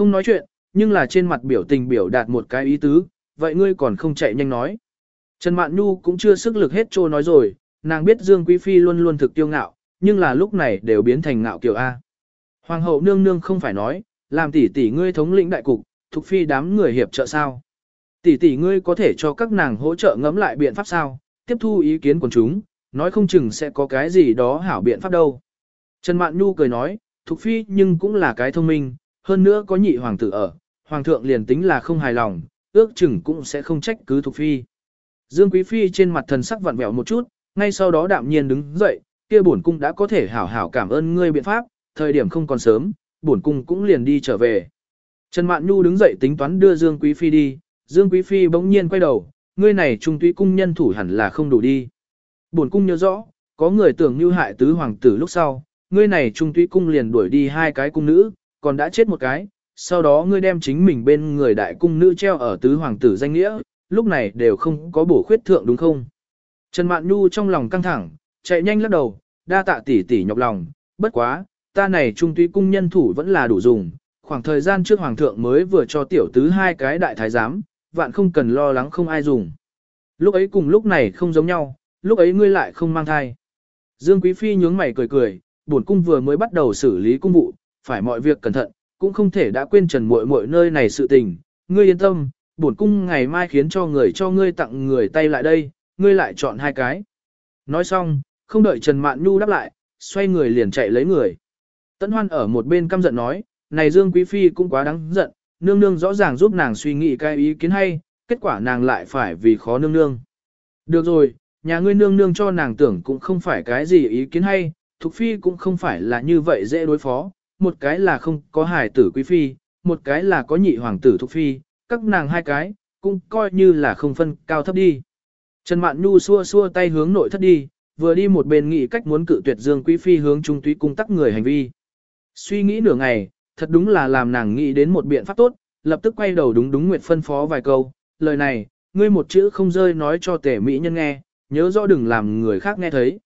không nói chuyện, nhưng là trên mặt biểu tình biểu đạt một cái ý tứ, vậy ngươi còn không chạy nhanh nói. Trần Mạn Nhu cũng chưa sức lực hết trô nói rồi, nàng biết Dương Quý Phi luôn luôn thực tiêu ngạo, nhưng là lúc này đều biến thành ngạo kiểu A. Hoàng hậu nương nương không phải nói, làm tỷ tỷ ngươi thống lĩnh đại cục, thuộc phi đám người hiệp trợ sao. Tỷ tỷ ngươi có thể cho các nàng hỗ trợ ngẫm lại biện pháp sao, tiếp thu ý kiến của chúng, nói không chừng sẽ có cái gì đó hảo biện pháp đâu. Trần Mạn Nhu cười nói, thuộc Phi nhưng cũng là cái thông minh, hơn nữa có nhị hoàng tử ở, hoàng thượng liền tính là không hài lòng, ước chừng cũng sẽ không trách cứ thuộc Phi. Dương Quý Phi trên mặt thần sắc vặn vẹo một chút, ngay sau đó đạm nhiên đứng dậy, kia bổn cung đã có thể hảo hảo cảm ơn ngươi biện pháp, thời điểm không còn sớm, bổn cung cũng liền đi trở về. Trần Mạn Nhu đứng dậy tính toán đưa Dương Quý Phi đi, Dương Quý Phi bỗng nhiên quay đầu, ngươi này trung túy cung nhân thủ hẳn là không đủ đi. Bổn cung nhớ rõ, có người tưởng như hại tứ hoàng tử lúc sau, ngươi này trung túy cung liền đuổi đi hai cái cung nữ, còn đã chết một cái, sau đó ngươi đem chính mình bên người đại cung nữ treo ở tứ hoàng tử danh nghĩa, lúc này đều không có bổ khuyết thượng đúng không? Trần Mạn Nhu trong lòng căng thẳng, chạy nhanh lắc đầu, đa tạ tỷ tỷ nhọc lòng, bất quá, ta này trung tuy cung nhân thủ vẫn là đủ dùng, khoảng thời gian trước hoàng thượng mới vừa cho tiểu tứ hai cái đại thái giám, vạn không cần lo lắng không ai dùng. Lúc ấy cùng lúc này không giống nhau, lúc ấy ngươi lại không mang thai. Dương Quý Phi nhướng mày cười cười, bổn cung vừa mới bắt đầu xử lý cung vụ, phải mọi việc cẩn thận, cũng không thể đã quên trần muội muội nơi này sự tình. Ngươi yên tâm, bổn cung ngày mai khiến cho người cho ngươi tặng người tay lại đây, ngươi lại chọn hai cái. Nói xong, không đợi Trần Mạn Nhu đáp lại, xoay người liền chạy lấy người. Tấn Hoan ở một bên căm giận nói, này Dương Quý Phi cũng quá đáng giận, nương nương rõ ràng giúp nàng suy nghĩ cái ý kiến hay, kết quả nàng lại phải vì khó nương nương. Được rồi, nhà ngươi nương nương cho nàng tưởng cũng không phải cái gì ý kiến hay, Thục Phi cũng không phải là như vậy dễ đối phó, một cái là không có hài tử Quý Phi, một cái là có nhị hoàng tử Thục Phi, các nàng hai cái, cũng coi như là không phân cao thấp đi. Trần Mạn Nhu xua xua tay hướng nội thất đi, vừa đi một bên nghĩ cách muốn cự tuyệt Dương Quý Phi hướng trung túy cung tắc người hành vi. Suy nghĩ nửa ngày, thật đúng là làm nàng nghĩ đến một biện pháp tốt, lập tức quay đầu đúng đúng Nguyệt phân phó vài câu, lời này, ngươi một chữ không rơi nói cho tể mỹ nhân nghe, nhớ rõ đừng làm người khác nghe thấy.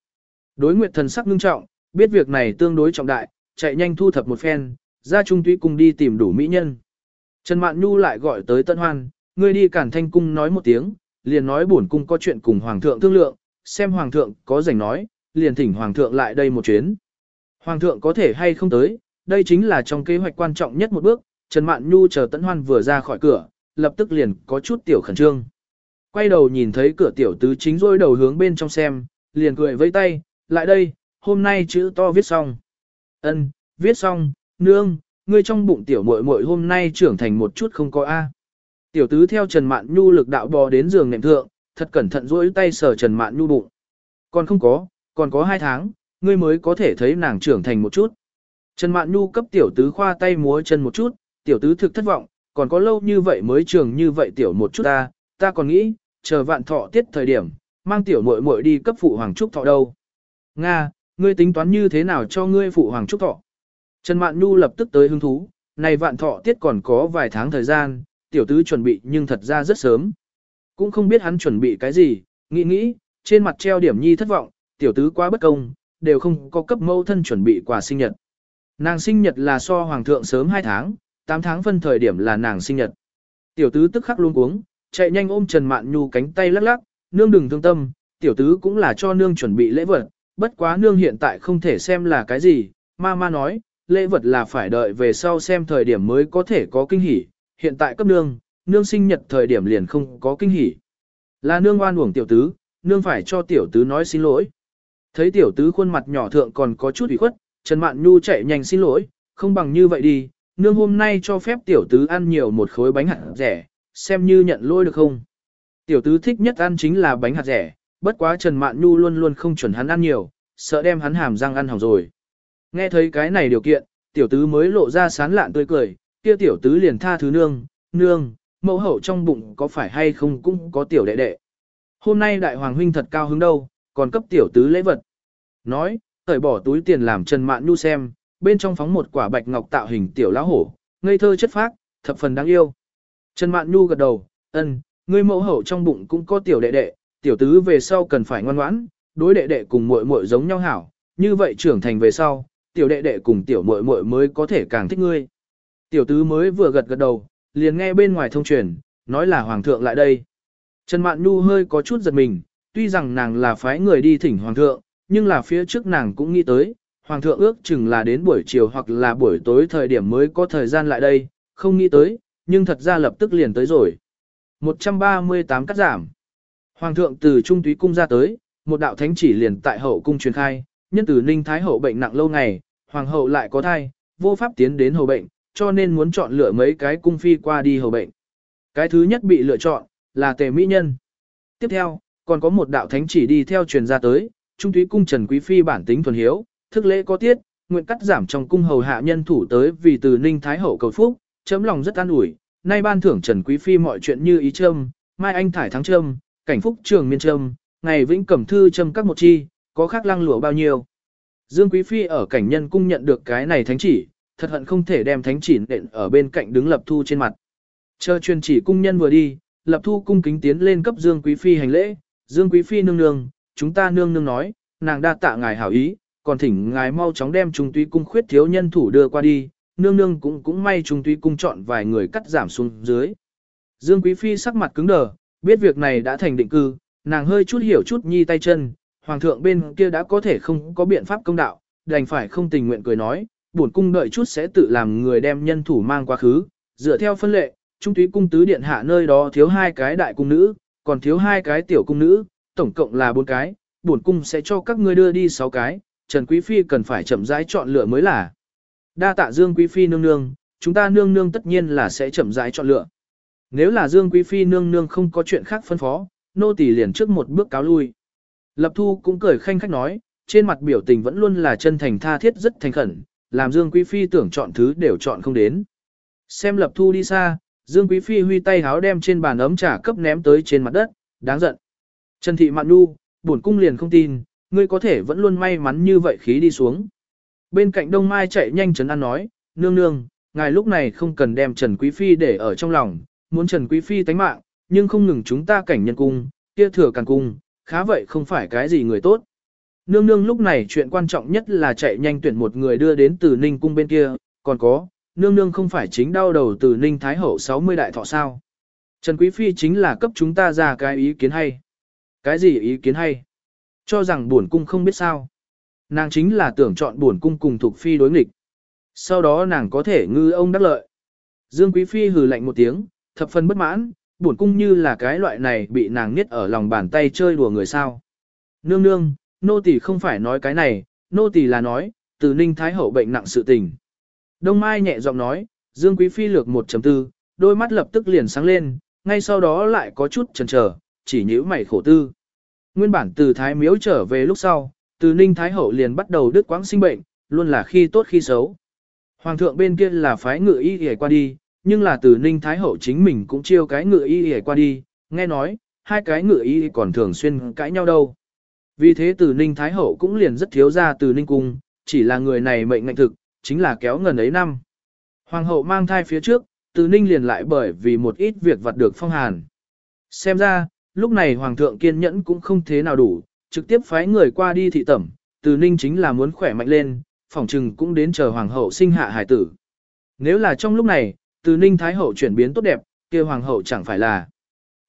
Đối Nguyệt thần sắc ngưng trọng, biết việc này tương đối trọng đại, chạy nhanh thu thập một phen, ra trung túy cung đi tìm đủ mỹ nhân. Trần Mạn Nhu lại gọi tới Tân Hoan, ngươi đi cản thanh cung nói một tiếng, liền nói bổn cung có chuyện cùng Hoàng thượng thương lượng, xem Hoàng thượng có rảnh nói, liền thỉnh Hoàng thượng lại đây một chuyến. Hoàng thượng có thể hay không tới, đây chính là trong kế hoạch quan trọng nhất một bước, Trần Mạn Nhu chờ Tấn Hoan vừa ra khỏi cửa, lập tức liền có chút tiểu khẩn trương. Quay đầu nhìn thấy cửa tiểu tứ chính rôi đầu hướng bên trong xem, liền cười vẫy tay, lại đây, hôm nay chữ to viết xong. Ân, viết xong, nương, ngươi trong bụng tiểu muội muội hôm nay trưởng thành một chút không có A. Tiểu tứ theo Trần Mạn Nhu lực đạo bò đến giường nệm thượng, thật cẩn thận duỗi tay sờ Trần Mạn Nhu bụng. Còn không có, còn có hai tháng, ngươi mới có thể thấy nàng trưởng thành một chút. Trần Mạn Nhu cấp tiểu tứ khoa tay múa chân một chút, tiểu tứ thực thất vọng, còn có lâu như vậy mới trường như vậy tiểu một chút ta, ta còn nghĩ, chờ vạn thọ tiết thời điểm, mang tiểu muội muội đi cấp phụ hoàng trúc thọ đâu. Nga, ngươi tính toán như thế nào cho ngươi phụ hoàng trúc thọ? Trần Mạn Nhu lập tức tới hứng thú, này vạn thọ tiết còn có vài tháng thời gian, tiểu tứ chuẩn bị nhưng thật ra rất sớm. Cũng không biết hắn chuẩn bị cái gì, nghĩ nghĩ, trên mặt treo điểm nhi thất vọng, tiểu tứ quá bất công, đều không có cấp mâu thân chuẩn bị quà sinh nhật. Nàng sinh nhật là so hoàng thượng sớm 2 tháng, 8 tháng phân thời điểm là nàng sinh nhật. Tiểu tứ tức khắc luôn cuống, chạy nhanh ôm Trần Mạn Nhu cánh tay lắc lắc, nương đừng thương tâm, tiểu tứ cũng là cho nương chuẩn bị lễ vật, bất quá nương hiện tại không thể xem là cái gì, ma ma nói, lễ vật là phải đợi về sau xem thời điểm mới có thể có kinh hỉ, hiện tại cấp nương, nương sinh nhật thời điểm liền không có kinh hỉ. Là nương oan uổng tiểu tứ, nương phải cho tiểu tứ nói xin lỗi. Thấy tiểu tứ khuôn mặt nhỏ thượng còn có chút ủy khuất, Trần Mạn Nhu chạy nhanh xin lỗi, không bằng như vậy đi, nương hôm nay cho phép tiểu tứ ăn nhiều một khối bánh hạt rẻ, xem như nhận lỗi được không. Tiểu tứ thích nhất ăn chính là bánh hạt rẻ, bất quá Trần Mạn Nhu luôn luôn không chuẩn hắn ăn nhiều, sợ đem hắn hàm răng ăn hỏng rồi. Nghe thấy cái này điều kiện, tiểu tứ mới lộ ra sán lạn tươi cười, kia tiểu tứ liền tha thứ nương, nương, mẫu hậu trong bụng có phải hay không cũng có tiểu đệ đệ. Hôm nay đại hoàng huynh thật cao hứng đâu, còn cấp tiểu tứ lễ vật. Nói, tởi bỏ túi tiền làm Trần Mạn Nhu xem, bên trong phóng một quả bạch ngọc tạo hình tiểu lão hổ, ngây thơ chất phác, thập phần đáng yêu. Trần Mạn Nhu gật đầu, ân, ngươi mẫu hậu trong bụng cũng có tiểu đệ đệ, tiểu tứ về sau cần phải ngoan ngoãn, đối đệ đệ cùng muội muội giống nhau hảo, như vậy trưởng thành về sau, tiểu đệ đệ cùng tiểu muội muội mới có thể càng thích ngươi. Tiểu tứ mới vừa gật gật đầu, liền nghe bên ngoài thông truyền, nói là hoàng thượng lại đây. Trần Mạn Nhu hơi có chút giật mình, tuy rằng nàng là phái người đi thỉnh hoàng thượng, nhưng là phía trước nàng cũng nghĩ tới, hoàng thượng ước chừng là đến buổi chiều hoặc là buổi tối thời điểm mới có thời gian lại đây, không nghĩ tới, nhưng thật ra lập tức liền tới rồi. 138 cắt giảm. Hoàng thượng từ Trung Túy Cung ra tới, một đạo thánh chỉ liền tại hậu cung truyền khai, nhân từ Ninh Thái hậu bệnh nặng lâu ngày, hoàng hậu lại có thai, vô pháp tiến đến hầu bệnh, cho nên muốn chọn lựa mấy cái cung phi qua đi hầu bệnh. Cái thứ nhất bị lựa chọn là Tề Mỹ Nhân. Tiếp theo, còn có một đạo thánh chỉ đi theo truyền ra tới, Trung Túy Cung Trần Quý Phi bản tính thuần hiếu, thức lễ có tiết, nguyện cắt giảm trong cung hầu hạ nhân thủ tới vì từ Ninh Thái hậu cầu phúc, chấm lòng rất an ủi, nay ban thưởng Trần Quý Phi mọi chuyện như ý trâm, mai anh thải thắng trâm cảnh phúc trường miên Trâm ngày vĩnh cẩm thư châm các một chi, có khác lăng lụa bao nhiêu. Dương Quý Phi ở cảnh nhân cung nhận được cái này thánh chỉ, thật hận không thể đem thánh chỉ nện ở bên cạnh đứng lập thu trên mặt. Chờ truyền chỉ cung nhân vừa đi, lập thu cung kính tiến lên cấp Dương Quý Phi hành lễ, Dương Quý Phi nương nương, chúng ta nương nương nói, nàng đa tạ ngài hảo ý, còn thỉnh ngài mau chóng đem trung túy cung khuyết thiếu nhân thủ đưa qua đi, nương nương cũng cũng may trung túy cung chọn vài người cắt giảm xuống dưới. Dương Quý Phi sắc mặt cứng đờ, biết việc này đã thành định cư, nàng hơi chút hiểu chút nhi tay chân, hoàng thượng bên kia đã có thể không có biện pháp công đạo, đành phải không tình nguyện cười nói, bổn cung đợi chút sẽ tự làm người đem nhân thủ mang quá khứ, dựa theo phân lệ, trung túy cung tứ điện hạ nơi đó thiếu hai cái đại cung nữ, còn thiếu hai cái tiểu cung nữ, tổng cộng là bốn cái, bổn cung sẽ cho các ngươi đưa đi sáu cái, Trần Quý Phi cần phải chậm rãi chọn lựa mới là. Đa tạ Dương Quý Phi nương nương, chúng ta nương nương tất nhiên là sẽ chậm rãi chọn lựa. Nếu là Dương Quý Phi nương nương không có chuyện khác phân phó, nô tỳ liền trước một bước cáo lui. Lập Thu cũng cười khanh khách nói, trên mặt biểu tình vẫn luôn là chân thành tha thiết rất thành khẩn, làm Dương Quý Phi tưởng chọn thứ đều chọn không đến. Xem Lập Thu đi xa, Dương Quý Phi huy tay háo đem trên bàn ấm trà cấp ném tới trên mặt đất, đáng giận. Trần Thị Mạn Nhu, bổn cung liền không tin, ngươi có thể vẫn luôn may mắn như vậy khí đi xuống. Bên cạnh Đông Mai chạy nhanh Trấn An nói, nương nương, ngài lúc này không cần đem Trần Quý Phi để ở trong lòng, muốn Trần Quý Phi tánh mạng, nhưng không ngừng chúng ta cảnh nhân cung, kia thừa càng cung, khá vậy không phải cái gì người tốt. Nương nương lúc này chuyện quan trọng nhất là chạy nhanh tuyển một người đưa đến từ Ninh cung bên kia, còn có, nương nương không phải chính đau đầu từ Ninh Thái Hậu 60 đại thọ sao. Trần Quý Phi chính là cấp chúng ta ra cái ý kiến hay. Cái gì ý kiến hay? Cho rằng buồn cung không biết sao. Nàng chính là tưởng chọn buồn cung cùng thuộc phi đối nghịch. Sau đó nàng có thể ngư ông đắc lợi. Dương Quý Phi hừ lạnh một tiếng, thập phần bất mãn, buồn cung như là cái loại này bị nàng niết ở lòng bàn tay chơi đùa người sao. Nương nương, nô tỳ không phải nói cái này, nô tỳ là nói, từ ninh thái hậu bệnh nặng sự tình. Đông Mai nhẹ giọng nói, Dương Quý Phi lược 1.4, đôi mắt lập tức liền sáng lên, ngay sau đó lại có chút chần chờ, chỉ nhíu mày khổ tư. Nguyên bản từ Thái Miếu trở về lúc sau, từ Ninh Thái Hậu liền bắt đầu đứt quãng sinh bệnh, luôn là khi tốt khi xấu. Hoàng thượng bên kia là phái ngự y y qua đi, nhưng là từ Ninh Thái Hậu chính mình cũng chiêu cái ngựa y hề qua đi, nghe nói, hai cái ngựa y còn thường xuyên cãi nhau đâu. Vì thế từ Ninh Thái Hậu cũng liền rất thiếu ra từ Ninh Cung, chỉ là người này mệnh ngạnh thực, chính là kéo ngần ấy năm. Hoàng hậu mang thai phía trước, từ Ninh liền lại bởi vì một ít việc vặt được phong hàn. Xem ra, lúc này Hoàng thượng kiên nhẫn cũng không thế nào đủ, trực tiếp phái người qua đi thị tẩm, từ Ninh chính là muốn khỏe mạnh lên, phỏng trừng cũng đến chờ Hoàng hậu sinh hạ hải tử. Nếu là trong lúc này, từ Ninh Thái hậu chuyển biến tốt đẹp, kia Hoàng hậu chẳng phải là.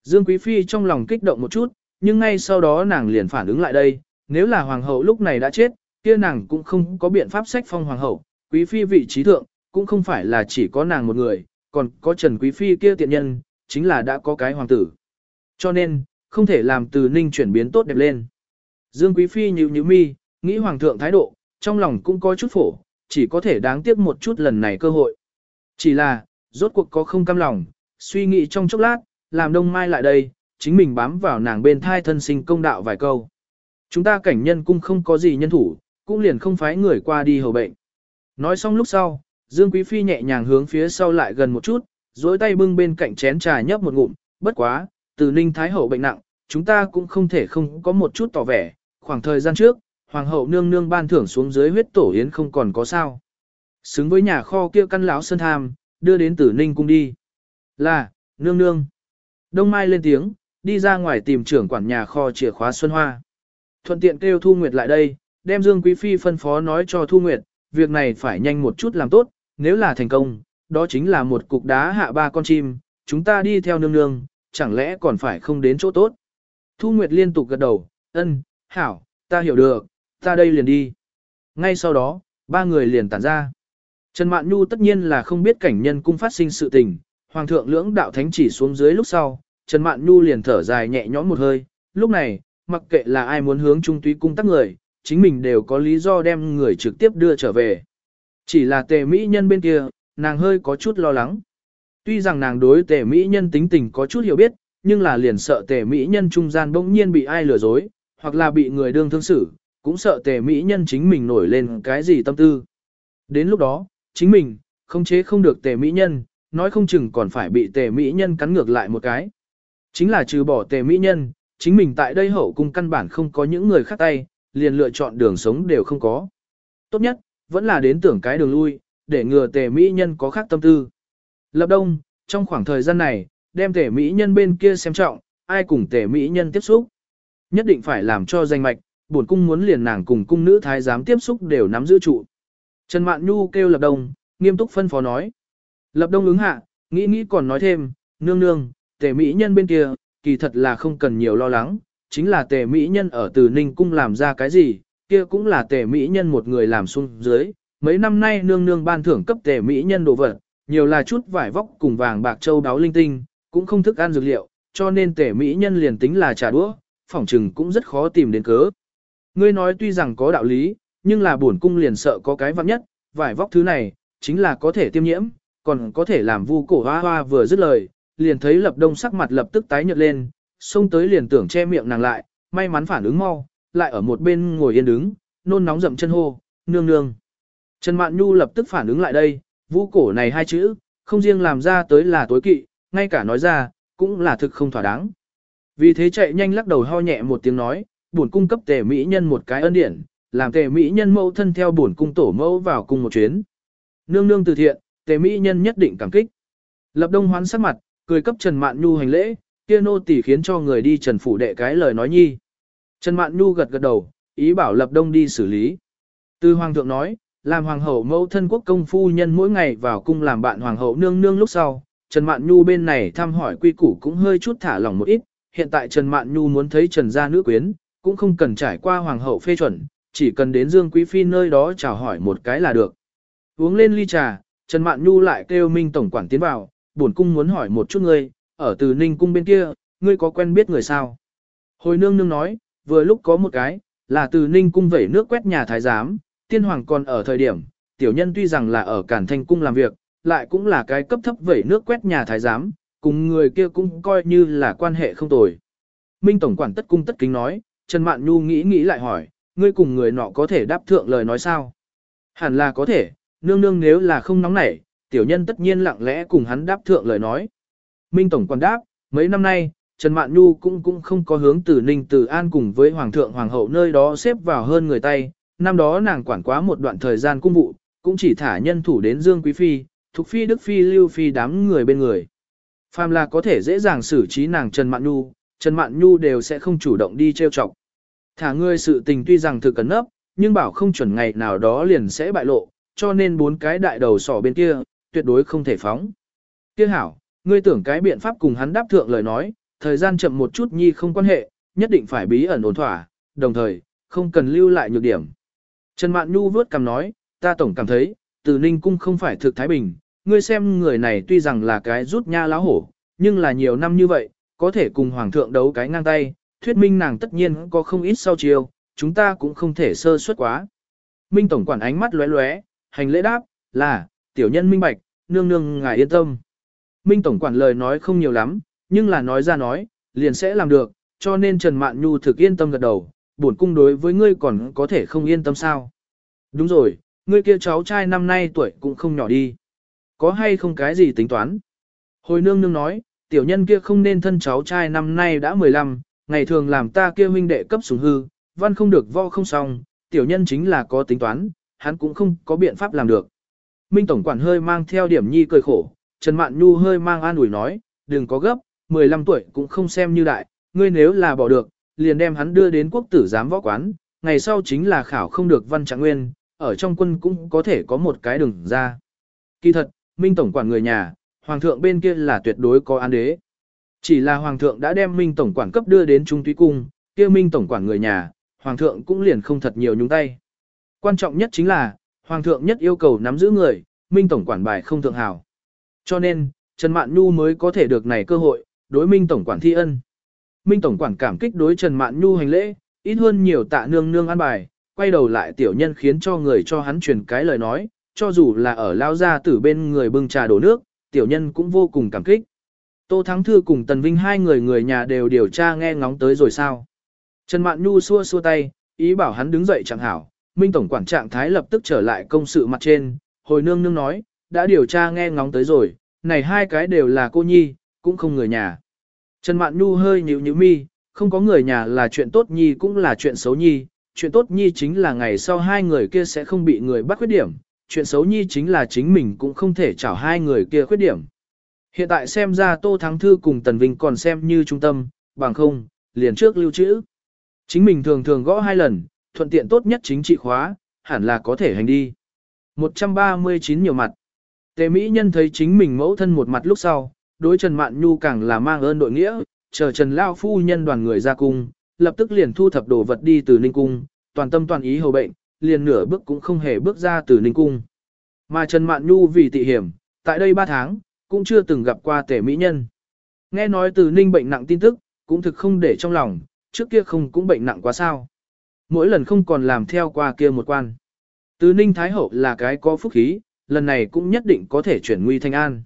Dương Quý Phi trong lòng kích động một chút, nhưng ngay sau đó nàng liền phản ứng lại đây, nếu là Hoàng hậu lúc này đã chết, kia nàng cũng không có biện pháp sách phong Hoàng hậu, Quý Phi vị trí thượng, cũng không phải là chỉ có nàng một người, còn có Trần Quý Phi kia tiện nhân, chính là đã có cái hoàng tử. Cho nên, không thể làm từ ninh chuyển biến tốt đẹp lên. Dương Quý Phi nhíu nhíu mi, nghĩ hoàng thượng thái độ, trong lòng cũng có chút phổ, chỉ có thể đáng tiếc một chút lần này cơ hội. Chỉ là, rốt cuộc có không cam lòng, suy nghĩ trong chốc lát, làm đông mai lại đây, chính mình bám vào nàng bên thai thân sinh công đạo vài câu. Chúng ta cảnh nhân cung không có gì nhân thủ, cũng liền không phái người qua đi hầu bệnh. Nói xong lúc sau, Dương Quý Phi nhẹ nhàng hướng phía sau lại gần một chút, dối tay bưng bên cạnh chén trà nhấp một ngụm, bất quá, từ Ninh Thái Hậu bệnh nặng, chúng ta cũng không thể không có một chút tỏ vẻ, khoảng thời gian trước, Hoàng hậu nương nương ban thưởng xuống dưới huyết tổ yến không còn có sao. Xứng với nhà kho kia căn lão sơn tham, đưa đến tử Ninh cung đi. Là, nương nương. Đông Mai lên tiếng, đi ra ngoài tìm trưởng quản nhà kho chìa khóa Xuân Hoa. Thuận tiện kêu Thu Nguyệt lại đây, đem Dương Quý Phi phân phó nói cho Thu Nguyệt, việc này phải nhanh một chút làm tốt, nếu là thành công, đó chính là một cục đá hạ ba con chim, chúng ta đi theo nương nương, chẳng lẽ còn phải không đến chỗ tốt. Thu Nguyệt liên tục gật đầu, ân, hảo, ta hiểu được, ta đây liền đi. Ngay sau đó, ba người liền tản ra. Trần Mạn Nhu tất nhiên là không biết cảnh nhân cung phát sinh sự tình, Hoàng thượng lưỡng đạo thánh chỉ xuống dưới lúc sau, Trần Mạn Nhu liền thở dài nhẹ nhõm một hơi, lúc này, mặc kệ là ai muốn hướng trung túy cung tắc người, chính mình đều có lý do đem người trực tiếp đưa trở về. Chỉ là tề mỹ nhân bên kia, nàng hơi có chút lo lắng. Tuy rằng nàng đối tề mỹ nhân tính tình có chút hiểu biết, nhưng là liền sợ tề mỹ nhân trung gian bỗng nhiên bị ai lừa dối, hoặc là bị người đương thương xử, cũng sợ tề mỹ nhân chính mình nổi lên cái gì tâm tư. Đến lúc đó, chính mình, không chế không được tề mỹ nhân, nói không chừng còn phải bị tề mỹ nhân cắn ngược lại một cái. Chính là trừ bỏ tề mỹ nhân, chính mình tại đây hậu cung căn bản không có những người khác tay, liền lựa chọn đường sống đều không có. Tốt nhất, vẫn là đến tưởng cái đường lui, để ngừa tề mỹ nhân có khác tâm tư. Lập đông, trong khoảng thời gian này, đem tề mỹ nhân bên kia xem trọng, ai cùng tề mỹ nhân tiếp xúc. Nhất định phải làm cho danh mạch, bổn cung muốn liền nàng cùng cung nữ thái giám tiếp xúc đều nắm giữ trụ. Trần Mạn Nhu kêu Lập Đông, nghiêm túc phân phó nói. Lập Đông ứng hạ, nghĩ nghĩ còn nói thêm, nương nương, tề mỹ nhân bên kia, kỳ thật là không cần nhiều lo lắng, chính là tề mỹ nhân ở từ Ninh Cung làm ra cái gì, kia cũng là tề mỹ nhân một người làm xuống dưới. Mấy năm nay nương nương ban thưởng cấp tề mỹ nhân đồ vật, nhiều là chút vải vóc cùng vàng bạc châu đáo linh tinh, cũng không thức ăn dược liệu, cho nên tề mỹ nhân liền tính là trả đũa, phỏng trừng cũng rất khó tìm đến cớ. Ngươi nói tuy rằng có đạo lý, nhưng là bổn cung liền sợ có cái vặn nhất, vải vóc thứ này, chính là có thể tiêm nhiễm, còn có thể làm vu cổ hoa hoa vừa dứt lời, liền thấy lập đông sắc mặt lập tức tái nhợt lên, xông tới liền tưởng che miệng nàng lại, may mắn phản ứng mau, lại ở một bên ngồi yên đứng, nôn nóng dậm chân hô, nương nương. Trần Mạn Nhu lập tức phản ứng lại đây, vũ cổ này hai chữ, không riêng làm ra tới là tối kỵ, ngay cả nói ra, cũng là thực không thỏa đáng. Vì thế chạy nhanh lắc đầu ho nhẹ một tiếng nói, buồn cung cấp tề mỹ nhân một cái ân điển, làm tề mỹ nhân mẫu thân theo bổn cung tổ mẫu vào cùng một chuyến. Nương nương từ thiện, tề mỹ nhân nhất định cảm kích. Lập đông hoán sắc mặt, cười cấp Trần Mạn Nhu hành lễ, kia nô tỳ khiến cho người đi Trần phủ đệ cái lời nói nhi. Trần Mạn Nhu gật gật đầu, ý bảo Lập Đông đi xử lý. Từ hoàng thượng nói, làm hoàng hậu mẫu thân quốc công phu nhân mỗi ngày vào cung làm bạn hoàng hậu nương nương lúc sau, Trần Mạn Nhu bên này thăm hỏi quy củ cũng hơi chút thả lỏng một ít, hiện tại Trần Mạn Nhu muốn thấy Trần gia nữ quyến, cũng không cần trải qua hoàng hậu phê chuẩn, chỉ cần đến Dương Quý Phi nơi đó chào hỏi một cái là được. Uống lên ly trà, Trần Mạn Nhu lại kêu Minh Tổng quản tiến vào, bổn cung muốn hỏi một chút ngươi, ở từ Ninh cung bên kia, ngươi có quen biết người sao? Hồi nương nương nói, vừa lúc có một cái, là từ Ninh cung vẩy nước quét nhà thái giám, tiên hoàng còn ở thời điểm, tiểu nhân tuy rằng là ở Cản Thanh cung làm việc, lại cũng là cái cấp thấp vẩy nước quét nhà thái giám, cùng người kia cũng coi như là quan hệ không tồi. Minh tổng quản tất cung tất kính nói, Trần Mạn Nhu nghĩ nghĩ lại hỏi, ngươi cùng người nọ có thể đáp thượng lời nói sao? Hẳn là có thể, nương nương nếu là không nóng nảy, tiểu nhân tất nhiên lặng lẽ cùng hắn đáp thượng lời nói. Minh Tổng quản đáp, mấy năm nay, Trần Mạn Nhu cũng cũng không có hướng từ Ninh Từ An cùng với Hoàng thượng Hoàng hậu nơi đó xếp vào hơn người tay, năm đó nàng quản quá một đoạn thời gian cung vụ, cũng chỉ thả nhân thủ đến Dương Quý Phi, Thục Phi Đức Phi Lưu Phi đám người bên người. Phàm là có thể dễ dàng xử trí nàng Trần Mạn Nhu, Trần Mạn Nhu đều sẽ không chủ động đi trêu chọc. Thả ngươi sự tình tuy rằng thực cẩn nấp, nhưng bảo không chuẩn ngày nào đó liền sẽ bại lộ, cho nên bốn cái đại đầu sỏ bên kia, tuyệt đối không thể phóng. Kia hảo, ngươi tưởng cái biện pháp cùng hắn đáp thượng lời nói, thời gian chậm một chút nhi không quan hệ, nhất định phải bí ẩn ổn thỏa, đồng thời, không cần lưu lại nhược điểm. Trần Mạn Nhu vớt cằm nói, ta tổng cảm thấy, từ Ninh Cung không phải thực Thái Bình, ngươi xem người này tuy rằng là cái rút nha láo hổ, nhưng là nhiều năm như vậy, có thể cùng Hoàng thượng đấu cái ngang tay, thuyết minh nàng tất nhiên có không ít sau chiều, chúng ta cũng không thể sơ suất quá. Minh Tổng quản ánh mắt lóe lóe, hành lễ đáp, là, tiểu nhân minh bạch, nương nương ngài yên tâm. Minh Tổng quản lời nói không nhiều lắm, nhưng là nói ra nói, liền sẽ làm được, cho nên Trần Mạn Nhu thực yên tâm gật đầu, bổn cung đối với ngươi còn có thể không yên tâm sao. Đúng rồi, ngươi kia cháu trai năm nay tuổi cũng không nhỏ đi. Có hay không cái gì tính toán? Hồi nương nương nói, tiểu nhân kia không nên thân cháu trai năm nay đã 15, ngày thường làm ta kia huynh đệ cấp xuống hư, văn không được vo không xong, tiểu nhân chính là có tính toán, hắn cũng không có biện pháp làm được. Minh Tổng quản hơi mang theo điểm nhi cười khổ, Trần Mạn Nhu hơi mang an ủi nói, đừng có gấp, 15 tuổi cũng không xem như đại, ngươi nếu là bỏ được, liền đem hắn đưa đến quốc tử giám võ quán, ngày sau chính là khảo không được văn trạng nguyên, ở trong quân cũng có thể có một cái đường ra. Kỳ thật, Minh Tổng quản người nhà, Hoàng thượng bên kia là tuyệt đối có an đế. Chỉ là Hoàng thượng đã đem Minh Tổng quản cấp đưa đến Trung Túy Cung, kia Minh Tổng quản người nhà, Hoàng thượng cũng liền không thật nhiều nhúng tay. Quan trọng nhất chính là, Hoàng thượng nhất yêu cầu nắm giữ người, Minh Tổng quản bài không thượng hảo. Cho nên, Trần Mạn Nhu mới có thể được này cơ hội, đối Minh Tổng quản thi ân. Minh Tổng quản cảm kích đối Trần Mạn Nhu hành lễ, ít hơn nhiều tạ nương nương ăn bài, quay đầu lại tiểu nhân khiến cho người cho hắn truyền cái lời nói, cho dù là ở lao gia tử bên người bưng trà đổ nước, tiểu nhân cũng vô cùng cảm kích. Tô Thắng Thư cùng Tần Vinh hai người người nhà đều điều tra nghe ngóng tới rồi sao. Trần Mạn Nhu xua xua tay, ý bảo hắn đứng dậy chẳng hảo, Minh Tổng quản trạng thái lập tức trở lại công sự mặt trên, hồi nương nương nói, đã điều tra nghe ngóng tới rồi, này hai cái đều là cô nhi, cũng không người nhà. Trần Mạn Nhu hơi nhíu nhíu mi, không có người nhà là chuyện tốt nhi cũng là chuyện xấu nhi, chuyện tốt nhi chính là ngày sau hai người kia sẽ không bị người bắt khuyết điểm, chuyện xấu nhi chính là chính mình cũng không thể chảo hai người kia khuyết điểm. Hiện tại xem ra Tô Thắng Thư cùng Tần Vinh còn xem như trung tâm, bằng không, liền trước lưu trữ. Chính mình thường thường gõ hai lần, thuận tiện tốt nhất chính trị khóa, hẳn là có thể hành đi. 139 nhiều mặt. Tề Mỹ Nhân thấy chính mình mẫu thân một mặt lúc sau, đối Trần Mạn Nhu càng là mang ơn đội nghĩa, chờ Trần Lao Phu Nhân đoàn người ra cung, lập tức liền thu thập đồ vật đi từ Ninh Cung, toàn tâm toàn ý hầu bệnh, liền nửa bước cũng không hề bước ra từ Ninh Cung. Mà Trần Mạn Nhu vì tị hiểm, tại đây 3 tháng, cũng chưa từng gặp qua tể mỹ nhân. Nghe nói từ Ninh bệnh nặng tin tức, cũng thực không để trong lòng, trước kia không cũng bệnh nặng quá sao. Mỗi lần không còn làm theo qua kia một quan. Từ Ninh Thái Hậu là cái có phúc khí, lần này cũng nhất định có thể chuyển nguy thành an.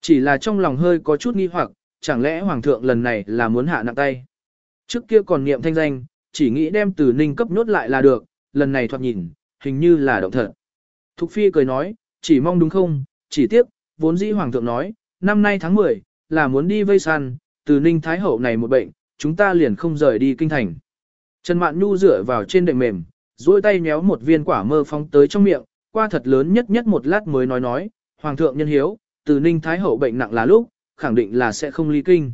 Chỉ là trong lòng hơi có chút nghi hoặc, chẳng lẽ Hoàng thượng lần này là muốn hạ nặng tay. Trước kia còn niệm thanh danh, chỉ nghĩ đem từ Ninh cấp nhốt lại là được, lần này thoạt nhìn, hình như là động thật. Thục Phi cười nói, chỉ mong đúng không, chỉ tiếc, vốn dĩ Hoàng thượng nói, năm nay tháng 10, là muốn đi vây săn, từ Ninh Thái Hậu này một bệnh, chúng ta liền không rời đi kinh thành. Trần Mạn Nhu dựa vào trên đệm mềm, duỗi tay nhéo một viên quả mơ phóng tới trong miệng, qua thật lớn nhất nhất một lát mới nói nói, Hoàng thượng nhân hiếu, từ Ninh Thái Hậu bệnh nặng là lúc, khẳng định là sẽ không ly kinh.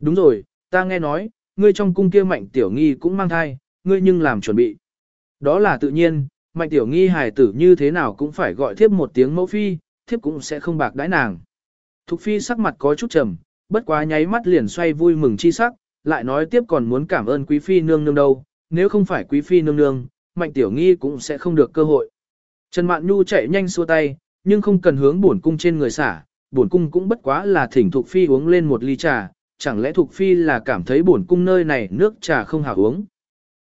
Đúng rồi, ta nghe nói, ngươi trong cung kia mạnh tiểu nghi cũng mang thai, ngươi nhưng làm chuẩn bị. Đó là tự nhiên, mạnh tiểu nghi hài tử như thế nào cũng phải gọi thiếp một tiếng mẫu phi, thiếp cũng sẽ không bạc đãi nàng. Thục phi sắc mặt có chút trầm, bất quá nháy mắt liền xoay vui mừng chi sắc, lại nói tiếp còn muốn cảm ơn quý phi nương nương đâu, nếu không phải quý phi nương nương, mạnh tiểu nghi cũng sẽ không được cơ hội. Trần Mạn Nhu chạy nhanh xua tay, nhưng không cần hướng bổn cung trên người xả, bổn cung cũng bất quá là thỉnh Thục Phi uống lên một ly trà, chẳng lẽ Thục Phi là cảm thấy bổn cung nơi này nước trà không hảo uống.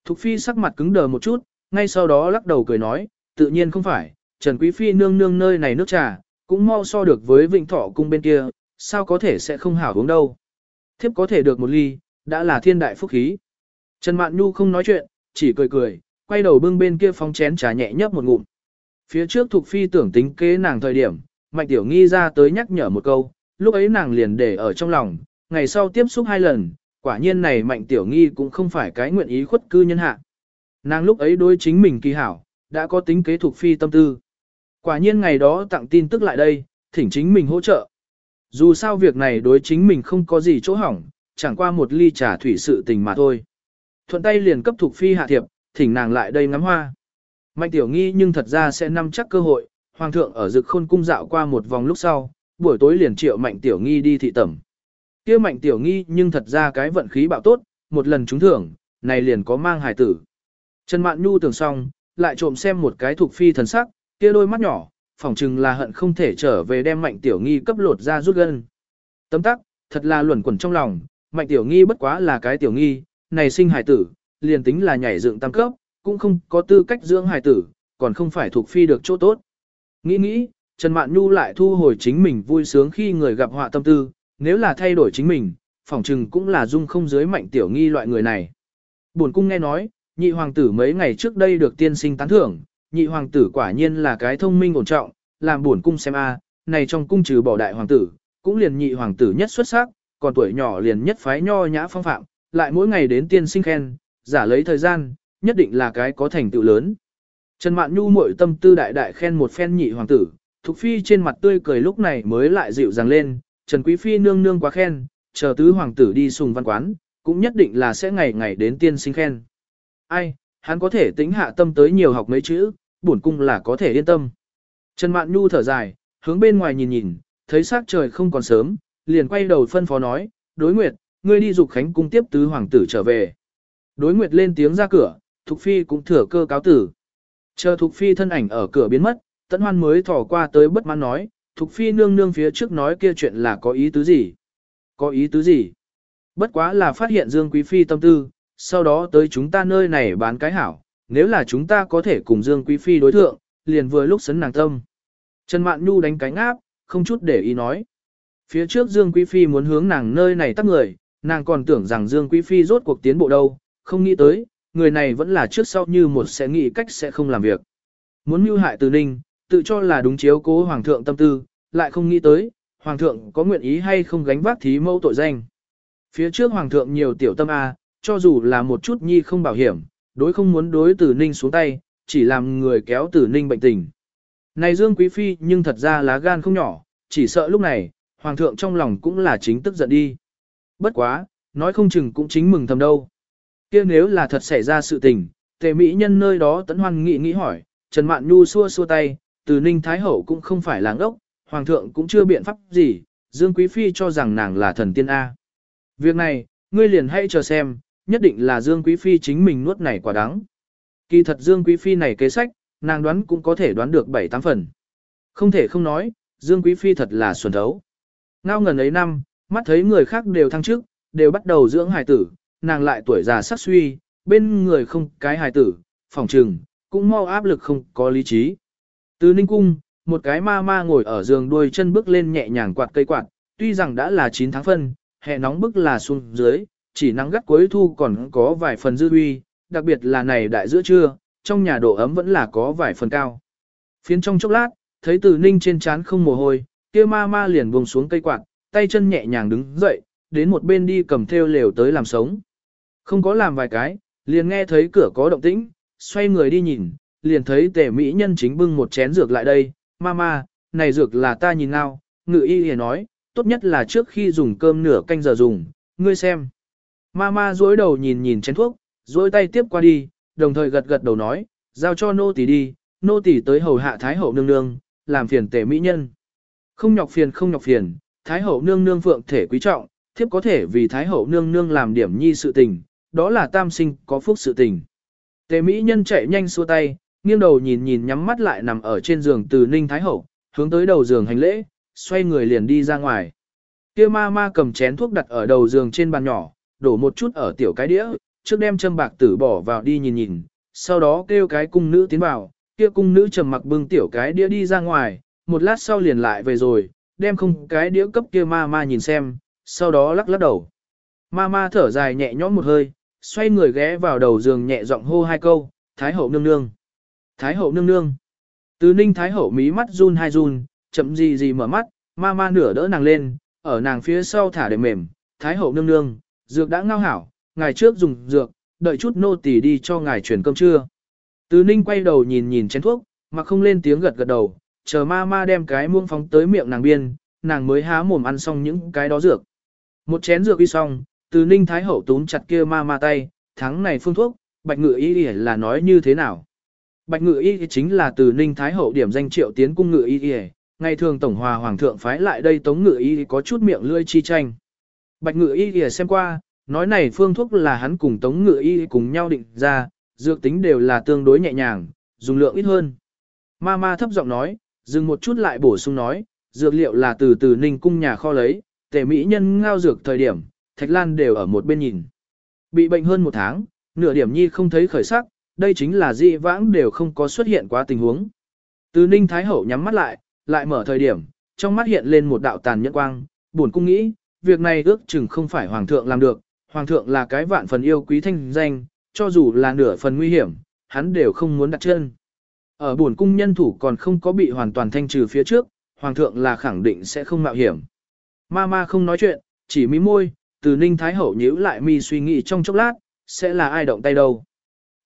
Thục Phi sắc mặt cứng đờ một chút, ngay sau đó lắc đầu cười nói, tự nhiên không phải, Trần Quý Phi nương nương nơi này nước trà, cũng mau so được với Vịnh Thọ cung bên kia, sao có thể sẽ không hảo uống đâu. Thiếp có thể được một ly, đã là thiên đại phúc khí. Trần Mạn Nhu không nói chuyện, chỉ cười cười, quay đầu bưng bên kia phong chén trà nhẹ nhấp một ngụm. Phía trước Thục Phi tưởng tính kế nàng thời điểm, Mạnh Tiểu Nghi ra tới nhắc nhở một câu, lúc ấy nàng liền để ở trong lòng, ngày sau tiếp xúc hai lần, quả nhiên này Mạnh Tiểu Nghi cũng không phải cái nguyện ý khuất cư nhân hạ. Nàng lúc ấy đối chính mình kỳ hảo, đã có tính kế Thục Phi tâm tư. Quả nhiên ngày đó tặng tin tức lại đây, thỉnh chính mình hỗ trợ. Dù sao việc này đối chính mình không có gì chỗ hỏng, chẳng qua một ly trà thủy sự tình mà thôi. Thuận tay liền cấp thuộc Phi hạ thiệp, thỉnh nàng lại đây ngắm hoa. Mạnh tiểu nghi nhưng thật ra sẽ nắm chắc cơ hội, hoàng thượng ở dực khôn cung dạo qua một vòng lúc sau, buổi tối liền triệu mạnh tiểu nghi đi thị tẩm. kia mạnh tiểu nghi nhưng thật ra cái vận khí bạo tốt, một lần trúng thưởng, này liền có mang hài tử. Trần Mạn Nhu tưởng xong, lại trộm xem một cái thuộc phi thần sắc, kia đôi mắt nhỏ, phỏng chừng là hận không thể trở về đem mạnh tiểu nghi cấp lột ra rút gân. Tấm tắc, thật là luẩn quẩn trong lòng, mạnh tiểu nghi bất quá là cái tiểu nghi, này sinh hài tử, liền tính là nhảy dựng tam cấp, cũng không có tư cách dưỡng hài tử, còn không phải thuộc phi được chỗ tốt. Nghĩ nghĩ, Trần Mạn Nhu lại thu hồi chính mình vui sướng khi người gặp họa tâm tư, nếu là thay đổi chính mình, phỏng chừng cũng là dung không dưới mạnh tiểu nghi loại người này. Buồn cung nghe nói, nhị hoàng tử mấy ngày trước đây được tiên sinh tán thưởng, nhị hoàng tử quả nhiên là cái thông minh ổn trọng, làm buồn cung xem a, này trong cung trừ bỏ đại hoàng tử, cũng liền nhị hoàng tử nhất xuất sắc, còn tuổi nhỏ liền nhất phái nho nhã phong phạm, lại mỗi ngày đến tiên sinh khen, giả lấy thời gian, nhất định là cái có thành tựu lớn. Trần Mạn Nhu muội tâm tư đại đại khen một phen nhị hoàng tử, Thục Phi trên mặt tươi cười lúc này mới lại dịu dàng lên, Trần Quý Phi nương nương quá khen, chờ tứ hoàng tử đi sùng văn quán, cũng nhất định là sẽ ngày ngày đến tiên sinh khen. Ai, hắn có thể tính hạ tâm tới nhiều học mấy chữ, bổn cung là có thể yên tâm. Trần Mạn Nhu thở dài, hướng bên ngoài nhìn nhìn, thấy sắc trời không còn sớm, liền quay đầu phân phó nói, đối nguyệt, ngươi đi dục khánh cung tiếp tứ hoàng tử trở về. Đối nguyệt lên tiếng ra cửa, Thục Phi cũng thừa cơ cáo tử. Chờ Thục Phi thân ảnh ở cửa biến mất, Tấn Hoan mới thỏ qua tới bất mãn nói, Thục Phi nương nương phía trước nói kia chuyện là có ý tứ gì? Có ý tứ gì? Bất quá là phát hiện Dương Quý Phi tâm tư, sau đó tới chúng ta nơi này bán cái hảo, nếu là chúng ta có thể cùng Dương Quý Phi đối thượng, liền vừa lúc sấn nàng tâm. Trần Mạn Nhu đánh cánh áp, không chút để ý nói. Phía trước Dương Quý Phi muốn hướng nàng nơi này tắt người, nàng còn tưởng rằng Dương Quý Phi rốt cuộc tiến bộ đâu, không nghĩ tới, người này vẫn là trước sau như một sẽ nghĩ cách sẽ không làm việc. Muốn mưu hại từ ninh, tự cho là đúng chiếu cố Hoàng thượng tâm tư, lại không nghĩ tới, Hoàng thượng có nguyện ý hay không gánh vác thí mâu tội danh. Phía trước Hoàng thượng nhiều tiểu tâm A, cho dù là một chút nhi không bảo hiểm, đối không muốn đối tử ninh xuống tay, chỉ làm người kéo tử ninh bệnh tình. Này Dương Quý Phi nhưng thật ra lá gan không nhỏ, chỉ sợ lúc này, Hoàng thượng trong lòng cũng là chính tức giận đi. Bất quá, nói không chừng cũng chính mừng thầm đâu. kia nếu là thật xảy ra sự tình, tề mỹ nhân nơi đó tấn hoan nghị nghĩ hỏi, Trần Mạn Nhu xua xua tay, từ Ninh Thái Hậu cũng không phải làng ốc, Hoàng thượng cũng chưa biện pháp gì, Dương Quý Phi cho rằng nàng là thần tiên A. Việc này, ngươi liền hãy chờ xem, nhất định là Dương Quý Phi chính mình nuốt này quả đắng. Kỳ thật Dương Quý Phi này kế sách, nàng đoán cũng có thể đoán được 7-8 phần. Không thể không nói, Dương Quý Phi thật là xuẩn thấu. Ngao ngần ấy năm, mắt thấy người khác đều thăng chức, đều bắt đầu dưỡng hài tử, nàng lại tuổi già sắc suy, bên người không cái hài tử, phòng trừng, cũng mau áp lực không có lý trí. Từ Ninh Cung, một cái ma ma ngồi ở giường đuôi chân bước lên nhẹ nhàng quạt cây quạt, tuy rằng đã là 9 tháng phân, hè nóng bức là xuống dưới, chỉ nắng gắt cuối thu còn có vài phần dư huy, đặc biệt là này đại giữa trưa, trong nhà độ ấm vẫn là có vài phần cao. Phiến trong chốc lát, thấy từ ninh trên trán không mồ hôi, kia ma ma liền buông xuống cây quạt, tay chân nhẹ nhàng đứng dậy, đến một bên đi cầm theo lều tới làm sống. Không có làm vài cái, liền nghe thấy cửa có động tĩnh, xoay người đi nhìn, liền thấy tề mỹ nhân chính bưng một chén dược lại đây, ma ma, này dược là ta nhìn nào, ngự y liền nói, tốt nhất là trước khi dùng cơm nửa canh giờ dùng, ngươi xem. Ma ma dối đầu nhìn nhìn chén thuốc, dối tay tiếp qua đi, đồng thời gật gật đầu nói, giao cho nô tỳ đi, nô tỳ tới hầu hạ thái hậu nương nương, làm phiền tề mỹ nhân. Không nhọc phiền không nhọc phiền, thái hậu nương nương phượng thể quý trọng, thiếp có thể vì thái hậu nương nương làm điểm nhi sự tình, đó là tam sinh có phúc sự tình. Tề mỹ nhân chạy nhanh xua tay, nghiêng đầu nhìn nhìn nhắm mắt lại nằm ở trên giường từ ninh thái hậu, hướng tới đầu giường hành lễ, xoay người liền đi ra ngoài. Kia ma ma cầm chén thuốc đặt ở đầu giường trên bàn nhỏ, đổ một chút ở tiểu cái đĩa, trước đem châm bạc tử bỏ vào đi nhìn nhìn, sau đó kêu cái cung nữ tiến vào, kia cung nữ trầm mặc bưng tiểu cái đĩa đi ra ngoài, một lát sau liền lại về rồi, đem không cái đĩa cấp kia ma ma nhìn xem, sau đó lắc lắc đầu. Ma ma thở dài nhẹ nhõm một hơi, xoay người ghé vào đầu giường nhẹ giọng hô hai câu, Thái hậu nương nương. Thái hậu nương nương. Từ ninh Thái hậu mí mắt run hai run, chậm gì gì mở mắt, ma ma nửa đỡ nàng lên, ở nàng phía sau thả để mềm, Thái hậu nương nương, dược đã ngao hảo, ngày trước dùng dược, đợi chút nô tỳ đi cho ngài chuyển cơm trưa. Từ ninh quay đầu nhìn nhìn chén thuốc, mà không lên tiếng gật gật đầu, chờ ma ma đem cái muông phóng tới miệng nàng biên, nàng mới há mồm ăn xong những cái đó dược. Một chén dược y xong, từ ninh thái hậu túm chặt kia ma ma tay, tháng này phương thuốc, bạch ngự y là nói như thế nào. Bạch ngự y chính là từ ninh thái hậu điểm danh triệu tiến cung ngự y ngày thường tổng hòa hoàng thượng phái lại đây tống ngự y có chút miệng lươi chi tranh. Bạch ngự y kìa xem qua, nói này phương thuốc là hắn cùng tống ngự y cùng nhau định ra, dược tính đều là tương đối nhẹ nhàng, dùng lượng ít hơn. Ma ma thấp giọng nói, dừng một chút lại bổ sung nói, dược liệu là từ từ ninh cung nhà kho lấy, tề mỹ nhân ngao dược thời điểm, thạch lan đều ở một bên nhìn. Bị bệnh hơn một tháng, nửa điểm nhi không thấy khởi sắc, đây chính là dị vãng đều không có xuất hiện quá tình huống. Từ ninh thái hậu nhắm mắt lại, lại mở thời điểm, trong mắt hiện lên một đạo tàn nhẫn quang, buồn cung nghĩ, việc này ước chừng không phải hoàng thượng làm được, hoàng thượng là cái vạn phần yêu quý thanh danh, cho dù là nửa phần nguy hiểm, hắn đều không muốn đặt chân. Ở buồn cung nhân thủ còn không có bị hoàn toàn thanh trừ phía trước, hoàng thượng là khẳng định sẽ không mạo hiểm. Ma ma không nói chuyện, chỉ mí môi, từ ninh thái hậu nhíu lại mi suy nghĩ trong chốc lát, sẽ là ai động tay đâu.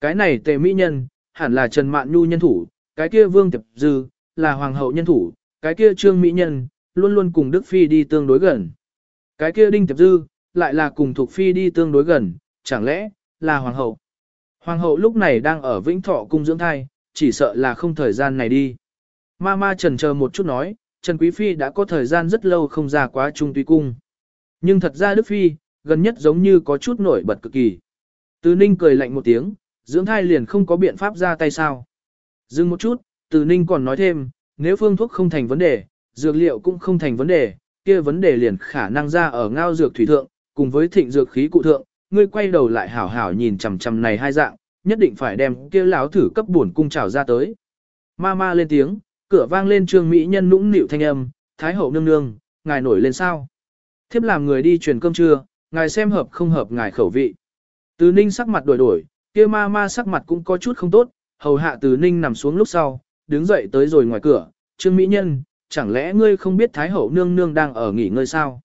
Cái này tề mỹ nhân, hẳn là Trần Mạn Nhu nhân thủ, cái kia vương tiệp dư, là hoàng hậu nhân thủ, cái kia trương mỹ nhân, luôn luôn cùng Đức Phi đi tương đối gần. Cái kia đinh tiệp dư, lại là cùng thuộc Phi đi tương đối gần, chẳng lẽ, là hoàng hậu. Hoàng hậu lúc này đang ở Vĩnh Thọ cung dưỡng thai, chỉ sợ là không thời gian này đi. Ma ma trần chờ một chút nói, Trần Quý Phi đã có thời gian rất lâu không ra quá trung tuy cung. Nhưng thật ra Đức Phi, gần nhất giống như có chút nổi bật cực kỳ. Từ Ninh cười lạnh một tiếng, dưỡng thai liền không có biện pháp ra tay sao. Dừng một chút, Từ Ninh còn nói thêm, nếu phương thuốc không thành vấn đề, dược liệu cũng không thành vấn đề, kia vấn đề liền khả năng ra ở ngao dược thủy thượng, cùng với thịnh dược khí cụ thượng, ngươi quay đầu lại hảo hảo nhìn chằm chằm này hai dạng, nhất định phải đem kia lão thử cấp buồn cung trào ra tới. Ma ma lên tiếng, cửa vang lên trương mỹ nhân nũng nịu thanh âm, thái hậu nương nương, ngài nổi lên sao? Thiếp làm người đi truyền cơm trưa, ngài xem hợp không hợp ngài khẩu vị. Từ ninh sắc mặt đổi đổi, kia ma ma sắc mặt cũng có chút không tốt, hầu hạ từ ninh nằm xuống lúc sau, đứng dậy tới rồi ngoài cửa, trương mỹ nhân, chẳng lẽ ngươi không biết thái hậu nương nương đang ở nghỉ ngơi sao?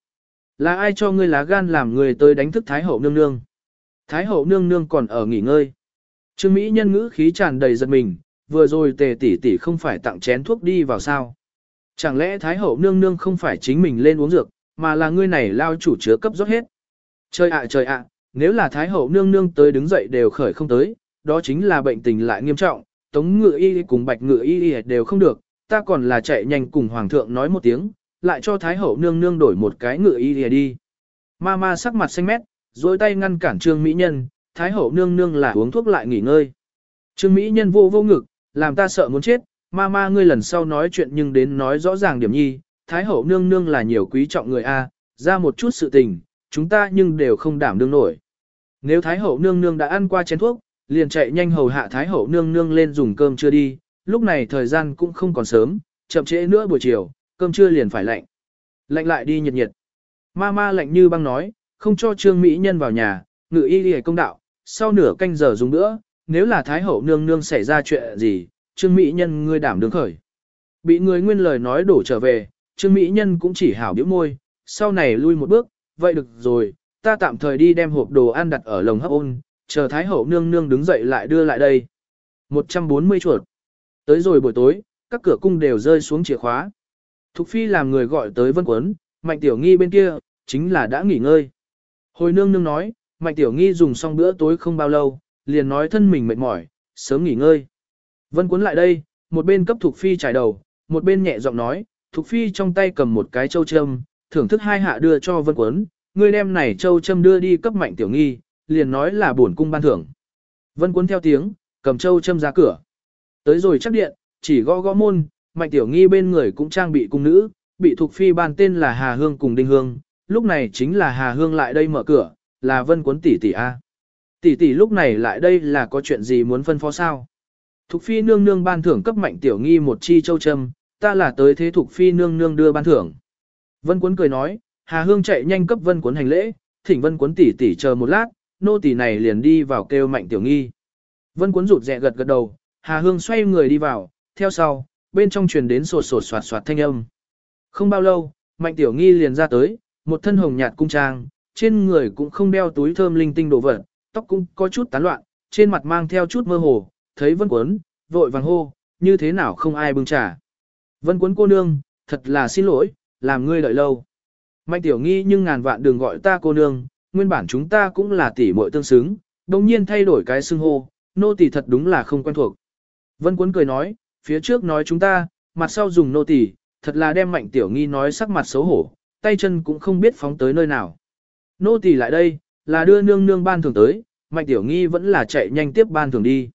Là ai cho ngươi lá gan làm người tới đánh thức thái hậu nương nương? Thái hậu nương nương còn ở nghỉ ngơi. Trương Mỹ nhân ngữ khí tràn đầy giật mình, vừa rồi tề tỷ tỷ không phải tặng chén thuốc đi vào sao. Chẳng lẽ Thái hậu nương nương không phải chính mình lên uống dược, mà là ngươi này lao chủ chứa cấp rót hết. Trời ạ trời ạ, nếu là Thái hậu nương nương tới đứng dậy đều khởi không tới, đó chính là bệnh tình lại nghiêm trọng, tống ngựa y cùng bạch ngựa y đều không được, ta còn là chạy nhanh cùng hoàng thượng nói một tiếng, lại cho Thái hậu nương nương đổi một cái ngựa y đi. Ma ma sắc mặt xanh mét, dối tay ngăn cản trương mỹ nhân, Thái hậu nương nương là uống thuốc lại nghỉ ngơi. Trương mỹ nhân vô vô ngực, làm ta sợ muốn chết, ma ma ngươi lần sau nói chuyện nhưng đến nói rõ ràng điểm nhi, Thái hậu nương nương là nhiều quý trọng người A, ra một chút sự tình, chúng ta nhưng đều không đảm đương nổi. Nếu Thái hậu nương nương đã ăn qua chén thuốc, liền chạy nhanh hầu hạ Thái hậu nương nương lên dùng cơm chưa đi, lúc này thời gian cũng không còn sớm, chậm trễ nữa buổi chiều, cơm trưa liền phải lạnh. Lạnh lại đi nhiệt nhiệt. Ma ma lạnh như băng nói, không cho trương mỹ nhân vào nhà, ngự y đi công đạo, sau nửa canh giờ dùng nữa, nếu là Thái Hậu nương nương xảy ra chuyện gì, Trương Mỹ Nhân ngươi đảm đương khởi. Bị người nguyên lời nói đổ trở về, Trương Mỹ Nhân cũng chỉ hảo biểu môi, sau này lui một bước, vậy được rồi, ta tạm thời đi đem hộp đồ ăn đặt ở lồng hấp ôn, chờ Thái Hậu nương nương đứng dậy lại đưa lại đây. 140 chuột. Tới rồi buổi tối, các cửa cung đều rơi xuống chìa khóa. Thục Phi làm người gọi tới Vân Quấn, Mạnh Tiểu Nghi bên kia, chính là đã nghỉ ngơi. Hồi nương nương nói, Mạnh Tiểu Nghi dùng xong bữa tối không bao lâu, liền nói thân mình mệt mỏi, sớm nghỉ ngơi. Vân Quấn lại đây, một bên cấp Thục Phi trải đầu, một bên nhẹ giọng nói, Thục Phi trong tay cầm một cái châu châm, thưởng thức hai hạ đưa cho Vân Quấn, người đem này châu châm đưa đi cấp Mạnh Tiểu Nghi, liền nói là bổn cung ban thưởng. Vân Quấn theo tiếng, cầm châu châm ra cửa. Tới rồi chắc điện, chỉ gõ gõ môn, Mạnh Tiểu Nghi bên người cũng trang bị cung nữ, bị Thục Phi ban tên là Hà Hương cùng Đinh Hương, lúc này chính là Hà Hương lại đây mở cửa, là vân cuốn tỷ tỷ A. Tỷ tỷ lúc này lại đây là có chuyện gì muốn phân phó sao? Thục phi nương nương ban thưởng cấp mạnh tiểu nghi một chi châu châm, ta là tới thế thục phi nương nương đưa ban thưởng. Vân cuốn cười nói, Hà Hương chạy nhanh cấp vân cuốn hành lễ, thỉnh vân cuốn tỷ tỷ chờ một lát, nô tỷ này liền đi vào kêu mạnh tiểu nghi. Vân cuốn rụt rè gật gật đầu, Hà Hương xoay người đi vào, theo sau, bên trong truyền đến sột sột soạt soạt thanh âm. Không bao lâu, mạnh tiểu nghi liền ra tới, một thân hồng nhạt cung trang, trên người cũng không đeo túi thơm linh tinh đồ vật, tóc cũng có chút tán loạn, trên mặt mang theo chút mơ hồ, thấy Vân Quấn, vội vàng hô, như thế nào không ai bưng trà. Vân Quấn cô nương, thật là xin lỗi, làm ngươi đợi lâu. Mạnh tiểu nghi nhưng ngàn vạn đừng gọi ta cô nương, nguyên bản chúng ta cũng là tỷ muội tương xứng, đồng nhiên thay đổi cái xưng hô, nô tỳ thật đúng là không quen thuộc. Vân Quấn cười nói, phía trước nói chúng ta, mặt sau dùng nô tỳ, thật là đem mạnh tiểu nghi nói sắc mặt xấu hổ, tay chân cũng không biết phóng tới nơi nào. Nô tỳ lại đây, là đưa nương nương ban thường tới, mạnh tiểu nghi vẫn là chạy nhanh tiếp ban thường đi.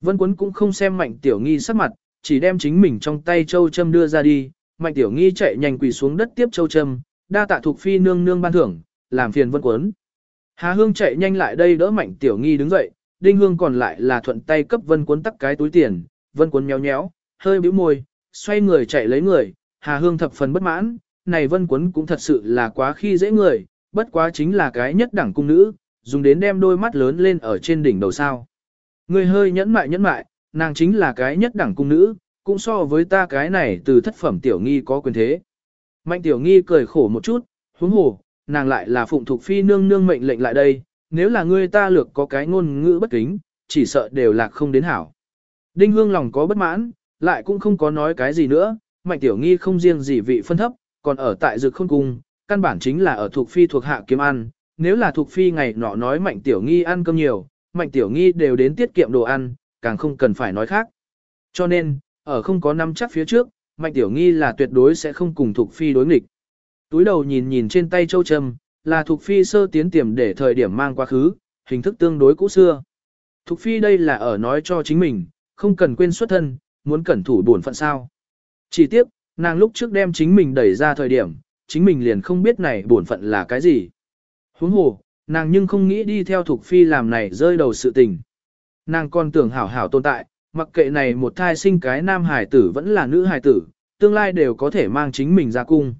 Vân Quấn cũng không xem mạnh tiểu nghi sắc mặt, chỉ đem chính mình trong tay châu châm đưa ra đi, mạnh tiểu nghi chạy nhanh quỳ xuống đất tiếp châu châm, đa tạ thuộc phi nương nương ban thưởng, làm phiền Vân Quấn. Hà Hương chạy nhanh lại đây đỡ mạnh tiểu nghi đứng dậy, Đinh Hương còn lại là thuận tay cấp Vân Quấn tắt cái túi tiền, Vân Quấn méo nhéo, hơi bĩu môi, xoay người chạy lấy người, Hà Hương thập phần bất mãn, này Vân Quấn cũng thật sự là quá khi dễ người, bất quá chính là cái nhất đẳng cung nữ, dùng đến đem đôi mắt lớn lên ở trên đỉnh đầu sao. Người hơi nhẫn mại nhẫn mại, nàng chính là cái nhất đẳng cung nữ, cũng so với ta cái này từ thất phẩm tiểu nghi có quyền thế. Mạnh tiểu nghi cười khổ một chút, huống hồ, nàng lại là phụng thuộc phi nương nương mệnh lệnh lại đây, nếu là ngươi ta lược có cái ngôn ngữ bất kính, chỉ sợ đều là không đến hảo. Đinh hương lòng có bất mãn, lại cũng không có nói cái gì nữa, mạnh tiểu nghi không riêng gì vị phân thấp, còn ở tại dược khôn cung, căn bản chính là ở thuộc phi thuộc hạ kiếm ăn, nếu là thuộc phi ngày nọ nói mạnh tiểu nghi ăn cơm nhiều, mạnh tiểu nghi đều đến tiết kiệm đồ ăn, càng không cần phải nói khác. Cho nên, ở không có năm chắc phía trước, Mạnh Tiểu Nghi là tuyệt đối sẽ không cùng Thuộc Phi đối nghịch. Túi đầu nhìn nhìn trên tay châu trầm, là Thục Phi sơ tiến tiềm để thời điểm mang quá khứ, hình thức tương đối cũ xưa. Thục Phi đây là ở nói cho chính mình, không cần quên xuất thân, muốn cẩn thủ bổn phận sao. Chỉ tiếc, nàng lúc trước đem chính mình đẩy ra thời điểm, chính mình liền không biết này bổn phận là cái gì. Huống hồ, nàng nhưng không nghĩ đi theo Thục Phi làm này rơi đầu sự tình. Nàng còn tưởng hảo hảo tồn tại, mặc kệ này một thai sinh cái nam hài tử vẫn là nữ hài tử, tương lai đều có thể mang chính mình ra cung.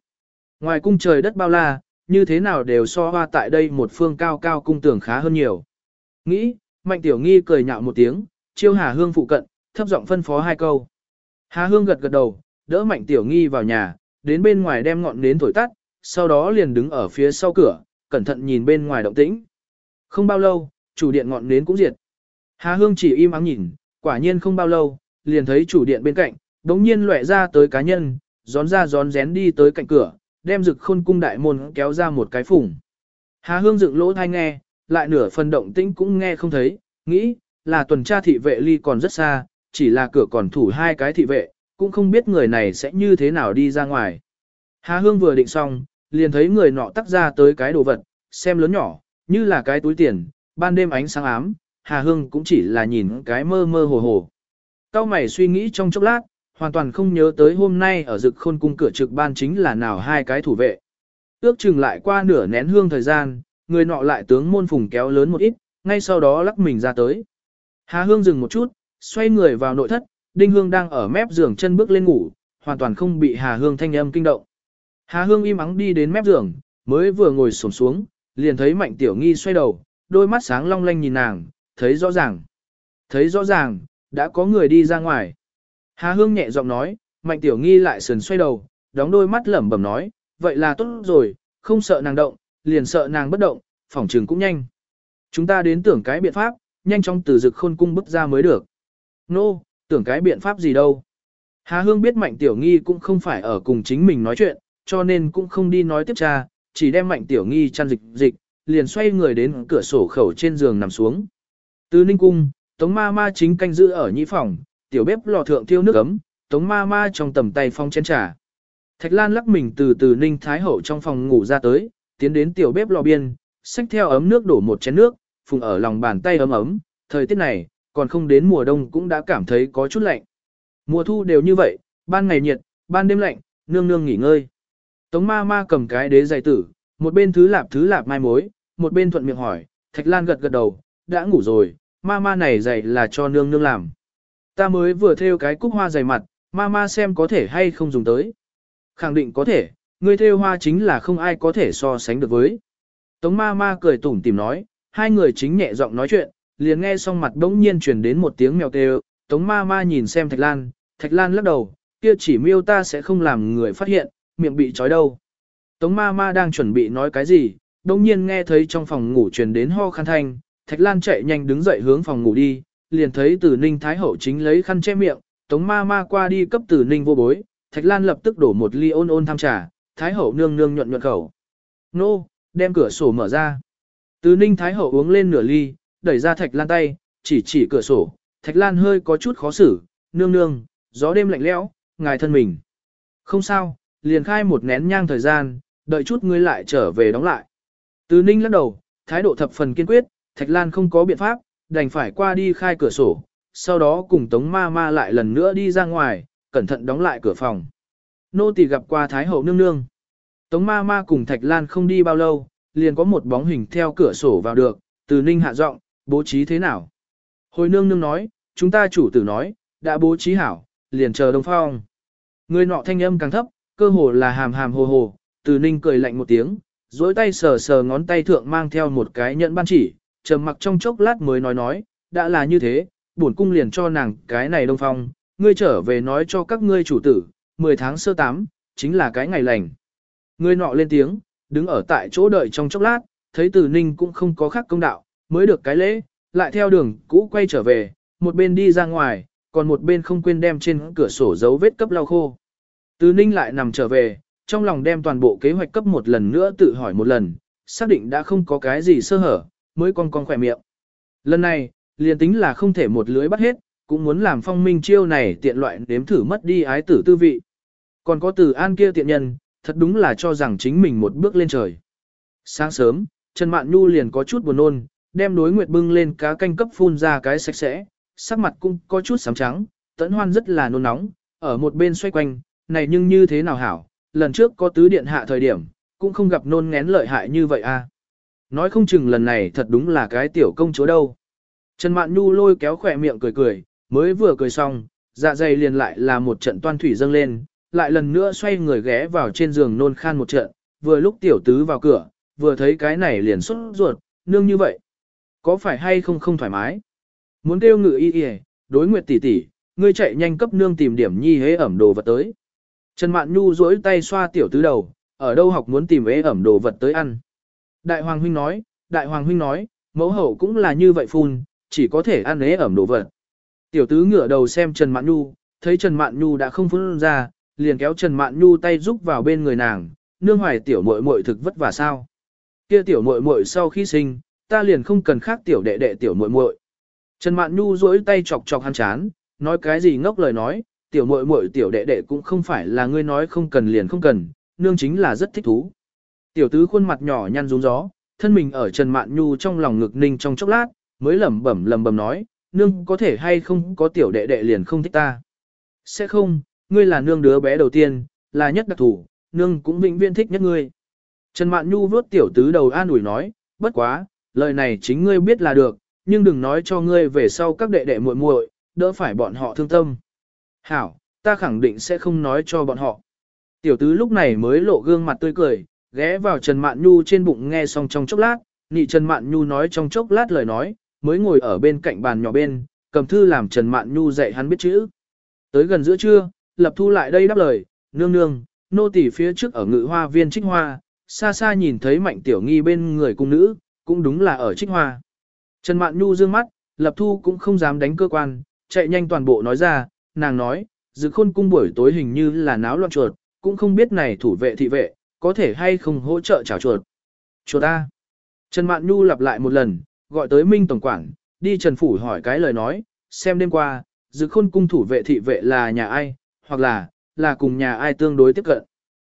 Ngoài cung trời đất bao la, như thế nào đều so hoa tại đây một phương cao cao cung tưởng khá hơn nhiều. Nghĩ, Mạnh Tiểu Nghi cười nhạo một tiếng, chiêu Hà Hương phụ cận, thấp giọng phân phó hai câu. Hà Hương gật gật đầu, đỡ Mạnh Tiểu Nghi vào nhà, đến bên ngoài đem ngọn nến thổi tắt, sau đó liền đứng ở phía sau cửa, cẩn thận nhìn bên ngoài động tĩnh. Không bao lâu, chủ điện ngọn nến cũng diệt. Hà Hương chỉ im ắng nhìn, quả nhiên không bao lâu, liền thấy chủ điện bên cạnh, đống nhiên lóe ra tới cá nhân, gión ra gión rén đi tới cạnh cửa, đem rực khôn cung đại môn kéo ra một cái phủng. Hà Hương dựng lỗ thai nghe, lại nửa phần động tĩnh cũng nghe không thấy, nghĩ, là tuần tra thị vệ ly còn rất xa, chỉ là cửa còn thủ hai cái thị vệ, cũng không biết người này sẽ như thế nào đi ra ngoài. Hà Hương vừa định xong, liền thấy người nọ tắt ra tới cái đồ vật, xem lớn nhỏ, như là cái túi tiền, ban đêm ánh sáng ám, Hà Hương cũng chỉ là nhìn cái mơ mơ hồ hồ. Cao mày suy nghĩ trong chốc lát, hoàn toàn không nhớ tới hôm nay ở dực khôn cung cửa trực ban chính là nào hai cái thủ vệ. Ước chừng lại qua nửa nén hương thời gian, người nọ lại tướng môn phùng kéo lớn một ít, ngay sau đó lắc mình ra tới. Hà Hương dừng một chút, xoay người vào nội thất, Đinh Hương đang ở mép giường chân bước lên ngủ, hoàn toàn không bị Hà Hương thanh âm kinh động. Hà Hương im ắng đi đến mép giường, mới vừa ngồi xổm xuống, liền thấy Mạnh Tiểu Nghi xoay đầu, đôi mắt sáng long lanh nhìn nàng, thấy rõ ràng. Thấy rõ ràng, đã có người đi ra ngoài. Hà Hương nhẹ giọng nói, Mạnh Tiểu Nghi lại sườn xoay đầu, đóng đôi mắt lẩm bẩm nói, vậy là tốt rồi, không sợ nàng động, liền sợ nàng bất động, phòng trường cũng nhanh. Chúng ta đến tưởng cái biện pháp, nhanh chóng từ dực khôn cung bức ra mới được. Nô, no, tưởng cái biện pháp gì đâu. Hà Hương biết Mạnh Tiểu Nghi cũng không phải ở cùng chính mình nói chuyện, cho nên cũng không đi nói tiếp tra, chỉ đem Mạnh Tiểu Nghi chăn dịch dịch, liền xoay người đến cửa sổ khẩu trên giường nằm xuống. Từ Ninh Cung, Tống Ma Ma chính canh giữ ở nhĩ phòng, tiểu bếp lò thượng thiêu nước ấm, Tống Ma Ma trong tầm tay phong chén trà. Thạch Lan lắc mình từ từ Ninh Thái Hậu trong phòng ngủ ra tới, tiến đến tiểu bếp lò biên, xách theo ấm nước đổ một chén nước, phùng ở lòng bàn tay ấm ấm, thời tiết này, còn không đến mùa đông cũng đã cảm thấy có chút lạnh. Mùa thu đều như vậy, ban ngày nhiệt, ban đêm lạnh, nương nương nghỉ ngơi. Tống ma ma cầm cái đế giày tử, một bên thứ lạp thứ lạp mai mối, một bên thuận miệng hỏi, Thạch Lan gật gật đầu, đã ngủ rồi, ma ma này giày là cho nương nương làm. Ta mới vừa thêu cái cúc hoa dày mặt, mama xem có thể hay không dùng tới. Khẳng định có thể, người thêu hoa chính là không ai có thể so sánh được với. Tống mama cười tủm tìm nói, hai người chính nhẹ giọng nói chuyện, liền nghe xong mặt bỗng nhiên truyền đến một tiếng mèo kêu, Tống ma ma nhìn xem Thạch Lan, Thạch Lan lắc đầu, kia chỉ miêu ta sẽ không làm người phát hiện, miệng bị trói đâu. Tống ma ma đang chuẩn bị nói cái gì, đồng nhiên nghe thấy trong phòng ngủ truyền đến ho khăn thanh, Thạch Lan chạy nhanh đứng dậy hướng phòng ngủ đi, liền thấy Tử Ninh Thái Hậu chính lấy khăn che miệng, Tống ma ma qua đi cấp Tử Ninh vô bối, Thạch Lan lập tức đổ một ly ôn ôn tham trà, Thái Hậu nương nương nhuận nhuận khẩu. Nô, đem cửa sổ mở ra. Tử Ninh Thái Hậu uống lên nửa ly, đẩy ra Thạch Lan tay, chỉ chỉ cửa sổ, Thạch Lan hơi có chút khó xử, nương nương, gió đêm lạnh lẽo, ngài thân mình. Không sao, liền khai một nén nhang thời gian, đợi chút ngươi lại trở về đóng lại. Từ ninh lắc đầu, thái độ thập phần kiên quyết, Thạch Lan không có biện pháp, đành phải qua đi khai cửa sổ, sau đó cùng Tống Ma Ma lại lần nữa đi ra ngoài, cẩn thận đóng lại cửa phòng. Nô tỳ gặp qua Thái Hậu nương nương. Tống Ma Ma cùng Thạch Lan không đi bao lâu, liền có một bóng hình theo cửa sổ vào được, từ ninh hạ giọng, bố trí thế nào? Hồi nương nương nói, chúng ta chủ tử nói, đã bố trí hảo, liền chờ Đông Phong. Người nọ thanh âm càng thấp, cơ hồ là hàm hàm hồ hồ, từ ninh cười lạnh một tiếng, duỗi tay sờ sờ ngón tay thượng mang theo một cái nhẫn ban chỉ, trầm mặc trong chốc lát mới nói nói, đã là như thế, bổn cung liền cho nàng cái này đông phong, ngươi trở về nói cho các ngươi chủ tử, 10 tháng sơ tám, chính là cái ngày lành. Ngươi nọ lên tiếng, đứng ở tại chỗ đợi trong chốc lát, thấy từ ninh cũng không có khác công đạo, mới được cái lễ, lại theo đường cũ quay trở về, một bên đi ra ngoài, còn một bên không quên đem trên cửa sổ dấu vết cấp lau khô. Từ ninh lại nằm trở về, trong lòng đem toàn bộ kế hoạch cấp một lần nữa tự hỏi một lần, xác định đã không có cái gì sơ hở, mới con con khỏe miệng. Lần này, liền tính là không thể một lưới bắt hết, cũng muốn làm phong minh chiêu này tiện loại nếm thử mất đi ái tử tư vị. Còn có từ an kia tiện nhân, thật đúng là cho rằng chính mình một bước lên trời. Sáng sớm, Trần Mạn Nhu liền có chút buồn nôn, đem đối nguyệt bưng lên cá canh cấp phun ra cái sạch sẽ, sắc mặt cũng có chút sám trắng, tẫn hoan rất là nôn nóng, ở một bên xoay quanh, này nhưng như thế nào hảo, lần trước có tứ điện hạ thời điểm, cũng không gặp nôn ngén lợi hại như vậy a. À. Nói không chừng lần này thật đúng là cái tiểu công chúa đâu. Trần Mạn Nhu lôi kéo khỏe miệng cười cười, mới vừa cười xong, dạ dày liền lại là một trận toan thủy dâng lên, lại lần nữa xoay người ghé vào trên giường nôn khan một trận, vừa lúc tiểu tứ vào cửa, vừa thấy cái này liền xuất ruột, nương như vậy. Có phải hay không không thoải mái? Muốn kêu ngự y y, đối nguyệt tỷ tỷ, ngươi chạy nhanh cấp nương tìm điểm nhi hế ẩm đồ vật tới. Trần Mạn Nhu duỗi tay xoa tiểu tứ đầu, ở đâu học muốn tìm hế ẩm đồ vật tới ăn. Đại Hoàng Huynh nói, Đại Hoàng Huynh nói, mẫu hậu cũng là như vậy phun, chỉ có thể ăn ế ẩm đồ vật. Tiểu tứ ngửa đầu xem Trần Mạn Nhu, thấy Trần Mạn Nhu đã không phun ra, liền kéo Trần Mạn Nhu tay giúp vào bên người nàng, nương hoài tiểu muội muội thực vất vả sao. Kia tiểu muội muội sau khi sinh, ta liền không cần khác tiểu đệ đệ tiểu muội muội. Trần Mạn Nhu duỗi tay chọc chọc hắn chán, nói cái gì ngốc lời nói, tiểu muội muội tiểu đệ đệ cũng không phải là ngươi nói không cần liền không cần, nương chính là rất thích thú. Tiểu tứ khuôn mặt nhỏ nhăn rúng gió, thân mình ở Trần Mạn Nhu trong lòng ngực ninh trong chốc lát, mới lẩm bẩm lẩm bẩm nói, nương có thể hay không có tiểu đệ đệ liền không thích ta. Sẽ không, ngươi là nương đứa bé đầu tiên, là nhất đặc thủ, nương cũng vĩnh viễn thích nhất ngươi. Trần Mạn Nhu vuốt tiểu tứ đầu an ủi nói, bất quá, lời này chính ngươi biết là được, nhưng đừng nói cho ngươi về sau các đệ đệ muội muội, đỡ phải bọn họ thương tâm. Hảo, ta khẳng định sẽ không nói cho bọn họ. Tiểu tứ lúc này mới lộ gương mặt tươi cười, ghé vào Trần Mạn Nhu trên bụng nghe xong trong chốc lát, nhị Trần Mạn Nhu nói trong chốc lát lời nói, mới ngồi ở bên cạnh bàn nhỏ bên, cầm thư làm Trần Mạn Nhu dạy hắn biết chữ. Tới gần giữa trưa, Lập Thu lại đây đáp lời, nương nương, nô tỳ phía trước ở ngự hoa viên trích hoa, xa xa nhìn thấy mạnh tiểu nghi bên người cung nữ, cũng đúng là ở trích hoa. Trần Mạn Nhu dương mắt, Lập Thu cũng không dám đánh cơ quan, chạy nhanh toàn bộ nói ra, nàng nói, dự khôn cung buổi tối hình như là náo loạn chuột, cũng không biết này thủ vệ thị vệ, có thể hay không hỗ trợ chảo chuột. Chuột ta Trần Mạn Nhu lặp lại một lần, gọi tới Minh Tổng Quản, đi Trần Phủ hỏi cái lời nói, xem đêm qua, dự khôn cung thủ vệ thị vệ là nhà ai, hoặc là, là cùng nhà ai tương đối tiếp cận.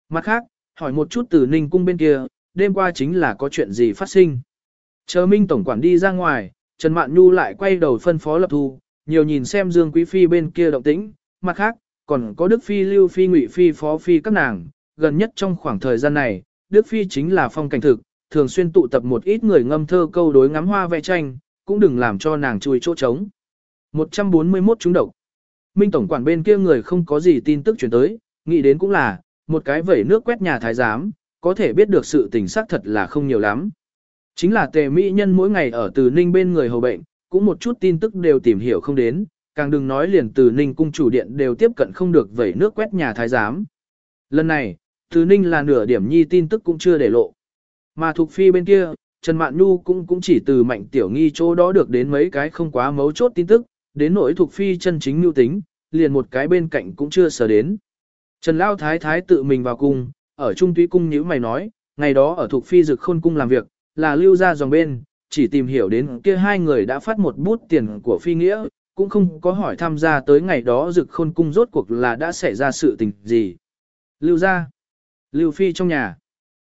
Mặt khác, hỏi một chút từ Ninh cung bên kia, đêm qua chính là có chuyện gì phát sinh. Chờ Minh Tổng Quản đi ra ngoài, Trần Mạn Nhu lại quay đầu phân phó lập thu, nhiều nhìn xem Dương Quý Phi bên kia động tĩnh, mặt khác, còn có Đức Phi Lưu Phi Ngụy Phi Phó Phi các nàng, gần nhất trong khoảng thời gian này, Đức Phi chính là phong cảnh thực, thường xuyên tụ tập một ít người ngâm thơ câu đối ngắm hoa vẽ tranh, cũng đừng làm cho nàng chui chỗ trống. 141 chúng độc. Minh Tổng quản bên kia người không có gì tin tức chuyển tới, nghĩ đến cũng là, một cái vẩy nước quét nhà thái giám, có thể biết được sự tình xác thật là không nhiều lắm. Chính là tề mỹ nhân mỗi ngày ở từ ninh bên người hầu bệnh, cũng một chút tin tức đều tìm hiểu không đến, càng đừng nói liền từ ninh cung chủ điện đều tiếp cận không được vẩy nước quét nhà thái giám. Lần này, từ ninh là nửa điểm nhi tin tức cũng chưa để lộ. Mà thuộc phi bên kia, Trần Mạn Nhu cũng cũng chỉ từ mạnh tiểu nghi chỗ đó được đến mấy cái không quá mấu chốt tin tức, đến nỗi thuộc phi chân chính mưu tính, liền một cái bên cạnh cũng chưa sở đến. Trần Lao Thái Thái tự mình vào cung, ở Trung tuy Cung nhữ mày nói, ngày đó ở thuộc phi dực khôn cung làm việc, là lưu ra dòng bên, chỉ tìm hiểu đến kia hai người đã phát một bút tiền của phi nghĩa, cũng không có hỏi tham gia tới ngày đó dực khôn cung rốt cuộc là đã xảy ra sự tình gì. Lưu ra, lưu phi trong nhà.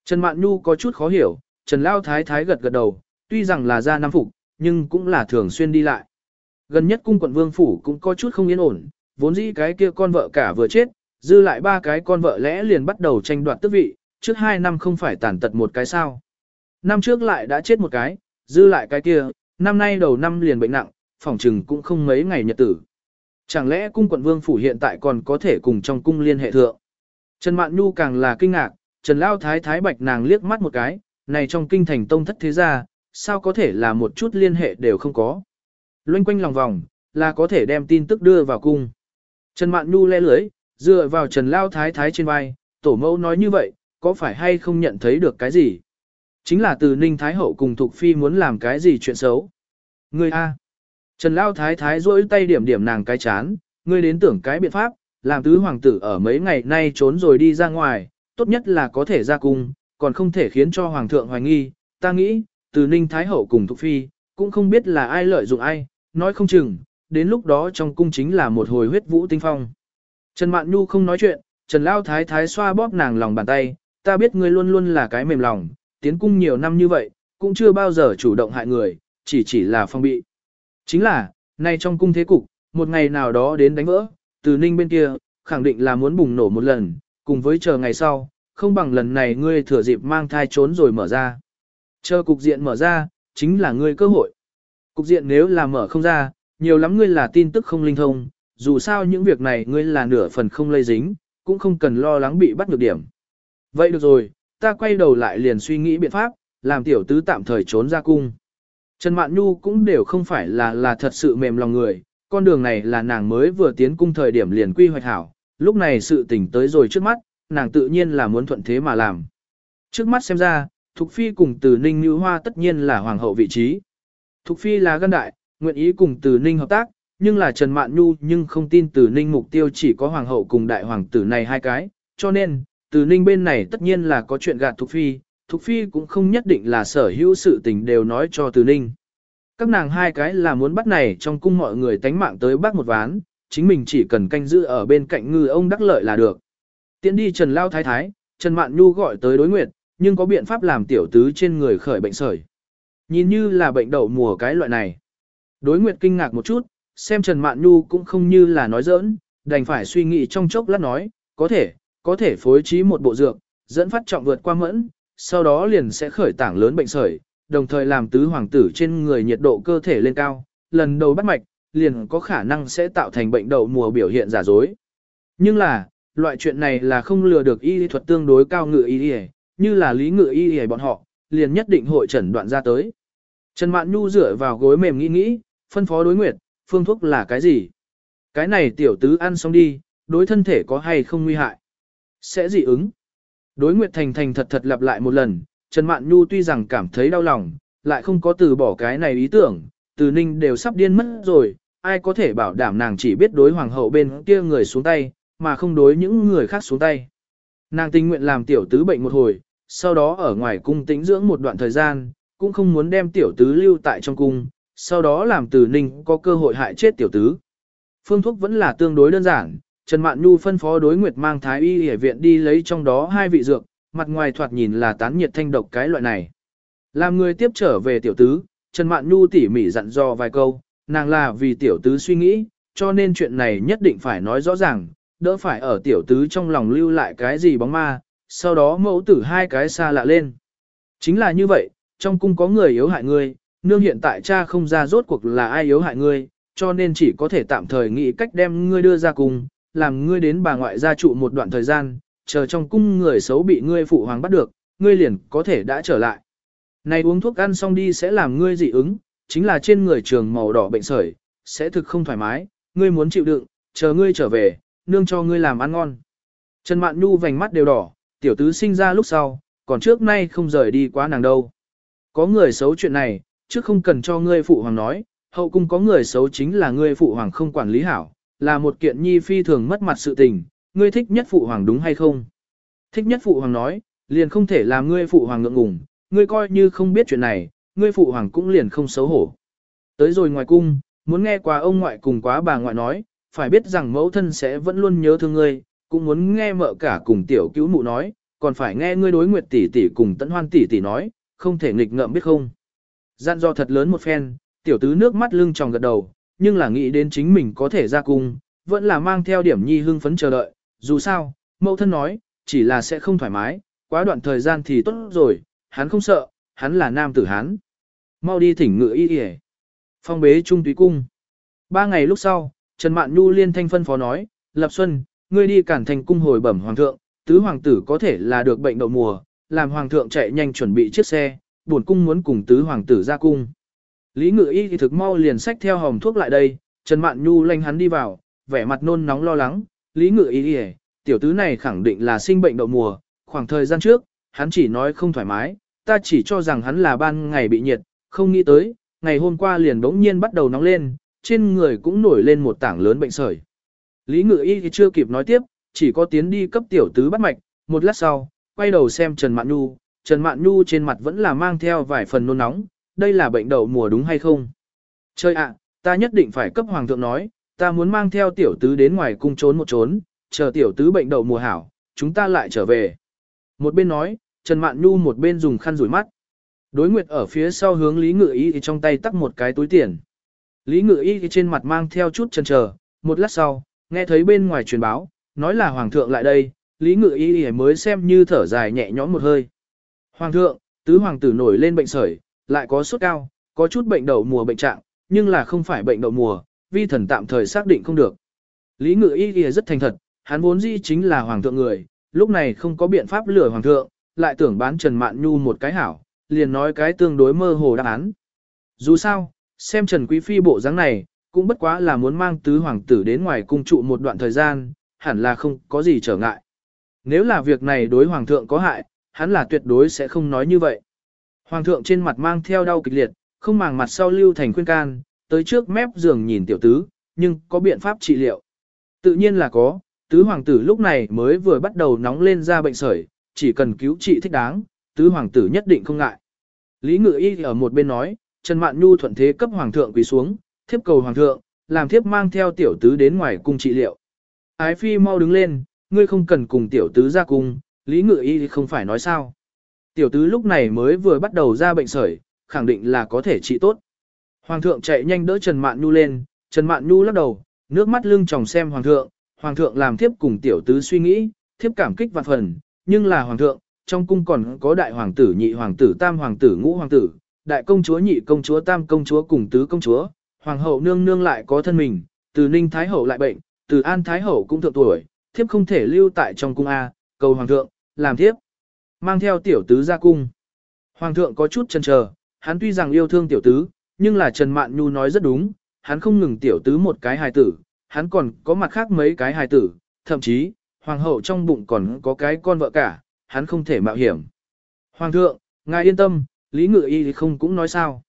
Trần Mạn Nhu có chút khó hiểu, Trần Lao Thái Thái gật gật đầu, tuy rằng là ra năm phục, nhưng cũng là thường xuyên đi lại. Gần nhất cung quận vương phủ cũng có chút không yên ổn, vốn dĩ cái kia con vợ cả vừa chết, dư lại ba cái con vợ lẽ liền bắt đầu tranh đoạt tước vị, trước hai năm không phải tàn tật một cái sao. Năm trước lại đã chết một cái, dư lại cái kia, năm nay đầu năm liền bệnh nặng, phòng trừng cũng không mấy ngày nhật tử. Chẳng lẽ cung quận vương phủ hiện tại còn có thể cùng trong cung liên hệ thượng? Trần Mạn Nhu càng là kinh ngạc, Trần Lao Thái Thái Bạch nàng liếc mắt một cái, này trong kinh thành tông thất thế gia, sao có thể là một chút liên hệ đều không có. Loanh quanh lòng vòng, là có thể đem tin tức đưa vào cung. Trần Mạn Nhu le lưới, dựa vào Trần Lao Thái Thái trên vai, tổ mẫu nói như vậy, có phải hay không nhận thấy được cái gì? Chính là từ Ninh Thái Hậu cùng Thục Phi muốn làm cái gì chuyện xấu. Ngươi A. Trần Lao Thái Thái rỗi tay điểm điểm nàng cái chán, ngươi đến tưởng cái biện pháp, làm tứ hoàng tử ở mấy ngày nay trốn rồi đi ra ngoài, tốt nhất là có thể ra cung, còn không thể khiến cho hoàng thượng hoài nghi, ta nghĩ, từ Ninh Thái Hậu cùng Thục Phi, cũng không biết là ai lợi dụng ai, nói không chừng, đến lúc đó trong cung chính là một hồi huyết vũ tinh phong. Trần Mạn Nhu không nói chuyện, Trần Lao Thái Thái xoa bóp nàng lòng bàn tay, ta biết ngươi luôn luôn là cái mềm lòng, tiến cung nhiều năm như vậy, cũng chưa bao giờ chủ động hại người, chỉ chỉ là phong bị. Chính là, nay trong cung thế cục, một ngày nào đó đến đánh vỡ, từ ninh bên kia, khẳng định là muốn bùng nổ một lần, cùng với chờ ngày sau, không bằng lần này ngươi thừa dịp mang thai trốn rồi mở ra. Chờ cục diện mở ra, chính là ngươi cơ hội. Cục diện nếu là mở không ra, nhiều lắm ngươi là tin tức không linh thông, dù sao những việc này ngươi là nửa phần không lây dính, cũng không cần lo lắng bị bắt được điểm. Vậy được rồi, ta quay đầu lại liền suy nghĩ biện pháp, làm tiểu tứ tạm thời trốn ra cung. Trần Mạn Nhu cũng đều không phải là là thật sự mềm lòng người, con đường này là nàng mới vừa tiến cung thời điểm liền quy hoạch hảo, lúc này sự tình tới rồi trước mắt, nàng tự nhiên là muốn thuận thế mà làm. Trước mắt xem ra, Thục Phi cùng Từ Ninh Như Hoa tất nhiên là hoàng hậu vị trí. Thục Phi là gân đại, nguyện ý cùng Từ Ninh hợp tác, nhưng là Trần Mạn Nhu nhưng không tin Từ Ninh mục tiêu chỉ có hoàng hậu cùng đại hoàng tử này hai cái, cho nên, Từ Ninh bên này tất nhiên là có chuyện gạt Thục Phi, Thục Phi cũng không nhất định là sở hữu sự tình đều nói cho Từ Ninh. Các nàng hai cái là muốn bắt này trong cung mọi người tánh mạng tới bắt một ván, chính mình chỉ cần canh giữ ở bên cạnh ngư ông đắc lợi là được. Tiến đi Trần Lao Thái Thái, Trần Mạn Nhu gọi tới đối nguyệt, nhưng có biện pháp làm tiểu tứ trên người khởi bệnh sởi. Nhìn như là bệnh đậu mùa cái loại này. Đối nguyệt kinh ngạc một chút, xem Trần Mạn Nhu cũng không như là nói giỡn, đành phải suy nghĩ trong chốc lát nói, có thể, có thể phối trí một bộ dược, dẫn phát trọng vượt qua mẫn, sau đó liền sẽ khởi tảng lớn bệnh sởi, đồng thời làm tứ hoàng tử trên người nhiệt độ cơ thể lên cao, lần đầu bắt mạch, liền có khả năng sẽ tạo thành bệnh đậu mùa biểu hiện giả dối. Nhưng là, loại chuyện này là không lừa được y lý thuật tương đối cao ngự y như là lý ngự y bọn họ, liền nhất định hội chẩn đoạn ra tới. Trần Mạn Nhu dựa vào gối mềm nghĩ nghĩ, phân phó đối nguyệt, phương thuốc là cái gì? Cái này tiểu tứ ăn xong đi, đối thân thể có hay không nguy hại? Sẽ dị ứng. Đối nguyệt thành thành thật thật lặp lại một lần, Trần Mạn Nhu tuy rằng cảm thấy đau lòng, lại không có từ bỏ cái này ý tưởng, từ ninh đều sắp điên mất rồi, ai có thể bảo đảm nàng chỉ biết đối hoàng hậu bên kia người xuống tay, mà không đối những người khác xuống tay. Nàng tình nguyện làm tiểu tứ bệnh một hồi, sau đó ở ngoài cung tĩnh dưỡng một đoạn thời gian, cũng không muốn đem tiểu tứ lưu tại trong cung, sau đó làm từ ninh có cơ hội hại chết tiểu tứ. Phương thuốc vẫn là tương đối đơn giản, Trần Mạn Nhu phân phó đối nguyệt mang thái y y viện đi lấy trong đó hai vị dược, mặt ngoài thoạt nhìn là tán nhiệt thanh độc cái loại này. Làm người tiếp trở về tiểu tứ, Trần Mạn Nhu tỉ mỉ dặn dò vài câu, nàng là vì tiểu tứ suy nghĩ, cho nên chuyện này nhất định phải nói rõ ràng, đỡ phải ở tiểu tứ trong lòng lưu lại cái gì bóng ma, sau đó mẫu tử hai cái xa lạ lên. Chính là như vậy, trong cung có người yếu hại ngươi, nương hiện tại cha không ra rốt cuộc là ai yếu hại ngươi, cho nên chỉ có thể tạm thời nghĩ cách đem ngươi đưa ra cùng, làm ngươi đến bà ngoại gia trụ một đoạn thời gian, chờ trong cung người xấu bị ngươi phụ hoàng bắt được, ngươi liền có thể đã trở lại. Này uống thuốc ăn xong đi sẽ làm ngươi dị ứng, chính là trên người trường màu đỏ bệnh sởi, sẽ thực không thoải mái, ngươi muốn chịu đựng, chờ ngươi trở về, nương cho ngươi làm ăn ngon. Trần Mạn Nhu vành mắt đều đỏ, tiểu tứ sinh ra lúc sau, còn trước nay không rời đi quá nàng đâu. Có người xấu chuyện này, trước không cần cho ngươi phụ hoàng nói, hậu cung có người xấu chính là ngươi phụ hoàng không quản lý hảo, là một kiện nhi phi thường mất mặt sự tình, ngươi thích nhất phụ hoàng đúng hay không? Thích nhất phụ hoàng nói, liền không thể làm ngươi phụ hoàng ngượng ngùng, ngươi coi như không biết chuyện này, ngươi phụ hoàng cũng liền không xấu hổ. Tới rồi ngoài cung, muốn nghe qua ông ngoại cùng quá bà ngoại nói, phải biết rằng mẫu thân sẽ vẫn luôn nhớ thương ngươi, cũng muốn nghe mợ cả cùng tiểu cứu mụ nói, còn phải nghe ngươi đối nguyệt tỷ tỷ cùng tấn hoan tỷ tỷ nói, không thể nghịch ngợm biết không. Gian do thật lớn một phen, tiểu tứ nước mắt lưng tròng gật đầu, nhưng là nghĩ đến chính mình có thể ra cung, vẫn là mang theo điểm nhi hưng phấn chờ đợi, dù sao, mẫu thân nói, chỉ là sẽ không thoải mái, quá đoạn thời gian thì tốt rồi, hắn không sợ, hắn là nam tử hắn. Mau đi thỉnh ngựa y y Phong bế trung túy cung. Ba ngày lúc sau, Trần Mạn Nhu liên thanh phân phó nói, Lập Xuân, ngươi đi cản thành cung hồi bẩm hoàng thượng, tứ hoàng tử có thể là được bệnh đậu mùa, làm hoàng thượng chạy nhanh chuẩn bị chiếc xe, bổn cung muốn cùng tứ hoàng tử ra cung. Lý Ngự Y thì thực mau liền sách theo hòm thuốc lại đây, Trần Mạn Nhu lanh hắn đi vào, vẻ mặt nôn nóng lo lắng, Lý Ngự Y, tiểu tứ này khẳng định là sinh bệnh đậu mùa, khoảng thời gian trước, hắn chỉ nói không thoải mái, ta chỉ cho rằng hắn là ban ngày bị nhiệt, không nghĩ tới, ngày hôm qua liền bỗng nhiên bắt đầu nóng lên, trên người cũng nổi lên một tảng lớn bệnh sởi. Lý Ngự Y thì chưa kịp nói tiếp, chỉ có tiến đi cấp tiểu tứ bắt mạch, một lát sau, quay đầu xem Trần Mạn Nhu, Trần Mạn Nhu trên mặt vẫn là mang theo vài phần nôn nóng, đây là bệnh đậu mùa đúng hay không? Chơi ạ, ta nhất định phải cấp hoàng thượng nói, ta muốn mang theo tiểu tứ đến ngoài cung trốn một trốn, chờ tiểu tứ bệnh đậu mùa hảo, chúng ta lại trở về. Một bên nói, Trần Mạn Nhu một bên dùng khăn rủi mắt. Đối nguyệt ở phía sau hướng Lý Ngự Y thì trong tay tắt một cái túi tiền. Lý Ngự Y thì trên mặt mang theo chút chần chờ, một lát sau, nghe thấy bên ngoài truyền báo, nói là Hoàng thượng lại đây, Lý Ngự Y thì mới xem như thở dài nhẹ nhõm một hơi. Hoàng thượng, tứ hoàng tử nổi lên bệnh sởi, lại có sốt cao, có chút bệnh đậu mùa bệnh trạng, nhưng là không phải bệnh đậu mùa, vi thần tạm thời xác định không được. Lý Ngự Y thì rất thành thật, hắn vốn dĩ chính là hoàng thượng người, lúc này không có biện pháp lừa hoàng thượng, lại tưởng bán Trần Mạn Nhu một cái hảo, liền nói cái tương đối mơ hồ đáp án. Dù sao, xem Trần Quý Phi bộ dáng này, cũng bất quá là muốn mang tứ hoàng tử đến ngoài cung trụ một đoạn thời gian, hẳn là không có gì trở ngại. Nếu là việc này đối hoàng thượng có hại, hắn là tuyệt đối sẽ không nói như vậy. Hoàng thượng trên mặt mang theo đau kịch liệt, không màng mặt sau lưu thành khuyên can, tới trước mép giường nhìn tiểu tứ, nhưng có biện pháp trị liệu. Tự nhiên là có, tứ hoàng tử lúc này mới vừa bắt đầu nóng lên ra bệnh sởi, chỉ cần cứu trị thích đáng, tứ hoàng tử nhất định không ngại. Lý Ngự Y ở một bên nói, Trần Mạn Nhu thuận thế cấp hoàng thượng quỳ xuống, thiếp cầu hoàng thượng, làm thiếp mang theo tiểu tứ đến ngoài cung trị liệu. Ái phi mau đứng lên, ngươi không cần cùng tiểu tứ ra cung, Lý Ngự Y không phải nói sao. Tiểu tứ lúc này mới vừa bắt đầu ra bệnh sởi, khẳng định là có thể trị tốt. Hoàng thượng chạy nhanh đỡ Trần Mạn Nhu lên, Trần Mạn Nhu lắc đầu, nước mắt lưng tròng xem hoàng thượng, hoàng thượng làm thiếp cùng tiểu tứ suy nghĩ, thiếp cảm kích vạn phần, nhưng là hoàng thượng, trong cung còn có đại hoàng tử, nhị hoàng tử, tam hoàng tử, ngũ hoàng tử, đại công chúa, nhị công chúa, tam công chúa cùng tứ công chúa, hoàng hậu nương nương lại có thân mình, từ ninh thái hậu lại bệnh, từ an thái hậu cũng thượng tuổi, thiếp không thể lưu tại trong cung A, cầu hoàng thượng, làm thiếp, mang theo tiểu tứ ra cung. Hoàng thượng có chút chần chờ, hắn tuy rằng yêu thương tiểu tứ, nhưng là Trần Mạn Nhu nói rất đúng, hắn không ngừng tiểu tứ một cái hài tử, hắn còn có mặt khác mấy cái hài tử, thậm chí, hoàng hậu trong bụng còn có cái con vợ cả, hắn không thể mạo hiểm. Hoàng thượng, ngài yên tâm, Lý Ngự Y thì không cũng nói sao.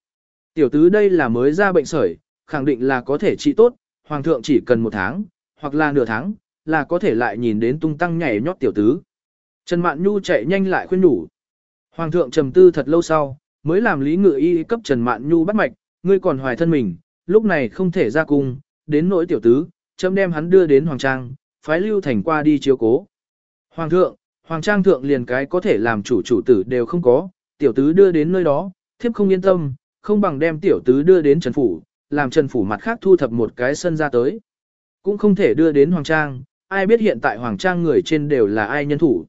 Tiểu tứ đây là mới ra bệnh sởi, khẳng định là có thể trị tốt, hoàng thượng chỉ cần một tháng, hoặc là nửa tháng, là có thể lại nhìn đến tung tăng nhảy nhót tiểu tứ. Trần Mạn Nhu chạy nhanh lại khuyên nhủ. Hoàng thượng trầm tư thật lâu sau, mới làm Lý Ngự Y cấp Trần Mạn Nhu bắt mạch, ngươi còn hoài thân mình, lúc này không thể ra cung, đến nỗi tiểu tứ, chấm đem hắn đưa đến Hoàng Trang, phái lưu thành qua đi chiếu cố. Hoàng thượng, Hoàng Trang thượng liền cái có thể làm chủ chủ tử đều không có, tiểu tứ đưa đến nơi đó, thiếp không yên tâm, không bằng đem tiểu tứ đưa đến Trần Phủ, làm Trần Phủ mặt khác thu thập một cái sân ra tới. Cũng không thể đưa đến Hoàng Trang, ai biết hiện tại Hoàng Trang người trên đều là ai nhân thủ.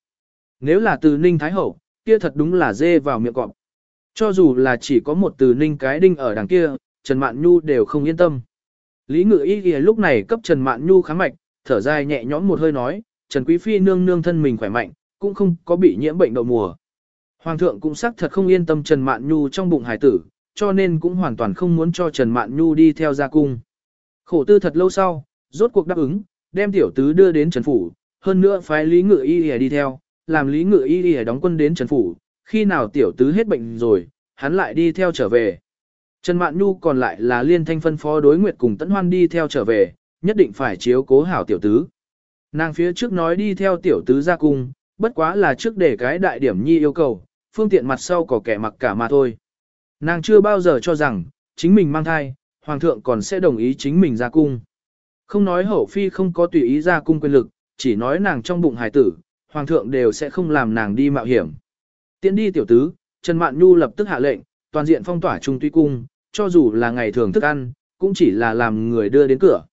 Nếu là từ Ninh Thái Hậu, kia thật đúng là dê vào miệng cọp. Cho dù là chỉ có một từ Ninh cái đinh ở đằng kia, Trần Mạn Nhu đều không yên tâm. Lý Ngự Y Y lúc này cấp Trần Mạn Nhu kháng mạch, thở dài nhẹ nhõm một hơi nói, Trần Quý Phi nương nương thân mình khỏe mạnh, cũng không có bị nhiễm bệnh đậu mùa. Hoàng thượng cũng xác thật không yên tâm Trần Mạn Nhu trong bụng hải tử, cho nên cũng hoàn toàn không muốn cho Trần Mạn Nhu đi theo gia cung. Khổ tư thật lâu sau, rốt cuộc đáp ứng, đem tiểu tứ đưa đến Trần Phủ, hơn nữa phái Lý Ngự Y Y đi theo, làm Lý Ngự Y Y đóng quân đến Trần Phủ, khi nào tiểu tứ hết bệnh rồi, hắn lại đi theo trở về. Trần Mạn Nhu còn lại là liên thanh phân phó đối nguyệt cùng Tấn Hoan đi theo trở về, nhất định phải chiếu cố hảo tiểu tứ. Nàng phía trước nói đi theo tiểu tứ ra cung, bất quá là trước để cái đại điểm nhi yêu cầu, phương tiện mặt sau có kẻ mặc cả mà thôi. Nàng chưa bao giờ cho rằng, chính mình mang thai, hoàng thượng còn sẽ đồng ý chính mình ra cung. Không nói hậu phi không có tùy ý ra cung quyền lực, chỉ nói nàng trong bụng hài tử, hoàng thượng đều sẽ không làm nàng đi mạo hiểm. Tiến đi tiểu tứ, Trần Mạn Nhu lập tức hạ lệnh, toàn diện phong tỏa trung tuy cung, cho dù là ngày thường thức ăn, cũng chỉ là làm người đưa đến cửa.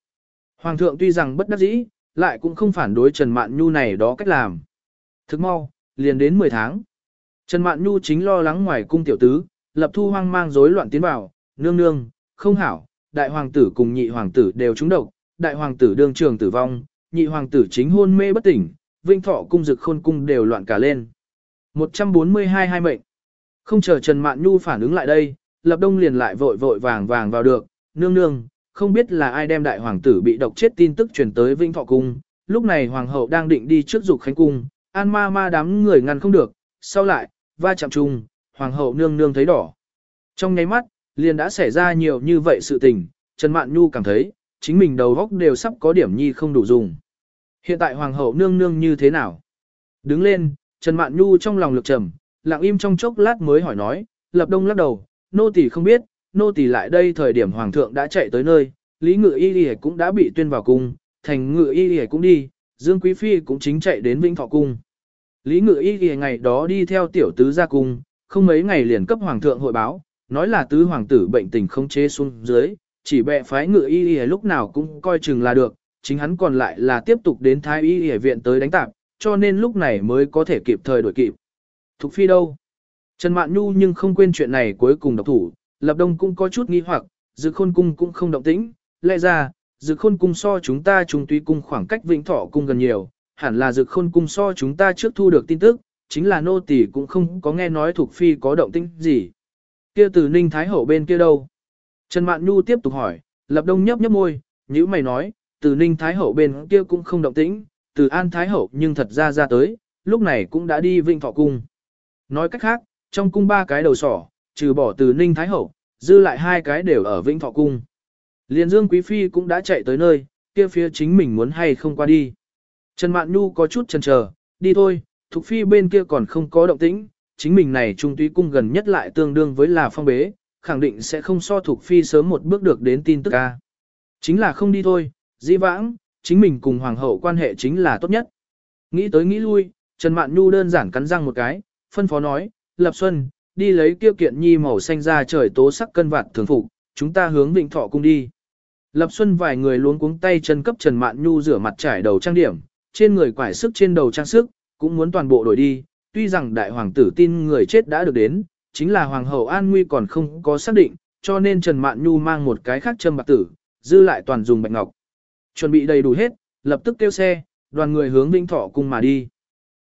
Hoàng thượng tuy rằng bất đắc dĩ, lại cũng không phản đối Trần Mạn Nhu này đó cách làm. Thức mau, liền đến 10 tháng. Trần Mạn Nhu chính lo lắng ngoài cung tiểu tứ, lập thu hoang mang rối loạn tiến vào, nương nương, không hảo, đại hoàng tử cùng nhị hoàng tử đều trúng độc, đại hoàng tử đương trường tử vong, nhị hoàng tử chính hôn mê bất tỉnh, vinh thọ cung dực khôn cung đều loạn cả lên. 142 hai mệnh. Không chờ Trần Mạn Nhu phản ứng lại đây, Lập Đông liền lại vội vội vàng vàng vào được, nương nương, không biết là ai đem đại hoàng tử bị độc chết tin tức truyền tới Vinh Thọ Cung, lúc này hoàng hậu đang định đi trước dục khánh cung, an ma ma đám người ngăn không được, sau lại, va chạm chung, hoàng hậu nương nương thấy đỏ. Trong nháy mắt, liền đã xảy ra nhiều như vậy sự tình, Trần Mạn Nhu cảm thấy, chính mình đầu góc đều sắp có điểm nhi không đủ dùng. Hiện tại hoàng hậu nương nương như thế nào? Đứng lên, Trần Mạn Nhu trong lòng lực trầm, lặng im trong chốc lát mới hỏi nói, lập đông lắc đầu, nô tỳ không biết, nô tỳ lại đây thời điểm hoàng thượng đã chạy tới nơi, lý ngự y y cũng đã bị tuyên vào cung, thành ngự y y cũng đi, Dương Quý Phi cũng chính chạy đến Vĩnh Thọ Cung. Lý Ngự Y thì ngày đó đi theo tiểu tứ ra cung, không mấy ngày liền cấp hoàng thượng hội báo, nói là tứ hoàng tử bệnh tình không chế xuống dưới, chỉ bệ phái Ngự Y Y lúc nào cũng coi chừng là được, chính hắn còn lại là tiếp tục đến Thái Y Y viện tới đánh tạp, cho nên lúc này mới có thể kịp thời đổi kịp. Thục Phi đâu? Trần Mạn Nhu nhưng không quên chuyện này cuối cùng độc thủ, Lập Đông cũng có chút nghi hoặc, Dự Khôn Cung cũng không động tĩnh, lẽ ra, Dự Khôn Cung so chúng ta chúng tuy cung khoảng cách Vĩnh Thọ Cung gần nhiều, hẳn là Dự Khôn Cung so chúng ta trước thu được tin tức, chính là nô tỳ cũng không có nghe nói thuộc phi có động tĩnh gì. Kia từ Ninh Thái Hậu bên kia đâu? Trần Mạn Nhu tiếp tục hỏi, Lập Đông nhấp nhấp môi, nhữ mày nói, từ Ninh Thái Hậu bên kia cũng không động tĩnh, từ An Thái Hậu nhưng thật ra ra tới, lúc này cũng đã đi Vinh Thọ Cung. Nói cách khác, trong cung ba cái đầu sỏ, trừ bỏ từ Ninh Thái Hậu, dư lại hai cái đều ở Vĩnh Thọ Cung. Liên Dương Quý Phi cũng đã chạy tới nơi, kia phía chính mình muốn hay không qua đi. Trần Mạn Nhu có chút chần chờ, đi thôi, Thục Phi bên kia còn không có động tĩnh, chính mình này trung túy cung gần nhất lại tương đương với là phong bế, khẳng định sẽ không so Thục Phi sớm một bước được đến tin tức ca. Chính là không đi thôi, Di vãng, chính mình cùng Hoàng hậu quan hệ chính là tốt nhất. Nghĩ tới nghĩ lui, Trần Mạn Nhu đơn giản cắn răng một cái, phân phó nói, Lập Xuân, đi lấy kia kiện nhi màu xanh ra trời tố sắc cân vạt thường phục, chúng ta hướng Vịnh Thọ cung đi. Lập Xuân vài người luống cuống tay chân cấp Trần Mạn Nhu rửa mặt trải đầu trang điểm, trên người quải sức trên đầu trang sức, cũng muốn toàn bộ đổi đi, tuy rằng đại hoàng tử tin người chết đã được đến, chính là hoàng hậu an nguy còn không có xác định, cho nên Trần Mạn Nhu mang một cái khác châm bạc tử, dư lại toàn dùng bạch ngọc. Chuẩn bị đầy đủ hết, lập tức kêu xe, đoàn người hướng Vinh Thọ cung mà đi.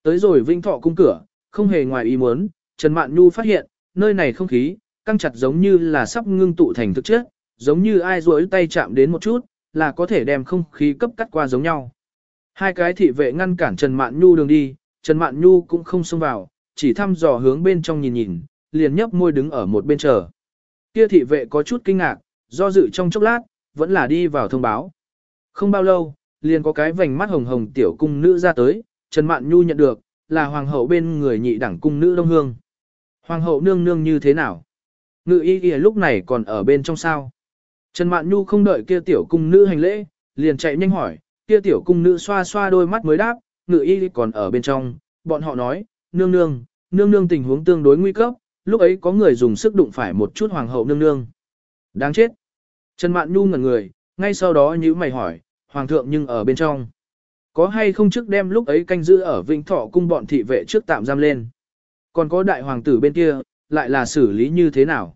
Tới rồi Vinh Thọ cung cửa, không hề ngoài ý muốn, Trần Mạn Nhu phát hiện, nơi này không khí, căng chặt giống như là sắp ngưng tụ thành thực chất, giống như ai duỗi tay chạm đến một chút, là có thể đem không khí cấp cắt qua giống nhau. Hai cái thị vệ ngăn cản Trần Mạn Nhu đường đi, Trần Mạn Nhu cũng không xông vào, chỉ thăm dò hướng bên trong nhìn nhìn, liền nhấp môi đứng ở một bên chờ. Kia thị vệ có chút kinh ngạc, do dự trong chốc lát, vẫn là đi vào thông báo. Không bao lâu, liền có cái vành mắt hồng hồng tiểu cung nữ ra tới, Trần Mạn Nhu nhận được, là hoàng hậu bên người nhị đẳng cung nữ Đông Hương. Hoàng hậu nương nương như thế nào? Ngự y y lúc này còn ở bên trong sao? Trần Mạn Nhu không đợi kia tiểu cung nữ hành lễ, liền chạy nhanh hỏi, kia tiểu cung nữ xoa xoa đôi mắt mới đáp, ngự y còn ở bên trong, bọn họ nói, nương nương, nương nương tình huống tương đối nguy cấp, lúc ấy có người dùng sức đụng phải một chút hoàng hậu nương nương. Đáng chết. Trần Mạn Nhu ngẩn người, ngay sau đó nhíu mày hỏi, hoàng thượng nhưng ở bên trong. Có hay không trước đem lúc ấy canh giữ ở Vĩnh Thọ cung bọn thị vệ trước tạm giam lên. Còn có đại hoàng tử bên kia, lại là xử lý như thế nào?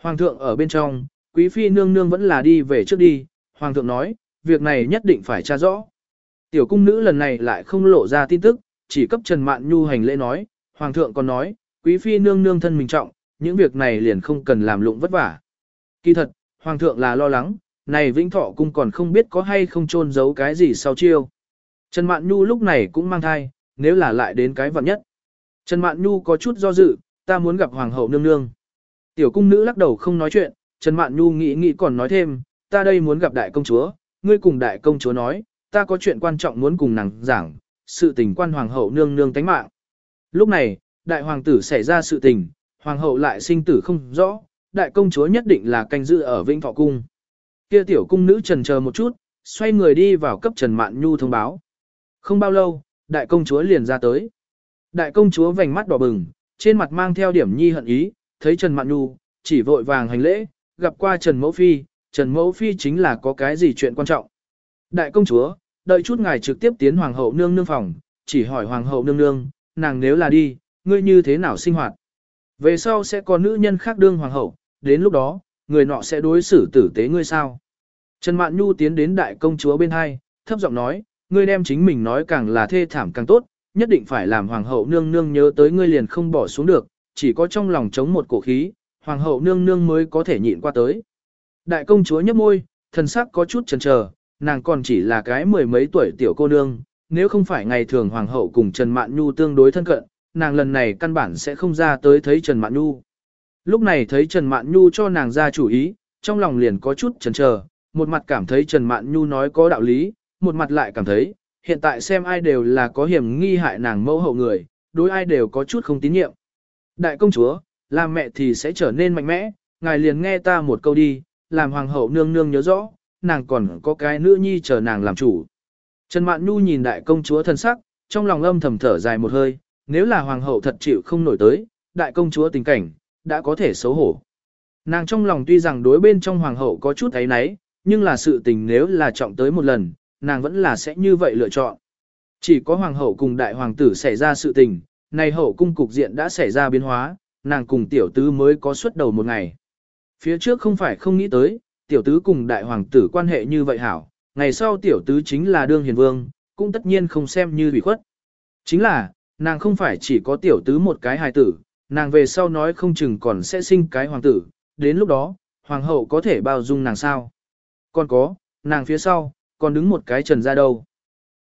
Hoàng thượng ở bên trong, quý phi nương nương vẫn là đi về trước đi, hoàng thượng nói, việc này nhất định phải tra rõ. Tiểu cung nữ lần này lại không lộ ra tin tức, chỉ cấp Trần Mạn Nhu hành lễ nói, hoàng thượng còn nói, quý phi nương nương thân mình trọng, những việc này liền không cần làm lụng vất vả. Kỳ thật, hoàng thượng là lo lắng, này Vĩnh Thọ cung còn không biết có hay không trôn giấu cái gì sau chiêu. Trần Mạn Nhu lúc này cũng mang thai, nếu là lại đến cái vận nhất. Trần Mạn Nhu có chút do dự, ta muốn gặp hoàng hậu nương nương. Tiểu cung nữ lắc đầu không nói chuyện, Trần Mạn Nhu nghĩ nghĩ còn nói thêm, ta đây muốn gặp đại công chúa, ngươi cùng đại công chúa nói, ta có chuyện quan trọng muốn cùng nàng giảng, sự tình quan hoàng hậu nương nương tánh mạng. Lúc này, đại hoàng tử xảy ra sự tình, hoàng hậu lại sinh tử không rõ, đại công chúa nhất định là canh giữ ở Vĩnh Thọ cung. Kia tiểu cung nữ trần chờ một chút, xoay người đi vào cấp Trần Mạn Nhu thông báo. Không bao lâu, đại công chúa liền ra tới. Đại công chúa vành mắt đỏ bừng, trên mặt mang theo điểm nhi hận ý, thấy Trần Mạn Nhu, chỉ vội vàng hành lễ, gặp qua Trần Mẫu Phi, Trần Mẫu Phi chính là có cái gì chuyện quan trọng. Đại công chúa, đợi chút ngài trực tiếp tiến Hoàng hậu nương nương phòng, chỉ hỏi Hoàng hậu nương nương, nàng nếu là đi, ngươi như thế nào sinh hoạt. Về sau sẽ có nữ nhân khác đương Hoàng hậu, đến lúc đó, người nọ sẽ đối xử tử tế ngươi sao. Trần Mạn Nhu tiến đến đại công chúa bên hai, thấp giọng nói, ngươi đem chính mình nói càng là thê thảm càng tốt, nhất định phải làm hoàng hậu nương nương nhớ tới ngươi liền không bỏ xuống được, chỉ có trong lòng chống một cổ khí, hoàng hậu nương nương mới có thể nhịn qua tới. Đại công chúa nhấp môi, thần sắc có chút chần chờ, nàng còn chỉ là cái mười mấy tuổi tiểu cô nương, nếu không phải ngày thường hoàng hậu cùng Trần Mạn Nhu tương đối thân cận, nàng lần này căn bản sẽ không ra tới thấy Trần Mạn Nhu. Lúc này thấy Trần Mạn Nhu cho nàng ra chủ ý, trong lòng liền có chút chần chờ, một mặt cảm thấy Trần Mạn Nhu nói có đạo lý, một mặt lại cảm thấy, hiện tại xem ai đều là có hiểm nghi hại nàng mẫu hậu người, đối ai đều có chút không tín nhiệm. Đại công chúa, làm mẹ thì sẽ trở nên mạnh mẽ, ngài liền nghe ta một câu đi, làm hoàng hậu nương nương nhớ rõ, nàng còn có cái nữ nhi chờ nàng làm chủ. Trần Mạn Nhu nhìn đại công chúa thân sắc, trong lòng âm thầm thở dài một hơi, nếu là hoàng hậu thật chịu không nổi tới, đại công chúa tình cảnh, đã có thể xấu hổ. Nàng trong lòng tuy rằng đối bên trong hoàng hậu có chút ấy náy, nhưng là sự tình nếu là trọng tới một lần, nàng vẫn là sẽ như vậy lựa chọn. Chỉ có hoàng hậu cùng đại hoàng tử xảy ra sự tình, này hậu cung cục diện đã xảy ra biến hóa, nàng cùng tiểu tứ mới có xuất đầu một ngày. Phía trước không phải không nghĩ tới, tiểu tứ cùng đại hoàng tử quan hệ như vậy hảo, ngày sau tiểu tứ chính là đương hiền vương, cũng tất nhiên không xem như bị khuất. Chính là, nàng không phải chỉ có tiểu tứ một cái hài tử, nàng về sau nói không chừng còn sẽ sinh cái hoàng tử, đến lúc đó, hoàng hậu có thể bao dung nàng sao. Còn có, nàng phía sau, còn đứng một cái trần ra đâu.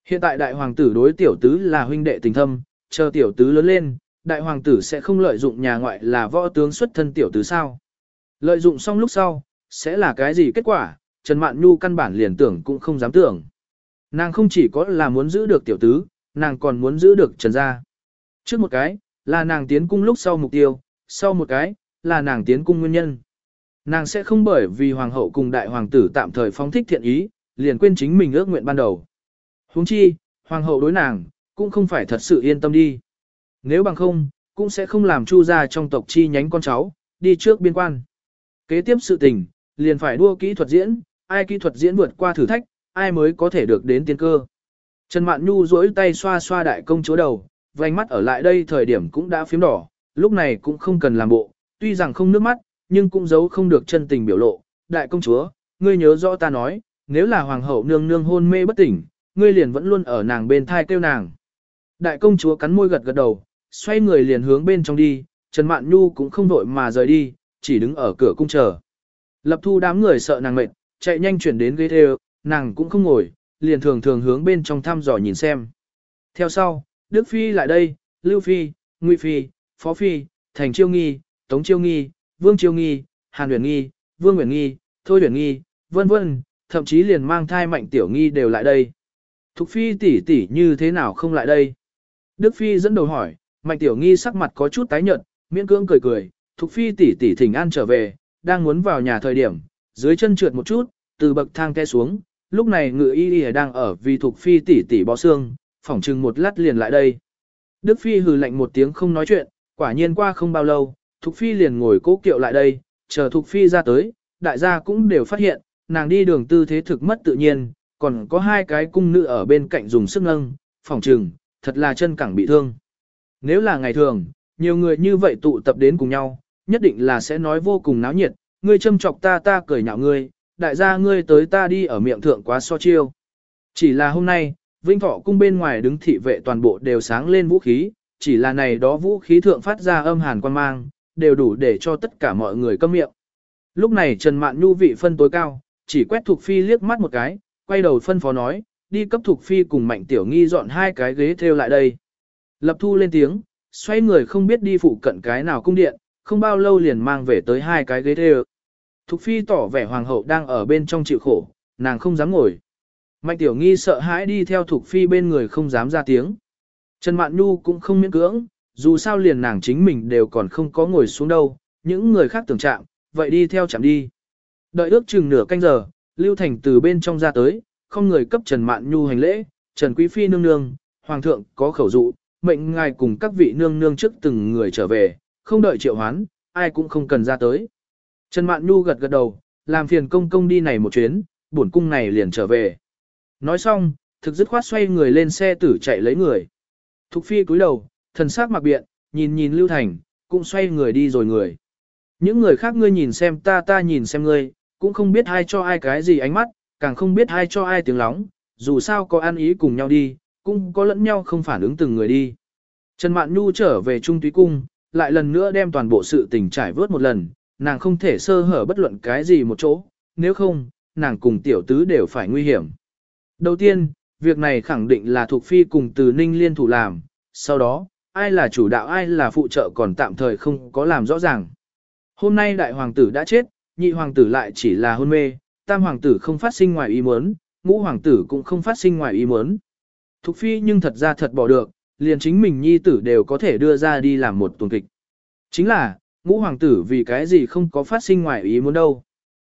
Hiện tại đại hoàng tử đối tiểu tứ là huynh đệ tình thâm, chờ tiểu tứ lớn lên, đại hoàng tử sẽ không lợi dụng nhà ngoại là võ tướng xuất thân tiểu tứ sao. Lợi dụng xong lúc sau, sẽ là cái gì kết quả, Trần Mạn Nhu căn bản liền tưởng cũng không dám tưởng. Nàng không chỉ có là muốn giữ được tiểu tứ, nàng còn muốn giữ được Trần gia. Trước một cái, là nàng tiến cung lúc sau mục tiêu, sau một cái, là nàng tiến cung nguyên nhân. Nàng sẽ không bởi vì hoàng hậu cùng đại hoàng tử tạm thời phóng thích thiện ý, liền quên chính mình ước nguyện ban đầu. Huống chi, hoàng hậu đối nàng, cũng không phải thật sự yên tâm đi. Nếu bằng không, cũng sẽ không làm chu ra trong tộc chi nhánh con cháu, đi trước biên quan. Kế tiếp sự tình, liền phải đua kỹ thuật diễn, ai kỹ thuật diễn vượt qua thử thách, ai mới có thể được đến tiên cơ. Trần Mạn Nhu duỗi tay xoa xoa đại công chúa đầu, vành mắt ở lại đây thời điểm cũng đã phím đỏ, lúc này cũng không cần làm bộ, tuy rằng không nước mắt, nhưng cũng giấu không được chân tình biểu lộ. Đại công chúa, ngươi nhớ rõ ta nói, nếu là hoàng hậu nương nương hôn mê bất tỉnh, ngươi liền vẫn luôn ở nàng bên thai kêu nàng. Đại công chúa cắn môi gật gật đầu, xoay người liền hướng bên trong đi, Trần Mạn Nhu cũng không vội mà rời đi, chỉ đứng ở cửa cung chờ. Lập thu đám người sợ nàng mệt, chạy nhanh chuyển đến ghế theo, nàng cũng không ngồi, liền thường thường hướng bên trong thăm dò nhìn xem. Theo sau, Đức Phi lại đây, Lưu Phi, Ngụy Phi, Phó Phi, Thành Chiêu Nghi, Tống Chiêu Nghi, Vương Chiêu Nghi, Hàn Uyển Nghi, Vương Uyển Nghi, Thôi Uyển Nghi, vân vân, thậm chí liền mang thai mạnh tiểu nghi đều lại đây. Thục Phi tỷ tỷ như thế nào không lại đây? Đức Phi dẫn đầu hỏi, mạnh tiểu nghi sắc mặt có chút tái nhợt, miễn cưỡng cười cười, Thục Phi tỷ tỷ thỉnh an trở về, đang muốn vào nhà thời điểm, dưới chân trượt một chút, từ bậc thang té xuống, lúc này ngự y y đang ở vì Thục Phi tỷ tỷ bó xương, phỏng chừng một lát liền lại đây. Đức Phi hừ lạnh một tiếng không nói chuyện, quả nhiên qua không bao lâu, Thục Phi liền ngồi cố kiệu lại đây, chờ Thục Phi ra tới, đại gia cũng đều phát hiện, nàng đi đường tư thế thực mất tự nhiên, còn có hai cái cung nữ ở bên cạnh dùng sức nâng, phỏng trừng, thật là chân cẳng bị thương. Nếu là ngày thường, nhiều người như vậy tụ tập đến cùng nhau, nhất định là sẽ nói vô cùng náo nhiệt, ngươi châm chọc ta ta cười nhạo ngươi, đại gia ngươi tới ta đi ở miệng thượng quá so chiêu. Chỉ là hôm nay, Vinh Thọ cung bên ngoài đứng thị vệ toàn bộ đều sáng lên vũ khí, chỉ là này đó vũ khí thượng phát ra âm hàn quan mang, đều đủ để cho tất cả mọi người câm miệng. Lúc này Trần Mạn Nhu vị phân tối cao, chỉ quét Thục Phi liếc mắt một cái, quay đầu phân phó nói, đi cấp Thục Phi cùng Mạnh Tiểu Nghi dọn hai cái ghế theo lại đây. Lập thu lên tiếng, xoay người không biết đi phụ cận cái nào cung điện, không bao lâu liền mang về tới hai cái ghế theo. Thục Phi tỏ vẻ hoàng hậu đang ở bên trong chịu khổ, nàng không dám ngồi. Mạnh Tiểu Nghi sợ hãi đi theo Thục Phi bên người không dám ra tiếng. Trần Mạn Nhu cũng không miễn cưỡng, dù sao liền nàng chính mình đều còn không có ngồi xuống đâu, những người khác tưởng chạm, vậy đi theo chạm đi. Đợi ước chừng nửa canh giờ, Lưu Thành từ bên trong ra tới, không người cấp Trần Mạn Nhu hành lễ, Trần Quý Phi nương nương, Hoàng thượng có khẩu dụ, mệnh ngài cùng các vị nương nương trước từng người trở về, không đợi triệu hoán, ai cũng không cần ra tới. Trần Mạn Nhu gật gật đầu, làm phiền công công đi này một chuyến, bổn cung này liền trở về. Nói xong, thực dứt khoát xoay người lên xe tử chạy lấy người. Thục Phi cúi đầu, thần sắc mặc biện, nhìn nhìn Lưu Thành, cũng xoay người đi rồi người. Những người khác ngươi nhìn xem ta ta nhìn xem ngươi, cũng không biết ai cho ai cái gì ánh mắt, càng không biết ai cho ai tiếng lóng, dù sao có ăn ý cùng nhau đi, cũng có lẫn nhau không phản ứng từng người đi. Trần Mạn Nhu trở về Trung Túy Cung, lại lần nữa đem toàn bộ sự tình trải vớt một lần, nàng không thể sơ hở bất luận cái gì một chỗ, nếu không, nàng cùng tiểu tứ đều phải nguy hiểm. Đầu tiên, việc này khẳng định là thuộc phi cùng từ ninh liên thủ làm, sau đó, ai là chủ đạo ai là phụ trợ còn tạm thời không có làm rõ ràng. Hôm nay đại hoàng tử đã chết, nhị hoàng tử lại chỉ là hôn mê, tam hoàng tử không phát sinh ngoài ý muốn, ngũ hoàng tử cũng không phát sinh ngoài ý muốn. Thục phi nhưng thật ra thật bỏ được, liền chính mình nhi tử đều có thể đưa ra đi làm một tuần kịch. Chính là, ngũ hoàng tử vì cái gì không có phát sinh ngoài ý muốn đâu.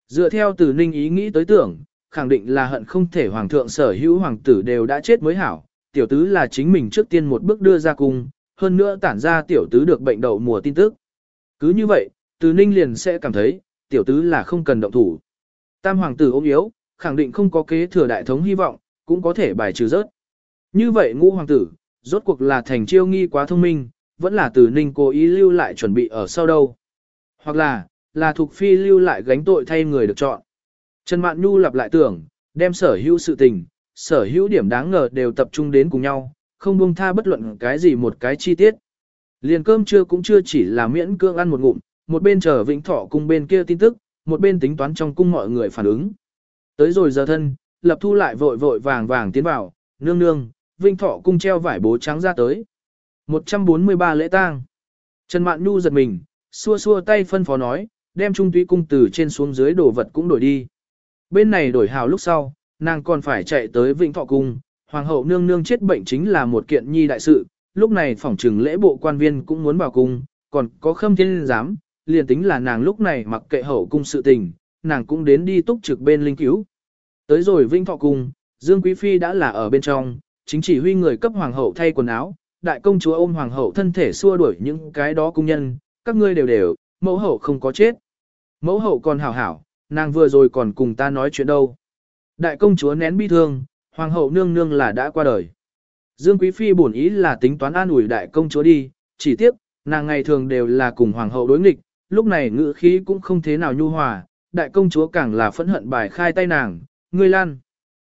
Dựa theo tử ninh ý nghĩ tới tưởng, khẳng định là hận không thể hoàng thượng sở hữu hoàng tử đều đã chết mới hảo, tiểu tứ là chính mình trước tiên một bước đưa ra cung, hơn nữa tản ra tiểu tứ được bệnh đậu mùa tin tức. Cứ như vậy, từ ninh liền sẽ cảm thấy, tiểu tứ là không cần động thủ. Tam hoàng tử ốm yếu, khẳng định không có kế thừa đại thống hy vọng, cũng có thể bài trừ rớt. Như vậy ngũ hoàng tử, rốt cuộc là thành chiêu nghi quá thông minh, vẫn là từ ninh cố ý lưu lại chuẩn bị ở sau đâu. Hoặc là, là thuộc phi lưu lại gánh tội thay người được chọn. Trần Mạn Nhu lặp lại tưởng, đem sở hữu sự tình, sở hữu điểm đáng ngờ đều tập trung đến cùng nhau, không buông tha bất luận cái gì một cái chi tiết. Liền cơm trưa cũng chưa chỉ là miễn cương ăn một ngụm, một bên chờ Vĩnh Thọ cung bên kia tin tức, một bên tính toán trong cung mọi người phản ứng. Tới rồi giờ thân, lập thu lại vội vội vàng vàng tiến vào, nương nương, Vĩnh Thọ cung treo vải bố trắng ra tới. 143 lễ tang. Trần Mạn Nhu giật mình, xua xua tay phân phó nói, đem trung túy cung từ trên xuống dưới đồ vật cũng đổi đi. Bên này đổi hào lúc sau, nàng còn phải chạy tới Vĩnh Thọ cung, hoàng hậu nương nương chết bệnh chính là một kiện nhi đại sự, lúc này phỏng trừng lễ bộ quan viên cũng muốn vào cung, còn có khâm thiên giám, liền tính là nàng lúc này mặc kệ hậu cung sự tình, nàng cũng đến đi túc trực bên linh cứu. Tới rồi Vĩnh Thọ cung, Dương Quý Phi đã là ở bên trong, chính chỉ huy người cấp hoàng hậu thay quần áo, đại công chúa ôm hoàng hậu thân thể xua đuổi những cái đó cung nhân, các ngươi đều đều, mẫu hậu không có chết. Mẫu hậu còn hảo hảo, nàng vừa rồi còn cùng ta nói chuyện đâu. Đại công chúa nén bi thương, hoàng hậu nương nương là đã qua đời. Dương Quý Phi bổn ý là tính toán an ủi đại công chúa đi, chỉ tiếc, nàng ngày thường đều là cùng hoàng hậu đối nghịch, lúc này ngữ khí cũng không thế nào nhu hòa, đại công chúa càng là phẫn hận bài khai tay nàng, ngươi lan.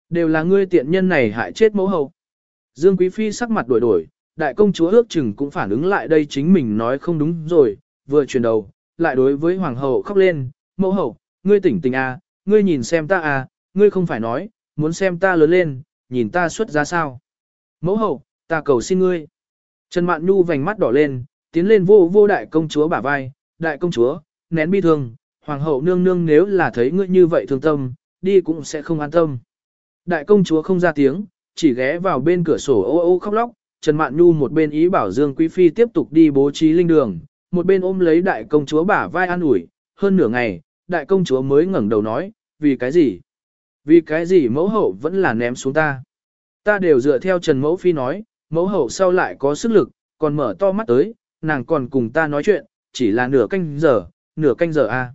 Đều là ngươi tiện nhân này hại chết mẫu hậu. Dương Quý Phi sắc mặt đổi đổi, đại công chúa ước chừng cũng phản ứng lại đây chính mình nói không đúng rồi, vừa chuyển đầu, lại đối với hoàng hậu khóc lên, mẫu hậu, ngươi tỉnh tỉnh à, ngươi nhìn xem ta à, ngươi không phải nói, muốn xem ta lớn lên, nhìn ta xuất ra sao. Mẫu hậu, ta cầu xin ngươi. Trần Mạn Nhu vành mắt đỏ lên, tiến lên vô vô đại công chúa bả vai, đại công chúa, nén bi thương, hoàng hậu nương nương nếu là thấy ngươi như vậy thương tâm, đi cũng sẽ không an tâm. Đại công chúa không ra tiếng, chỉ ghé vào bên cửa sổ ô ô khóc lóc, Trần Mạn Nhu một bên ý bảo Dương Quý Phi tiếp tục đi bố trí linh đường, một bên ôm lấy đại công chúa bả vai an ủi, hơn nửa ngày, đại công chúa mới ngẩng đầu nói, vì cái gì? Vì cái gì mẫu hậu vẫn là ném xuống ta? Ta đều dựa theo Trần Mẫu Phi nói, mẫu hậu sau lại có sức lực, còn mở to mắt tới, nàng còn cùng ta nói chuyện, chỉ là nửa canh giờ, nửa canh giờ a. À.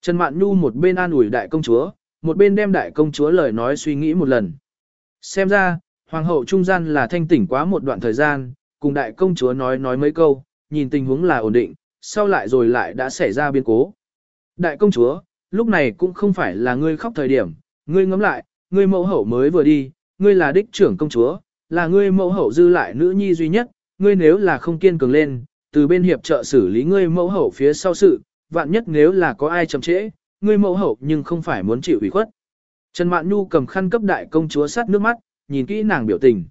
Trần Mạn Nhu một bên an ủi đại công chúa, một bên đem đại công chúa lời nói suy nghĩ một lần. Xem ra, hoàng hậu trung gian là thanh tỉnh quá một đoạn thời gian, cùng đại công chúa nói nói mấy câu, nhìn tình huống là ổn định, sau lại rồi lại đã xảy ra biến cố. Đại công chúa, lúc này cũng không phải là ngươi khóc thời điểm, ngươi ngẫm lại, ngươi mẫu hậu mới vừa đi, ngươi là đích trưởng công chúa, là ngươi mẫu hậu dư lại nữ nhi duy nhất, ngươi nếu là không kiên cường lên, từ bên hiệp trợ xử lý ngươi mẫu hậu phía sau sự, vạn nhất nếu là có ai chậm trễ, ngươi mẫu hậu nhưng không phải muốn chịu ủy khuất. Trần Mạn Nhu cầm khăn cấp đại công chúa sát nước mắt, nhìn kỹ nàng biểu tình.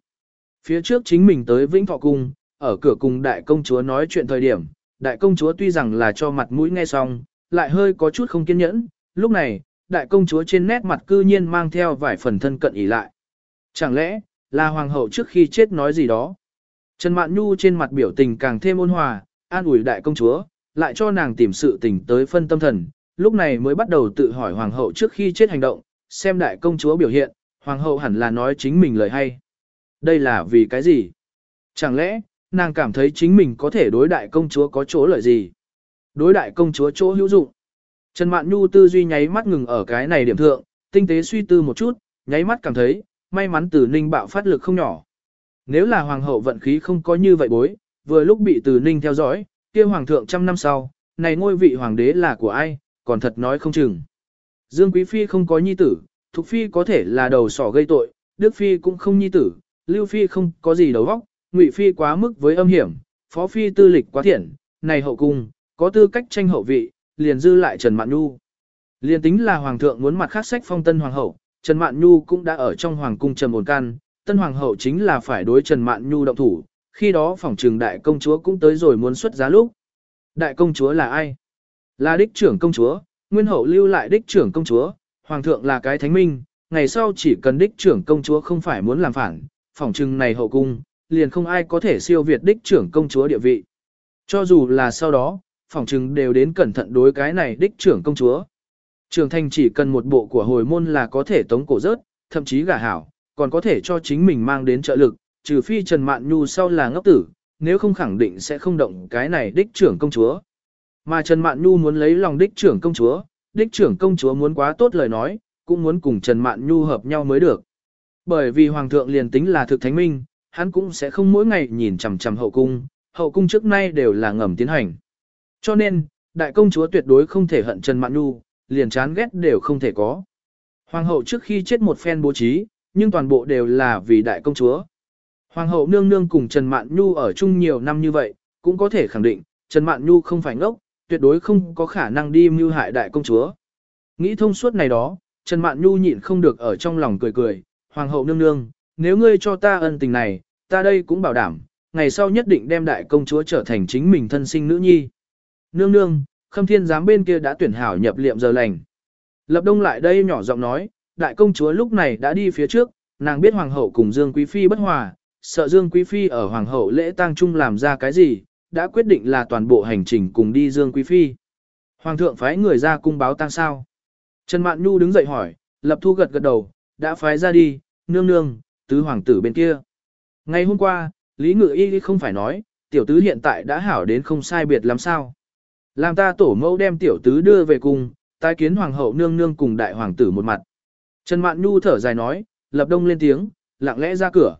Phía trước chính mình tới Vĩnh Thọ Cung, ở cửa cùng đại công chúa nói chuyện thời điểm, đại công chúa tuy rằng là cho mặt mũi nghe xong, lại hơi có chút không kiên nhẫn, lúc này, đại công chúa trên nét mặt cư nhiên mang theo vài phần thân cận ỉ lại. Chẳng lẽ, là hoàng hậu trước khi chết nói gì đó? Trần Mạn Nhu trên mặt biểu tình càng thêm ôn hòa, an ủi đại công chúa, lại cho nàng tìm sự tình tới phân tâm thần, lúc này mới bắt đầu tự hỏi hoàng hậu trước khi chết hành động, xem đại công chúa biểu hiện, hoàng hậu hẳn là nói chính mình lời hay. Đây là vì cái gì? Chẳng lẽ, nàng cảm thấy chính mình có thể đối đại công chúa có chỗ lợi gì? Đối đại công chúa chỗ hữu dụng. Trần Mạn Nhu tư duy nháy mắt ngừng ở cái này điểm thượng, tinh tế suy tư một chút, nháy mắt cảm thấy, may mắn từ ninh bạo phát lực không nhỏ. Nếu là hoàng hậu vận khí không có như vậy bối, vừa lúc bị từ ninh theo dõi, kia hoàng thượng trăm năm sau, này ngôi vị hoàng đế là của ai, còn thật nói không chừng. Dương Quý Phi không có nhi tử, Thục Phi có thể là đầu sỏ gây tội, Đức Phi cũng không nhi tử, Lưu Phi không có gì đầu óc, Ngụy Phi quá mức với âm hiểm, Phó Phi tư lịch quá thiện, này hậu cung, có tư cách tranh hậu vị, liền dư lại Trần Mạn Nhu. Liền tính là hoàng thượng muốn mặt khác sách phong tân hoàng hậu, Trần Mạn Nhu cũng đã ở trong hoàng cung trầm ổn can, tân hoàng hậu chính là phải đối Trần Mạn Nhu động thủ, khi đó phòng trường đại công chúa cũng tới rồi muốn xuất giá lúc. Đại công chúa là ai? Là đích trưởng công chúa, nguyên hậu lưu lại đích trưởng công chúa, hoàng thượng là cái thánh minh, ngày sau chỉ cần đích trưởng công chúa không phải muốn làm phản, phòng trừng này hậu cung, liền không ai có thể siêu việt đích trưởng công chúa địa vị. Cho dù là sau đó, phòng chừng đều đến cẩn thận đối cái này đích trưởng công chúa. trường thành chỉ cần một bộ của hồi môn là có thể tống cổ rớt, thậm chí gả hảo, còn có thể cho chính mình mang đến trợ lực, trừ phi Trần Mạn Nhu sau là ngốc tử, nếu không khẳng định sẽ không động cái này đích trưởng công chúa. Mà Trần Mạn Nhu muốn lấy lòng đích trưởng công chúa, đích trưởng công chúa muốn quá tốt lời nói, cũng muốn cùng Trần Mạn Nhu hợp nhau mới được. Bởi vì Hoàng thượng liền tính là thực thánh minh, hắn cũng sẽ không mỗi ngày nhìn chằm chằm hậu cung, hậu cung trước nay đều là ngầm tiến hành. Cho nên, đại công chúa tuyệt đối không thể hận Trần Mạn Nhu, liền chán ghét đều không thể có. Hoàng hậu trước khi chết một phen bố trí, nhưng toàn bộ đều là vì đại công chúa. Hoàng hậu nương nương cùng Trần Mạn Nhu ở chung nhiều năm như vậy, cũng có thể khẳng định, Trần Mạn Nhu không phải ngốc, tuyệt đối không có khả năng đi mưu hại đại công chúa. Nghĩ thông suốt này đó, Trần Mạn Nhu nhịn không được ở trong lòng cười cười, Hoàng hậu nương nương, nếu ngươi cho ta ân tình này, ta đây cũng bảo đảm, ngày sau nhất định đem đại công chúa trở thành chính mình thân sinh nữ nhi. Nương nương, khâm thiên giám bên kia đã tuyển hảo nhập liệm giờ lành. Lập đông lại đây nhỏ giọng nói, đại công chúa lúc này đã đi phía trước, nàng biết hoàng hậu cùng Dương Quý Phi bất hòa, sợ Dương Quý Phi ở hoàng hậu lễ tang trung làm ra cái gì, đã quyết định là toàn bộ hành trình cùng đi Dương Quý Phi. Hoàng thượng phái người ra cung báo tang sao. Trần Mạn Nhu đứng dậy hỏi, lập thu gật gật đầu, đã phái ra đi, nương nương, tứ hoàng tử bên kia. Ngày hôm qua, Lý Ngự Y không phải nói, tiểu tứ hiện tại đã hảo đến không sai biệt lắm sao. Làm ta tổ mẫu đem tiểu tứ đưa về cùng, tái kiến hoàng hậu nương nương cùng đại hoàng tử một mặt. Trần Mạn Nhu thở dài nói, lập đông lên tiếng, lặng lẽ ra cửa.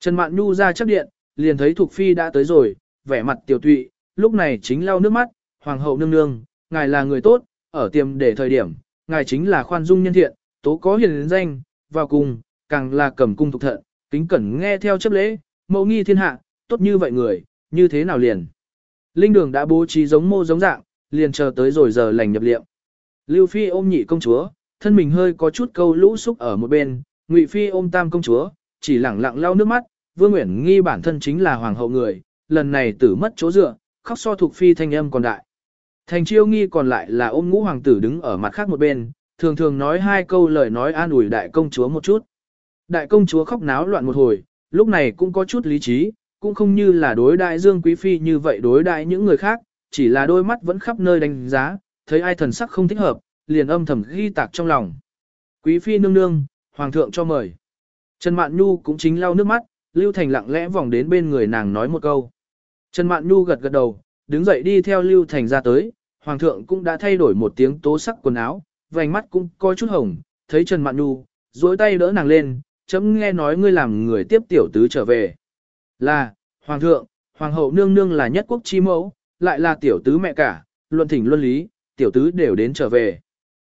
Trần Mạn Nhu ra chấp điện, liền thấy Thục Phi đã tới rồi, vẻ mặt tiểu tụy, lúc này chính lau nước mắt, hoàng hậu nương nương, ngài là người tốt, ở tiềm để thời điểm, ngài chính là khoan dung nhân thiện, tố có hiền danh, vào cùng, càng là cầm cung thục thận, kính cẩn nghe theo chấp lễ, mẫu nghi thiên hạ, tốt như vậy người, như thế nào liền. Linh đường đã bố trí giống mô giống dạng, liền chờ tới rồi giờ lành nhập liệm. Lưu Phi ôm nhị công chúa, thân mình hơi có chút câu lũ xúc ở một bên, Ngụy Phi ôm tam công chúa, chỉ lẳng lặng lau nước mắt, Vương Nguyễn nghi bản thân chính là hoàng hậu người, lần này tử mất chỗ dựa, khóc so thuộc phi thanh âm còn đại. Thành chiêu nghi còn lại là ôm ngũ hoàng tử đứng ở mặt khác một bên, thường thường nói hai câu lời nói an ủi đại công chúa một chút. Đại công chúa khóc náo loạn một hồi, lúc này cũng có chút lý trí, cũng không như là đối đại dương quý phi như vậy đối đại những người khác, chỉ là đôi mắt vẫn khắp nơi đánh giá, thấy ai thần sắc không thích hợp, liền âm thầm ghi tạc trong lòng. Quý phi nương nương, hoàng thượng cho mời. Trần Mạn Nhu cũng chính lau nước mắt, Lưu Thành lặng lẽ vòng đến bên người nàng nói một câu. Trần Mạn Nhu gật gật đầu, đứng dậy đi theo Lưu Thành ra tới, Hoàng thượng cũng đã thay đổi một tiếng tố sắc quần áo, vành mắt cũng có chút hồng, thấy Trần Mạn Nhu, duỗi tay đỡ nàng lên, chấm nghe nói ngươi làm người tiếp tiểu tứ trở về. Là, Hoàng thượng, Hoàng hậu nương nương là nhất quốc chi mẫu, lại là tiểu tứ mẹ cả, luận thỉnh luân lý, tiểu tứ đều đến trở về.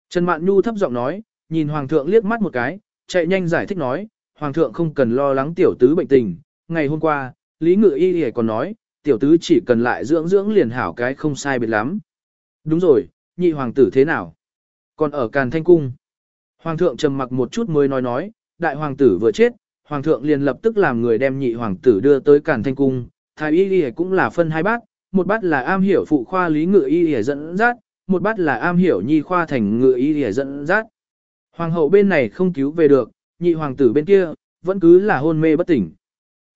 Trần Mạn Nhu thấp giọng nói, nhìn Hoàng thượng liếc mắt một cái, chạy nhanh giải thích nói, Hoàng thượng không cần lo lắng tiểu tứ bệnh tình, ngày hôm qua, Lý Ngự Y Y còn nói, tiểu tứ chỉ cần lại dưỡng dưỡng liền hảo cái không sai biệt lắm. Đúng rồi, nhị hoàng tử thế nào? Còn ở Càn Thanh Cung. Hoàng thượng trầm mặc một chút mới nói nói, đại hoàng tử vừa chết, hoàng thượng liền lập tức làm người đem nhị hoàng tử đưa tới Càn Thanh Cung. Thái y y cũng là phân hai bát, một bát là am hiểu phụ khoa lý ngự y y dẫn dắt, một bát là am hiểu nhi khoa thành ngự y y dẫn dắt. Hoàng hậu bên này không cứu về được, nhị hoàng tử bên kia, vẫn cứ là hôn mê bất tỉnh.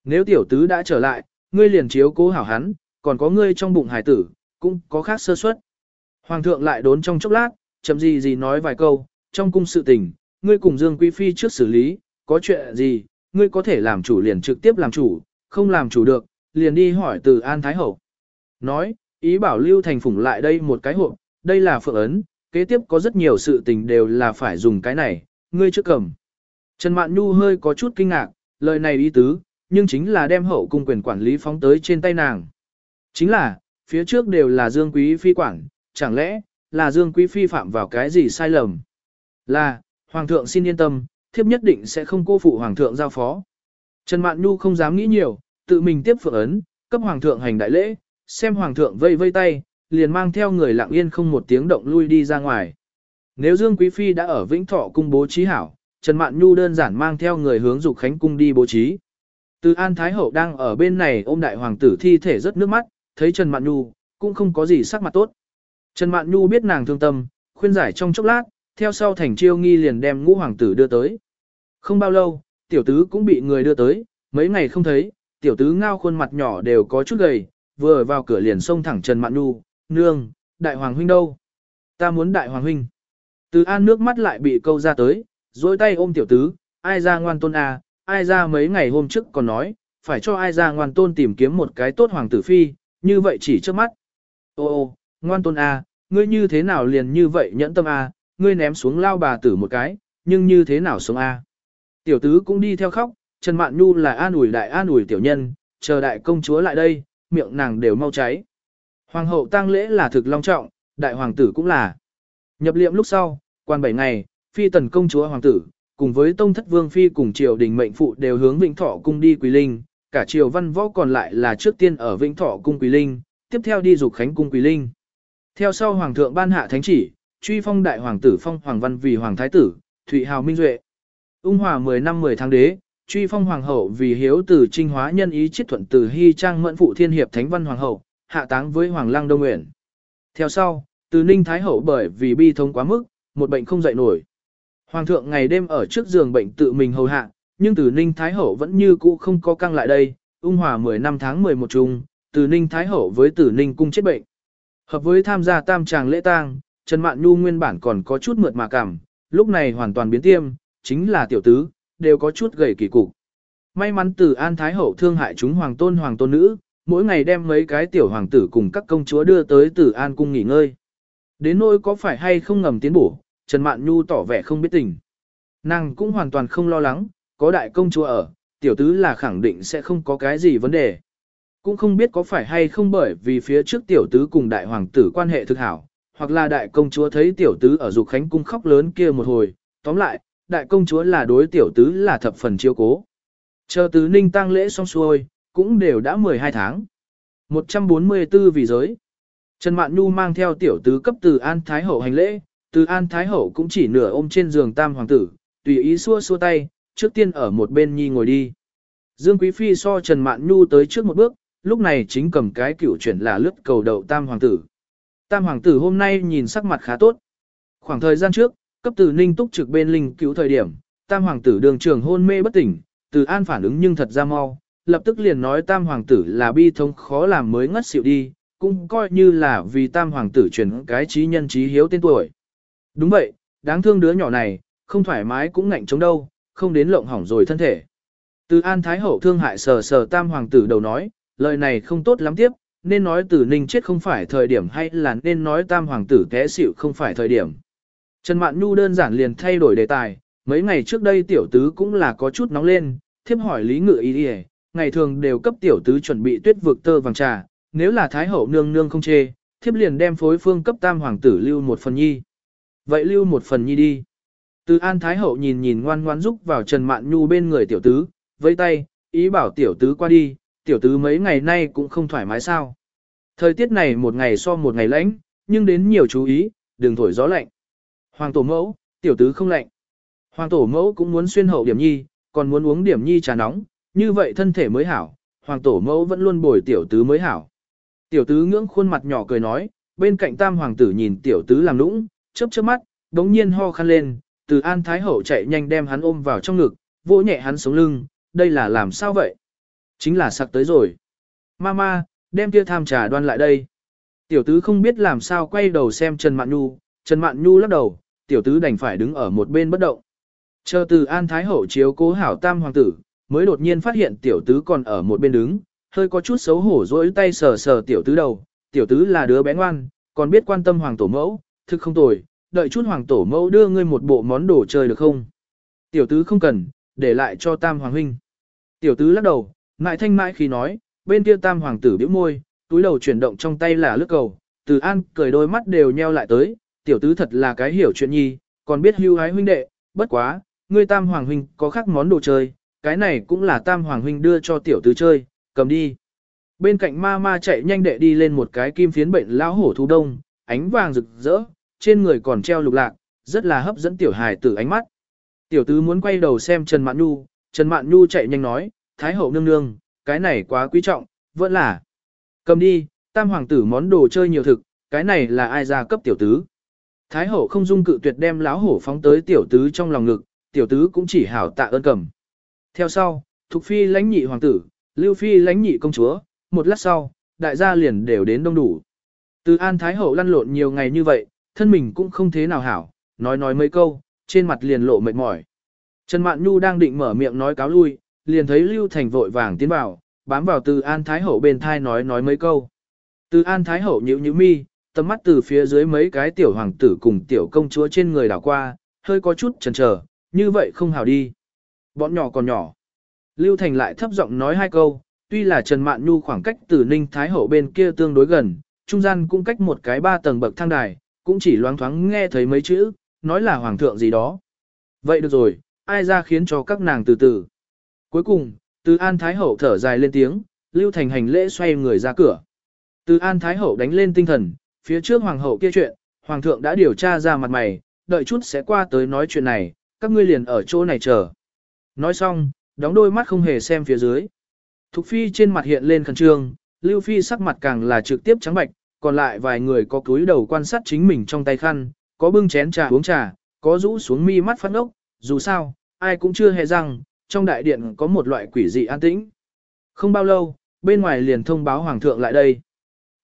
Nếu tiểu tứ đã trở lại, ngươi liền chiếu cố hảo hắn, còn có ngươi trong bụng hải tử, cũng có khác sơ suất. Hoàng thượng lại đốn trong chốc lát, chậm gì gì nói vài câu, trong cung sự tình, ngươi cùng Dương Quý Phi trước xử lý, có chuyện gì, ngươi có thể làm chủ liền trực tiếp làm chủ, không làm chủ được, liền đi hỏi từ An Thái Hậu. Nói, ý bảo Lưu Thành Phủng lại đây một cái hộp, đây là phượng ấn, kế tiếp có rất nhiều sự tình đều là phải dùng cái này, ngươi trước cầm. Trần Mạn Nhu hơi có chút kinh ngạc, lời này ý tứ, nhưng chính là đem hậu cung quyền quản lý phóng tới trên tay nàng. Chính là, phía trước đều là Dương Quý Phi quản, chẳng lẽ, là Dương Quý Phi phạm vào cái gì sai lầm? Là, Hoàng thượng xin yên tâm, thiếp nhất định sẽ không cô phụ Hoàng thượng giao phó. Trần Mạn Nhu không dám nghĩ nhiều, tự mình tiếp phượng ấn, cấp Hoàng thượng hành đại lễ, xem Hoàng thượng vây vây tay, liền mang theo người lặng yên không một tiếng động lui đi ra ngoài. Nếu Dương Quý Phi đã ở Vĩnh Thọ cung bố trí hảo, Trần Mạn Nhu đơn giản mang theo người hướng dục khánh cung đi bố trí. Từ An Thái Hậu đang ở bên này ôm đại hoàng tử thi thể rất nước mắt, thấy Trần Mạn Nhu, cũng không có gì sắc mặt tốt. Trần Mạn Nhu biết nàng thương tâm, khuyên giải trong chốc lát, theo sau thành chiêu nghi liền đem ngũ hoàng tử đưa tới. Không bao lâu, tiểu tứ cũng bị người đưa tới, mấy ngày không thấy, tiểu tứ ngao khuôn mặt nhỏ đều có chút gầy, vừa vào cửa liền xông thẳng Trần Mạn Nhu, nương, đại hoàng huynh đâu? Ta muốn đại hoàng huynh. Từ an nước mắt lại bị câu ra tới, dối tay ôm tiểu tứ, ai ra ngoan tôn à, ai ra mấy ngày hôm trước còn nói, phải cho ai ra ngoan tôn tìm kiếm một cái tốt hoàng tử phi, như vậy chỉ trước mắt. Ô ô, ngoan tôn à, ngươi như thế nào liền như vậy nhẫn tâm à, ngươi ném xuống lao bà tử một cái, nhưng như thế nào sống à. Tiểu tứ cũng đi theo khóc, Trần Mạn Nhu là an ủi đại an ủi tiểu nhân, chờ đại công chúa lại đây, miệng nàng đều mau cháy. Hoàng hậu tang lễ là thực long trọng, đại hoàng tử cũng là. Nhập liệm lúc sau, quan bảy ngày, phi tần công chúa hoàng tử, cùng với tông thất vương phi cùng triều đình mệnh phụ đều hướng Vĩnh Thọ cung đi Quỳ Linh, cả triều văn võ còn lại là trước tiên ở Vĩnh Thọ cung Quỳ Linh, tiếp theo đi dục khánh cung Quỳ Linh. Theo sau hoàng thượng ban hạ thánh chỉ, truy phong đại hoàng tử phong hoàng văn vì hoàng thái tử, Thụy Hào Minh Duệ. Ung hòa 10 năm 10 tháng đế, truy phong hoàng hậu vì hiếu tử trinh hóa nhân ý chiết thuận từ hy trang mẫn phụ thiên hiệp thánh văn hoàng hậu, hạ táng với hoàng lang đông nguyện. Theo sau, từ ninh thái hậu bởi vì bi thống quá mức, một bệnh không dậy nổi. Hoàng thượng ngày đêm ở trước giường bệnh tự mình hầu hạ, nhưng từ ninh thái hậu vẫn như cũ không có căng lại đây, ung hòa 10 năm tháng 11 chung, từ ninh thái hậu với tử ninh cung chết bệnh. Hợp với tham gia tam tràng lễ tang, Trần Mạn Nhu nguyên bản còn có chút mượt mà cảm, lúc này hoàn toàn biến tiêm, chính là tiểu tứ, đều có chút gầy kỳ cục. May mắn từ An Thái Hậu thương hại chúng hoàng tôn hoàng tôn nữ, mỗi ngày đem mấy cái tiểu hoàng tử cùng các công chúa đưa tới Tử An cung nghỉ ngơi. Đến nỗi có phải hay không ngầm tiến bổ, Trần Mạn Nhu tỏ vẻ không biết tình. Nàng cũng hoàn toàn không lo lắng, có đại công chúa ở, tiểu tứ là khẳng định sẽ không có cái gì vấn đề. Cũng không biết có phải hay không bởi vì phía trước tiểu tứ cùng đại hoàng tử quan hệ thực hảo, hoặc là đại công chúa thấy tiểu tứ ở dục khánh cung khóc lớn kia một hồi, tóm lại, đại công chúa là đối tiểu tứ là thập phần chiêu cố. Chờ tứ ninh tang lễ xong xuôi, cũng đều đã 12 tháng. 144 vì giới. Trần Mạn Nhu mang theo tiểu tứ cấp từ An Thái Hậu hành lễ, từ An Thái Hậu cũng chỉ nửa ôm trên giường tam hoàng tử, tùy ý xua xua tay, trước tiên ở một bên nhi ngồi đi. Dương Quý Phi so Trần Mạn Nhu tới trước một bước, lúc này chính cầm cái cựu chuyển là lướt cầu đậu tam hoàng tử. Tam hoàng tử hôm nay nhìn sắc mặt khá tốt. Khoảng thời gian trước, cấp từ ninh túc trực bên linh cứu thời điểm, tam hoàng tử đường trường hôn mê bất tỉnh, từ an phản ứng nhưng thật ra mau, lập tức liền nói tam hoàng tử là bi thông khó làm mới ngất xỉu đi, cũng coi như là vì tam hoàng tử truyền cái trí nhân trí hiếu tên tuổi. Đúng vậy, đáng thương đứa nhỏ này, không thoải mái cũng ngạnh chống đâu, không đến lộng hỏng rồi thân thể. Từ an thái hậu thương hại sờ sờ tam hoàng tử đầu nói, lời này không tốt lắm tiếp, nên nói tử ninh chết không phải thời điểm hay là nên nói tam hoàng tử té xỉu không phải thời điểm. Trần Mạn Nhu đơn giản liền thay đổi đề tài, mấy ngày trước đây tiểu tứ cũng là có chút nóng lên, thiếp hỏi lý ngự ý đi ngày thường đều cấp tiểu tứ chuẩn bị tuyết vực tơ vàng trà, nếu là thái hậu nương nương không chê, thiếp liền đem phối phương cấp tam hoàng tử lưu một phần nhi. Vậy lưu một phần nhi đi. Từ an thái hậu nhìn nhìn ngoan ngoan rúc vào Trần Mạn Nhu bên người tiểu tứ, với tay, ý bảo tiểu tứ qua đi, tiểu tứ mấy ngày nay cũng không thoải mái sao. Thời tiết này một ngày so một ngày lạnh, nhưng đến nhiều chú ý, đừng thổi gió lạnh. Hoàng tổ mẫu, tiểu tứ không lạnh. Hoàng tổ mẫu cũng muốn xuyên hậu điểm nhi, còn muốn uống điểm nhi trà nóng, như vậy thân thể mới hảo. Hoàng tổ mẫu vẫn luôn bồi tiểu tứ mới hảo. Tiểu tứ ngưỡng khuôn mặt nhỏ cười nói, bên cạnh tam hoàng tử nhìn tiểu tứ làm lũng, chớp chớp mắt, đống nhiên ho khăn lên, từ an thái hậu chạy nhanh đem hắn ôm vào trong ngực, vỗ nhẹ hắn sống lưng, đây là làm sao vậy? Chính là sặc tới rồi. Mama, đem kia tham trà đoan lại đây. Tiểu tứ không biết làm sao quay đầu xem Trần Mạn Nhu, Trần Mạn Nhu lắc đầu, tiểu tứ đành phải đứng ở một bên bất động. Chờ từ An Thái Hậu chiếu cố hảo tam hoàng tử, mới đột nhiên phát hiện tiểu tứ còn ở một bên đứng, hơi có chút xấu hổ dỗi tay sờ sờ tiểu tứ đầu, tiểu tứ là đứa bé ngoan, còn biết quan tâm hoàng tổ mẫu, thực không tồi, đợi chút hoàng tổ mẫu đưa ngươi một bộ món đồ chơi được không? Tiểu tứ không cần, để lại cho tam hoàng huynh. Tiểu tứ lắc đầu, ngại thanh mãi khi nói, bên kia tam hoàng tử bĩu môi, túi đầu chuyển động trong tay là lướt cầu, từ an cười đôi mắt đều nheo lại tới, tiểu tứ thật là cái hiểu chuyện nhi, còn biết hưu hái huynh đệ, bất quá, ngươi tam hoàng huynh có khác món đồ chơi, cái này cũng là tam hoàng huynh đưa cho tiểu tứ chơi, cầm đi. Bên cạnh ma ma chạy nhanh đệ đi lên một cái kim phiến bệnh lão hổ thu đông, ánh vàng rực rỡ, trên người còn treo lục lạc, rất là hấp dẫn tiểu hài tử ánh mắt. Tiểu tứ muốn quay đầu xem Trần Mạn Nhu, Trần Mạn Nhu chạy nhanh nói, Thái hậu nương nương, cái này quá quý trọng, vẫn là. Cầm đi, tam hoàng tử món đồ chơi nhiều thực, cái này là ai ra cấp tiểu tứ. Thái hậu không dung cự tuyệt đem láo hổ phóng tới tiểu tứ trong lòng ngực, tiểu tứ cũng chỉ hảo tạ ơn cầm. Theo sau, Thục Phi lãnh nhị hoàng tử, Lưu Phi lãnh nhị công chúa, một lát sau, đại gia liền đều đến đông đủ. Từ An Thái hậu lăn lộn nhiều ngày như vậy, thân mình cũng không thế nào hảo, nói nói mấy câu, trên mặt liền lộ mệt mỏi. Trần Mạn Nhu đang định mở miệng nói cáo lui, liền thấy Lưu Thành vội vàng tiến vào, bám vào từ An Thái Hậu bên thai nói nói mấy câu. Từ An Thái Hậu nhíu nhíu mi, tầm mắt từ phía dưới mấy cái tiểu hoàng tử cùng tiểu công chúa trên người đảo qua, hơi có chút chần chờ, như vậy không hào đi. Bọn nhỏ còn nhỏ. Lưu Thành lại thấp giọng nói hai câu, tuy là Trần Mạn Nhu khoảng cách từ Ninh Thái Hậu bên kia tương đối gần, trung gian cũng cách một cái ba tầng bậc thang đài, cũng chỉ loáng thoáng nghe thấy mấy chữ, nói là hoàng thượng gì đó. Vậy được rồi, ai ra khiến cho các nàng từ từ. Cuối cùng, từ An Thái Hậu thở dài lên tiếng, Lưu Thành hành lễ xoay người ra cửa. Từ An Thái Hậu đánh lên tinh thần, phía trước hoàng hậu kia chuyện, hoàng thượng đã điều tra ra mặt mày, đợi chút sẽ qua tới nói chuyện này, các ngươi liền ở chỗ này chờ. Nói xong, đóng đôi mắt không hề xem phía dưới. Thục Phi trên mặt hiện lên khẩn trương, Lưu Phi sắc mặt càng là trực tiếp trắng bạch, còn lại vài người có cúi đầu quan sát chính mình trong tay khăn, có bưng chén trà uống trà, có rũ xuống mi mắt phát ốc, dù sao, ai cũng chưa hề rằng, trong đại điện có một loại quỷ dị an tĩnh. Không bao lâu, bên ngoài liền thông báo hoàng thượng lại đây.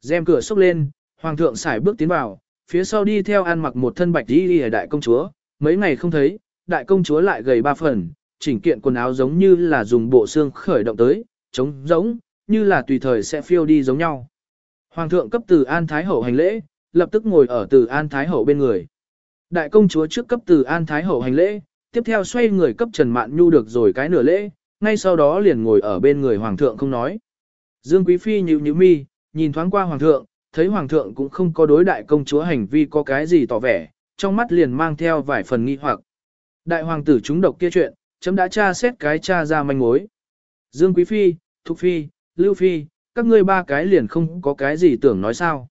Rèm cửa xốc lên, hoàng thượng xài bước tiến vào, phía sau đi theo ăn mặc một thân bạch đi đi đại công chúa, mấy ngày không thấy, đại công chúa lại gầy ba phần, chỉnh kiện quần áo giống như là dùng bộ xương khởi động tới, trống giống, như là tùy thời sẽ phiêu đi giống nhau. Hoàng thượng cấp từ An Thái Hậu hành lễ, lập tức ngồi ở từ An Thái Hậu bên người. Đại công chúa trước cấp từ An Thái Hậu hành lễ, tiếp theo xoay người cấp Trần Mạn Nhu được rồi cái nửa lễ, ngay sau đó liền ngồi ở bên người Hoàng thượng không nói. Dương Quý Phi nhíu nhíu mi, nhìn thoáng qua Hoàng thượng, thấy Hoàng thượng cũng không có đối đại công chúa hành vi có cái gì tỏ vẻ, trong mắt liền mang theo vài phần nghi hoặc. Đại hoàng tử chúng độc kia chuyện, chấm đã tra xét cái tra ra manh mối. Dương Quý Phi, Thục Phi, Lưu Phi, các ngươi ba cái liền không có cái gì tưởng nói sao.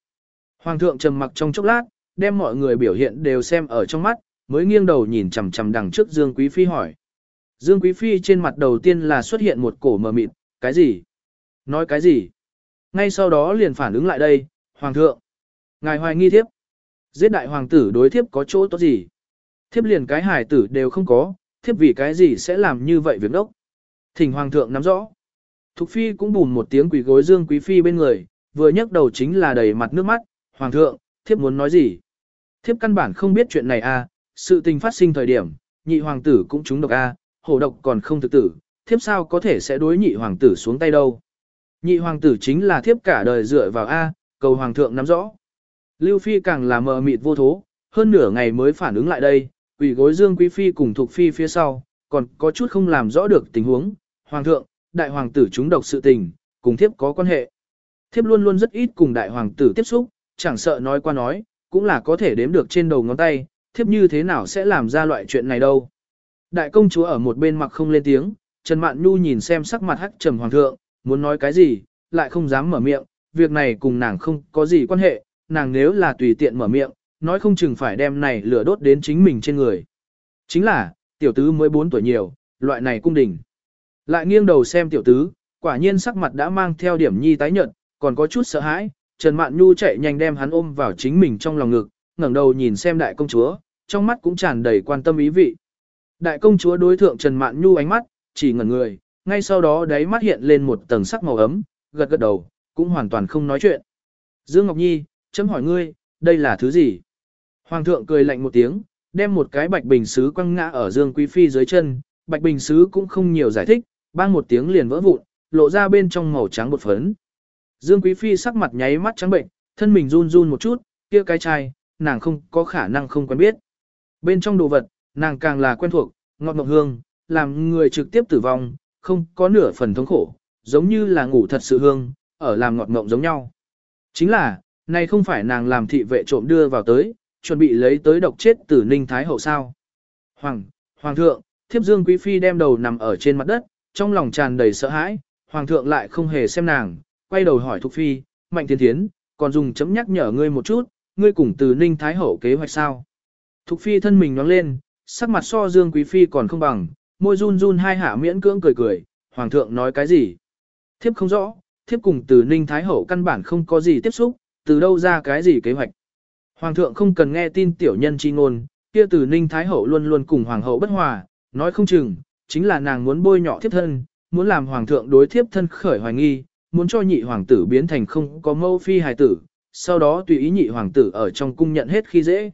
Hoàng thượng trầm mặc trong chốc lát, đem mọi người biểu hiện đều xem ở trong mắt, mới nghiêng đầu nhìn chằm chằm đằng trước Dương Quý Phi hỏi. Dương Quý Phi trên mặt đầu tiên là xuất hiện một cổ mờ mịt, cái gì? Nói cái gì? Ngay sau đó liền phản ứng lại đây, Hoàng thượng. Ngài hoài nghi thiếp. Giết đại hoàng tử đối thiếp có chỗ tốt gì? Thiếp liền cái hải tử đều không có, thiếp vì cái gì sẽ làm như vậy việc đốc? Thỉnh Hoàng thượng nắm rõ. Thục Phi cũng bùn một tiếng quỷ gối Dương Quý Phi bên người, vừa nhấc đầu chính là đầy mặt nước mắt, Hoàng thượng, thiếp muốn nói gì? Thiếp căn bản không biết chuyện này à, sự tình phát sinh thời điểm, nhị hoàng tử cũng trúng độc a, à, hổ độc còn không thực tử, thiếp sao có thể sẽ đối nhị hoàng tử xuống tay đâu. Nhị hoàng tử chính là thiếp cả đời dựa vào a, cầu hoàng thượng nắm rõ. Lưu Phi càng là mờ mịt vô thố, hơn nửa ngày mới phản ứng lại đây, quỷ gối Dương Quý Phi cùng thuộc Phi phía sau, còn có chút không làm rõ được tình huống. Hoàng thượng, đại hoàng tử trúng độc sự tình, cùng thiếp có quan hệ. Thiếp luôn luôn rất ít cùng đại hoàng tử tiếp xúc, chẳng sợ nói qua nói, cũng là có thể đếm được trên đầu ngón tay, thiếp như thế nào sẽ làm ra loại chuyện này đâu. Đại công chúa ở một bên mặc không lên tiếng, Trần Mạn Nhu nhìn xem sắc mặt hắc trầm hoàng thượng, muốn nói cái gì, lại không dám mở miệng, việc này cùng nàng không có gì quan hệ, nàng nếu là tùy tiện mở miệng, nói không chừng phải đem này lửa đốt đến chính mình trên người. Chính là, tiểu tứ mới 4 tuổi nhiều, loại này cung đình. Lại nghiêng đầu xem tiểu tứ, quả nhiên sắc mặt đã mang theo điểm nhi tái nhợt, còn có chút sợ hãi, Trần Mạn Nhu chạy nhanh đem hắn ôm vào chính mình trong lòng ngực, ngẩng đầu nhìn xem đại công chúa, trong mắt cũng tràn đầy quan tâm ý vị. Đại công chúa đối thượng Trần Mạn Nhu ánh mắt, chỉ ngẩn người, ngay sau đó đáy mắt hiện lên một tầng sắc màu ấm, gật gật đầu, cũng hoàn toàn không nói chuyện. Dương Ngọc Nhi, chấm hỏi ngươi, đây là thứ gì? Hoàng thượng cười lạnh một tiếng, đem một cái bạch bình sứ quăng ngã ở Dương Quý Phi dưới chân, bạch bình sứ cũng không nhiều giải thích, bang một tiếng liền vỡ vụn, lộ ra bên trong màu trắng bột phấn. Dương Quý Phi sắc mặt nháy mắt trắng bệnh, thân mình run run một chút, kia cái chai, nàng không có khả năng không quen biết. Bên trong đồ vật, nàng càng là quen thuộc, ngọt ngọt hương, làm người trực tiếp tử vong, không có nửa phần thống khổ, giống như là ngủ thật sự hương, ở làm ngọt ngộng giống nhau. Chính là, này không phải nàng làm thị vệ trộm đưa vào tới, chuẩn bị lấy tới độc chết tử ninh thái hậu sao. Hoàng, Hoàng thượng, thiếp dương quý phi đem đầu nằm ở trên mặt đất, trong lòng tràn đầy sợ hãi, Hoàng thượng lại không hề xem nàng, quay đầu hỏi Thục phi, mạnh tiến tiến, còn dùng chấm nhắc nhở ngươi một chút, ngươi cùng từ ninh thái hậu kế hoạch sao. Thục phi thân mình nhoáng lên, sắc mặt so dương quý phi còn không bằng, môi run run hai hạ miễn cưỡng cười cười, Hoàng thượng nói cái gì? Thiếp không rõ, thiếp cùng từ Ninh Thái Hậu căn bản không có gì tiếp xúc, từ đâu ra cái gì kế hoạch. Hoàng thượng không cần nghe tin tiểu nhân chi ngôn, kia từ Ninh Thái Hậu luôn luôn cùng Hoàng hậu bất hòa, nói không chừng, chính là nàng muốn bôi nhọ thiếp thân, muốn làm Hoàng thượng đối thiếp thân khởi hoài nghi, muốn cho nhị hoàng tử biến thành không có mâu phi hài tử, sau đó tùy ý nhị hoàng tử ở trong cung nhận hết khi dễ.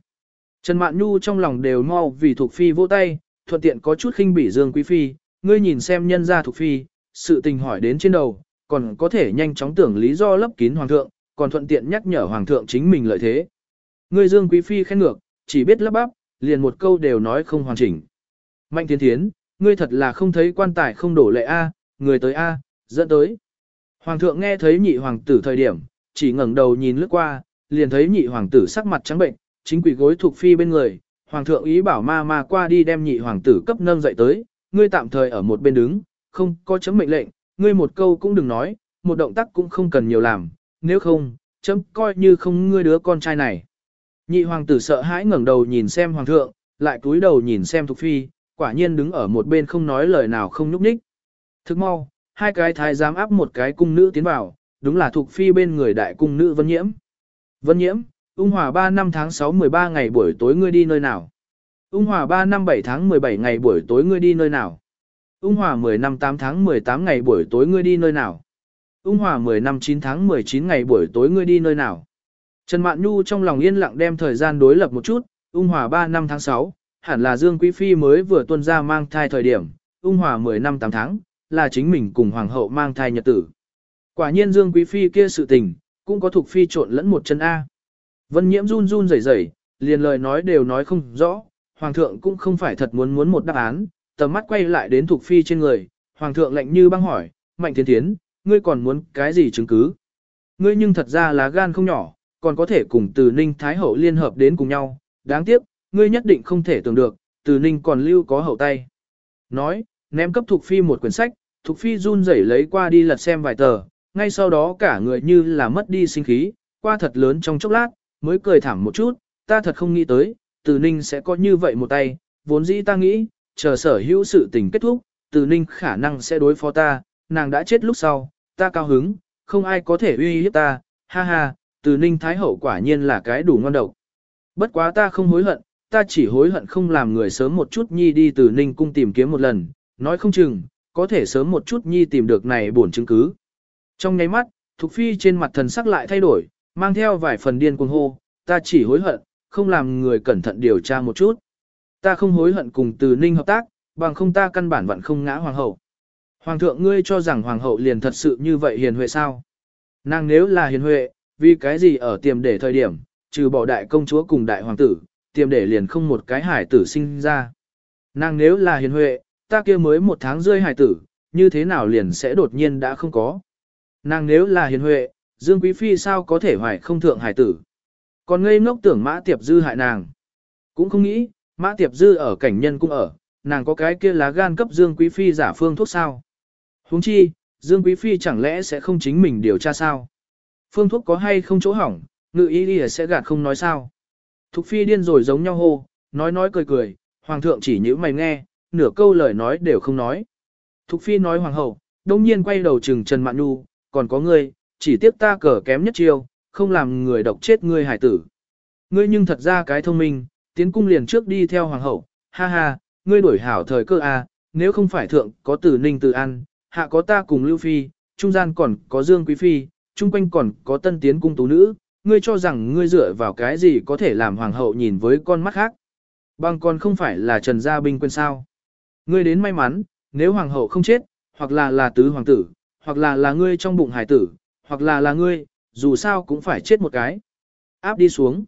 Trần Mạn Nhu trong lòng đều mau vì Thục Phi vô tay, thuận tiện có chút khinh bỉ Dương Quý Phi, ngươi nhìn xem nhân gia Thục Phi, sự tình hỏi đến trên đầu, còn có thể nhanh chóng tưởng lý do lấp kín Hoàng thượng, còn thuận tiện nhắc nhở Hoàng thượng chính mình lợi thế. Ngươi Dương Quý Phi khen ngược, chỉ biết lắp bắp, liền một câu đều nói không hoàn chỉnh. Mạnh Thiên Thiến, ngươi thật là không thấy quan tài không đổ lệ A, người tới A, dẫn tới. Hoàng thượng nghe thấy nhị hoàng tử thời điểm, chỉ ngẩng đầu nhìn lướt qua, liền thấy nhị hoàng tử sắc mặt trắng bệnh, chính quỷ gối thuộc phi bên người. Hoàng thượng ý bảo ma ma qua đi đem nhị hoàng tử cấp nâng dậy tới, ngươi tạm thời ở một bên đứng, không có chấm mệnh lệnh, ngươi một câu cũng đừng nói, một động tác cũng không cần nhiều làm, nếu không, chấm coi như không ngươi đứa con trai này. Nhị hoàng tử sợ hãi ngẩng đầu nhìn xem hoàng thượng, lại cúi đầu nhìn xem thuộc Phi, quả nhiên đứng ở một bên không nói lời nào không nhúc nhích. Thức mau, hai cái thái giám áp một cái cung nữ tiến vào, đúng là thuộc Phi bên người đại cung nữ Vân Nhiễm. Vân Nhiễm, ung hòa 3 năm tháng 6 13 ngày buổi tối ngươi đi nơi nào? Ung hòa 3 năm 7 tháng 17 ngày buổi tối ngươi đi nơi nào? Ung hòa 10 năm 8 tháng 18 ngày buổi tối ngươi đi nơi nào? Ung hòa 10 năm 9 tháng 19 ngày buổi tối ngươi đi nơi nào? Trần Mạn Nhu trong lòng yên lặng đem thời gian đối lập một chút, ung hòa 3 năm tháng 6, hẳn là Dương Quý Phi mới vừa tuân ra mang thai thời điểm, ung hòa 10 năm 8 tháng, là chính mình cùng Hoàng hậu mang thai nhật tử. Quả nhiên Dương Quý Phi kia sự tình, cũng có thuộc Phi trộn lẫn một chân A. Vân nhiễm run run rẩy rẩy, liền lời nói đều nói không rõ, Hoàng thượng cũng không phải thật muốn muốn một đáp án, tầm mắt quay lại đến thuộc Phi trên người, Hoàng thượng lạnh như băng hỏi, Mạnh Thiên Thiến, ngươi còn muốn cái gì chứng cứ? Ngươi nhưng thật ra là gan không nhỏ, còn có thể cùng từ Ninh Thái Hậu liên hợp đến cùng nhau, đáng tiếc, ngươi nhất định không thể tưởng được, từ Ninh còn lưu có hậu tay. Nói, ném cấp thuộc Phi một quyển sách, thuộc Phi run rẩy lấy qua đi lật xem vài tờ, ngay sau đó cả người như là mất đi sinh khí, qua thật lớn trong chốc lát, mới cười thảm một chút, ta thật không nghĩ tới, từ Ninh sẽ có như vậy một tay, vốn dĩ ta nghĩ, chờ sở hữu sự tình kết thúc, từ Ninh khả năng sẽ đối phó ta, nàng đã chết lúc sau, ta cao hứng, không ai có thể uy hiếp ta, ha ha, từ Ninh Thái Hậu quả nhiên là cái đủ ngon độc. Bất quá ta không hối hận, ta chỉ hối hận không làm người sớm một chút nhi đi từ Ninh cung tìm kiếm một lần, nói không chừng, có thể sớm một chút nhi tìm được này bổn chứng cứ. Trong nháy mắt, Thục Phi trên mặt thần sắc lại thay đổi, mang theo vài phần điên cuồng hô, ta chỉ hối hận, không làm người cẩn thận điều tra một chút. Ta không hối hận cùng từ Ninh hợp tác, bằng không ta căn bản vẫn không ngã hoàng hậu. Hoàng thượng ngươi cho rằng hoàng hậu liền thật sự như vậy hiền huệ sao? Nàng nếu là hiền huệ, vì cái gì ở tiềm để thời điểm, trừ bỏ đại công chúa cùng đại hoàng tử, tiềm để liền không một cái hải tử sinh ra. Nàng nếu là hiền huệ, ta kia mới một tháng rơi hải tử, như thế nào liền sẽ đột nhiên đã không có. Nàng nếu là hiền huệ, Dương Quý Phi sao có thể hoài không thượng hải tử. Còn ngây ngốc tưởng Mã Tiệp Dư hại nàng. Cũng không nghĩ, Mã Tiệp Dư ở cảnh nhân cũng ở, nàng có cái kia lá gan cấp Dương Quý Phi giả phương thuốc sao. Huống chi, Dương Quý Phi chẳng lẽ sẽ không chính mình điều tra sao? Phương thuốc có hay không chỗ hỏng, ngự ý đi sẽ gạt không nói sao. Thục phi điên rồi giống nhau hô, nói nói cười cười, hoàng thượng chỉ nhữ mày nghe, nửa câu lời nói đều không nói. Thục phi nói hoàng hậu, đông nhiên quay đầu trừng Trần Mạn Nhu, còn có ngươi, chỉ tiếp ta cờ kém nhất chiêu, không làm người độc chết ngươi hải tử. Ngươi nhưng thật ra cái thông minh, tiến cung liền trước đi theo hoàng hậu, ha ha, ngươi đổi hảo thời cơ à, nếu không phải thượng có tử ninh tử ăn, hạ có ta cùng lưu phi, trung gian còn có dương quý phi, trung quanh còn có tân tiến cung tú nữ, ngươi cho rằng ngươi dựa vào cái gì có thể làm hoàng hậu nhìn với con mắt khác. Bằng còn không phải là Trần Gia Binh quên sao. Ngươi đến may mắn, nếu hoàng hậu không chết, hoặc là là tứ hoàng tử, hoặc là là ngươi trong bụng hải tử, hoặc là là ngươi, dù sao cũng phải chết một cái. Áp đi xuống.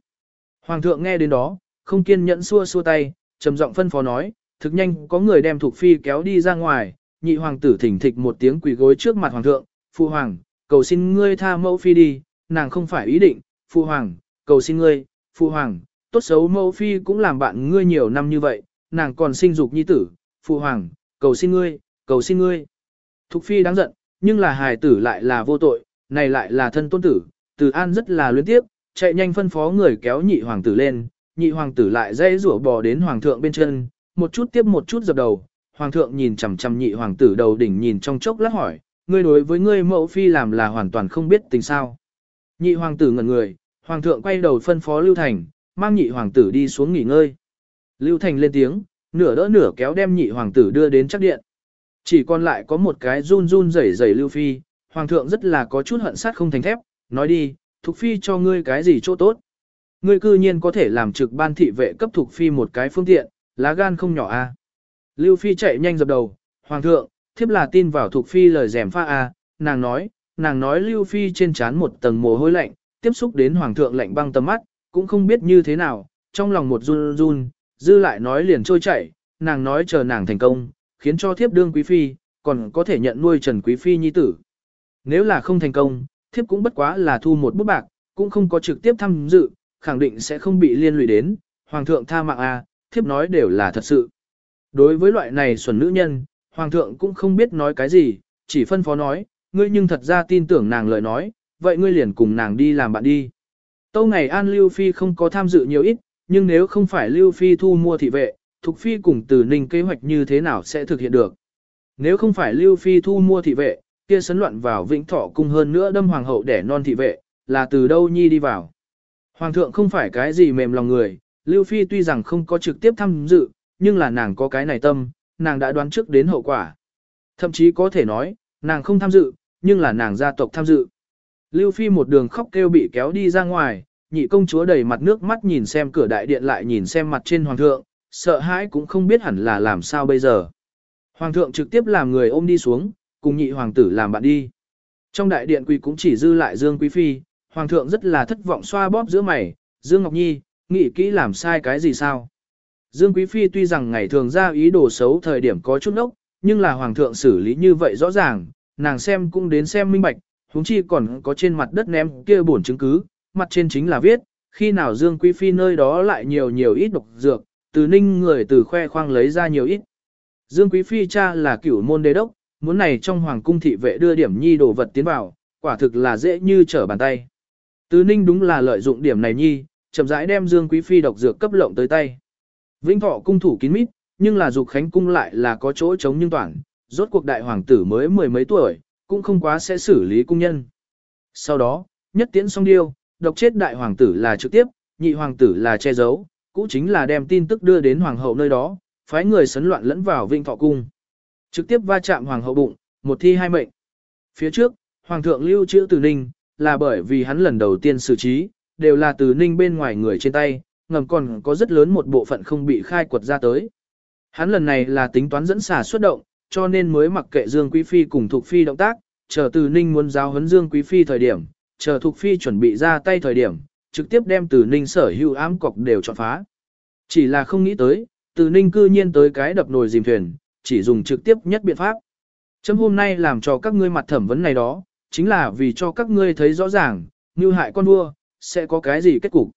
Hoàng thượng nghe đến đó, không kiên nhẫn xua xua tay, trầm giọng phân phó nói, thực nhanh có người đem thuộc phi kéo đi ra ngoài, nhị hoàng tử thỉnh thịch một tiếng quỳ gối trước mặt hoàng thượng, phụ hoàng, cầu xin ngươi tha mẫu phi đi, nàng không phải ý định, phụ hoàng, cầu xin ngươi, phụ hoàng, tốt xấu mẫu phi cũng làm bạn ngươi nhiều năm như vậy, nàng còn sinh dục nhi tử, phụ hoàng, cầu xin ngươi, cầu xin ngươi. Thục phi đáng giận, nhưng là hài tử lại là vô tội, này lại là thân tôn tử, từ an rất là luyến tiếp, chạy nhanh phân phó người kéo nhị hoàng tử lên, nhị hoàng tử lại dây rủa bò đến hoàng thượng bên chân, một chút tiếp một chút dập đầu, hoàng thượng nhìn chằm chằm nhị hoàng tử đầu đỉnh nhìn trong chốc lát hỏi, ngươi đối với ngươi mẫu phi làm là hoàn toàn không biết tình sao. Nhị hoàng tử ngẩn người, hoàng thượng quay đầu phân phó Lưu Thành, mang nhị hoàng tử đi xuống nghỉ ngơi. Lưu Thành lên tiếng, nửa đỡ nửa kéo đem nhị hoàng tử đưa đến chắc điện. Chỉ còn lại có một cái run run rẩy rẩy Lưu Phi, hoàng thượng rất là có chút hận sát không thành thép, nói đi, Thục Phi cho ngươi cái gì chỗ tốt. ngươi cư nhiên có thể làm trực ban thị vệ cấp thuộc phi một cái phương tiện, lá gan không nhỏ a. Lưu Phi chạy nhanh dập đầu, Hoàng thượng, thiếp là tin vào thuộc phi lời rèm pha a, nàng nói, nàng nói Lưu Phi trên trán một tầng mồ hôi lạnh, tiếp xúc đến Hoàng thượng lạnh băng tầm mắt, cũng không biết như thế nào, trong lòng một run run, dư lại nói liền trôi chảy, nàng nói chờ nàng thành công, khiến cho thiếp đương quý phi, còn có thể nhận nuôi Trần Quý Phi nhi tử. Nếu là không thành công, thiếp cũng bất quá là thu một bút bạc, cũng không có trực tiếp tham dự, khẳng định sẽ không bị liên lụy đến, Hoàng thượng tha mạng a, thiếp nói đều là thật sự. Đối với loại này xuẩn nữ nhân, Hoàng thượng cũng không biết nói cái gì, chỉ phân phó nói, ngươi nhưng thật ra tin tưởng nàng lời nói, vậy ngươi liền cùng nàng đi làm bạn đi. Tâu ngày An Lưu Phi không có tham dự nhiều ít, nhưng nếu không phải Lưu Phi thu mua thị vệ, Thục Phi cùng Từ Ninh kế hoạch như thế nào sẽ thực hiện được. Nếu không phải Lưu Phi thu mua thị vệ, kia sấn loạn vào Vĩnh Thọ cung hơn nữa đâm hoàng hậu để non thị vệ, là từ đâu nhi đi vào. Hoàng thượng không phải cái gì mềm lòng người, Lưu Phi tuy rằng không có trực tiếp tham dự, nhưng là nàng có cái này tâm, nàng đã đoán trước đến hậu quả. Thậm chí có thể nói, nàng không tham dự, nhưng là nàng gia tộc tham dự. Lưu Phi một đường khóc kêu bị kéo đi ra ngoài, nhị công chúa đầy mặt nước mắt nhìn xem cửa đại điện lại nhìn xem mặt trên hoàng thượng, sợ hãi cũng không biết hẳn là làm sao bây giờ. Hoàng thượng trực tiếp làm người ôm đi xuống, cùng nhị hoàng tử làm bạn đi. Trong đại điện quỳ cũng chỉ dư lại Dương Quý Phi, hoàng thượng rất là thất vọng xoa bóp giữa mày, Dương Ngọc Nhi, nghĩ kỹ làm sai cái gì sao? Dương Quý Phi tuy rằng ngày thường ra ý đồ xấu thời điểm có chút nốc, nhưng là hoàng thượng xử lý như vậy rõ ràng, nàng xem cũng đến xem minh bạch, huống chi còn có trên mặt đất ném kia bổn chứng cứ, mặt trên chính là viết, khi nào Dương Quý Phi nơi đó lại nhiều nhiều ít độc dược, từ ninh người từ khoe khoang lấy ra nhiều ít. Dương Quý Phi cha là cửu môn đế đốc, muốn này trong hoàng cung thị vệ đưa điểm nhi đồ vật tiến vào, quả thực là dễ như trở bàn tay. Từ ninh đúng là lợi dụng điểm này nhi, chậm rãi đem Dương Quý Phi độc dược cấp lộng tới tay. Vĩnh thọ cung thủ kín mít, nhưng là dục khánh cung lại là có chỗ chống nhưng toàn, rốt cuộc đại hoàng tử mới mười mấy tuổi, cũng không quá sẽ xử lý cung nhân. Sau đó, nhất tiễn xong điêu, độc chết đại hoàng tử là trực tiếp, nhị hoàng tử là che giấu, cũng chính là đem tin tức đưa đến hoàng hậu nơi đó, phái người sấn loạn lẫn vào vinh thọ cung. Trực tiếp va chạm hoàng hậu bụng, một thi hai mệnh. Phía trước, hoàng thượng lưu trữ từ ninh, là bởi vì hắn lần đầu tiên xử trí, đều là từ ninh bên ngoài người trên tay, ngầm còn có rất lớn một bộ phận không bị khai quật ra tới. Hắn lần này là tính toán dẫn xả xuất động, cho nên mới mặc kệ Dương Quý Phi cùng Thục Phi động tác, chờ từ ninh muốn giáo huấn Dương Quý Phi thời điểm, chờ Thục Phi chuẩn bị ra tay thời điểm, trực tiếp đem từ ninh sở hữu ám cọc đều chọn phá. Chỉ là không nghĩ tới, từ ninh cư nhiên tới cái đập nồi dìm thuyền, chỉ dùng trực tiếp nhất biện pháp. Chấm hôm nay làm cho các ngươi mặt thẩm vấn này đó, chính là vì cho các ngươi thấy rõ ràng, như hại con vua, sẽ có cái gì kết cục.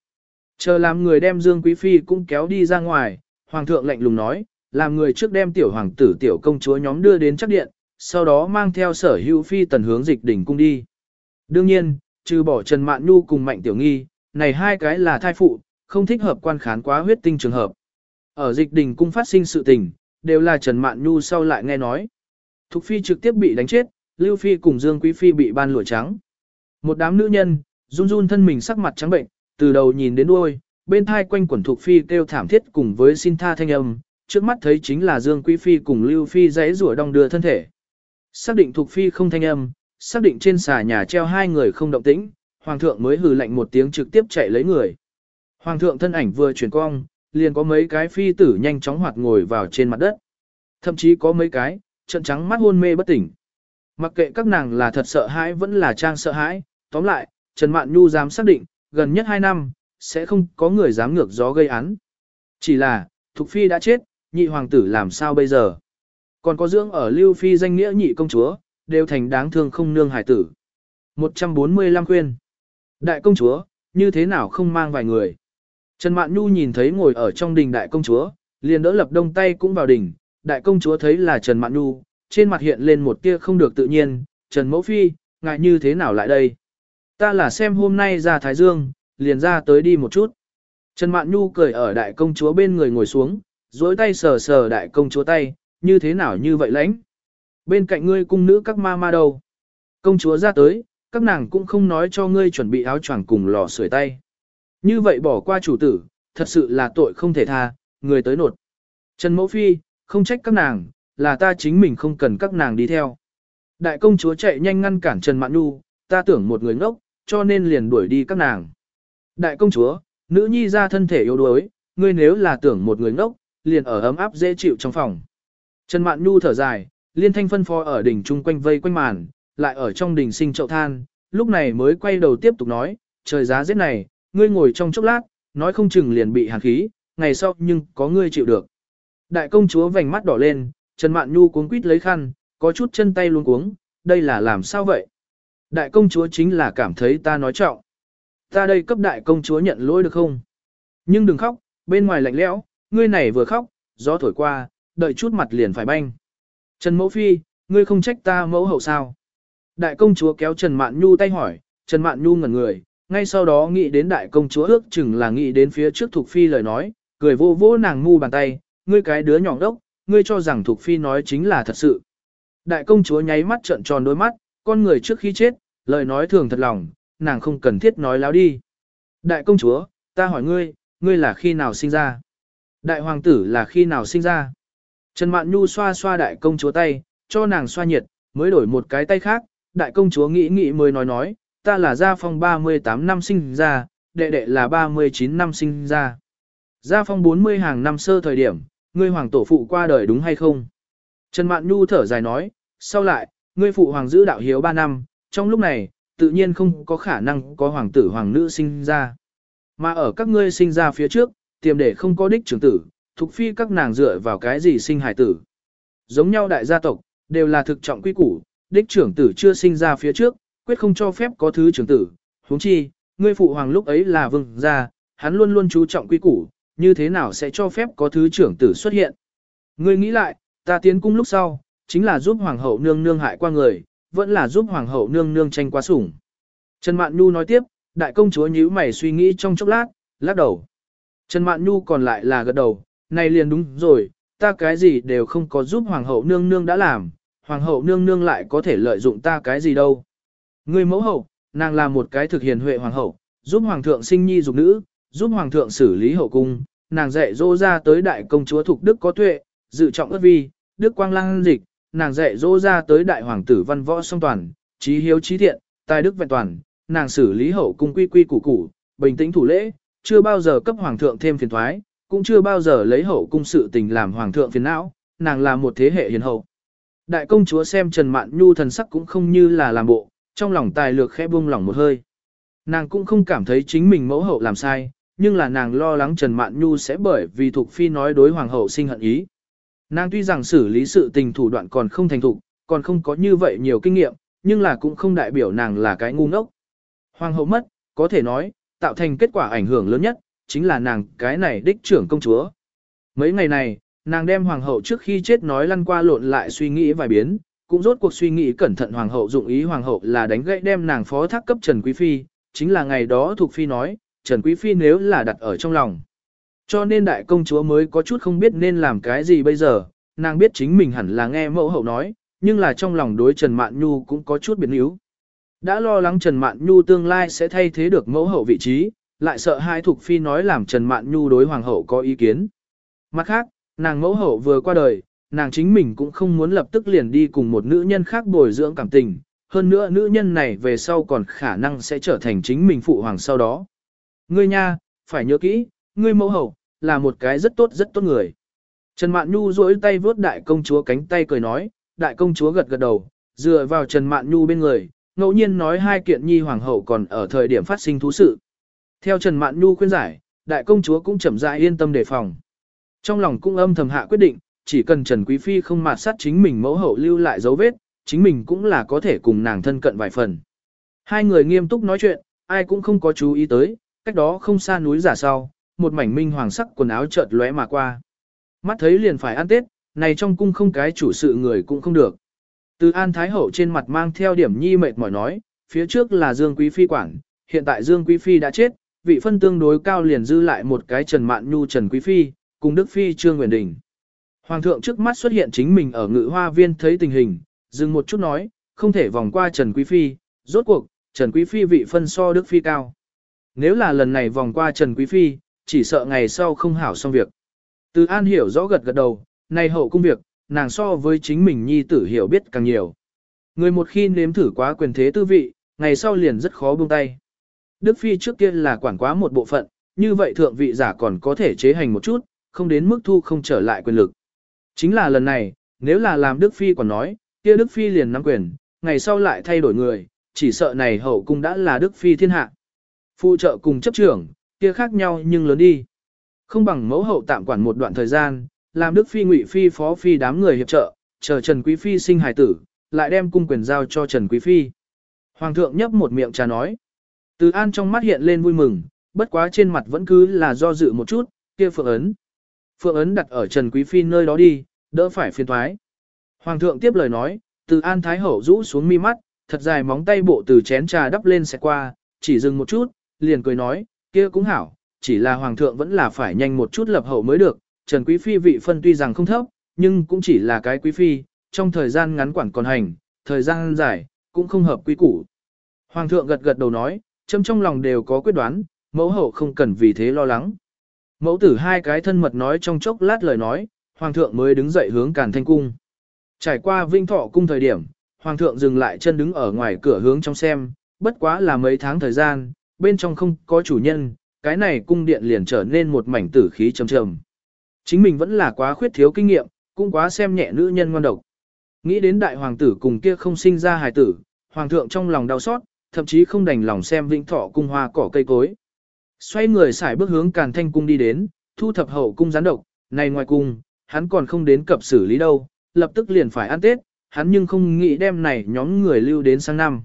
Chờ làm người đem Dương Quý Phi cũng kéo đi ra ngoài, Hoàng thượng lạnh lùng nói, làm người trước đem tiểu hoàng tử tiểu công chúa nhóm đưa đến chắc điện, sau đó mang theo sở hữu phi tần hướng dịch đỉnh cung đi. Đương nhiên, trừ bỏ Trần Mạn Nhu cùng Mạnh Tiểu Nghi, này hai cái là thai phụ, không thích hợp quan khán quá huyết tinh trường hợp. Ở dịch đình cung phát sinh sự tình, đều là Trần Mạn Nhu sau lại nghe nói. Thục Phi trực tiếp bị đánh chết, Lưu Phi cùng Dương Quý Phi bị ban lụa trắng. Một đám nữ nhân, run run thân mình sắc mặt trắng bệnh, từ đầu nhìn đến đuôi, bên thai quanh quẩn Thục Phi kêu thảm thiết cùng với xin tha thanh âm, trước mắt thấy chính là Dương Quý Phi cùng Lưu Phi giấy rủa đong đưa thân thể. Xác định Thục Phi không thanh âm, xác định trên xà nhà treo hai người không động tĩnh, Hoàng thượng mới hừ lạnh một tiếng trực tiếp chạy lấy người. Hoàng thượng thân ảnh vừa chuyển cong, liền có mấy cái phi tử nhanh chóng hoạt ngồi vào trên mặt đất. Thậm chí có mấy cái, trận trắng mắt hôn mê bất tỉnh. Mặc kệ các nàng là thật sợ hãi vẫn là trang sợ hãi, tóm lại, Trần Mạn Nhu dám xác định, gần nhất 2 năm, sẽ không có người dám ngược gió gây án. Chỉ là, Thục Phi đã chết, nhị hoàng tử làm sao bây giờ? Còn có dưỡng ở Lưu Phi danh nghĩa nhị công chúa, đều thành đáng thương không nương hải tử. 145 khuyên. Đại công chúa, như thế nào không mang vài người? Trần Mạn Nhu nhìn thấy ngồi ở trong đình đại công chúa, liền đỡ lập đông tay cũng vào đình. Đại công chúa thấy là Trần Mạn Nhu, trên mặt hiện lên một tia không được tự nhiên. Trần Mẫu Phi, ngại như thế nào lại đây? Ta là xem hôm nay ra Thái Dương, liền ra tới đi một chút. Trần Mạn Nhu cười ở đại công chúa bên người ngồi xuống, duỗi tay sờ sờ đại công chúa tay, như thế nào như vậy lãnh. Bên cạnh ngươi cung nữ các ma ma đâu. Công chúa ra tới, các nàng cũng không nói cho ngươi chuẩn bị áo choàng cùng lò sưởi tay. Như vậy bỏ qua chủ tử, thật sự là tội không thể tha, người tới nột. Trần Mẫu Phi, không trách các nàng, là ta chính mình không cần các nàng đi theo. Đại công chúa chạy nhanh ngăn cản Trần Mạn Nhu, ta tưởng một người ngốc, cho nên liền đuổi đi các nàng. Đại công chúa, Nữ nhi ra thân thể yếu đuối, ngươi nếu là tưởng một người ngốc, liền ở ấm áp dễ chịu trong phòng. Trần Mạn Nhu thở dài, liên thanh phân phó ở đỉnh chung quanh vây quanh màn, lại ở trong đỉnh sinh chậu than, lúc này mới quay đầu tiếp tục nói, trời giá rét này, ngươi ngồi trong chốc lát, nói không chừng liền bị hàn khí, ngày sau nhưng có ngươi chịu được. Đại công chúa vành mắt đỏ lên, Trần Mạn Nhu cuống quýt lấy khăn, có chút chân tay luống cuống, đây là làm sao vậy? Đại công chúa chính là cảm thấy ta nói trọng. Ta đây cấp đại công chúa nhận lỗi được không? Nhưng đừng khóc, bên ngoài lạnh lẽo, ngươi này vừa khóc, gió thổi qua, đợi chút mặt liền phải banh. Trần Mẫu Phi, ngươi không trách ta mẫu hậu sao? Đại công chúa kéo Trần Mạn Nhu tay hỏi, Trần Mạn Nhu ngẩn người, ngay sau đó nghĩ đến đại công chúa ước chừng là nghĩ đến phía trước Thục Phi lời nói, cười vô vô nàng ngu bàn tay, ngươi cái đứa nhỏ đốc, ngươi cho rằng Thục Phi nói chính là thật sự. Đại công chúa nháy mắt trợn tròn đôi mắt, con người trước khi chết, lời nói thường thật lòng, nàng không cần thiết nói láo đi. Đại công chúa, ta hỏi ngươi, ngươi là khi nào sinh ra? Đại hoàng tử là khi nào sinh ra? Trần Mạn Nhu xoa xoa đại công chúa tay, cho nàng xoa nhiệt, mới đổi một cái tay khác, đại công chúa nghĩ nghĩ mới nói nói, ta là gia phong 38 năm sinh ra, đệ đệ là 39 năm sinh ra. Gia phong 40 hàng năm sơ thời điểm, ngươi hoàng tổ phụ qua đời đúng hay không? Trần Mạn Nhu thở dài nói, sau lại, ngươi phụ hoàng giữ đạo hiếu 3 năm, trong lúc này, tự nhiên không có khả năng có hoàng tử hoàng nữ sinh ra. Mà ở các ngươi sinh ra phía trước, tiềm để không có đích trưởng tử, thuộc phi các nàng dựa vào cái gì sinh hải tử. Giống nhau đại gia tộc, đều là thực trọng quy củ, đích trưởng tử chưa sinh ra phía trước, quyết không cho phép có thứ trưởng tử. huống chi, ngươi phụ hoàng lúc ấy là vương gia, hắn luôn luôn chú trọng quy củ, như thế nào sẽ cho phép có thứ trưởng tử xuất hiện. Ngươi nghĩ lại, ta tiến cung lúc sau, chính là giúp hoàng hậu nương nương hại qua người, vẫn là giúp hoàng hậu nương nương tranh quá sủng. Trần Mạn Nhu nói tiếp, đại công chúa nhíu mày suy nghĩ trong chốc lát, lắc đầu. Trần Mạn Nhu còn lại là gật đầu, này liền đúng rồi, ta cái gì đều không có giúp hoàng hậu nương nương đã làm, hoàng hậu nương nương lại có thể lợi dụng ta cái gì đâu. Người mẫu hậu, nàng là một cái thực hiền huệ hoàng hậu, giúp hoàng thượng sinh nhi dục nữ, giúp hoàng thượng xử lý hậu cung, nàng dạy dỗ ra tới đại công chúa thuộc đức có tuệ, dự trọng ước vi, đức quang lang dịch, nàng dạy dỗ ra tới đại hoàng tử văn võ song toàn, trí hiếu trí thiện, tài đức vẹn toàn, nàng xử lý hậu cung quy quy củ củ, bình tĩnh thủ lễ, chưa bao giờ cấp hoàng thượng thêm phiền thoái, cũng chưa bao giờ lấy hậu cung sự tình làm hoàng thượng phiền não, nàng là một thế hệ hiền hậu. Đại công chúa xem Trần Mạn Nhu thần sắc cũng không như là làm bộ, trong lòng tài lược khẽ buông lỏng một hơi. Nàng cũng không cảm thấy chính mình mẫu hậu làm sai, nhưng là nàng lo lắng Trần Mạn Nhu sẽ bởi vì thuộc Phi nói đối hoàng hậu sinh hận ý. Nàng tuy rằng xử lý sự tình thủ đoạn còn không thành thục, còn không có như vậy nhiều kinh nghiệm, nhưng là cũng không đại biểu nàng là cái ngu ngốc. Hoàng hậu mất, có thể nói, tạo thành kết quả ảnh hưởng lớn nhất, chính là nàng cái này đích trưởng công chúa. Mấy ngày này, nàng đem hoàng hậu trước khi chết nói lăn qua lộn lại suy nghĩ vài biến, cũng rốt cuộc suy nghĩ cẩn thận hoàng hậu dụng ý hoàng hậu là đánh gãy đem nàng phó thác cấp Trần Quý Phi, chính là ngày đó thuộc Phi nói, Trần Quý Phi nếu là đặt ở trong lòng. Cho nên đại công chúa mới có chút không biết nên làm cái gì bây giờ, nàng biết chính mình hẳn là nghe mẫu hậu nói, nhưng là trong lòng đối Trần Mạn Nhu cũng có chút biến yếu. Đã lo lắng Trần Mạn Nhu tương lai sẽ thay thế được mẫu hậu vị trí, lại sợ hai thuộc phi nói làm Trần Mạn Nhu đối hoàng hậu có ý kiến. Mặt khác, nàng mẫu hậu vừa qua đời, nàng chính mình cũng không muốn lập tức liền đi cùng một nữ nhân khác bồi dưỡng cảm tình, hơn nữa nữ nhân này về sau còn khả năng sẽ trở thành chính mình phụ hoàng sau đó. Ngươi nha, phải nhớ kỹ, ngươi mẫu hậu, là một cái rất tốt rất tốt người. Trần Mạn Nhu duỗi tay vớt đại công chúa cánh tay cười nói, đại công chúa gật gật đầu, dựa vào Trần Mạn Nhu bên người, ngẫu nhiên nói hai kiện nhi hoàng hậu còn ở thời điểm phát sinh thú sự. Theo Trần Mạn Nhu khuyên giải, đại công chúa cũng chậm rãi yên tâm đề phòng. Trong lòng cũng âm thầm hạ quyết định, chỉ cần Trần Quý Phi không mạt sát chính mình mẫu hậu lưu lại dấu vết, chính mình cũng là có thể cùng nàng thân cận vài phần. Hai người nghiêm túc nói chuyện, ai cũng không có chú ý tới, cách đó không xa núi giả sau, một mảnh minh hoàng sắc quần áo chợt lóe mà qua. Mắt thấy liền phải ăn Tết, này trong cung không cái chủ sự người cũng không được. Từ An Thái Hậu trên mặt mang theo điểm nhi mệt mỏi nói, phía trước là Dương Quý Phi quản, hiện tại Dương Quý Phi đã chết, vị phân tương đối cao liền dư lại một cái Trần Mạn Nhu Trần Quý Phi, cùng Đức Phi Trương Nguyễn Đình. Hoàng thượng trước mắt xuất hiện chính mình ở ngự hoa viên thấy tình hình, dừng một chút nói, không thể vòng qua Trần Quý Phi, rốt cuộc, Trần Quý Phi vị phân so Đức Phi cao. Nếu là lần này vòng qua Trần Quý Phi, chỉ sợ ngày sau không hảo xong việc. Từ An hiểu rõ gật gật đầu, này hậu công việc, nàng so với chính mình nhi tử hiểu biết càng nhiều. Người một khi nếm thử quá quyền thế tư vị, ngày sau liền rất khó buông tay. Đức Phi trước kia là quản quá một bộ phận, như vậy thượng vị giả còn có thể chế hành một chút, không đến mức thu không trở lại quyền lực. Chính là lần này, nếu là làm Đức Phi còn nói, kia Đức Phi liền nắm quyền, ngày sau lại thay đổi người, chỉ sợ này hậu cung đã là Đức Phi thiên hạ. Phụ trợ cùng chấp trưởng, kia khác nhau nhưng lớn đi. Không bằng mẫu hậu tạm quản một đoạn thời gian, làm Đức Phi Ngụy Phi Phó Phi đám người hiệp trợ, chờ Trần Quý Phi sinh hài tử, lại đem cung quyền giao cho Trần Quý Phi. Hoàng thượng nhấp một miệng trà nói. Từ An trong mắt hiện lên vui mừng, bất quá trên mặt vẫn cứ là do dự một chút, kia phượng ấn. Phượng ấn đặt ở Trần Quý Phi nơi đó đi, đỡ phải phiền thoái. Hoàng thượng tiếp lời nói, từ An Thái Hậu rũ xuống mi mắt, thật dài móng tay bộ từ chén trà đắp lên xẹt qua, chỉ dừng một chút, liền cười nói, kia cũng hảo, chỉ là Hoàng thượng vẫn là phải nhanh một chút lập hậu mới được, Trần Quý Phi vị phân tuy rằng không thấp, nhưng cũng chỉ là cái Quý Phi, trong thời gian ngắn quản còn hành, thời gian dài, cũng không hợp quý củ. Hoàng thượng gật gật đầu nói, châm trong lòng đều có quyết đoán, mẫu hậu không cần vì thế lo lắng. Mẫu tử hai cái thân mật nói trong chốc lát lời nói, hoàng thượng mới đứng dậy hướng càn thanh cung. Trải qua vinh thọ cung thời điểm, hoàng thượng dừng lại chân đứng ở ngoài cửa hướng trong xem, bất quá là mấy tháng thời gian, bên trong không có chủ nhân, cái này cung điện liền trở nên một mảnh tử khí trầm trầm. Chính mình vẫn là quá khuyết thiếu kinh nghiệm, cũng quá xem nhẹ nữ nhân ngoan độc. Nghĩ đến đại hoàng tử cùng kia không sinh ra hài tử, hoàng thượng trong lòng đau xót, thậm chí không đành lòng xem vĩnh thọ cung hoa cỏ cây cối. Xoay người xài bước hướng càn thanh cung đi đến, thu thập hậu cung gián độc, này ngoài cung, hắn còn không đến cập xử lý đâu, lập tức liền phải ăn Tết, hắn nhưng không nghĩ đem này nhóm người lưu đến sang năm.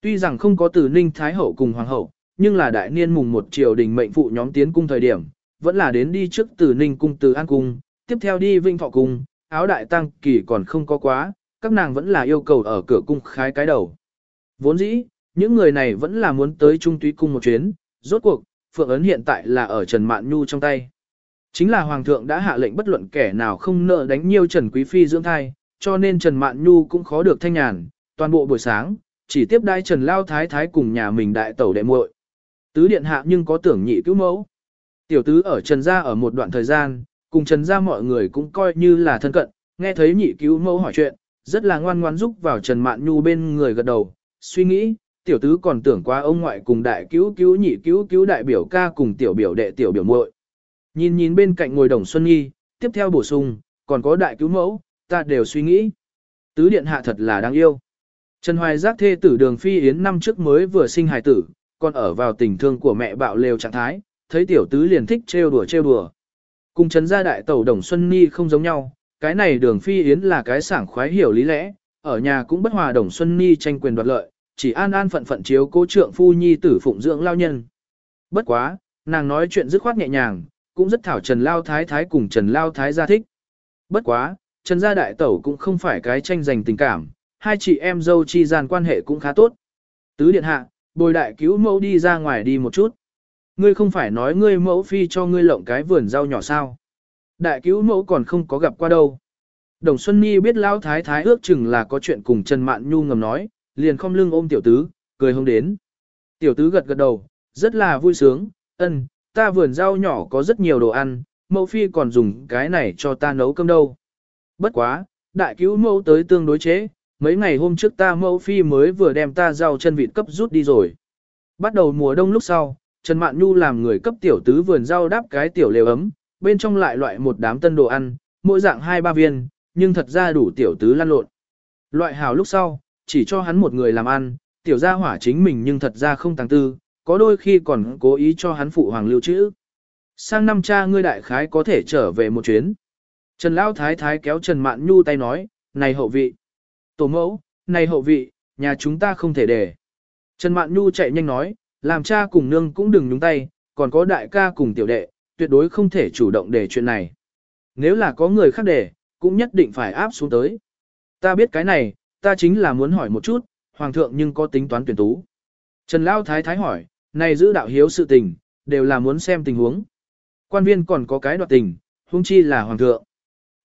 Tuy rằng không có từ ninh thái hậu cùng hoàng hậu, nhưng là đại niên mùng một triều đình mệnh phụ nhóm tiến cung thời điểm, vẫn là đến đi trước từ ninh cung từ an cung, tiếp theo đi vinh thọ cung, áo đại tăng kỳ còn không có quá, các nàng vẫn là yêu cầu ở cửa cung khái cái đầu. Vốn dĩ, những người này vẫn là muốn tới trung túy cung một chuyến, rốt cuộc, Phượng Ấn hiện tại là ở Trần Mạn Nhu trong tay. Chính là Hoàng thượng đã hạ lệnh bất luận kẻ nào không nợ đánh nhiều Trần Quý Phi dưỡng thai, cho nên Trần Mạn Nhu cũng khó được thanh nhàn, toàn bộ buổi sáng, chỉ tiếp đai Trần Lao Thái Thái cùng nhà mình đại tẩu đệ muội. Tứ điện hạ nhưng có tưởng nhị cứu mẫu. Tiểu tứ ở Trần gia ở một đoạn thời gian, cùng Trần gia mọi người cũng coi như là thân cận, nghe thấy nhị cứu mẫu hỏi chuyện, rất là ngoan ngoan giúp vào Trần Mạn Nhu bên người gật đầu, suy nghĩ, tiểu tứ còn tưởng qua ông ngoại cùng đại cứu cứu nhị cứu cứu đại biểu ca cùng tiểu biểu đệ tiểu biểu muội. Nhìn nhìn bên cạnh ngồi đồng Xuân Nhi, tiếp theo bổ sung, còn có đại cứu mẫu, ta đều suy nghĩ. Tứ điện hạ thật là đáng yêu. Trần Hoài giác thê tử đường phi yến năm trước mới vừa sinh hài tử, còn ở vào tình thương của mẹ bạo lều trạng thái, thấy tiểu tứ liền thích trêu đùa trêu đùa. Cùng trần gia đại tẩu đồng Xuân Nhi không giống nhau, cái này đường phi yến là cái sảng khoái hiểu lý lẽ, ở nhà cũng bất hòa đồng Xuân Nhi tranh quyền đoạt lợi, chỉ an an phận phận chiếu cố trượng phu nhi tử phụng dưỡng lao nhân. Bất quá, nàng nói chuyện dứt khoát nhẹ nhàng, cũng rất thảo Trần Lao Thái Thái cùng Trần Lao Thái gia thích. Bất quá, Trần gia đại tẩu cũng không phải cái tranh giành tình cảm, hai chị em dâu chi gian quan hệ cũng khá tốt. Tứ điện hạ, bồi đại cứu mẫu đi ra ngoài đi một chút. Ngươi không phải nói ngươi mẫu phi cho ngươi lộng cái vườn rau nhỏ sao. Đại cứu mẫu còn không có gặp qua đâu. Đồng Xuân Nhi biết Lao Thái Thái ước chừng là có chuyện cùng Trần Mạn Nhu ngầm nói, liền không lưng ôm tiểu tứ, cười hông đến. Tiểu tứ gật gật đầu, rất là vui sướng, ân, ta vườn rau nhỏ có rất nhiều đồ ăn, mẫu phi còn dùng cái này cho ta nấu cơm đâu. Bất quá, đại cứu mẫu tới tương đối chế, mấy ngày hôm trước ta mẫu phi mới vừa đem ta rau chân vịt cấp rút đi rồi. Bắt đầu mùa đông lúc sau, Trần Mạn Nhu làm người cấp tiểu tứ vườn rau đáp cái tiểu lều ấm, bên trong lại loại một đám tân đồ ăn, mỗi dạng hai ba viên, nhưng thật ra đủ tiểu tứ lăn lộn. Loại hào lúc sau, chỉ cho hắn một người làm ăn, tiểu gia hỏa chính mình nhưng thật ra không tăng tư, có đôi khi còn cố ý cho hắn phụ hoàng lưu trữ. Sang năm cha ngươi đại khái có thể trở về một chuyến. Trần Lão Thái Thái kéo Trần Mạn Nhu tay nói, này hậu vị. Tổ mẫu, này hậu vị, nhà chúng ta không thể để. Trần Mạn Nhu chạy nhanh nói, làm cha cùng nương cũng đừng nhúng tay, còn có đại ca cùng tiểu đệ, tuyệt đối không thể chủ động để chuyện này. Nếu là có người khác để, cũng nhất định phải áp xuống tới. Ta biết cái này, ta chính là muốn hỏi một chút, hoàng thượng nhưng có tính toán tuyển tú. Trần Lao Thái Thái hỏi, này giữ đạo hiếu sự tình, đều là muốn xem tình huống. Quan viên còn có cái đoạt tình, huống chi là hoàng thượng.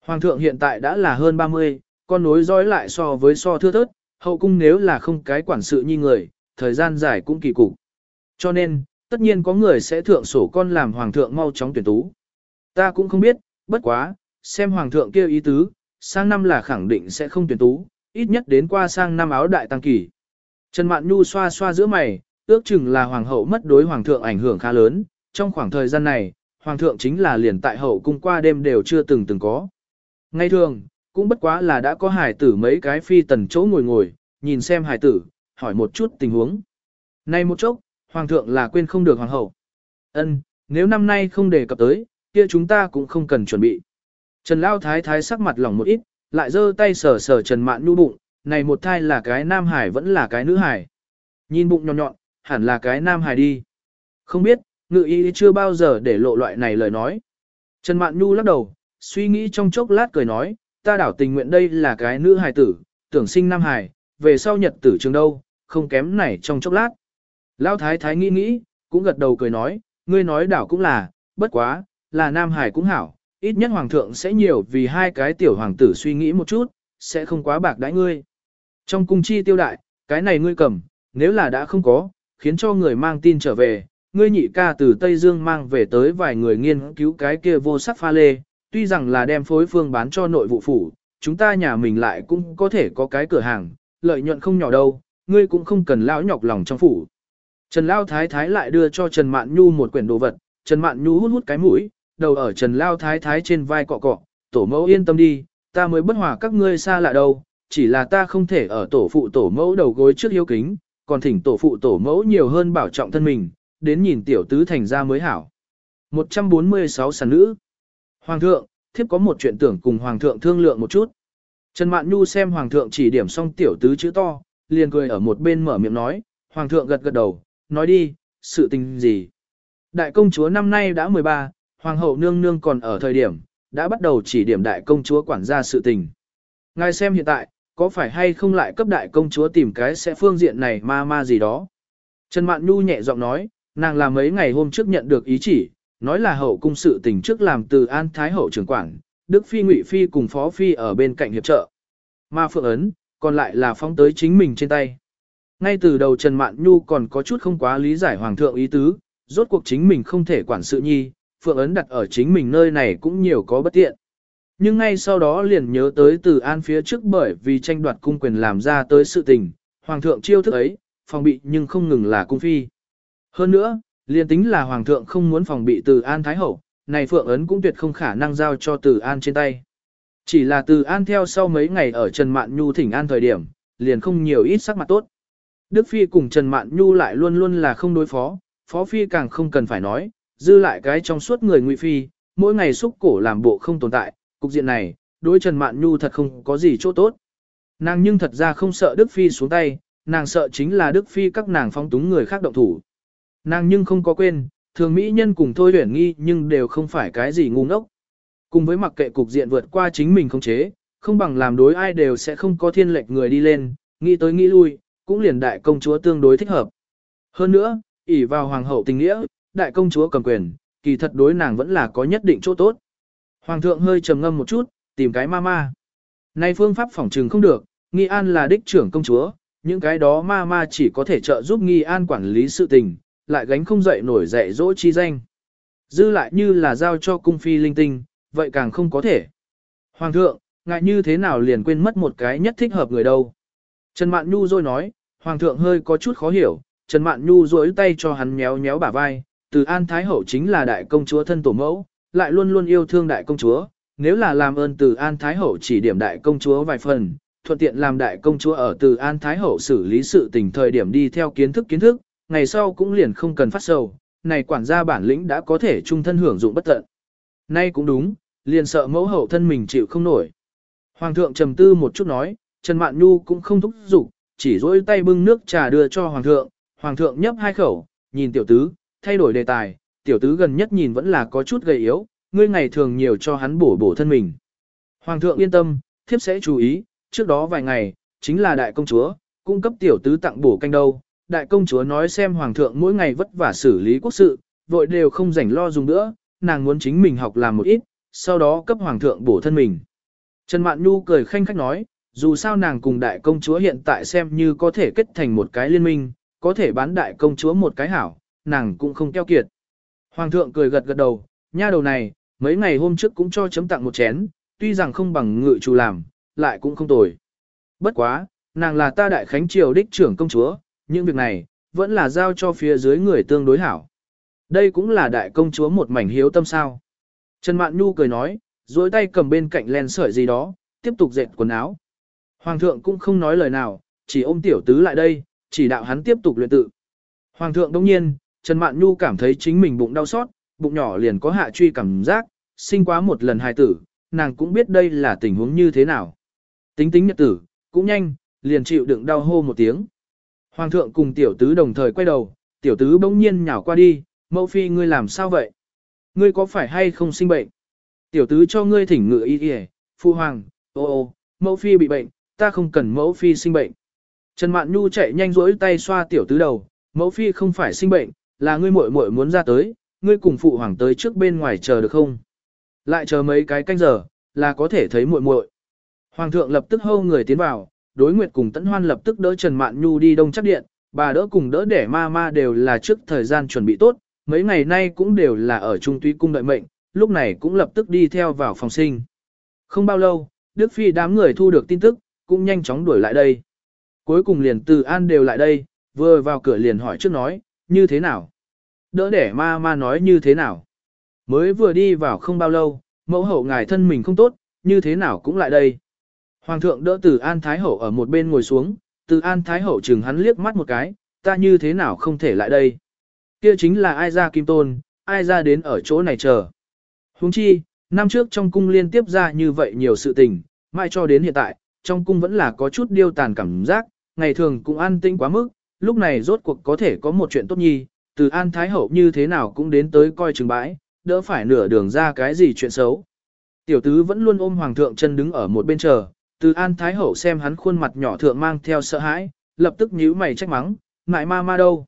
Hoàng thượng hiện tại đã là hơn 30, con nối dõi lại so với so thưa thớt, hậu cung nếu là không cái quản sự như người, thời gian dài cũng kỳ cục. Cho nên, tất nhiên có người sẽ thượng sổ con làm hoàng thượng mau chóng tuyển tú. Ta cũng không biết, bất quá, xem hoàng thượng kêu ý tứ, sang năm là khẳng định sẽ không tuyển tú, ít nhất đến qua sang năm áo đại tăng kỳ. Trần Mạn Nhu xoa xoa giữa mày, ước chừng là hoàng hậu mất đối hoàng thượng ảnh hưởng khá lớn, trong khoảng thời gian này, hoàng thượng chính là liền tại hậu cung qua đêm đều chưa từng từng có. Ngay thường, cũng bất quá là đã có hải tử mấy cái phi tần chỗ ngồi ngồi, nhìn xem hải tử, hỏi một chút tình huống. Nay một chốc, hoàng thượng là quên không được hoàng hậu. Ân, nếu năm nay không đề cập tới, kia chúng ta cũng không cần chuẩn bị. Trần Lao Thái Thái sắc mặt lỏng một ít, lại giơ tay sờ sờ Trần Mạn Nhu bụng, này một thai là cái nam hải vẫn là cái nữ hải. Nhìn bụng nhọn nhọn, hẳn là cái nam hải đi. Không biết, ngự y chưa bao giờ để lộ loại này lời nói. Trần Mạn Nhu lắc đầu, suy nghĩ trong chốc lát cười nói, ta đảo tình nguyện đây là cái nữ hải tử, tưởng sinh nam hải, về sau nhật tử trường đâu, không kém này trong chốc lát. Lão thái thái nghĩ nghĩ, cũng gật đầu cười nói, ngươi nói đảo cũng là, bất quá, là nam hải cũng hảo, ít nhất hoàng thượng sẽ nhiều vì hai cái tiểu hoàng tử suy nghĩ một chút, sẽ không quá bạc đãi ngươi. Trong cung chi tiêu đại, cái này ngươi cầm, nếu là đã không có, khiến cho người mang tin trở về, ngươi nhị ca từ Tây Dương mang về tới vài người nghiên cứu cái kia vô sắc pha lê, tuy rằng là đem phối phương bán cho nội vụ phủ, chúng ta nhà mình lại cũng có thể có cái cửa hàng, lợi nhuận không nhỏ đâu, ngươi cũng không cần lão nhọc lòng trong phủ. Trần Lao Thái Thái lại đưa cho Trần Mạn Nhu một quyển đồ vật, Trần Mạn Nhu hút hút cái mũi, đầu ở Trần Lao Thái Thái trên vai cọ cọ, tổ mẫu yên tâm đi, ta mới bất hòa các ngươi xa lạ đâu, chỉ là ta không thể ở tổ phụ tổ mẫu đầu gối trước hiếu kính, còn thỉnh tổ phụ tổ mẫu nhiều hơn bảo trọng thân mình, đến nhìn tiểu tứ thành ra mới hảo. 146 sản nữ Hoàng thượng, thiếp có một chuyện tưởng cùng Hoàng thượng thương lượng một chút. Trần Mạn Nhu xem Hoàng thượng chỉ điểm xong tiểu tứ chữ to, liền cười ở một bên mở miệng nói, Hoàng thượng gật gật đầu, nói đi, sự tình gì. Đại công chúa năm nay đã 13, Hoàng hậu nương nương còn ở thời điểm, đã bắt đầu chỉ điểm đại công chúa quản gia sự tình. Ngài xem hiện tại, có phải hay không lại cấp đại công chúa tìm cái sẽ phương diện này ma ma gì đó. Trần Mạn Nhu nhẹ giọng nói, nàng là mấy ngày hôm trước nhận được ý chỉ, nói là hậu cung sự tình trước làm từ An Thái hậu trưởng quản, Đức Phi Ngụy Phi cùng Phó Phi ở bên cạnh hiệp trợ. Ma Phượng Ấn, còn lại là phóng tới chính mình trên tay. Ngay từ đầu Trần Mạn Nhu còn có chút không quá lý giải Hoàng thượng ý tứ, rốt cuộc chính mình không thể quản sự nhi, Phượng Ấn đặt ở chính mình nơi này cũng nhiều có bất tiện. Nhưng ngay sau đó liền nhớ tới từ An phía trước bởi vì tranh đoạt cung quyền làm ra tới sự tình, Hoàng thượng chiêu thức ấy, phòng bị nhưng không ngừng là cung phi. Hơn nữa, liền tính là Hoàng thượng không muốn phòng bị từ An Thái Hậu, này Phượng Ấn cũng tuyệt không khả năng giao cho từ An trên tay. Chỉ là từ An theo sau mấy ngày ở Trần Mạn Nhu thỉnh An thời điểm, liền không nhiều ít sắc mặt tốt. Đức Phi cùng Trần Mạn Nhu lại luôn luôn là không đối phó, Phó Phi càng không cần phải nói, dư lại cái trong suốt người Ngụy Phi, mỗi ngày xúc cổ làm bộ không tồn tại, cục diện này, đối Trần Mạn Nhu thật không có gì chỗ tốt. Nàng nhưng thật ra không sợ Đức Phi xuống tay, nàng sợ chính là Đức Phi các nàng phong túng người khác động thủ. Nàng nhưng không có quên, thường mỹ nhân cùng thôi tuyển nghi nhưng đều không phải cái gì ngu ngốc. Cùng với mặc kệ cục diện vượt qua chính mình không chế, không bằng làm đối ai đều sẽ không có thiên lệch người đi lên, nghĩ tới nghĩ lui, cũng liền đại công chúa tương đối thích hợp. Hơn nữa, ỷ vào hoàng hậu tình nghĩa, đại công chúa cầm quyền, kỳ thật đối nàng vẫn là có nhất định chỗ tốt. Hoàng thượng hơi trầm ngâm một chút, tìm cái ma ma. Nay phương pháp phỏng trừng không được, nghi an là đích trưởng công chúa, những cái đó ma ma chỉ có thể trợ giúp nghi an quản lý sự tình, lại gánh không dậy nổi dạy dỗ chi danh. Dư lại như là giao cho cung phi linh tinh, vậy càng không có thể. Hoàng thượng, ngại như thế nào liền quên mất một cái nhất thích hợp người đâu. Trần Mạn Nhu rồi nói, Hoàng thượng hơi có chút khó hiểu, Trần Mạn Nhu rối tay cho hắn méo méo bả vai, từ An Thái Hậu chính là đại công chúa thân tổ mẫu, lại luôn luôn yêu thương đại công chúa, nếu là làm ơn từ An Thái Hậu chỉ điểm đại công chúa vài phần, thuận tiện làm đại công chúa ở từ An Thái Hậu xử lý sự tình thời điểm đi theo kiến thức kiến thức, ngày sau cũng liền không cần phát sầu, này quản gia bản lĩnh đã có thể trung thân hưởng dụng bất tận. Nay cũng đúng, liền sợ mẫu hậu thân mình chịu không nổi. Hoàng thượng trầm tư một chút nói, Trần Mạn Nhu cũng không thúc giục, chỉ dỗi tay bưng nước trà đưa cho Hoàng thượng, Hoàng thượng nhấp hai khẩu, nhìn tiểu tứ, thay đổi đề tài, tiểu tứ gần nhất nhìn vẫn là có chút gầy yếu, ngươi ngày thường nhiều cho hắn bổ bổ thân mình. Hoàng thượng yên tâm, thiếp sẽ chú ý, trước đó vài ngày, chính là đại công chúa, cung cấp tiểu tứ tặng bổ canh đâu, đại công chúa nói xem hoàng thượng mỗi ngày vất vả xử lý quốc sự, vội đều không rảnh lo dùng nữa, nàng muốn chính mình học làm một ít, sau đó cấp hoàng thượng bổ thân mình. Trần Mạn Nhu cười khanh khách nói, dù sao nàng cùng đại công chúa hiện tại xem như có thể kết thành một cái liên minh, có thể bán đại công chúa một cái hảo, nàng cũng không keo kiệt. Hoàng thượng cười gật gật đầu, nha đầu này, mấy ngày hôm trước cũng cho chấm tặng một chén, tuy rằng không bằng ngự chủ làm, lại cũng không tồi. Bất quá, nàng là ta đại khánh triều đích trưởng công chúa, những việc này, vẫn là giao cho phía dưới người tương đối hảo. Đây cũng là đại công chúa một mảnh hiếu tâm sao. Trần Mạn Nhu cười nói, dối tay cầm bên cạnh len sợi gì đó, tiếp tục dệt quần áo. Hoàng thượng cũng không nói lời nào, chỉ ôm tiểu tứ lại đây, chỉ đạo hắn tiếp tục luyện tự. Hoàng thượng đông nhiên, Trần Mạn Nhu cảm thấy chính mình bụng đau xót, bụng nhỏ liền có hạ truy cảm giác, sinh quá một lần hài tử, nàng cũng biết đây là tình huống như thế nào. Tính tính nhật tử, cũng nhanh, liền chịu đựng đau hô một tiếng. Hoàng thượng cùng tiểu tứ đồng thời quay đầu, tiểu tứ bỗng nhiên nhào qua đi, mẫu phi ngươi làm sao vậy? Ngươi có phải hay không sinh bệnh? Tiểu tứ cho ngươi thỉnh ngựa y kìa, phu hoàng, ô ô, mẫu phi bị bệnh, ta không cần mẫu phi sinh bệnh. Trần Mạn Nhu chạy nhanh rỗi tay xoa tiểu tứ đầu, mẫu phi không phải sinh bệnh, là ngươi muội muội muốn ra tới, ngươi cùng phụ hoàng tới trước bên ngoài chờ được không? Lại chờ mấy cái canh giờ, là có thể thấy muội muội. Hoàng thượng lập tức hô người tiến vào, đối nguyệt cùng tẫn hoan lập tức đỡ Trần Mạn Nhu đi đông chắc điện, bà đỡ cùng đỡ để ma ma đều là trước thời gian chuẩn bị tốt, mấy ngày nay cũng đều là ở trung tuy cung đợi mệnh, lúc này cũng lập tức đi theo vào phòng sinh. Không bao lâu, Đức Phi đám người thu được tin tức, cũng nhanh chóng đuổi lại đây. Cuối cùng liền từ an đều lại đây, vừa vào cửa liền hỏi trước nói, như thế nào? Đỡ để ma ma nói như thế nào? Mới vừa đi vào không bao lâu, mẫu hậu ngài thân mình không tốt, như thế nào cũng lại đây. Hoàng thượng đỡ từ an thái hậu ở một bên ngồi xuống, từ an thái hậu chừng hắn liếc mắt một cái, ta như thế nào không thể lại đây. Kia chính là ai ra kim tôn, ai ra đến ở chỗ này chờ. Huống chi, năm trước trong cung liên tiếp ra như vậy nhiều sự tình, mai cho đến hiện tại, trong cung vẫn là có chút điêu tàn cảm giác, ngày thường cũng an tĩnh quá mức, lúc này rốt cuộc có thể có một chuyện tốt nhi, từ an thái hậu như thế nào cũng đến tới coi chừng bãi, đỡ phải nửa đường ra cái gì chuyện xấu. Tiểu tứ vẫn luôn ôm hoàng thượng chân đứng ở một bên chờ, từ an thái hậu xem hắn khuôn mặt nhỏ thượng mang theo sợ hãi, lập tức nhíu mày trách mắng, ngại ma ma đâu?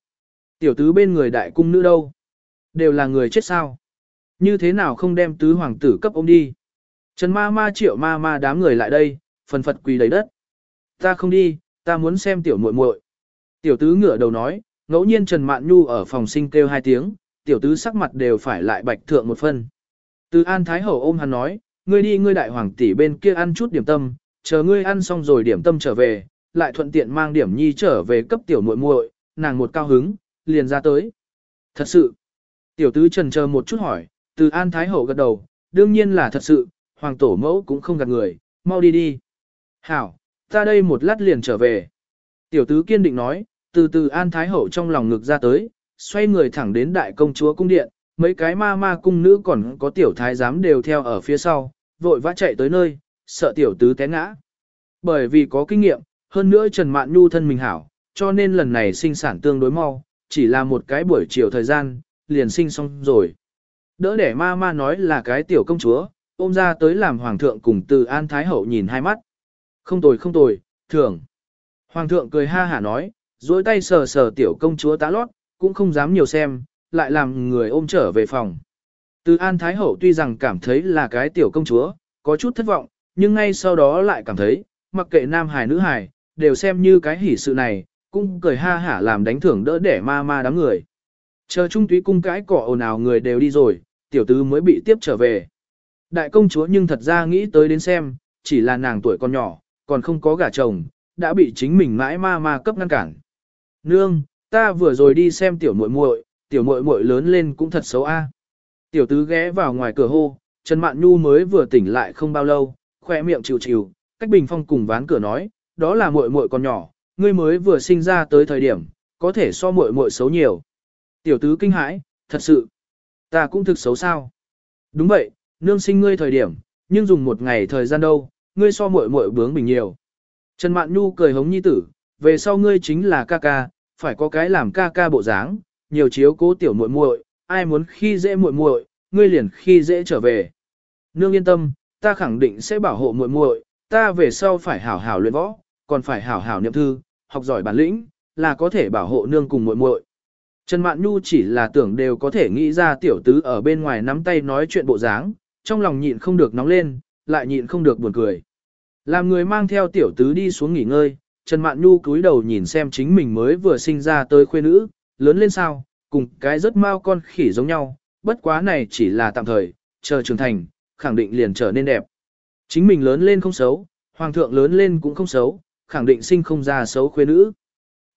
Tiểu tứ bên người đại cung nữ đâu? Đều là người chết sao? Như thế nào không đem tứ hoàng tử cấp ông đi? Trần ma ma triệu ma ma đám người lại đây, phần phật quỳ đầy đất. Ta không đi, ta muốn xem tiểu muội muội. Tiểu tứ ngửa đầu nói, ngẫu nhiên Trần Mạn Nhu ở phòng sinh kêu hai tiếng, tiểu tứ sắc mặt đều phải lại bạch thượng một phân. Từ An Thái Hậu ôm hắn nói, ngươi đi ngươi đại hoàng tỷ bên kia ăn chút điểm tâm, chờ ngươi ăn xong rồi điểm tâm trở về, lại thuận tiện mang điểm nhi trở về cấp tiểu muội muội, nàng một cao hứng, liền ra tới. Thật sự, tiểu tứ trần chờ một chút hỏi, từ An Thái Hậu gật đầu, đương nhiên là thật sự, hoàng tổ mẫu cũng không gạt người, mau đi đi. Hảo, ta đây một lát liền trở về. Tiểu tứ kiên định nói, từ từ An Thái Hậu trong lòng ngực ra tới, xoay người thẳng đến đại công chúa cung điện, mấy cái ma ma cung nữ còn có tiểu thái giám đều theo ở phía sau, vội vã chạy tới nơi, sợ tiểu tứ té ngã. Bởi vì có kinh nghiệm, hơn nữa Trần Mạn Nhu thân mình hảo, cho nên lần này sinh sản tương đối mau, chỉ là một cái buổi chiều thời gian, liền sinh xong rồi. Đỡ để ma ma nói là cái tiểu công chúa, ôm ra tới làm hoàng thượng cùng từ An Thái Hậu nhìn hai mắt. Không tồi không tồi, thưởng. Hoàng thượng cười ha hả nói, duỗi tay sờ sờ tiểu công chúa tá lót, cũng không dám nhiều xem, lại làm người ôm trở về phòng. Từ An Thái Hậu tuy rằng cảm thấy là cái tiểu công chúa, có chút thất vọng, nhưng ngay sau đó lại cảm thấy, mặc kệ nam hài nữ hài, đều xem như cái hỷ sự này, cũng cười ha hả làm đánh thưởng đỡ để ma ma đám người. Chờ trung túy cung cái cỏ ồn ào người đều đi rồi, tiểu tứ mới bị tiếp trở về. Đại công chúa nhưng thật ra nghĩ tới đến xem, chỉ là nàng tuổi còn nhỏ, còn không có gả chồng, đã bị chính mình mãi ma ma cấp ngăn cản. Nương, ta vừa rồi đi xem tiểu muội muội, tiểu muội muội lớn lên cũng thật xấu a. Tiểu tứ ghé vào ngoài cửa hô, Trần Mạn Nhu mới vừa tỉnh lại không bao lâu, khoe miệng chịu chịu, cách bình phong cùng ván cửa nói, đó là muội muội còn nhỏ, ngươi mới vừa sinh ra tới thời điểm, có thể so muội muội xấu nhiều. Tiểu tứ kinh hãi, thật sự, ta cũng thực xấu sao? Đúng vậy, nương sinh ngươi thời điểm, nhưng dùng một ngày thời gian đâu, ngươi so muội muội bướng bình nhiều. Trần Mạn Nhu cười hống nhi tử, về sau ngươi chính là ca ca, phải có cái làm ca ca bộ dáng, nhiều chiếu cố tiểu muội muội, ai muốn khi dễ muội muội, ngươi liền khi dễ trở về. Nương yên tâm, ta khẳng định sẽ bảo hộ muội muội, ta về sau phải hảo hảo luyện võ, còn phải hảo hảo niệm thư, học giỏi bản lĩnh, là có thể bảo hộ nương cùng muội muội. Trần Mạn Nhu chỉ là tưởng đều có thể nghĩ ra tiểu tứ ở bên ngoài nắm tay nói chuyện bộ dáng, trong lòng nhịn không được nóng lên, lại nhịn không được buồn cười. Làm người mang theo tiểu tứ đi xuống nghỉ ngơi, Trần Mạn Nhu cúi đầu nhìn xem chính mình mới vừa sinh ra tới khuê nữ, lớn lên sao, cùng cái rất mau con khỉ giống nhau, bất quá này chỉ là tạm thời, chờ trưởng thành, khẳng định liền trở nên đẹp. Chính mình lớn lên không xấu, hoàng thượng lớn lên cũng không xấu, khẳng định sinh không ra xấu khuê nữ.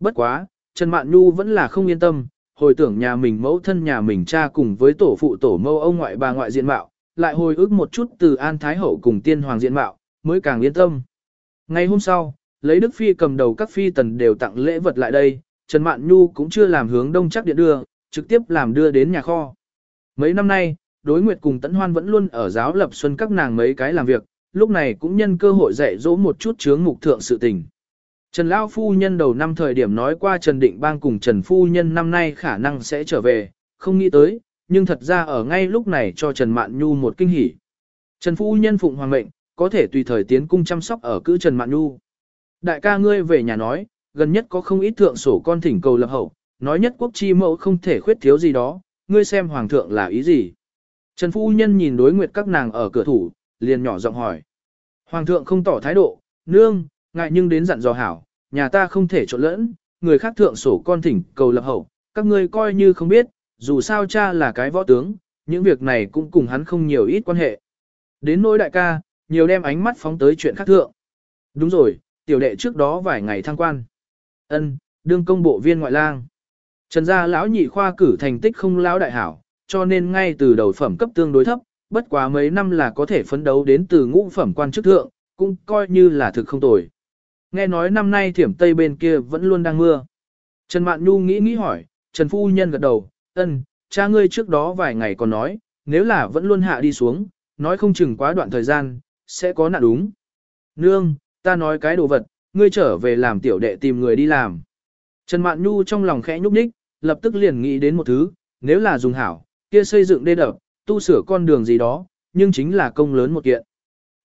Bất quá, Trần Mạn Nhu vẫn là không yên tâm, hồi tưởng nhà mình mẫu thân nhà mình cha cùng với tổ phụ tổ mâu ông ngoại bà ngoại diện mạo, lại hồi ức một chút từ An Thái Hậu cùng tiên hoàng diện mạo, mới càng yên tâm. Ngày hôm sau, lấy Đức Phi cầm đầu các phi tần đều tặng lễ vật lại đây, Trần Mạn Nhu cũng chưa làm hướng đông chắc điện đưa, trực tiếp làm đưa đến nhà kho. Mấy năm nay, đối nguyệt cùng Tấn Hoan vẫn luôn ở giáo lập xuân các nàng mấy cái làm việc, lúc này cũng nhân cơ hội dạy dỗ một chút chướng mục thượng sự tình. Trần Lão Phu Nhân đầu năm thời điểm nói qua Trần Định Bang cùng Trần Phu Nhân năm nay khả năng sẽ trở về, không nghĩ tới, nhưng thật ra ở ngay lúc này cho Trần Mạn Nhu một kinh hỉ. Trần Phu Nhân phụng hoàng mệnh, có thể tùy thời tiến cung chăm sóc ở cữ Trần Mạn Nhu. Đại ca ngươi về nhà nói, gần nhất có không ít thượng sổ con thỉnh cầu lập hậu, nói nhất quốc chi mẫu không thể khuyết thiếu gì đó, ngươi xem hoàng thượng là ý gì. Trần Phu Nhân nhìn đối nguyệt các nàng ở cửa thủ, liền nhỏ giọng hỏi. Hoàng thượng không tỏ thái độ, nương, ngại nhưng đến dặn dò hảo, nhà ta không thể trộn lẫn, người khác thượng sổ con thỉnh cầu lập hậu, các ngươi coi như không biết, dù sao cha là cái võ tướng, những việc này cũng cùng hắn không nhiều ít quan hệ. Đến nỗi đại ca, nhiều đem ánh mắt phóng tới chuyện khác thượng. Đúng rồi, tiểu đệ trước đó vài ngày thăng quan. ân đương công bộ viên ngoại lang. Trần gia lão nhị khoa cử thành tích không lão đại hảo, cho nên ngay từ đầu phẩm cấp tương đối thấp, bất quá mấy năm là có thể phấn đấu đến từ ngũ phẩm quan chức thượng, cũng coi như là thực không tồi. Nghe nói năm nay thiểm tây bên kia vẫn luôn đang mưa. Trần Mạn Nhu nghĩ nghĩ hỏi, Trần Phu Nhân gật đầu, ân, cha ngươi trước đó vài ngày còn nói, nếu là vẫn luôn hạ đi xuống, nói không chừng quá đoạn thời gian, sẽ có nạn đúng. Nương, ta nói cái đồ vật, ngươi trở về làm tiểu đệ tìm người đi làm. Trần Mạn Nhu trong lòng khẽ nhúc nhích, lập tức liền nghĩ đến một thứ, nếu là dùng hảo, kia xây dựng đê đập, tu sửa con đường gì đó, nhưng chính là công lớn một kiện.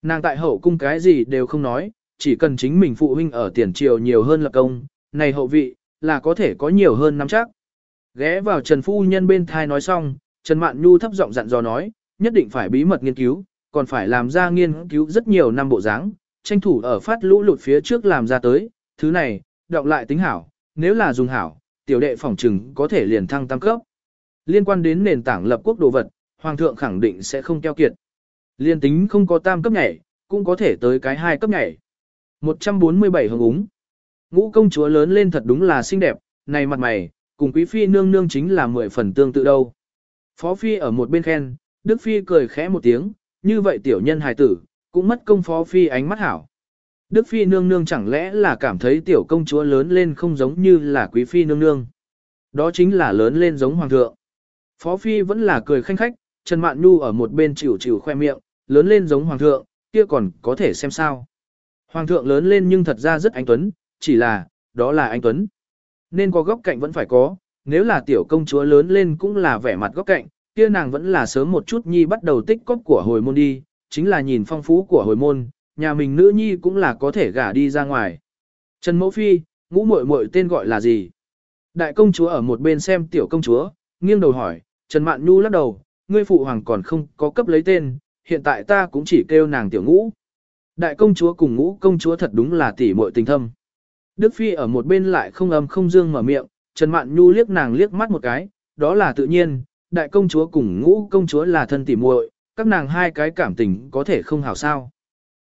Nàng tại hậu cung cái gì đều không nói, chỉ cần chính mình phụ huynh ở tiền triều nhiều hơn lập công, này hậu vị, là có thể có nhiều hơn nắm chắc. Ghé vào Trần Phu Nhân bên thai nói xong, Trần Mạn Nhu thấp giọng dặn dò nói, nhất định phải bí mật nghiên cứu, còn phải làm ra nghiên cứu rất nhiều năm bộ dáng, tranh thủ ở phát lũ lụt phía trước làm ra tới, thứ này, đọc lại tính hảo, nếu là dùng hảo, tiểu đệ phỏng trừng có thể liền thăng tam cấp. Liên quan đến nền tảng lập quốc đồ vật, Hoàng thượng khẳng định sẽ không keo kiệt. Liên tính không có tam cấp nhảy, cũng có thể tới cái hai cấp nhảy. 147 hồng úng. Ngũ công chúa lớn lên thật đúng là xinh đẹp, này mặt mày, cùng quý phi nương nương chính là mười phần tương tự đâu. Phó phi ở một bên khen, Đức phi cười khẽ một tiếng, như vậy tiểu nhân hài tử, cũng mất công phó phi ánh mắt hảo. Đức phi nương nương chẳng lẽ là cảm thấy tiểu công chúa lớn lên không giống như là quý phi nương nương. Đó chính là lớn lên giống hoàng thượng. Phó phi vẫn là cười khanh khách, Trần Mạn Nhu ở một bên chịu chịu khoe miệng, lớn lên giống hoàng thượng, kia còn có thể xem sao. Hoàng thượng lớn lên nhưng thật ra rất anh tuấn, chỉ là, đó là anh tuấn. Nên có góc cạnh vẫn phải có, nếu là tiểu công chúa lớn lên cũng là vẻ mặt góc cạnh, kia nàng vẫn là sớm một chút nhi bắt đầu tích cóp của hồi môn đi, chính là nhìn phong phú của hồi môn, nhà mình nữ nhi cũng là có thể gả đi ra ngoài. Trần Mẫu Phi, ngũ muội muội tên gọi là gì? Đại công chúa ở một bên xem tiểu công chúa, nghiêng đầu hỏi, Trần Mạn Nhu lắc đầu, ngươi phụ hoàng còn không có cấp lấy tên, hiện tại ta cũng chỉ kêu nàng tiểu ngũ. Đại công chúa cùng ngũ công chúa thật đúng là tỷ muội tình thâm. Đức Phi ở một bên lại không âm không dương mở miệng, Trần Mạn Nhu liếc nàng liếc mắt một cái, đó là tự nhiên, đại công chúa cùng ngũ công chúa là thân tỷ muội, các nàng hai cái cảm tình có thể không hảo sao.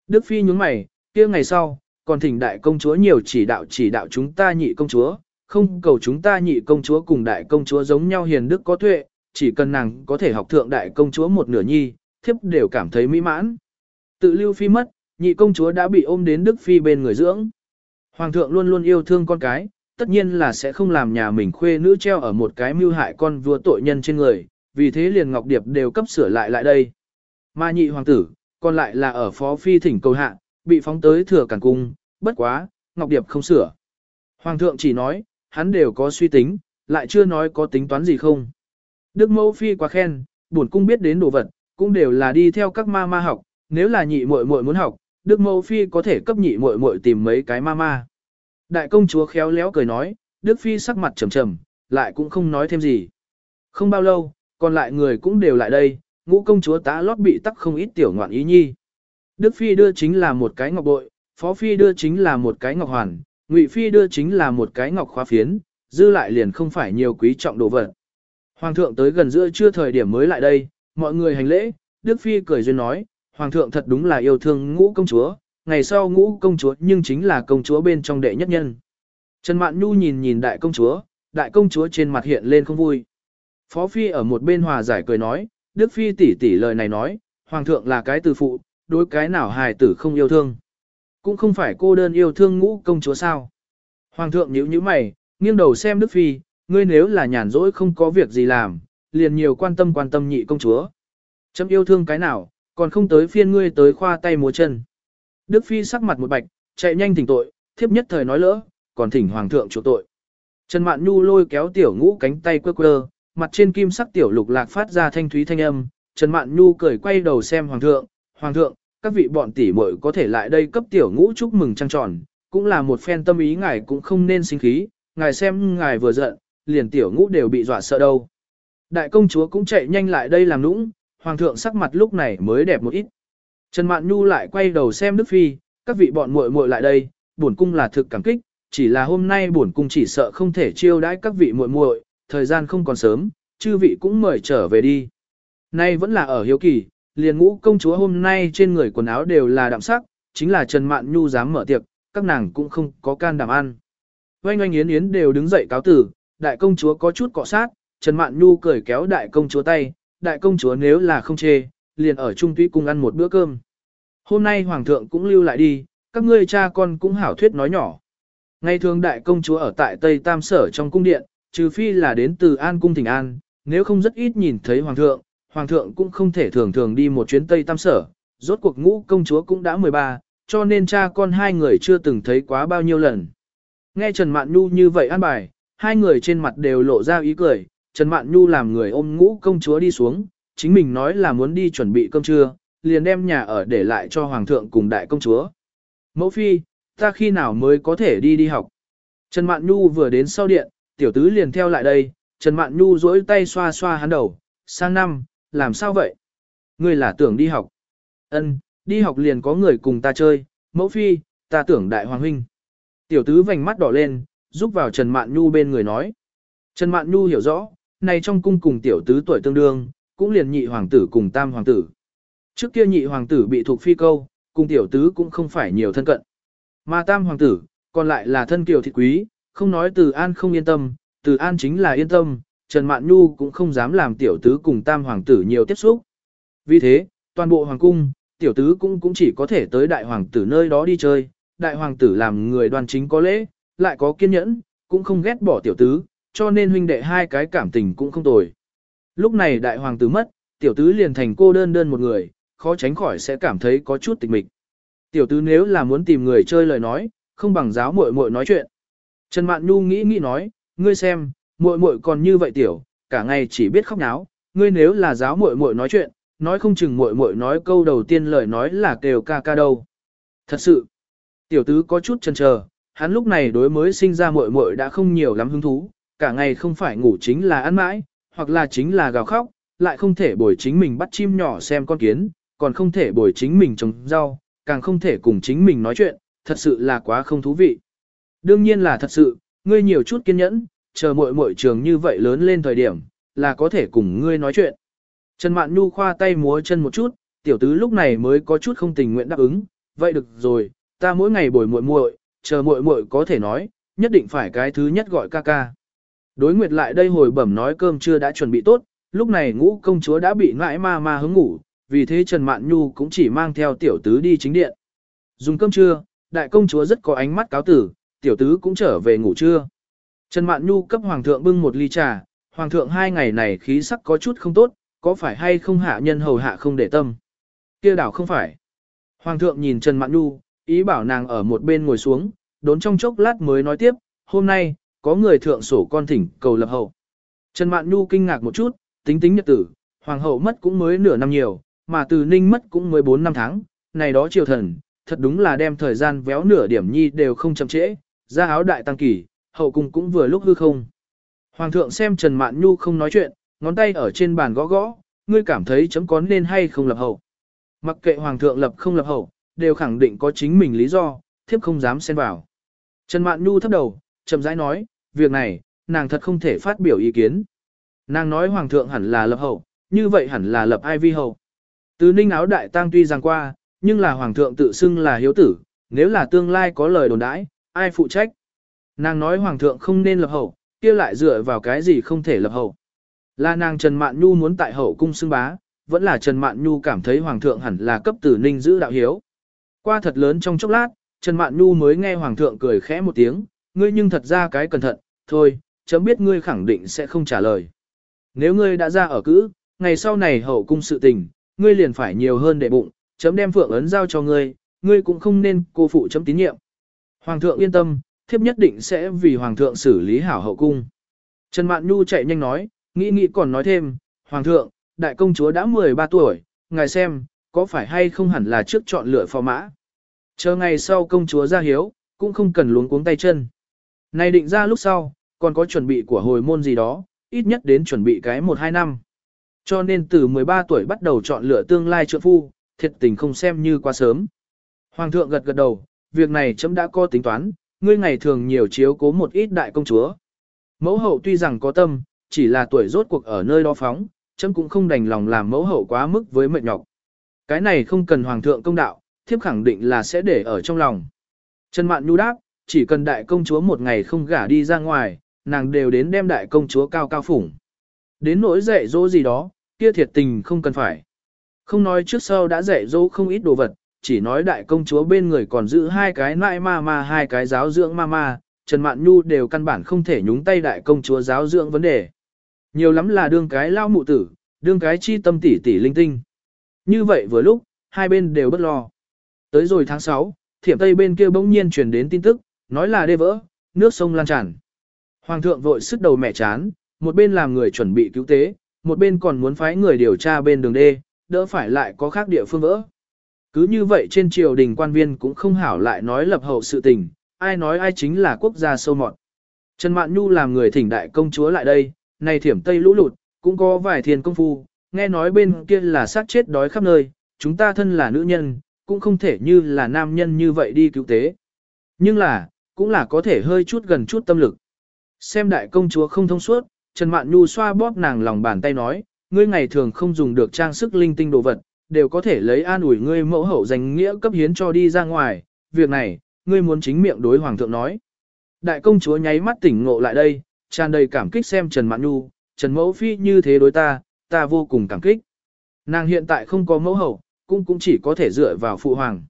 Đức Phi nhúng mày, kia ngày sau, còn thỉnh đại công chúa nhiều chỉ đạo chỉ đạo chúng ta nhị công chúa, không cầu chúng ta nhị công chúa cùng đại công chúa giống nhau hiền đức có tuệ, chỉ cần nàng có thể học thượng đại công chúa một nửa nhi, thiếp đều cảm thấy mỹ mãn. Tự lưu phi mất, nhị công chúa đã bị ôm đến Đức Phi bên người dưỡng. Hoàng thượng luôn luôn yêu thương con cái, tất nhiên là sẽ không làm nhà mình khuê nữ treo ở một cái mưu hại con vua tội nhân trên người, vì thế liền Ngọc Điệp đều cấp sửa lại lại đây. Mà nhị hoàng tử, còn lại là ở phó phi thỉnh cầu hạ, bị phóng tới thừa cản cung, bất quá, Ngọc Điệp không sửa. Hoàng thượng chỉ nói, hắn đều có suy tính, lại chưa nói có tính toán gì không. Đức mẫu phi quá khen, buồn cung biết đến đồ vật, cũng đều là đi theo các ma ma học, nếu là nhị muội muội muốn học, Đức mẫu phi có thể cấp nhị muội muội tìm mấy cái ma ma. Đại công chúa khéo léo cười nói, Đức phi sắc mặt trầm trầm, lại cũng không nói thêm gì. Không bao lâu, còn lại người cũng đều lại đây, ngũ công chúa tá lót bị tắc không ít tiểu ngoạn ý nhi. Đức phi đưa chính là một cái ngọc bội, phó phi đưa chính là một cái ngọc hoàn, ngụy phi đưa chính là một cái ngọc khóa phiến, dư lại liền không phải nhiều quý trọng đồ vật. Hoàng thượng tới gần giữa trưa thời điểm mới lại đây, mọi người hành lễ, Đức Phi cười duyên nói, Hoàng thượng thật đúng là yêu thương ngũ công chúa, ngày sau ngũ công chúa nhưng chính là công chúa bên trong đệ nhất nhân. Trần Mạn Nhu nhìn nhìn đại công chúa, đại công chúa trên mặt hiện lên không vui. Phó Phi ở một bên hòa giải cười nói, Đức Phi tỷ tỷ lời này nói, Hoàng thượng là cái từ phụ, đối cái nào hài tử không yêu thương. Cũng không phải cô đơn yêu thương ngũ công chúa sao. Hoàng thượng nhíu nhíu mày, nghiêng đầu xem Đức Phi, ngươi nếu là nhàn rỗi không có việc gì làm, liền nhiều quan tâm quan tâm nhị công chúa. Chấm yêu thương cái nào, còn không tới phiên ngươi tới khoa tay múa chân. Đức Phi sắc mặt một bạch, chạy nhanh thỉnh tội, thiếp nhất thời nói lỡ, còn thỉnh Hoàng thượng chủ tội. Trần Mạn Nhu lôi kéo tiểu ngũ cánh tay quơ quơ, mặt trên kim sắc tiểu lục lạc phát ra thanh thúy thanh âm, Trần Mạn Nhu cười quay đầu xem Hoàng thượng, Hoàng thượng, các vị bọn tỷ muội có thể lại đây cấp tiểu ngũ chúc mừng trăng tròn, cũng là một phen tâm ý ngài cũng không nên sinh khí, ngài xem ngài vừa giận, liền tiểu ngũ đều bị dọa sợ đâu. Đại công chúa cũng chạy nhanh lại đây làm nũng, Hoàng thượng sắc mặt lúc này mới đẹp một ít. Trần Mạn Nhu lại quay đầu xem Đức Phi, các vị bọn muội muội lại đây, bổn cung là thực cảm kích, chỉ là hôm nay bổn cung chỉ sợ không thể chiêu đãi các vị muội muội, thời gian không còn sớm, chư vị cũng mời trở về đi. Nay vẫn là ở hiếu kỳ, liền ngũ công chúa hôm nay trên người quần áo đều là đạm sắc, chính là Trần Mạn Nhu dám mở tiệc, các nàng cũng không có can đảm ăn. Oanh oanh yến yến đều đứng dậy cáo tử, đại công chúa có chút cọ sát, Trần Mạn Nhu cười kéo đại công chúa tay, đại công chúa nếu là không chê, liền ở trung tuy cùng ăn một bữa cơm. Hôm nay hoàng thượng cũng lưu lại đi, các ngươi cha con cũng hảo thuyết nói nhỏ. Ngày thường đại công chúa ở tại Tây Tam Sở trong cung điện, trừ phi là đến từ An Cung Thịnh An, nếu không rất ít nhìn thấy hoàng thượng, hoàng thượng cũng không thể thường thường đi một chuyến Tây Tam Sở, rốt cuộc ngũ công chúa cũng đã 13, cho nên cha con hai người chưa từng thấy quá bao nhiêu lần. Nghe Trần Mạn Nhu như vậy an bài, hai người trên mặt đều lộ ra ý cười, Trần Mạn Nhu làm người ôm ngũ công chúa đi xuống, chính mình nói là muốn đi chuẩn bị cơm trưa, liền đem nhà ở để lại cho hoàng thượng cùng đại công chúa. Mẫu phi, ta khi nào mới có thể đi đi học? Trần Mạn Nhu vừa đến sau điện, tiểu tứ liền theo lại đây, Trần Mạn Nhu duỗi tay xoa xoa hắn đầu, sang năm, làm sao vậy? Ngươi là tưởng đi học. Ân, đi học liền có người cùng ta chơi, mẫu phi, ta tưởng đại hoàng huynh. Tiểu tứ vành mắt đỏ lên, giúp vào Trần Mạn Nhu bên người nói. Trần Mạn Nhu hiểu rõ, này trong cung cùng tiểu tứ tuổi tương đương, cũng liền nhị hoàng tử cùng tam hoàng tử. Trước kia nhị hoàng tử bị thuộc phi câu, cùng tiểu tứ cũng không phải nhiều thân cận. Mà tam hoàng tử, còn lại là thân kiều thị quý, không nói từ an không yên tâm, từ an chính là yên tâm, Trần Mạn Nhu cũng không dám làm tiểu tứ cùng tam hoàng tử nhiều tiếp xúc. Vì thế, toàn bộ hoàng cung, tiểu tứ cũng cũng chỉ có thể tới đại hoàng tử nơi đó đi chơi, đại hoàng tử làm người đoan chính có lễ, lại có kiên nhẫn, cũng không ghét bỏ tiểu tứ, cho nên huynh đệ hai cái cảm tình cũng không tồi. Lúc này đại hoàng tử mất, tiểu tứ liền thành cô đơn đơn một người, khó tránh khỏi sẽ cảm thấy có chút tịch mịch. Tiểu tứ nếu là muốn tìm người chơi lời nói, không bằng giáo muội muội nói chuyện. Trần Mạn Nhu nghĩ nghĩ nói, ngươi xem, muội muội còn như vậy tiểu, cả ngày chỉ biết khóc náo, ngươi nếu là giáo muội muội nói chuyện, nói không chừng muội muội nói câu đầu tiên lời nói là kêu ca ca đâu. Thật sự, tiểu tứ có chút chần chờ, hắn lúc này đối mới sinh ra muội muội đã không nhiều lắm hứng thú, cả ngày không phải ngủ chính là ăn mãi, hoặc là chính là gào khóc, lại không thể bồi chính mình bắt chim nhỏ xem con kiến, còn không thể bồi chính mình trồng rau, càng không thể cùng chính mình nói chuyện, thật sự là quá không thú vị. Đương nhiên là thật sự, ngươi nhiều chút kiên nhẫn, chờ muội muội trường như vậy lớn lên thời điểm, là có thể cùng ngươi nói chuyện. Trần Mạn Nhu khoa tay múa chân một chút, tiểu tứ lúc này mới có chút không tình nguyện đáp ứng, vậy được rồi, ta mỗi ngày bồi muội muội, chờ muội muội có thể nói, nhất định phải cái thứ nhất gọi ca ca. Đối nguyệt lại đây hồi bẩm nói cơm chưa đã chuẩn bị tốt, lúc này ngũ công chúa đã bị ngãi ma ma hứng ngủ, vì thế Trần Mạn Nhu cũng chỉ mang theo tiểu tứ đi chính điện. Dùng cơm trưa, đại công chúa rất có ánh mắt cáo tử, tiểu tứ cũng trở về ngủ trưa. Trần Mạn Nhu cấp hoàng thượng bưng một ly trà, hoàng thượng hai ngày này khí sắc có chút không tốt, có phải hay không hạ nhân hầu hạ không để tâm. kia đảo không phải. Hoàng thượng nhìn Trần Mạn Nhu, ý bảo nàng ở một bên ngồi xuống, đốn trong chốc lát mới nói tiếp, hôm nay, có người thượng sổ con thỉnh cầu lập hậu. Trần Mạn Nhu kinh ngạc một chút, tính tính nhật tử, hoàng hậu mất cũng mới nửa năm nhiều, mà từ ninh mất cũng mới 4 năm tháng, này đó triều thần, thật đúng là đem thời gian véo nửa điểm nhi đều không chậm trễ, ra áo đại tăng kỳ, hậu cung cũng vừa lúc hư không. Hoàng thượng xem Trần Mạn Nhu không nói chuyện, ngón tay ở trên bàn gõ gõ, ngươi cảm thấy chấm có nên hay không lập hậu. Mặc kệ hoàng thượng lập không lập hậu, đều khẳng định có chính mình lý do, thiếp không dám xen vào. Trần Mạn Nhu thấp đầu, chậm rãi nói, việc này, nàng thật không thể phát biểu ý kiến. Nàng nói hoàng thượng hẳn là lập hậu, như vậy hẳn là lập ai vi hậu. Từ ninh áo đại tang tuy rằng qua, nhưng là hoàng thượng tự xưng là hiếu tử, nếu là tương lai có lời đồn đãi, ai phụ trách. Nàng nói hoàng thượng không nên lập hậu, kia lại dựa vào cái gì không thể lập hậu. Là nàng Trần Mạn Nhu muốn tại hậu cung xưng bá, vẫn là Trần Mạn Nhu cảm thấy Hoàng thượng hẳn là cấp tử ninh giữ đạo hiếu. Qua thật lớn trong chốc lát, Trần Mạn Nhu mới nghe Hoàng thượng cười khẽ một tiếng, ngươi nhưng thật ra cái cẩn thận, thôi, chấm biết ngươi khẳng định sẽ không trả lời. Nếu ngươi đã ra ở cữ, ngày sau này hậu cung sự tình, ngươi liền phải nhiều hơn để bụng, chấm đem phượng ấn giao cho ngươi, ngươi cũng không nên cô phụ chấm tín nhiệm. Hoàng thượng yên tâm, thiếp nhất định sẽ vì hoàng thượng xử lý hảo hậu cung. Trần Mạn Nhu chạy nhanh nói, nghĩ nghĩ còn nói thêm, hoàng thượng, đại công chúa đã 13 tuổi, ngài xem, có phải hay không hẳn là trước chọn lựa phò mã. Chờ ngày sau công chúa ra hiếu, cũng không cần luống cuống tay chân. Này định ra lúc sau, còn có chuẩn bị của hồi môn gì đó, ít nhất đến chuẩn bị cái 1-2 năm. Cho nên từ 13 tuổi bắt đầu chọn lựa tương lai trượng phu, thiệt tình không xem như quá sớm. Hoàng thượng gật gật đầu, việc này chấm đã có tính toán, ngươi ngày thường nhiều chiếu cố một ít đại công chúa. Mẫu hậu tuy rằng có tâm, chỉ là tuổi rốt cuộc ở nơi đó phóng, chấm cũng không đành lòng làm mẫu hậu quá mức với mệt nhọc. Cái này không cần hoàng thượng công đạo, thiếp khẳng định là sẽ để ở trong lòng. Trần Mạn Nhu đáp, chỉ cần đại công chúa một ngày không gả đi ra ngoài, nàng đều đến đem đại công chúa cao cao phủng. Đến nỗi dạy dỗ gì đó, kia thiệt tình không cần phải. Không nói trước sau đã dạy dỗ không ít đồ vật, chỉ nói đại công chúa bên người còn giữ hai cái nại ma ma hai cái giáo dưỡng ma ma, Trần Mạn Nhu đều căn bản không thể nhúng tay đại công chúa giáo dưỡng vấn đề. Nhiều lắm là đương cái lao mụ tử, đương cái chi tâm tỷ tỷ linh tinh. Như vậy vừa lúc, hai bên đều bất lo. Tới rồi tháng 6, thiểm tây bên kia bỗng nhiên truyền đến tin tức, nói là đê vỡ, nước sông lan tràn. Hoàng thượng vội sức đầu mẹ chán, một bên làm người chuẩn bị cứu tế, một bên còn muốn phái người điều tra bên đường đê, đỡ phải lại có khác địa phương vỡ. Cứ như vậy trên triều đình quan viên cũng không hảo lại nói lập hậu sự tình, ai nói ai chính là quốc gia sâu mọt. Trần Mạn Nhu làm người thỉnh đại công chúa lại đây, này thiểm tây lũ lụt, cũng có vài thiên công phu, nghe nói bên kia là sát chết đói khắp nơi, chúng ta thân là nữ nhân, cũng không thể như là nam nhân như vậy đi cứu tế. Nhưng là, cũng là có thể hơi chút gần chút tâm lực. Xem đại công chúa không thông suốt, Trần Mạn Nhu xoa bóp nàng lòng bàn tay nói, ngươi ngày thường không dùng được trang sức linh tinh đồ vật, đều có thể lấy an ủi ngươi mẫu hậu danh nghĩa cấp hiến cho đi ra ngoài, việc này, ngươi muốn chính miệng đối hoàng thượng nói. Đại công chúa nháy mắt tỉnh ngộ lại đây, tràn đầy cảm kích xem Trần Mạn Nhu, Trần Mẫu Phi như thế đối ta, ta vô cùng cảm kích. Nàng hiện tại không có mẫu hậu, cũng cũng chỉ có thể dựa vào phụ hoàng.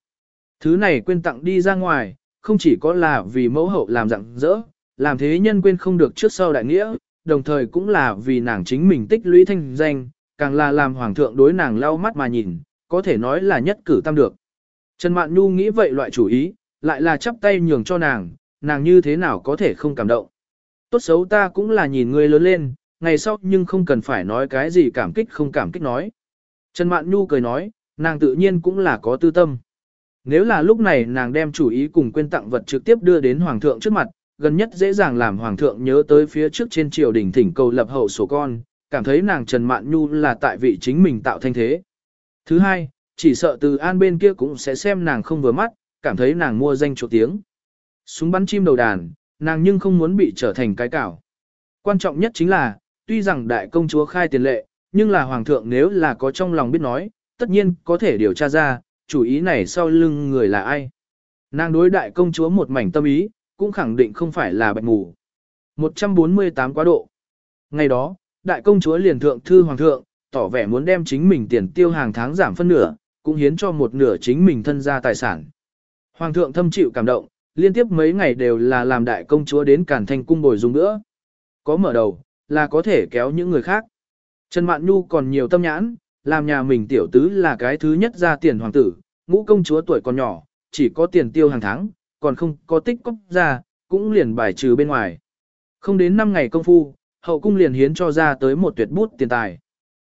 Thứ này quên tặng đi ra ngoài, không chỉ có là vì mẫu hậu làm dặn dỡ, làm thế nhân quên không được trước sau đại nghĩa, đồng thời cũng là vì nàng chính mình tích lũy thanh danh, càng là làm hoàng thượng đối nàng lau mắt mà nhìn, có thể nói là nhất cử tam được. Trần Mạn Nhu nghĩ vậy loại chủ ý, lại là chắp tay nhường cho nàng, nàng như thế nào có thể không cảm động. Tốt xấu ta cũng là nhìn ngươi lớn lên, ngày sau nhưng không cần phải nói cái gì cảm kích không cảm kích nói. Trần Mạn Nhu cười nói, nàng tự nhiên cũng là có tư tâm. Nếu là lúc này nàng đem chủ ý cùng quên tặng vật trực tiếp đưa đến Hoàng thượng trước mặt, gần nhất dễ dàng làm Hoàng thượng nhớ tới phía trước trên triều đình thỉnh cầu lập hậu sổ con, cảm thấy nàng Trần Mạn Nhu là tại vị chính mình tạo thanh thế. Thứ hai, chỉ sợ từ an bên kia cũng sẽ xem nàng không vừa mắt, cảm thấy nàng mua danh chỗ tiếng. Súng bắn chim đầu đàn, nàng nhưng không muốn bị trở thành cái cảo. Quan trọng nhất chính là, tuy rằng đại công chúa khai tiền lệ, nhưng là hoàng thượng nếu là có trong lòng biết nói, tất nhiên có thể điều tra ra, chủ ý này sau lưng người là ai. Nàng đối đại công chúa một mảnh tâm ý, cũng khẳng định không phải là bệnh ngủ. 148 quá độ. Ngày đó, đại công chúa liền thượng thư hoàng thượng, tỏ vẻ muốn đem chính mình tiền tiêu hàng tháng giảm phân nửa, cũng hiến cho một nửa chính mình thân gia tài sản. Hoàng thượng thâm chịu cảm động, liên tiếp mấy ngày đều là làm đại công chúa đến cản thanh cung bồi dùng nữa. Có mở đầu, là có thể kéo những người khác. Trần Mạn Nhu còn nhiều tâm nhãn, làm nhà mình tiểu tứ là cái thứ nhất ra tiền hoàng tử, ngũ công chúa tuổi còn nhỏ, chỉ có tiền tiêu hàng tháng, còn không có tích cóp ra, cũng liền bài trừ bên ngoài. Không đến 5 ngày công phu, hậu cung liền hiến cho ra tới một tuyệt bút tiền tài.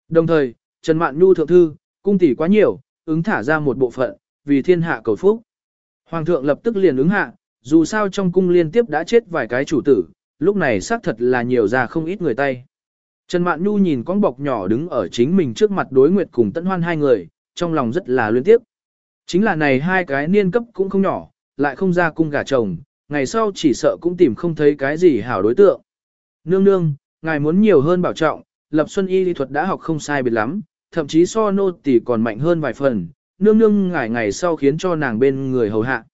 Đồng thời, Trần Mạn Nhu thượng thư, cung tỷ quá nhiều, ứng thả ra một bộ phận, vì thiên hạ cầu phúc. Hoàng thượng lập tức liền ứng hạ, dù sao trong cung liên tiếp đã chết vài cái chủ tử, lúc này xác thật là nhiều ra không ít người tay. Trần Mạn Nhu nhìn con bọc nhỏ đứng ở chính mình trước mặt đối nguyệt cùng tận hoan hai người, trong lòng rất là luyến tiếp. Chính là này hai cái niên cấp cũng không nhỏ, lại không ra cung gả chồng, ngày sau chỉ sợ cũng tìm không thấy cái gì hảo đối tượng. Nương nương, ngài muốn nhiều hơn bảo trọng, lập xuân y lý thuật đã học không sai biệt lắm, thậm chí so nô tỷ còn mạnh hơn vài phần, nương nương ngài ngày sau khiến cho nàng bên người hầu hạ.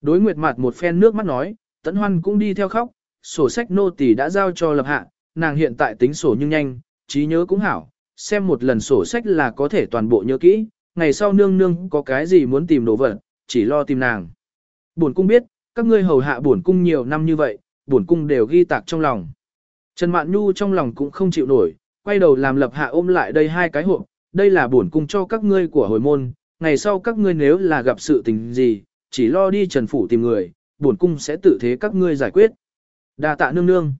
Đối nguyệt mặt một phen nước mắt nói, tấn hoan cũng đi theo khóc, sổ sách nô tỳ đã giao cho lập hạ, nàng hiện tại tính sổ nhưng nhanh, trí nhớ cũng hảo, xem một lần sổ sách là có thể toàn bộ nhớ kỹ, ngày sau nương nương có cái gì muốn tìm đồ vật, chỉ lo tìm nàng. Bổn cung biết, các ngươi hầu hạ bổn cung nhiều năm như vậy, bổn cung đều ghi tạc trong lòng. Trần Mạn Nhu trong lòng cũng không chịu nổi, quay đầu làm lập hạ ôm lại đây hai cái hộp, đây là bổn cung cho các ngươi của hồi môn, ngày sau các ngươi nếu là gặp sự tình gì, chỉ lo đi trần phủ tìm người, bổn cung sẽ tự thế các ngươi giải quyết. Đa tạ nương nương.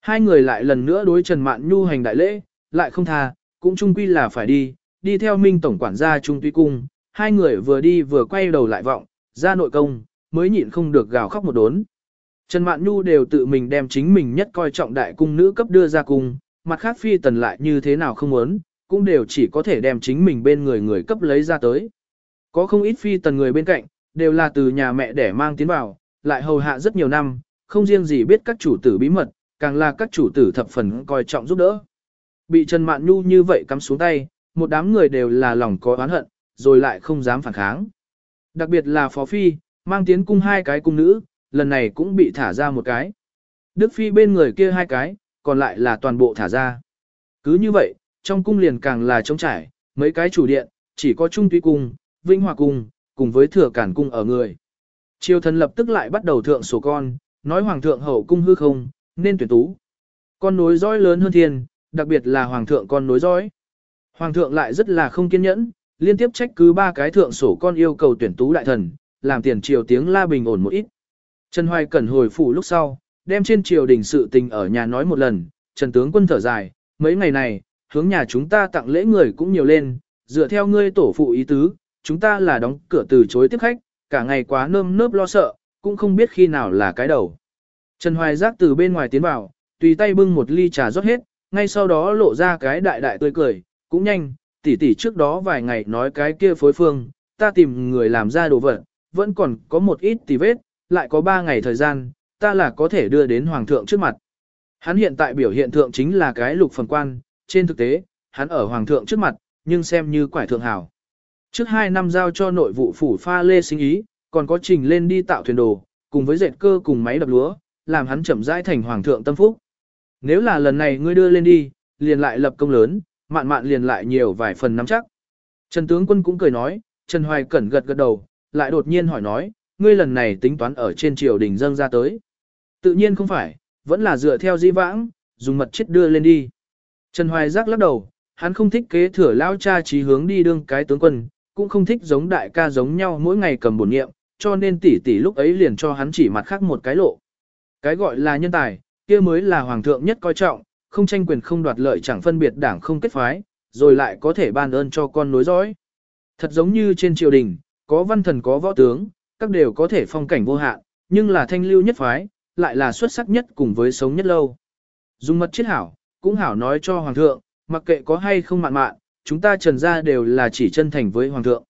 Hai người lại lần nữa đối Trần Mạn Nhu hành đại lễ, lại không tha, cũng chung quy là phải đi, đi theo Minh tổng quản gia trung tuy cung, hai người vừa đi vừa quay đầu lại vọng, ra nội công, mới nhịn không được gào khóc một đốn. Trần Mạn Nhu đều tự mình đem chính mình nhất coi trọng đại cung nữ cấp đưa ra cung, mặt khác phi tần lại như thế nào không muốn, cũng đều chỉ có thể đem chính mình bên người người cấp lấy ra tới. Có không ít phi tần người bên cạnh, đều là từ nhà mẹ để mang tiến vào, lại hầu hạ rất nhiều năm, không riêng gì biết các chủ tử bí mật, càng là các chủ tử thập phần coi trọng giúp đỡ. Bị Trần Mạn Nhu như vậy cắm xuống tay, một đám người đều là lòng có oán hận, rồi lại không dám phản kháng. Đặc biệt là Phó Phi, mang tiến cung hai cái cung nữ, lần này cũng bị thả ra một cái. Đức Phi bên người kia hai cái, còn lại là toàn bộ thả ra. Cứ như vậy, trong cung liền càng là trống trải, mấy cái chủ điện, chỉ có Trung Tuy Cung, Vinh Hòa Cung, cùng với Thừa Cản Cung ở người. Triều thần lập tức lại bắt đầu thượng sổ con, nói Hoàng thượng hậu cung hư không, nên tuyển tú. Con nối dõi lớn hơn thiên, đặc biệt là Hoàng thượng con nối dõi. Hoàng thượng lại rất là không kiên nhẫn, liên tiếp trách cứ ba cái thượng sổ con yêu cầu tuyển tú đại thần, làm tiền triều tiếng la bình ổn một ít. Trần Hoài Cẩn hồi phủ lúc sau, đem trên triều đình sự tình ở nhà nói một lần, Trần tướng quân thở dài, mấy ngày này, hướng nhà chúng ta tặng lễ người cũng nhiều lên, dựa theo ngươi tổ phụ ý tứ, chúng ta là đóng cửa từ chối tiếp khách, cả ngày quá nơm nớp lo sợ, cũng không biết khi nào là cái đầu. Trần Hoài giác từ bên ngoài tiến vào, tùy tay bưng một ly trà rót hết, ngay sau đó lộ ra cái đại đại tươi cười, cũng nhanh, tỷ tỷ trước đó vài ngày nói cái kia phối phương, ta tìm người làm ra đồ vật, vẫn còn có một ít tì vết, lại có ba ngày thời gian, ta là có thể đưa đến hoàng thượng trước mặt. Hắn hiện tại biểu hiện thượng chính là cái lục phần quan, trên thực tế, hắn ở hoàng thượng trước mặt, nhưng xem như quải thượng hảo. Trước hai năm giao cho nội vụ phủ pha lê sinh ý, còn có trình lên đi tạo thuyền đồ, cùng với dệt cơ cùng máy đập lúa, làm hắn chậm rãi thành hoàng thượng tâm phúc. Nếu là lần này ngươi đưa lên đi, liền lại lập công lớn, mạn mạn liền lại nhiều vài phần nắm chắc. Trần tướng quân cũng cười nói, Trần Hoài Cẩn gật gật đầu, lại đột nhiên hỏi nói, ngươi lần này tính toán ở trên triều đình dâng ra tới. Tự nhiên không phải, vẫn là dựa theo di vãng, dùng mật chết đưa lên đi. Trần Hoài giác lắc đầu, hắn không thích kế thừa lao cha trí hướng đi đương cái tướng quân, cũng không thích giống đại ca giống nhau mỗi ngày cầm bổn nghiệm, cho nên tỷ tỷ lúc ấy liền cho hắn chỉ mặt khác một cái lộ. Cái gọi là nhân tài, kia mới là hoàng thượng nhất coi trọng, không tranh quyền không đoạt lợi chẳng phân biệt đảng không kết phái, rồi lại có thể ban ơn cho con nối dõi. Thật giống như trên triều đình, có văn thần có võ tướng, các đều có thể phong cảnh vô hạn, nhưng là thanh lưu nhất phái, lại là xuất sắc nhất cùng với sống nhất lâu. Dùng mật chết hảo, cũng hảo nói cho hoàng thượng, mặc kệ có hay không mạn mạn, chúng ta trần gia đều là chỉ chân thành với hoàng thượng.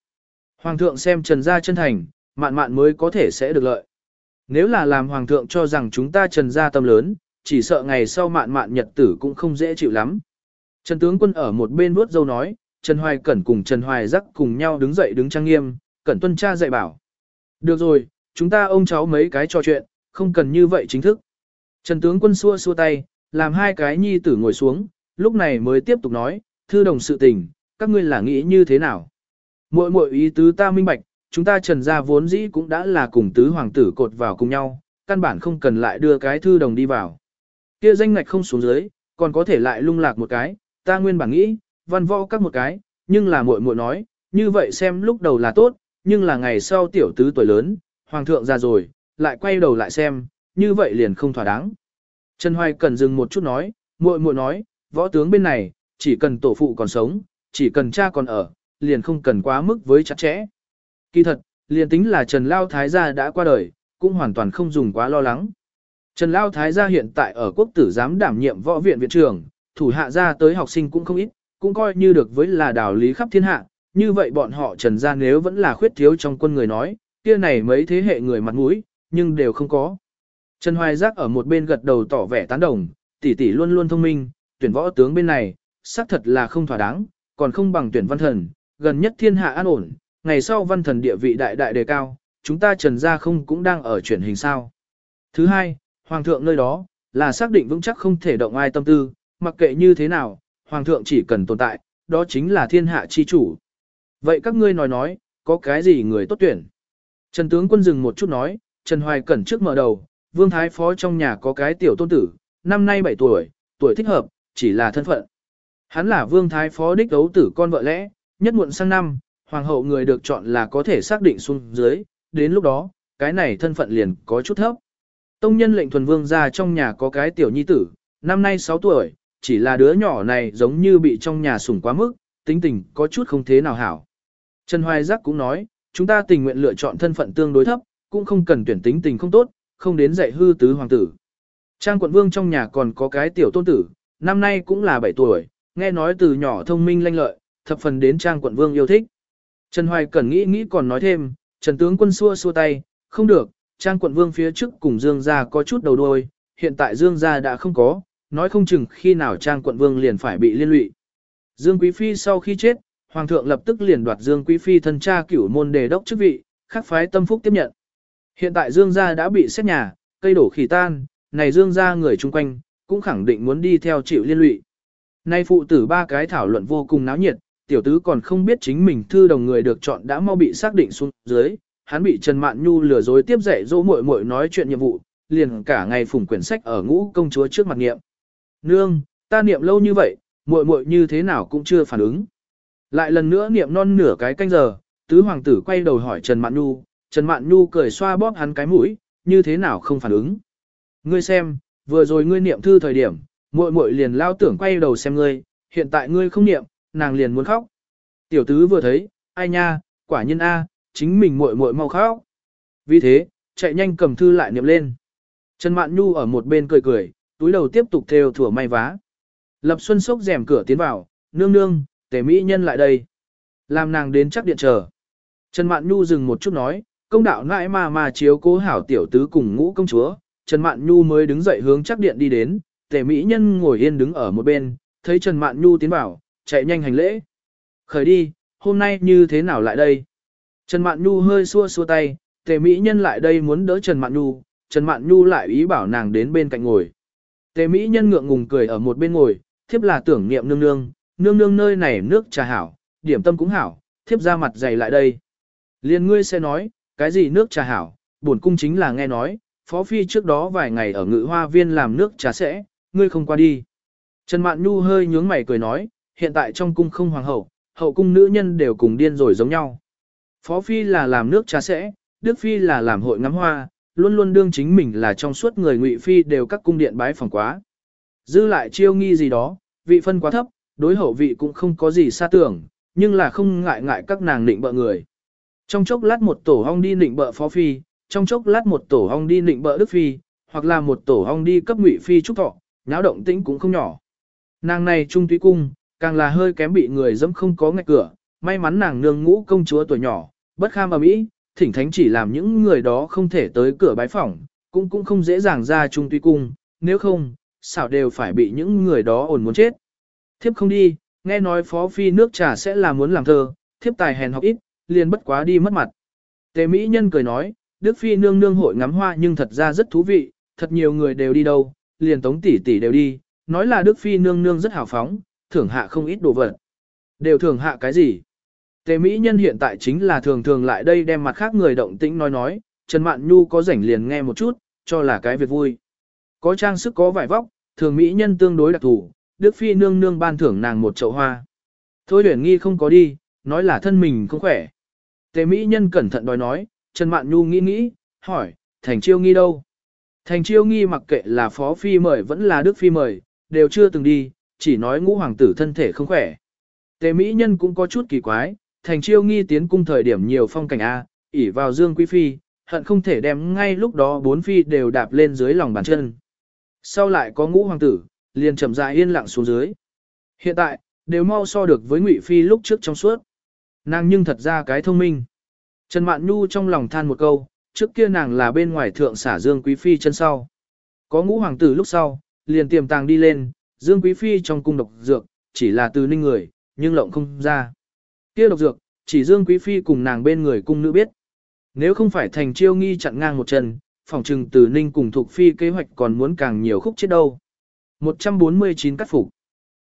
Hoàng thượng xem trần gia chân thành, mạn mạn mới có thể sẽ được lợi. Nếu là làm hoàng thượng cho rằng chúng ta trần gia tâm lớn, chỉ sợ ngày sau mạn mạn nhật tử cũng không dễ chịu lắm. Trần tướng quân ở một bên vuốt dâu nói, Trần Hoài Cẩn cùng Trần Hoài Giác cùng nhau đứng dậy đứng trang nghiêm, Cẩn tuân cha dạy bảo. Được rồi, chúng ta ông cháu mấy cái trò chuyện, không cần như vậy chính thức. Trần tướng quân xua xua tay, làm hai cái nhi tử ngồi xuống, lúc này mới tiếp tục nói, thư đồng sự tình, các ngươi là nghĩ như thế nào? Muội muội ý tứ ta minh bạch, chúng ta trần gia vốn dĩ cũng đã là cùng tứ hoàng tử cột vào cùng nhau, căn bản không cần lại đưa cái thư đồng đi vào. Kia danh ngạch không xuống dưới, còn có thể lại lung lạc một cái, ta nguyên bản nghĩ, văn võ các một cái, nhưng là muội muội nói, như vậy xem lúc đầu là tốt, nhưng là ngày sau tiểu tứ tuổi lớn, hoàng thượng ra rồi, lại quay đầu lại xem, như vậy liền không thỏa đáng. Trần Hoài cần dừng một chút nói, muội muội nói, võ tướng bên này, chỉ cần tổ phụ còn sống, chỉ cần cha còn ở, liền không cần quá mức với chặt chẽ. Kỳ thật, liền tính là Trần Lao Thái gia đã qua đời, cũng hoàn toàn không dùng quá lo lắng. Trần Lao Thái gia hiện tại ở quốc tử giám đảm nhiệm võ viện viện trưởng, thủ hạ ra tới học sinh cũng không ít, cũng coi như được với là đạo lý khắp thiên hạ, như vậy bọn họ Trần gia nếu vẫn là khuyết thiếu trong quân người nói, kia này mấy thế hệ người mặt mũi, nhưng đều không có. Trần Hoài Giác ở một bên gật đầu tỏ vẻ tán đồng, tỷ tỷ luôn luôn thông minh, tuyển võ tướng bên này, xác thật là không thỏa đáng, còn không bằng tuyển văn thần, gần nhất thiên hạ an ổn, ngày sau văn thần địa vị đại đại đề cao, chúng ta trần gia không cũng đang ở chuyển hình sao. Thứ hai, hoàng thượng nơi đó, là xác định vững chắc không thể động ai tâm tư, mặc kệ như thế nào, hoàng thượng chỉ cần tồn tại, đó chính là thiên hạ chi chủ. Vậy các ngươi nói nói, có cái gì người tốt tuyển? Trần tướng quân dừng một chút nói, Trần Hoài Cẩn trước mở đầu, vương thái phó trong nhà có cái tiểu tôn tử, năm nay 7 tuổi, tuổi thích hợp, chỉ là thân phận. Hắn là vương thái phó đích đấu tử con vợ lẽ, nhất muộn sang năm, hoàng hậu người được chọn là có thể xác định xuống dưới, đến lúc đó, cái này thân phận liền có chút thấp. Tông nhân lệnh thuần vương ra trong nhà có cái tiểu nhi tử, năm nay 6 tuổi, chỉ là đứa nhỏ này giống như bị trong nhà sủng quá mức, tính tình có chút không thế nào hảo. Trần Hoài Giác cũng nói, chúng ta tình nguyện lựa chọn thân phận tương đối thấp, cũng không cần tuyển tính tình không tốt, không đến dạy hư tứ hoàng tử. Trang quận vương trong nhà còn có cái tiểu tôn tử, năm nay cũng là 7 tuổi, nghe nói từ nhỏ thông minh lanh lợi, thập phần đến trang quận vương yêu thích. Trần Hoài Cẩn nghĩ nghĩ còn nói thêm, Trần tướng quân xua xua tay, không được, trang quận vương phía trước cùng Dương gia có chút đầu đuôi, hiện tại Dương gia đã không có, nói không chừng khi nào trang quận vương liền phải bị liên lụy. Dương Quý Phi sau khi chết, Hoàng thượng lập tức liền đoạt Dương Quý Phi thân cha cửu môn đề đốc chức vị, khắc phái tâm phúc tiếp nhận. Hiện tại Dương gia đã bị xét nhà, cây đổ khỉ tan, này Dương gia người chung quanh, cũng khẳng định muốn đi theo chịu liên lụy. Nay phụ tử ba cái thảo luận vô cùng náo nhiệt, tiểu tứ còn không biết chính mình thư đồng người được chọn đã mau bị xác định xuống dưới, hắn bị Trần Mạn Nhu lừa dối tiếp dạy dỗ muội muội nói chuyện nhiệm vụ, liền cả ngày phủng quyển sách ở ngũ công chúa trước mặt niệm. Nương, ta niệm lâu như vậy, muội muội như thế nào cũng chưa phản ứng. Lại lần nữa niệm non nửa cái canh giờ, tứ hoàng tử quay đầu hỏi Trần Mạn Nhu, Trần Mạn Nhu cười xoa bóp hắn cái mũi, như thế nào không phản ứng. Ngươi xem, vừa rồi ngươi niệm thư thời điểm, muội muội liền lao tưởng quay đầu xem ngươi, hiện tại ngươi không niệm, nàng liền muốn khóc. Tiểu tứ vừa thấy, ai nha, quả nhân A, chính mình muội muội mau khóc. Vì thế, chạy nhanh cầm thư lại niệm lên. Trần Mạn Nhu ở một bên cười cười, túi đầu tiếp tục theo thủa may vá. Lập Xuân sốc rèm cửa tiến vào, nương nương, tề mỹ nhân lại đây. Làm nàng đến chắc điện chờ. Trần Mạn Nhu dừng một chút nói, công đạo nãi mà mà chiếu cố hảo tiểu tứ cùng ngũ công chúa. Trần Mạn Nhu mới đứng dậy hướng chắc điện đi đến, tề mỹ nhân ngồi yên đứng ở một bên, thấy Trần Mạn Nhu tiến vào, chạy nhanh hành lễ. Khởi đi, hôm nay như thế nào lại đây? Trần Mạn Nhu hơi xua xua tay, tề mỹ nhân lại đây muốn đỡ Trần Mạn Nhu, Trần Mạn Nhu lại ý bảo nàng đến bên cạnh ngồi. Tề mỹ nhân ngượng ngùng cười ở một bên ngồi, thiếp là tưởng niệm nương nương, nương nương nơi này nước trà hảo, điểm tâm cũng hảo, thiếp ra mặt dày lại đây. Liên ngươi sẽ nói, cái gì nước trà hảo, bổn cung chính là nghe nói, phó phi trước đó vài ngày ở ngự hoa viên làm nước trà sẽ, ngươi không qua đi. Trần Mạn Nhu hơi nhướng mày cười nói, hiện tại trong cung không hoàng hậu, hậu cung nữ nhân đều cùng điên rồi giống nhau. Phó Phi là làm nước trà sẽ, Đức Phi là làm hội ngắm hoa, luôn luôn đương chính mình là trong suốt người Ngụy Phi đều các cung điện bái phòng quá. Dư lại chiêu nghi gì đó, vị phân quá thấp, đối hậu vị cũng không có gì xa tưởng, nhưng là không ngại ngại các nàng định bợ người. Trong chốc lát một tổ hong đi định bợ Phó Phi, trong chốc lát một tổ hong đi định bợ Đức Phi, hoặc là một tổ hong đi cấp Ngụy Phi trúc thọ, nháo động tĩnh cũng không nhỏ. Nàng này trung túy cung, càng là hơi kém bị người dẫm không có ngạch cửa, may mắn nàng nương ngũ công chúa tuổi nhỏ, bất kham ở mỹ, thỉnh thánh chỉ làm những người đó không thể tới cửa bái phỏng, cũng cũng không dễ dàng ra trung túy cung, nếu không, xảo đều phải bị những người đó ổn muốn chết. Thiếp không đi, nghe nói phó phi nước trà sẽ là muốn làm thơ, thiếp tài hèn học ít, liền bất quá đi mất mặt. Tề Mỹ Nhân cười nói, Đức Phi nương nương hội ngắm hoa nhưng thật ra rất thú vị, thật nhiều người đều đi đâu, liền tống tỷ tỷ đều đi, nói là Đức Phi nương nương rất hào phóng, thưởng hạ không ít đồ vật. Đều thưởng hạ cái gì? Tề Mỹ Nhân hiện tại chính là thường thường lại đây đem mặt khác người động tĩnh nói nói, Trần Mạn Nhu có rảnh liền nghe một chút, cho là cái việc vui. Có trang sức có vải vóc, thường Mỹ Nhân tương đối đặc thủ, Đức Phi nương nương ban thưởng nàng một chậu hoa. Thôi huyền nghi không có đi, nói là thân mình không khỏe. Tề Mỹ Nhân cẩn thận đòi nói, Trần Mạn Nhu nghĩ nghĩ, hỏi, thành chiêu nghi đâu? Thành chiêu nghi mặc kệ là phó phi mời vẫn là đức phi mời, đều chưa từng đi, chỉ nói ngũ hoàng tử thân thể không khỏe. Tề Mỹ Nhân cũng có chút kỳ quái, thành chiêu nghi tiến cung thời điểm nhiều phong cảnh A, ỉ vào dương quý phi, hận không thể đem ngay lúc đó bốn phi đều đạp lên dưới lòng bàn chân. Sau lại có ngũ hoàng tử, liền chậm rãi yên lặng xuống dưới. Hiện tại, đều mau so được với ngụy phi lúc trước trong suốt. Nàng nhưng thật ra cái thông minh. Trần Mạn Nhu trong lòng than một câu, trước kia nàng là bên ngoài thượng xả Dương Quý Phi chân sau. Có ngũ hoàng tử lúc sau, liền tiềm tàng đi lên, Dương Quý Phi trong cung độc dược, chỉ là từ ninh người, nhưng lộng không ra. Kia độc dược, chỉ Dương Quý Phi cùng nàng bên người cung nữ biết. Nếu không phải thành chiêu nghi chặn ngang một chân, phòng trừng từ Ninh cùng thuộc phi kế hoạch còn muốn càng nhiều khúc chết đâu. 149 cắt phục.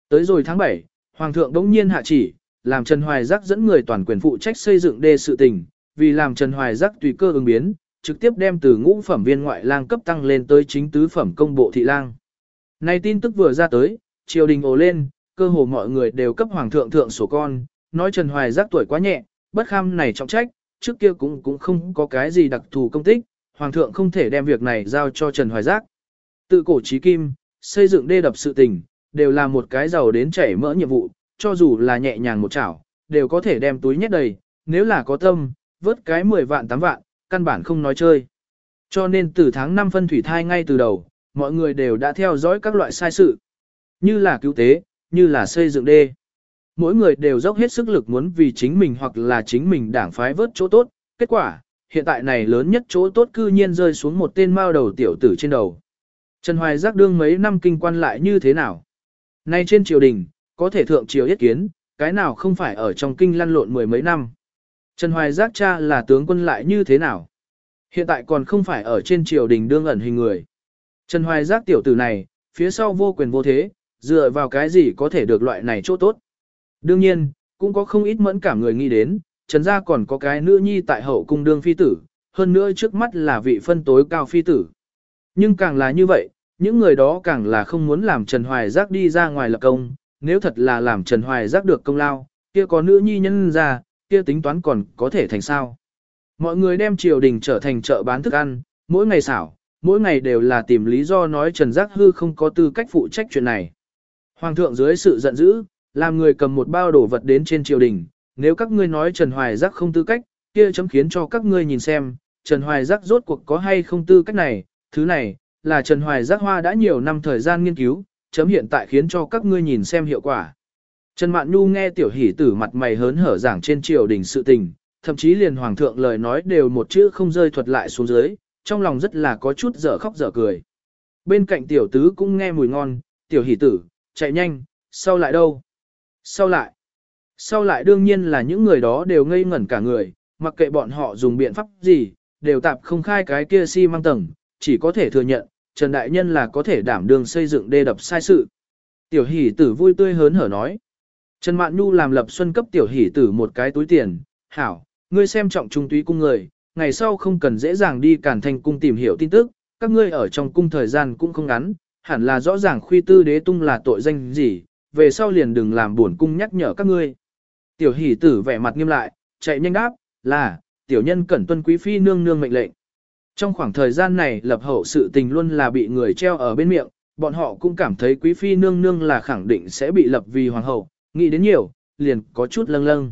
Tới rồi tháng 7, Hoàng thượng đống nhiên hạ chỉ, làm Trần Hoài Giác dẫn người toàn quyền phụ trách xây dựng đê sự tình, vì làm Trần Hoài Giác tùy cơ ứng biến, trực tiếp đem từ ngũ phẩm viên ngoại lang cấp tăng lên tới chính tứ phẩm công bộ thị lang. Này tin tức vừa ra tới, triều đình ồ lên, cơ hồ mọi người đều cấp hoàng thượng thượng sổ con, nói Trần Hoài Giác tuổi quá nhẹ, bất kham này trọng trách, trước kia cũng cũng không có cái gì đặc thù công tích, hoàng thượng không thể đem việc này giao cho Trần Hoài Giác. Tự cổ trí kim, xây dựng đê đập sự tình, đều là một cái giàu đến chảy mỡ nhiệm vụ, cho dù là nhẹ nhàng một chảo, đều có thể đem túi nhét đầy, nếu là có tâm, vớt cái 10 vạn 8 vạn, căn bản không nói chơi. Cho nên từ tháng 5 phân thủy thai ngay từ đầu, mọi người đều đã theo dõi các loại sai sự, như là cứu tế, như là xây dựng đê. Mỗi người đều dốc hết sức lực muốn vì chính mình hoặc là chính mình đảng phái vớt chỗ tốt, kết quả, hiện tại này lớn nhất chỗ tốt cư nhiên rơi xuống một tên mao đầu tiểu tử trên đầu. Trần Hoài giác đương mấy năm kinh quan lại như thế nào? Nay trên triều đình, có thể thượng triều yết kiến, cái nào không phải ở trong kinh lăn lộn mười mấy năm. Trần Hoài giác cha là tướng quân lại như thế nào? Hiện tại còn không phải ở trên triều đình đương ẩn hình người. Trần Hoài giác tiểu tử này, phía sau vô quyền vô thế, dựa vào cái gì có thể được loại này chỗ tốt. Đương nhiên, cũng có không ít mẫn cảm người nghĩ đến, Trần gia còn có cái nữ nhi tại hậu cung đương phi tử, hơn nữa trước mắt là vị phân tối cao phi tử. Nhưng càng là như vậy, những người đó càng là không muốn làm Trần Hoài Giác đi ra ngoài lập công, nếu thật là làm Trần Hoài Giác được công lao, kia có nữ nhi nhân ra, kia tính toán còn có thể thành sao. Mọi người đem triều đình trở thành chợ bán thức ăn, mỗi ngày xảo, mỗi ngày đều là tìm lý do nói Trần Giác Hư không có tư cách phụ trách chuyện này. Hoàng thượng dưới sự giận dữ, làm người cầm một bao đồ vật đến trên triều đình, nếu các ngươi nói Trần Hoài Giác không tư cách, kia chấm khiến cho các ngươi nhìn xem, Trần Hoài Giác rốt cuộc có hay không tư cách này, thứ này, là Trần Hoài Giác Hoa đã nhiều năm thời gian nghiên cứu, chấm hiện tại khiến cho các ngươi nhìn xem hiệu quả. Trần Mạn Nhu nghe tiểu hỷ tử mặt mày hớn hở giảng trên triều đình sự tình, thậm chí liền hoàng thượng lời nói đều một chữ không rơi thuật lại xuống dưới, trong lòng rất là có chút dở khóc dở cười. Bên cạnh tiểu tứ cũng nghe mùi ngon, tiểu hỷ tử, chạy nhanh, sau lại đâu? Sau lại? Sau lại đương nhiên là những người đó đều ngây ngẩn cả người, mặc kệ bọn họ dùng biện pháp gì, đều tạp không khai cái kia si mang tầng, chỉ có thể thừa nhận, Trần Đại Nhân là có thể đảm đương xây dựng đê đập sai sự. Tiểu hỷ tử vui tươi hớn hở nói. Trần Mạn Nhu làm lập xuân cấp tiểu hỷ tử một cái túi tiền, hảo, ngươi xem trọng trung túy cung người, ngày sau không cần dễ dàng đi cản thành cung tìm hiểu tin tức, các ngươi ở trong cung thời gian cũng không ngắn, hẳn là rõ ràng khuy tư đế tung là tội danh gì, về sau liền đừng làm buồn cung nhắc nhở các ngươi. Tiểu hỷ tử vẻ mặt nghiêm lại, chạy nhanh đáp, là, tiểu nhân cẩn tuân quý phi nương nương mệnh lệnh. Trong khoảng thời gian này lập hậu sự tình luôn là bị người treo ở bên miệng, bọn họ cũng cảm thấy quý phi nương nương là khẳng định sẽ bị lập vì hoàng hậu, nghĩ đến nhiều, liền có chút lâng lâng.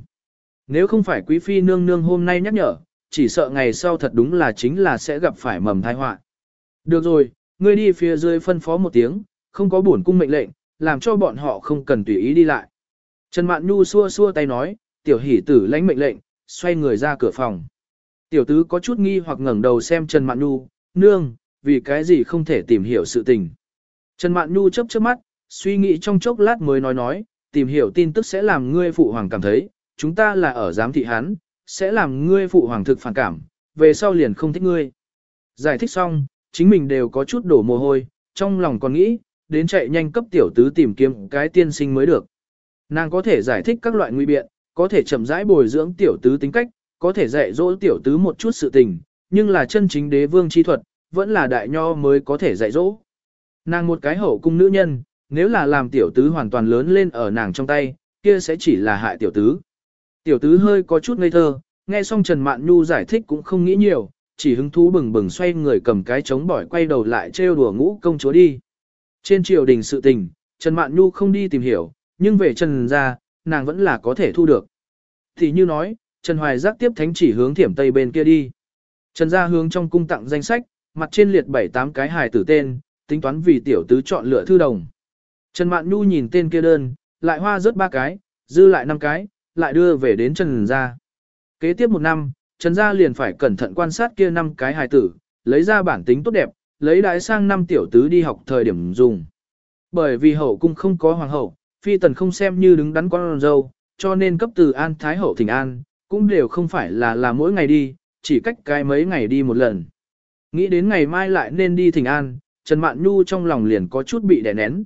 Nếu không phải quý phi nương nương hôm nay nhắc nhở, chỉ sợ ngày sau thật đúng là chính là sẽ gặp phải mầm tai họa. Được rồi, ngươi đi phía dưới phân phó một tiếng, không có bổn cung mệnh lệnh, làm cho bọn họ không cần tùy ý đi lại. Trần Mạn Nhu xua xua tay nói, tiểu hỷ tử lãnh mệnh lệnh, xoay người ra cửa phòng. Tiểu tứ có chút nghi hoặc ngẩng đầu xem Trần Mạn Nhu, nương, vì cái gì không thể tìm hiểu sự tình. Trần Mạn Nhu chớp chớp mắt, suy nghĩ trong chốc lát mới nói nói, tìm hiểu tin tức sẽ làm ngươi phụ hoàng cảm thấy, chúng ta là ở giám thị hắn, sẽ làm ngươi phụ hoàng thực phản cảm, về sau liền không thích ngươi. Giải thích xong, chính mình đều có chút đổ mồ hôi, trong lòng còn nghĩ, đến chạy nhanh cấp tiểu tứ tìm kiếm cái tiên sinh mới được. Nàng có thể giải thích các loại nguy biện, có thể chậm rãi bồi dưỡng tiểu tứ tính cách, có thể dạy dỗ tiểu tứ một chút sự tình, nhưng là chân chính đế vương chi thuật, vẫn là đại nho mới có thể dạy dỗ. Nàng một cái hậu cung nữ nhân, nếu là làm tiểu tứ hoàn toàn lớn lên ở nàng trong tay, kia sẽ chỉ là hại tiểu tứ. Tiểu tứ hơi có chút ngây thơ, nghe xong Trần Mạn Nhu giải thích cũng không nghĩ nhiều, chỉ hứng thú bừng bừng xoay người cầm cái chống bỏi quay đầu lại trêu đùa ngũ công chúa đi. Trên triều đình sự tình, Trần Mạn Nhu không đi tìm hiểu, nhưng về Trần ra, nàng vẫn là có thể thu được. Thì như nói, Trần Hoài giác tiếp thánh chỉ hướng thiểm tây bên kia đi. Trần gia hướng trong cung tặng danh sách, mặt trên liệt bảy tám cái hài tử tên, tính toán vì tiểu tứ chọn lựa thư đồng. Trần Mạn Nhu nhìn tên kia đơn, lại hoa rớt ba cái, dư lại năm cái, lại đưa về đến Trần gia. Kế tiếp một năm, Trần gia liền phải cẩn thận quan sát kia năm cái hài tử, lấy ra bản tính tốt đẹp, lấy đái sang năm tiểu tứ đi học thời điểm dùng. Bởi vì hậu cung không có hoàng hậu, phi tần không xem như đứng đắn con dâu, cho nên cấp từ an thái hậu thỉnh an, cũng đều không phải là là mỗi ngày đi, chỉ cách cái mấy ngày đi một lần. Nghĩ đến ngày mai lại nên đi thỉnh an, Trần Mạn Nhu trong lòng liền có chút bị đè nén.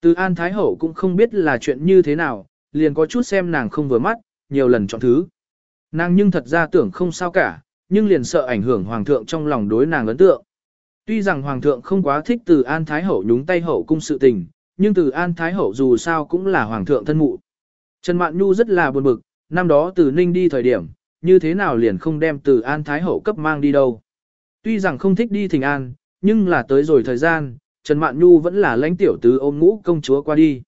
Từ An Thái Hậu cũng không biết là chuyện như thế nào, liền có chút xem nàng không vừa mắt, nhiều lần chọn thứ. Nàng nhưng thật ra tưởng không sao cả, nhưng liền sợ ảnh hưởng Hoàng thượng trong lòng đối nàng ấn tượng. Tuy rằng Hoàng thượng không quá thích từ An Thái Hậu nhúng tay hậu cung sự tình, nhưng từ An Thái Hậu dù sao cũng là Hoàng thượng thân mụ. Trần Mạn Nhu rất là buồn bực, năm đó từ Ninh đi thời điểm, như thế nào liền không đem từ An Thái Hậu cấp mang đi đâu. Tuy rằng không thích đi thỉnh an, nhưng là tới rồi thời gian, Trần Mạn Nhu vẫn là lãnh tiểu tứ ôm ngũ công chúa qua đi.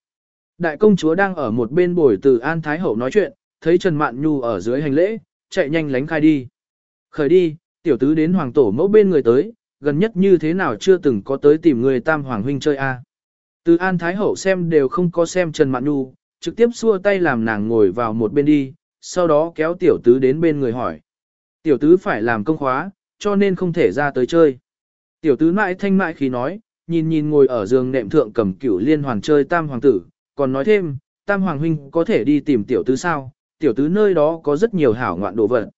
Đại công chúa đang ở một bên bồi từ An Thái Hậu nói chuyện, thấy Trần Mạn Nhu ở dưới hành lễ, chạy nhanh lánh khai đi. Khởi đi, tiểu tứ đến hoàng tổ mẫu bên người tới, gần nhất như thế nào chưa từng có tới tìm người tam hoàng huynh chơi a. Từ An Thái Hậu xem đều không có xem Trần Mạn Nhu, trực tiếp xua tay làm nàng ngồi vào một bên đi, sau đó kéo tiểu tứ đến bên người hỏi. Tiểu tứ phải làm công khóa, cho nên không thể ra tới chơi. Tiểu tứ mãi thanh mại khi nói, nhìn nhìn ngồi ở giường nệm thượng cầm cửu liên hoàng chơi tam hoàng tử, còn nói thêm, tam hoàng huynh có thể đi tìm tiểu tứ sao, tiểu tứ nơi đó có rất nhiều hảo ngoạn đồ vật.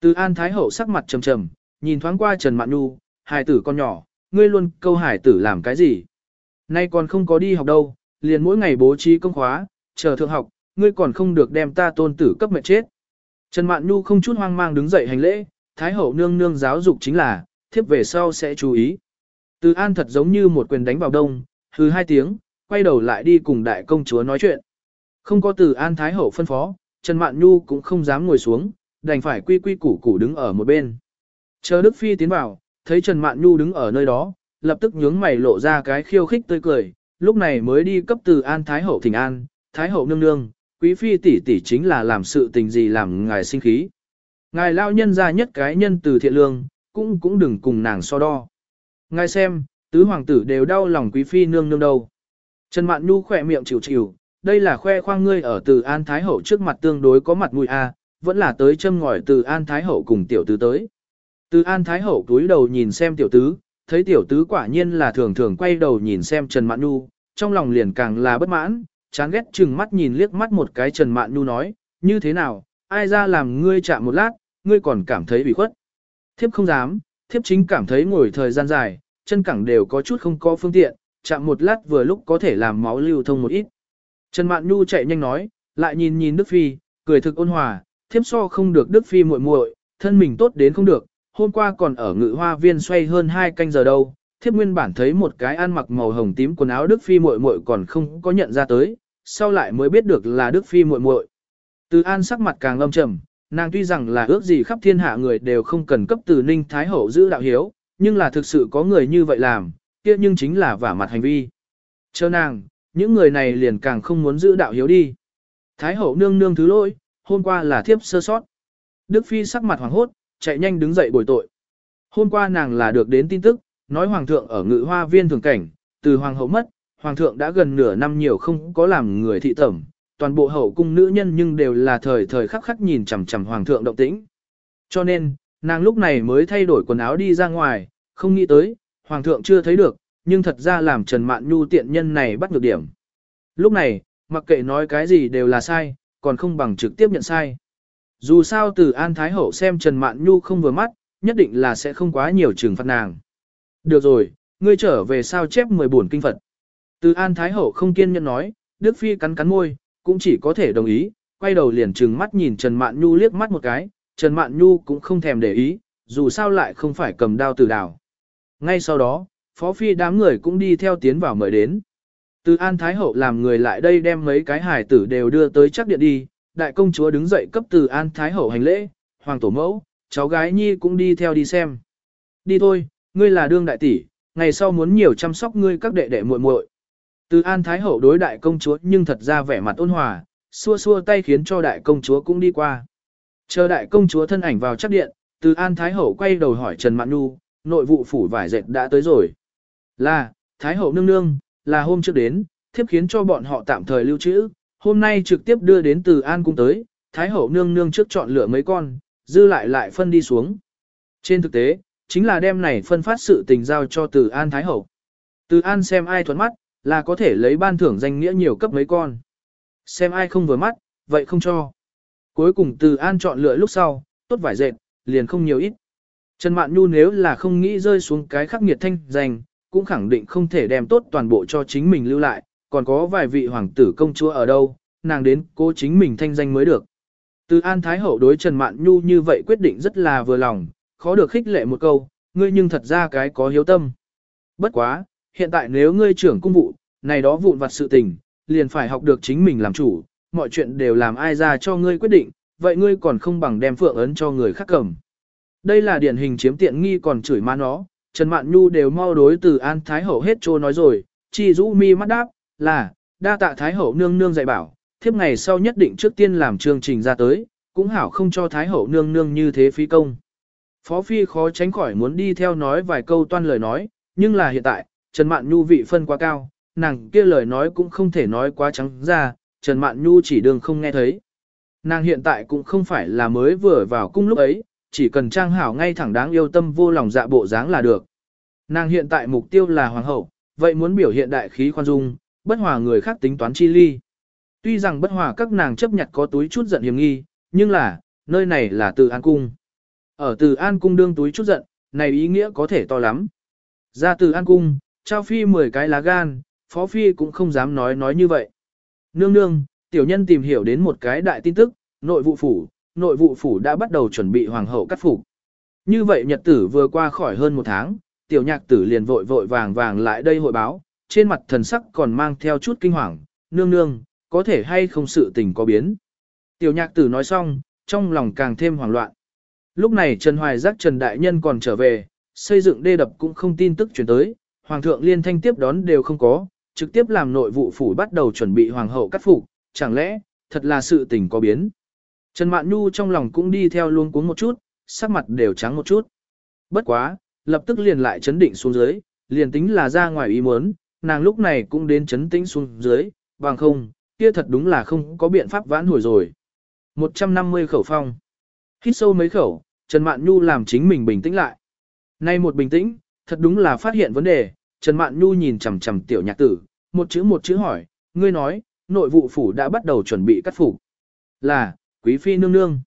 Từ An Thái Hậu sắc mặt trầm trầm, nhìn thoáng qua Trần Mạn Nhu, hài tử con nhỏ, ngươi luôn câu hải tử làm cái gì? Nay còn không có đi học đâu, liền mỗi ngày bố trí công khóa, chờ thượng học, ngươi còn không được đem ta tôn tử cấp mẹ chết. Trần Mạn Nhu không chút hoang mang đứng dậy hành lễ, Thái Hậu nương nương giáo dục chính là, thiếp về sau sẽ chú ý. Từ An thật giống như một quyền đánh vào đông, hừ hai tiếng, quay đầu lại đi cùng đại công chúa nói chuyện. Không có từ An Thái Hậu phân phó, Trần Mạn Nhu cũng không dám ngồi xuống, đành phải quy quy củ củ đứng ở một bên. Chờ Đức Phi tiến vào, thấy Trần Mạn Nhu đứng ở nơi đó, lập tức nhướng mày lộ ra cái khiêu khích tươi cười, lúc này mới đi cấp từ An Thái Hậu thỉnh an, Thái Hậu nương nương, quý phi tỷ tỷ chính là làm sự tình gì làm ngài sinh khí. Ngài lao nhân ra nhất cái nhân từ thiện lương, cũng cũng đừng cùng nàng so đo. Ngài xem, tứ hoàng tử đều đau lòng quý phi nương nương đâu. Trần Mạn Nhu khỏe miệng chịu chịu, đây là khoe khoang ngươi ở từ An Thái Hậu trước mặt tương đối có mặt mũi a, vẫn là tới châm ngòi từ An Thái Hậu cùng tiểu tứ tới. Từ An Thái Hậu túi đầu nhìn xem tiểu tứ, thấy tiểu tứ quả nhiên là thường thường quay đầu nhìn xem Trần Mạn Nhu, trong lòng liền càng là bất mãn, chán ghét chừng mắt nhìn liếc mắt một cái Trần Mạn Nhu nói, như thế nào, ai ra làm ngươi chạm một lát, ngươi còn cảm thấy bị khuất. Thiếp không dám, thiếp chính cảm thấy ngồi thời gian dài, chân cẳng đều có chút không có phương tiện, chạm một lát vừa lúc có thể làm máu lưu thông một ít. Trần Mạn Nhu chạy nhanh nói, lại nhìn nhìn Đức Phi, cười thực ôn hòa, thiếp so không được Đức Phi muội muội, thân mình tốt đến không được, hôm qua còn ở ngự hoa viên xoay hơn hai canh giờ đâu, thiếp nguyên bản thấy một cái ăn mặc màu hồng tím quần áo Đức Phi muội muội còn không có nhận ra tới, sau lại mới biết được là Đức Phi muội muội. Từ An sắc mặt càng lâm trầm, nàng tuy rằng là ước gì khắp thiên hạ người đều không cần cấp từ Ninh Thái Hậu giữ đạo hiếu, nhưng là thực sự có người như vậy làm, kia nhưng chính là vả mặt hành vi. Chờ nàng, những người này liền càng không muốn giữ đạo hiếu đi. Thái Hậu nương nương thứ lỗi, hôm qua là thiếp sơ sót. Đức Phi sắc mặt hoàng hốt, chạy nhanh đứng dậy bồi tội. Hôm qua nàng là được đến tin tức, nói hoàng thượng ở ngự hoa viên thường cảnh, từ hoàng hậu mất, hoàng thượng đã gần nửa năm nhiều không có làm người thị tẩm, toàn bộ hậu cung nữ nhân nhưng đều là thời thời khắc khắc nhìn chằm chằm hoàng thượng động tĩnh. Cho nên, nàng lúc này mới thay đổi quần áo đi ra ngoài, không nghĩ tới, hoàng thượng chưa thấy được, nhưng thật ra làm Trần Mạn Nhu tiện nhân này bắt được điểm. Lúc này, mặc kệ nói cái gì đều là sai, còn không bằng trực tiếp nhận sai. Dù sao từ An Thái Hậu xem Trần Mạn Nhu không vừa mắt, nhất định là sẽ không quá nhiều trừng phạt nàng. Được rồi, ngươi trở về sao chép 10 buồn kinh Phật. Từ An Thái Hậu không kiên nhẫn nói, Đức Phi cắn cắn môi, cũng chỉ có thể đồng ý, quay đầu liền trừng mắt nhìn Trần Mạn Nhu liếc mắt một cái, Trần Mạn Nhu cũng không thèm để ý, dù sao lại không phải cầm đao từ đảo. Ngay sau đó, Phó Phi đám người cũng đi theo tiến vào mời đến. Từ An Thái Hậu làm người lại đây đem mấy cái hài tử đều đưa tới chắc điện đi, đại công chúa đứng dậy cấp từ An Thái Hậu hành lễ, hoàng tổ mẫu, cháu gái nhi cũng đi theo đi xem. Đi thôi, ngươi là đương đại tỷ, ngày sau muốn nhiều chăm sóc ngươi các đệ đệ muội muội. Từ An Thái Hậu đối đại công chúa nhưng thật ra vẻ mặt ôn hòa, xua xua tay khiến cho đại công chúa cũng đi qua. Chờ đại công chúa thân ảnh vào chắc điện, từ An Thái Hậu quay đầu hỏi Trần Mạn Nhu, nội vụ phủ vải dệt đã tới rồi. Là, Thái Hậu nương nương, là hôm trước đến, thiếp khiến cho bọn họ tạm thời lưu trữ, hôm nay trực tiếp đưa đến từ An cung tới, Thái Hậu nương nương trước chọn lựa mấy con, dư lại lại phân đi xuống. Trên thực tế, chính là đem này phân phát sự tình giao cho từ An Thái Hậu. Từ An xem ai thuận mắt, là có thể lấy ban thưởng danh nghĩa nhiều cấp mấy con. Xem ai không vừa mắt, vậy không cho. Cuối cùng từ An chọn lựa lúc sau, tốt vải dệt, liền không nhiều ít. Trần Mạn Nhu nếu là không nghĩ rơi xuống cái khắc nghiệt thanh danh, cũng khẳng định không thể đem tốt toàn bộ cho chính mình lưu lại, còn có vài vị hoàng tử công chúa ở đâu, nàng đến cố chính mình thanh danh mới được. Từ An Thái Hậu đối Trần Mạn Nhu như vậy quyết định rất là vừa lòng, khó được khích lệ một câu, ngươi nhưng thật ra cái có hiếu tâm. Bất quá, hiện tại nếu ngươi trưởng cung vụ, này đó vụn vặt sự tình, liền phải học được chính mình làm chủ, mọi chuyện đều làm ai ra cho ngươi quyết định, vậy ngươi còn không bằng đem phượng ấn cho người khác cầm. Đây là điển hình chiếm tiện nghi còn chửi má nó, Trần Mạn Nhu đều mau đối từ An Thái Hậu hết trô nói rồi, chỉ rũ mi mắt đáp, là, đa tạ Thái Hậu nương nương dạy bảo, thiếp ngày sau nhất định trước tiên làm chương trình ra tới, cũng hảo không cho Thái Hậu nương nương như thế phí công. Phó Phi khó tránh khỏi muốn đi theo nói vài câu toan lời nói, nhưng là hiện tại, Trần Mạn Nhu vị phân quá cao, nàng kia lời nói cũng không thể nói quá trắng ra, Trần Mạn Nhu chỉ đường không nghe thấy. Nàng hiện tại cũng không phải là mới vừa vào cung lúc ấy, chỉ cần trang hảo ngay thẳng đáng yêu tâm vô lòng dạ bộ dáng là được. Nàng hiện tại mục tiêu là hoàng hậu, vậy muốn biểu hiện đại khí khoan dung, bất hòa người khác tính toán chi ly. Tuy rằng bất hòa các nàng chấp nhận có túi chút giận hiểm nghi, nhưng là, nơi này là từ an cung. Ở từ an cung đương túi chút giận, này ý nghĩa có thể to lắm. Ra từ an cung, trao phi 10 cái lá gan, phó phi cũng không dám nói nói như vậy. Nương nương, tiểu nhân tìm hiểu đến một cái đại tin tức, nội vụ phủ, nội vụ phủ đã bắt đầu chuẩn bị hoàng hậu cắt phục. Như vậy nhật tử vừa qua khỏi hơn một tháng, tiểu nhạc tử liền vội vội vàng vàng lại đây hội báo, trên mặt thần sắc còn mang theo chút kinh hoàng, nương nương, có thể hay không sự tình có biến. Tiểu nhạc tử nói xong, trong lòng càng thêm hoảng loạn. Lúc này Trần Hoài giác Trần Đại Nhân còn trở về, xây dựng đê đập cũng không tin tức chuyển tới, Hoàng thượng liên thanh tiếp đón đều không có, trực tiếp làm nội vụ phủ bắt đầu chuẩn bị Hoàng hậu cắt phục, chẳng lẽ, thật là sự tình có biến. Trần Mạn Nhu trong lòng cũng đi theo luôn cuống một chút, sắc mặt đều trắng một chút. Bất quá, lập tức liền lại chấn định xuống dưới, liền tính là ra ngoài ý muốn, nàng lúc này cũng đến chấn tĩnh xuống dưới, bằng không, kia thật đúng là không có biện pháp vãn hồi rồi. 150 khẩu phong. Hít sâu mấy khẩu, Trần Mạn Nhu làm chính mình bình tĩnh lại. Nay một bình tĩnh, thật đúng là phát hiện vấn đề, Trần Mạn Nhu nhìn chằm chằm tiểu nhạc tử, một chữ một chữ hỏi, ngươi nói, nội vụ phủ đã bắt đầu chuẩn bị cắt phục. Là, quý phi nương nương.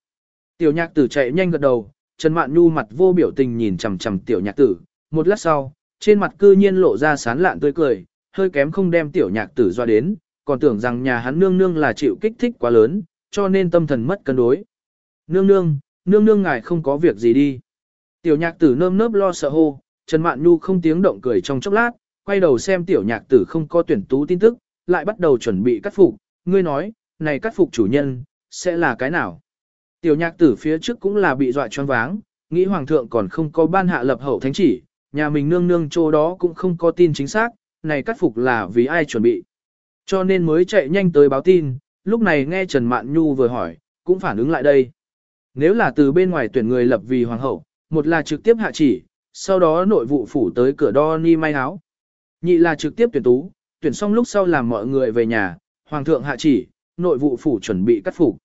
Tiểu nhạc tử chạy nhanh gật đầu, Trần Mạn Nhu mặt vô biểu tình nhìn chằm chằm tiểu nhạc tử, một lát sau, trên mặt cư nhiên lộ ra sán lạn tươi cười, hơi kém không đem tiểu nhạc tử doa đến, còn tưởng rằng nhà hắn nương nương là chịu kích thích quá lớn, cho nên tâm thần mất cân đối. Nương nương, nương nương ngài không có việc gì đi. Tiểu nhạc tử nơm nớp lo sợ hô, Trần Mạn Nhu không tiếng động cười trong chốc lát, quay đầu xem tiểu nhạc tử không có tuyển tú tin tức, lại bắt đầu chuẩn bị cắt phục, ngươi nói, này cắt phục chủ nhân, sẽ là cái nào? Tiểu nhạc tử phía trước cũng là bị dọa choáng váng, nghĩ hoàng thượng còn không có ban hạ lập hậu thánh chỉ, nhà mình nương nương chỗ đó cũng không có tin chính xác, này cắt phục là vì ai chuẩn bị. Cho nên mới chạy nhanh tới báo tin, lúc này nghe Trần Mạn Nhu vừa hỏi, cũng phản ứng lại đây. Nếu là từ bên ngoài tuyển người lập vì hoàng hậu, một là trực tiếp hạ chỉ, sau đó nội vụ phủ tới cửa đo ni may áo. Nhị là trực tiếp tuyển tú, tuyển xong lúc sau làm mọi người về nhà, hoàng thượng hạ chỉ, nội vụ phủ chuẩn bị cắt phục.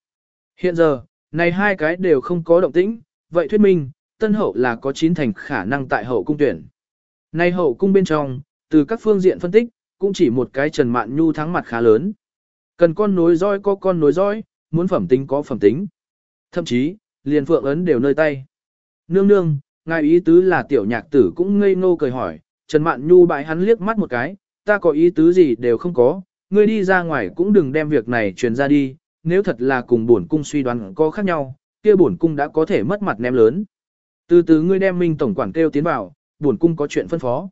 Hiện giờ, này hai cái đều không có động tĩnh, vậy thuyết minh, tân hậu là có chín thành khả năng tại hậu cung tuyển. Này hậu cung bên trong, từ các phương diện phân tích, cũng chỉ một cái Trần Mạn Nhu thắng mặt khá lớn. Cần con nối roi có con nối roi, muốn phẩm tính có phẩm tính. Thậm chí, liền phượng ấn đều nơi tay. Nương nương, ngài ý tứ là tiểu nhạc tử cũng ngây ngô cười hỏi, Trần Mạn Nhu bãi hắn liếc mắt một cái, ta có ý tứ gì đều không có, ngươi đi ra ngoài cũng đừng đem việc này truyền ra đi, nếu thật là cùng bổn cung suy đoán có khác nhau, kia bổn cung đã có thể mất mặt ném lớn. Từ từ ngươi đem Minh tổng quản kêu tiến vào, bổn cung có chuyện phân phó.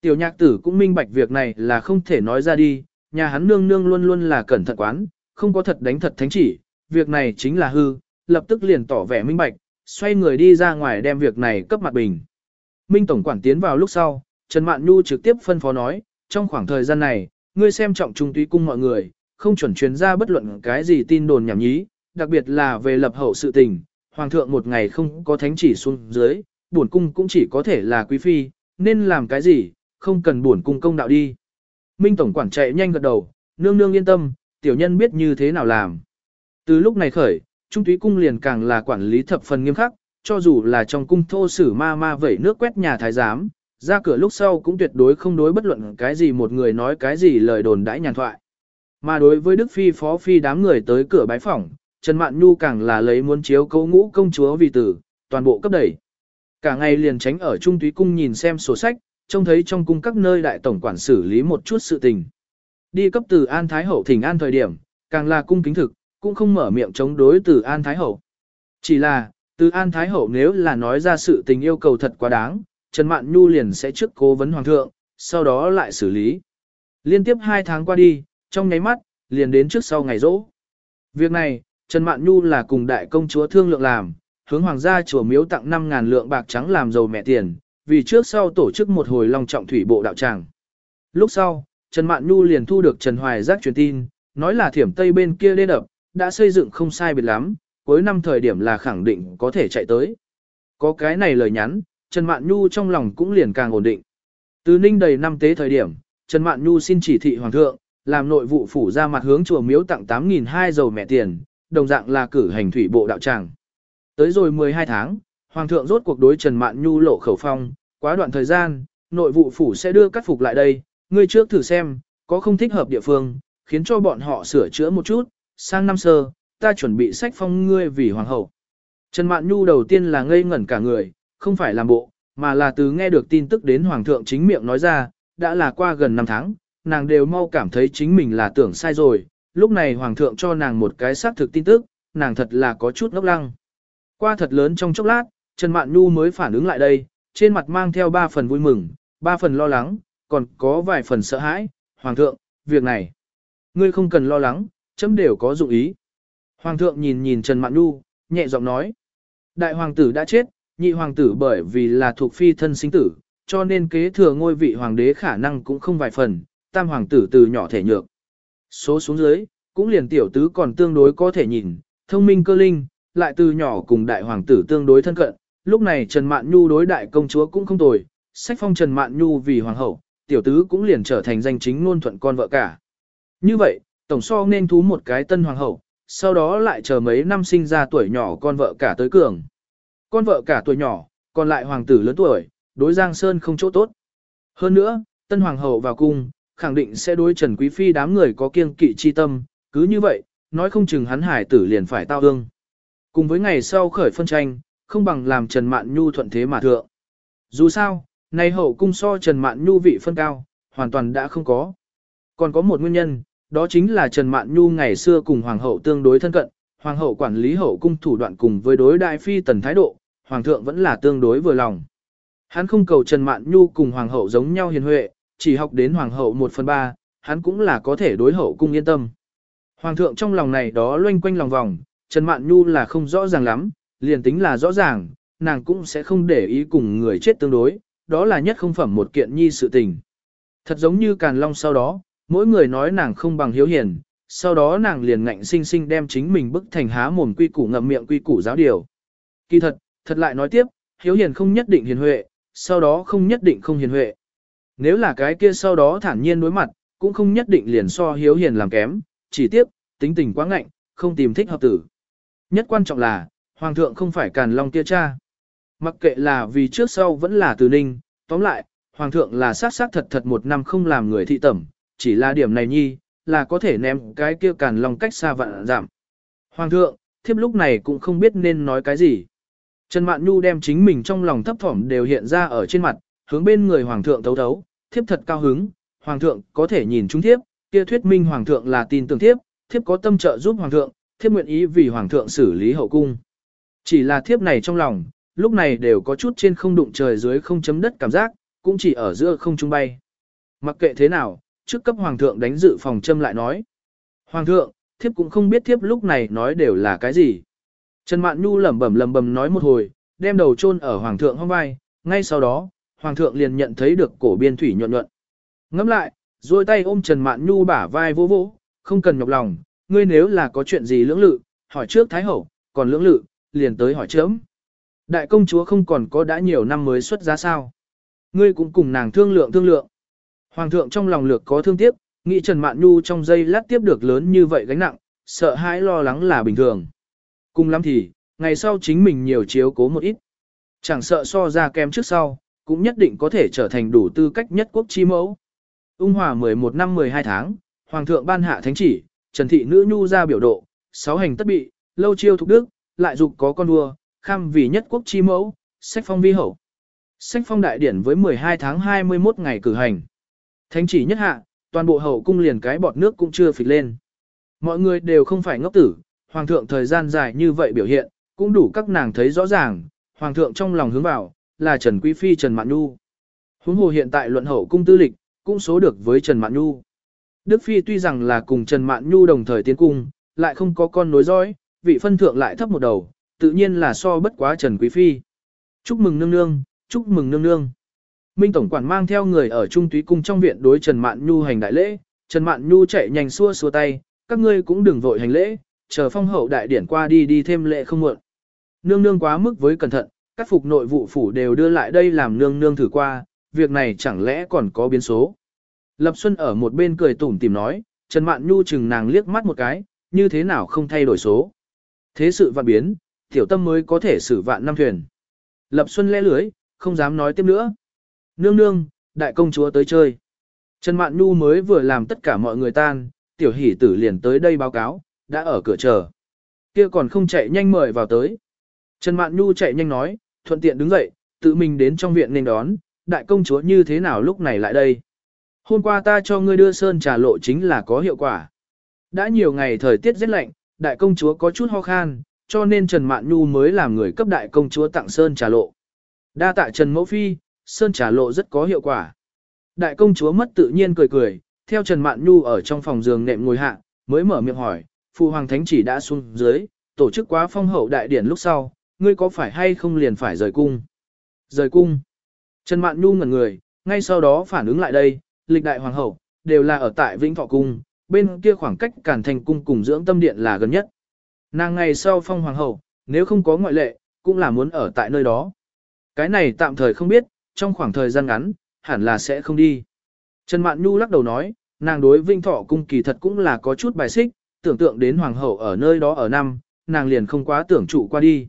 Tiểu nhạc tử cũng minh bạch việc này là không thể nói ra đi, nhà hắn nương nương luôn luôn là cẩn thận quán, không có thật đánh thật thánh chỉ, việc này chính là hư, lập tức liền tỏ vẻ minh bạch, xoay người đi ra ngoài đem việc này cấp mặt bình. Minh tổng quản tiến vào lúc sau, Trần Mạn Nhu trực tiếp phân phó nói, trong khoảng thời gian này, ngươi xem trọng trung túy cung mọi người, không chuẩn truyền ra bất luận cái gì tin đồn nhảm nhí, đặc biệt là về lập hậu sự tình, hoàng thượng một ngày không có thánh chỉ xuống dưới, bổn cung cũng chỉ có thể là quý phi, nên làm cái gì, không cần bổn cung công đạo đi. Minh tổng quản chạy nhanh gật đầu, nương nương yên tâm, tiểu nhân biết như thế nào làm. Từ lúc này khởi, trung túy cung liền càng là quản lý thập phần nghiêm khắc, cho dù là trong cung thô sử ma ma vẩy nước quét nhà thái giám, ra cửa lúc sau cũng tuyệt đối không đối bất luận cái gì một người nói cái gì lời đồn đãi nhàn thoại. Mà đối với Đức Phi Phó Phi đám người tới cửa bái phỏng, Trần Mạn Nhu càng là lấy muốn chiếu cấu ngũ công chúa vì tử, toàn bộ cấp đẩy. Cả ngày liền tránh ở trung túy cung nhìn xem sổ sách, trông thấy trong cung các nơi đại tổng quản xử lý một chút sự tình. Đi cấp từ An Thái Hậu thỉnh an thời điểm, càng là cung kính thực, cũng không mở miệng chống đối từ An Thái Hậu. Chỉ là, từ An Thái Hậu nếu là nói ra sự tình yêu cầu thật quá đáng, Trần Mạn Nhu liền sẽ trước cố vấn Hoàng thượng, sau đó lại xử lý. Liên tiếp hai tháng qua đi, trong nháy mắt, liền đến trước sau ngày rỗ. Việc này, Trần Mạn Nhu là cùng đại công chúa thương lượng làm, hướng hoàng gia chùa miếu tặng 5.000 lượng bạc trắng làm giàu mẹ tiền, vì trước sau tổ chức một hồi long trọng thủy bộ đạo tràng. Lúc sau, Trần Mạn Nhu liền thu được Trần Hoài Giác truyền tin, nói là thiểm tây bên kia đê đập, đã xây dựng không sai biệt lắm, cuối năm thời điểm là khẳng định có thể chạy tới. Có cái này lời nhắn, Trần Mạn Nhu trong lòng cũng liền càng ổn định. Từ ninh đầy năm tế thời điểm, Trần Mạn Nhu xin chỉ thị hoàng thượng, làm nội vụ phủ ra mặt hướng chùa miếu tặng 8.200 dầu mẹ tiền, đồng dạng là cử hành thủy bộ đạo tràng. Tới rồi 12 tháng, hoàng thượng rốt cuộc đối Trần Mạn Nhu lộ khẩu phong, quá đoạn thời gian, nội vụ phủ sẽ đưa cắt phục lại đây, ngươi trước thử xem, có không thích hợp địa phương, khiến cho bọn họ sửa chữa một chút, sang năm sơ, ta chuẩn bị sách phong ngươi vì hoàng hậu. Trần Mạn Nhu đầu tiên là ngây ngẩn cả người, không phải làm bộ, mà là từ nghe được tin tức đến hoàng thượng chính miệng nói ra, đã là qua gần 5 tháng, nàng đều mau cảm thấy chính mình là tưởng sai rồi, lúc này hoàng thượng cho nàng một cái xác thực tin tức, nàng thật là có chút ngốc lăng. Qua thật lớn trong chốc lát, Trần Mạn Nhu mới phản ứng lại đây, trên mặt mang theo ba phần vui mừng, ba phần lo lắng, còn có vài phần sợ hãi, hoàng thượng, việc này. Ngươi không cần lo lắng, chấm đều có dụng ý. Hoàng thượng nhìn nhìn Trần Mạn Nhu, nhẹ giọng nói. Đại hoàng tử đã chết, nhị hoàng tử bởi vì là thuộc phi thân sinh tử, cho nên kế thừa ngôi vị hoàng đế khả năng cũng không vài phần, tam hoàng tử từ nhỏ thể nhược. Số xuống dưới, cũng liền tiểu tứ còn tương đối có thể nhìn, thông minh cơ linh, lại từ nhỏ cùng đại hoàng tử tương đối thân cận. Lúc này Trần Mạn Nhu đối đại công chúa cũng không tồi, sách phong Trần Mạn Nhu vì hoàng hậu, tiểu tứ cũng liền trở thành danh chính ngôn thuận con vợ cả. Như vậy, tổng so nên thú một cái tân hoàng hậu, sau đó lại chờ mấy năm sinh ra tuổi nhỏ con vợ cả tới cường. Con vợ cả tuổi nhỏ, còn lại hoàng tử lớn tuổi, đối Giang Sơn không chỗ tốt. Hơn nữa, tân hoàng hậu vào cung, khẳng định sẽ đối Trần Quý Phi đám người có kiêng kỵ chi tâm, cứ như vậy, nói không chừng hắn hải tử liền phải tao ương. Cùng với ngày sau khởi phân tranh, không bằng làm Trần Mạn Nhu thuận thế mà thượng. Dù sao, nay hậu cung so Trần Mạn Nhu vị phân cao, hoàn toàn đã không có. Còn có một nguyên nhân, đó chính là Trần Mạn Nhu ngày xưa cùng Hoàng hậu tương đối thân cận, Hoàng hậu quản lý hậu cung thủ đoạn cùng với đối đại phi tần thái độ, Hoàng thượng vẫn là tương đối vừa lòng. Hắn không cầu Trần Mạn Nhu cùng Hoàng hậu giống nhau hiền huệ, chỉ học đến Hoàng hậu một phần ba, hắn cũng là có thể đối hậu cung yên tâm. Hoàng thượng trong lòng này đó loanh quanh lòng vòng, Trần Mạn Nhu là không rõ ràng lắm, liền tính là rõ ràng, nàng cũng sẽ không để ý cùng người chết tương đối, đó là nhất không phẩm một kiện nhi sự tình. Thật giống như Càn Long sau đó, mỗi người nói nàng không bằng hiếu hiền, sau đó nàng liền ngạnh sinh sinh đem chính mình bức thành há mồm quy củ ngậm miệng quy củ giáo điều. Kỳ thật, thật lại nói tiếp, hiếu hiền không nhất định hiền huệ, sau đó không nhất định không hiền huệ. Nếu là cái kia sau đó thản nhiên đối mặt, cũng không nhất định liền so hiếu hiền làm kém, chỉ tiếp, tính tình quá ngạnh, không tìm thích hợp tử. Nhất quan trọng là, Hoàng thượng không phải càn long tia cha. Mặc kệ là vì trước sau vẫn là từ ninh, tóm lại, Hoàng thượng là sát sát thật thật một năm không làm người thị tẩm, chỉ là điểm này nhi, là có thể ném cái kia càn lòng cách xa vạn giảm. Hoàng thượng, thiếp lúc này cũng không biết nên nói cái gì. Trần Mạn Nhu đem chính mình trong lòng thấp thỏm đều hiện ra ở trên mặt, hướng bên người Hoàng thượng thấu thấu, thiếp thật cao hứng, Hoàng thượng có thể nhìn chúng thiếp, kia thuyết minh Hoàng thượng là tin tưởng thiếp, thiếp có tâm trợ giúp Hoàng thượng, thiếp nguyện ý vì Hoàng thượng xử lý hậu cung. Chỉ là thiếp này trong lòng, lúc này đều có chút trên không đụng trời dưới không chấm đất cảm giác, cũng chỉ ở giữa không trung bay. Mặc kệ thế nào, trước cấp Hoàng thượng đánh dự phòng châm lại nói. Hoàng thượng, thiếp cũng không biết thiếp lúc này nói đều là cái gì. Trần Mạn Nhu lẩm bẩm lẩm bẩm nói một hồi, đem đầu chôn ở Hoàng thượng hông vai, ngay sau đó, Hoàng thượng liền nhận thấy được cổ biên thủy nhuận nhuận. Ngắm lại, rồi tay ôm Trần Mạn Nhu bả vai vỗ vỗ, không cần nhọc lòng, ngươi nếu là có chuyện gì lưỡng lự, hỏi trước Thái Hậu, còn lưỡng lự, liền tới hỏi chớm. Đại công chúa không còn có đã nhiều năm mới xuất giá sao. Ngươi cũng cùng nàng thương lượng thương lượng. Hoàng thượng trong lòng lược có thương tiếc, nghĩ Trần Mạn Nhu trong giây lát tiếp được lớn như vậy gánh nặng, sợ hãi lo lắng là bình thường. Cùng lắm thì, ngày sau chính mình nhiều chiếu cố một ít. Chẳng sợ so ra kém trước sau, cũng nhất định có thể trở thành đủ tư cách nhất quốc chi mẫu. Ung hòa 11 năm 12 tháng, Hoàng thượng ban hạ thánh chỉ, Trần Thị Nữ Nhu ra biểu độ, sáu hành tất bị, lâu chiêu thục đức, lại dục có con vua, kham vì nhất quốc chi mẫu, sách phong vi hậu. Sách phong đại điển với 12 tháng 21 ngày cử hành. Thánh chỉ nhất hạ, toàn bộ hậu cung liền cái bọt nước cũng chưa phịch lên. Mọi người đều không phải ngốc tử, hoàng thượng thời gian dài như vậy biểu hiện, cũng đủ các nàng thấy rõ ràng, hoàng thượng trong lòng hướng vào, là Trần Quý Phi Trần Mạn Nhu. Huống hồ hiện tại luận hậu cung tư lịch, cũng số được với Trần Mạn Nhu. Đức Phi tuy rằng là cùng Trần Mạn Nhu đồng thời tiến cung, lại không có con nối dõi, vị phân thượng lại thấp một đầu, tự nhiên là so bất quá Trần Quý Phi. Chúc mừng nương nương, chúc mừng nương nương. Minh Tổng quản mang theo người ở Trung Túy Cung trong viện đối Trần Mạn Nhu hành đại lễ, Trần Mạn Nhu chạy nhanh xua xua tay, các ngươi cũng đừng vội hành lễ, chờ phong hậu đại điển qua đi đi thêm lễ không muộn. Nương nương quá mức với cẩn thận, các phục nội vụ phủ đều đưa lại đây làm nương nương thử qua, việc này chẳng lẽ còn có biến số. Lập Xuân ở một bên cười tủm tìm nói, Trần Mạn Nhu chừng nàng liếc mắt một cái, như thế nào không thay đổi số. Thế sự vạn biến, tiểu tâm mới có thể xử vạn năm thuyền. Lập Xuân lẽ lưới, không dám nói tiếp nữa. Nương nương, đại công chúa tới chơi. Trần Mạn Nhu mới vừa làm tất cả mọi người tan, tiểu hỷ tử liền tới đây báo cáo, đã ở cửa chờ. Kia còn không chạy nhanh mời vào tới. Trần Mạn Nhu chạy nhanh nói, thuận tiện đứng dậy, tự mình đến trong viện nên đón, đại công chúa như thế nào lúc này lại đây. Hôm qua ta cho ngươi đưa sơn trà lộ chính là có hiệu quả. Đã nhiều ngày thời tiết rất lạnh, đại công chúa có chút ho khan, cho nên Trần Mạn Nhu mới làm người cấp đại công chúa tặng sơn trà lộ. Đa tạ Trần Mẫu Phi, sơn trà lộ rất có hiệu quả. Đại công chúa mất tự nhiên cười cười, theo Trần Mạn Nhu ở trong phòng giường nệm ngồi hạ, mới mở miệng hỏi, Phụ Hoàng Thánh chỉ đã xuống dưới, tổ chức quá phong hậu đại điển lúc sau, ngươi có phải hay không liền phải rời cung? Rời cung. Trần Mạn Nhu ngẩn người, ngay sau đó phản ứng lại đây, lịch đại hoàng hậu, đều là ở tại Vĩnh Thọ Cung, bên kia khoảng cách Cản Thành Cung cùng dưỡng tâm điện là gần nhất. Nàng ngày sau phong hoàng hậu, nếu không có ngoại lệ, cũng là muốn ở tại nơi đó. Cái này tạm thời không biết, trong khoảng thời gian ngắn, hẳn là sẽ không đi. Trần Mạn Nhu lắc đầu nói, nàng đối Vinh Thọ cung kỳ thật cũng là có chút bài xích, tưởng tượng đến hoàng hậu ở nơi đó ở năm, nàng liền không quá tưởng trụ qua đi.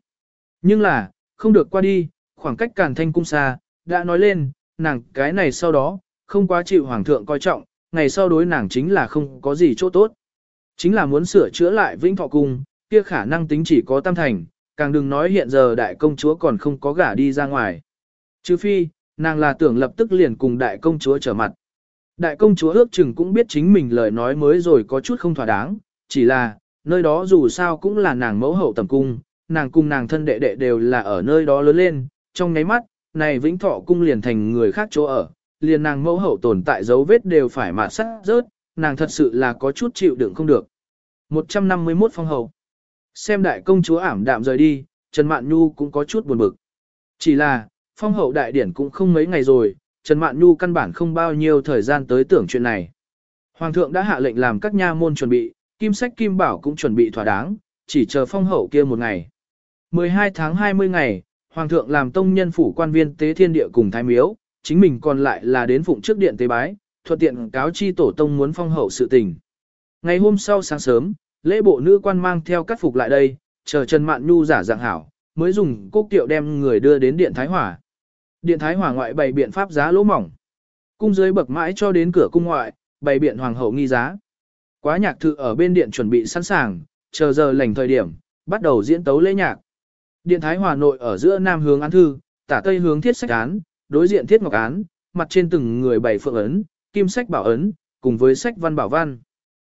Nhưng là, không được qua đi, khoảng cách càn thanh cung xa, đã nói lên, nàng cái này sau đó, không quá chịu hoàng thượng coi trọng, ngày sau đối nàng chính là không có gì chỗ tốt. Chính là muốn sửa chữa lại Vĩnh Thọ cung, kia khả năng tính chỉ có tam thành, càng đừng nói hiện giờ đại công chúa còn không có gả đi ra ngoài. Chứ phi, nàng là tưởng lập tức liền cùng đại công chúa trở mặt. Đại công chúa ước chừng cũng biết chính mình lời nói mới rồi có chút không thỏa đáng, chỉ là, nơi đó dù sao cũng là nàng mẫu hậu tầm cung, nàng cùng nàng thân đệ đệ đều là ở nơi đó lớn lên, trong nháy mắt, này vĩnh thọ cung liền thành người khác chỗ ở, liền nàng mẫu hậu tồn tại dấu vết đều phải mạt sắt rớt, nàng thật sự là có chút chịu đựng không được. 151 phong hậu Xem đại công chúa ảm đạm rời đi, Trần Mạn Nhu cũng có chút buồn bực. Chỉ là, phong hậu đại điển cũng không mấy ngày rồi, Trần Mạn Nhu căn bản không bao nhiêu thời gian tới tưởng chuyện này. Hoàng thượng đã hạ lệnh làm các nha môn chuẩn bị, kim sách kim bảo cũng chuẩn bị thỏa đáng, chỉ chờ phong hậu kia một ngày. 12 tháng 20 ngày, Hoàng thượng làm tông nhân phủ quan viên tế thiên địa cùng thái miếu, chính mình còn lại là đến phụng trước điện tế bái, thuận tiện cáo chi tổ tông muốn phong hậu sự tình. Ngày hôm sau sáng sớm, lễ bộ nữ quan mang theo các phục lại đây, chờ Trần Mạn Nhu giả dạng hảo, mới dùng cốc tiệu đem người đưa đến điện Thái Hòa. Điện Thái Hòa ngoại bày biện pháp giá lỗ mỏng. Cung dưới bậc mãi cho đến cửa cung ngoại, bày biện hoàng hậu nghi giá. Quá nhạc thự ở bên điện chuẩn bị sẵn sàng, chờ giờ lành thời điểm, bắt đầu diễn tấu lễ nhạc. Điện Thái Hòa nội ở giữa nam hướng án thư, tả tây hướng thiết sách án, đối diện thiết ngọc án, mặt trên từng người bày phượng ấn, kim sách bảo ấn, cùng với sách văn bảo văn.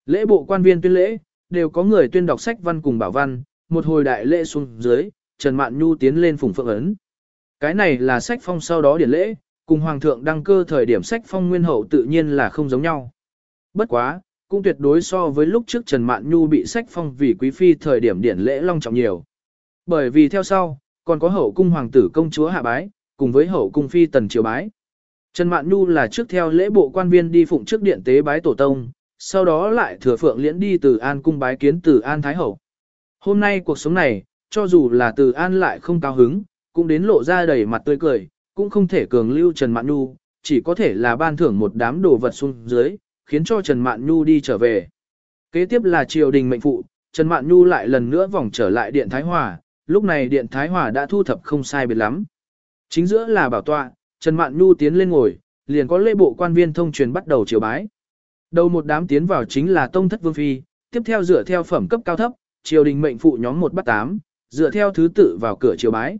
Lễ bộ quan viên tuyên lễ, đều có người tuyên đọc sách văn cùng bảo văn, một hồi đại lễ xuống dưới, Trần Mạn Nhu tiến lên phùng phượng ấn. Cái này là sách phong sau đó điển lễ, cùng Hoàng thượng đăng cơ thời điểm sách phong nguyên hậu tự nhiên là không giống nhau. Bất quá, cũng tuyệt đối so với lúc trước Trần Mạn Nhu bị sách phong vì quý phi thời điểm điển lễ long trọng nhiều. Bởi vì theo sau, còn có hậu cung hoàng tử công chúa hạ bái, cùng với hậu cung phi tần triều bái. Trần Mạn Nhu là trước theo lễ bộ quan viên đi phụng trước điện tế bái tổ tông, sau đó lại thừa phượng liễn đi từ An cung bái kiến từ An Thái Hậu. Hôm nay cuộc sống này, cho dù là từ An lại không cao hứng, cũng đến lộ ra đầy mặt tươi cười, cũng không thể cường lưu Trần Mạn Nhu, chỉ có thể là ban thưởng một đám đồ vật xuống dưới, khiến cho Trần Mạn Nhu đi trở về. Kế tiếp là triều đình mệnh phụ, Trần Mạn Nhu lại lần nữa vòng trở lại Điện Thái Hòa, lúc này Điện Thái Hòa đã thu thập không sai biệt lắm. Chính giữa là bảo tọa, Trần Mạn Nhu tiến lên ngồi, liền có lễ bộ quan viên thông truyền bắt đầu triều bái. Đầu một đám tiến vào chính là Tông Thất Vương Phi, tiếp theo dựa theo phẩm cấp cao thấp, triều đình mệnh phụ nhóm một bắt tám, dựa theo thứ tự vào cửa triều bái.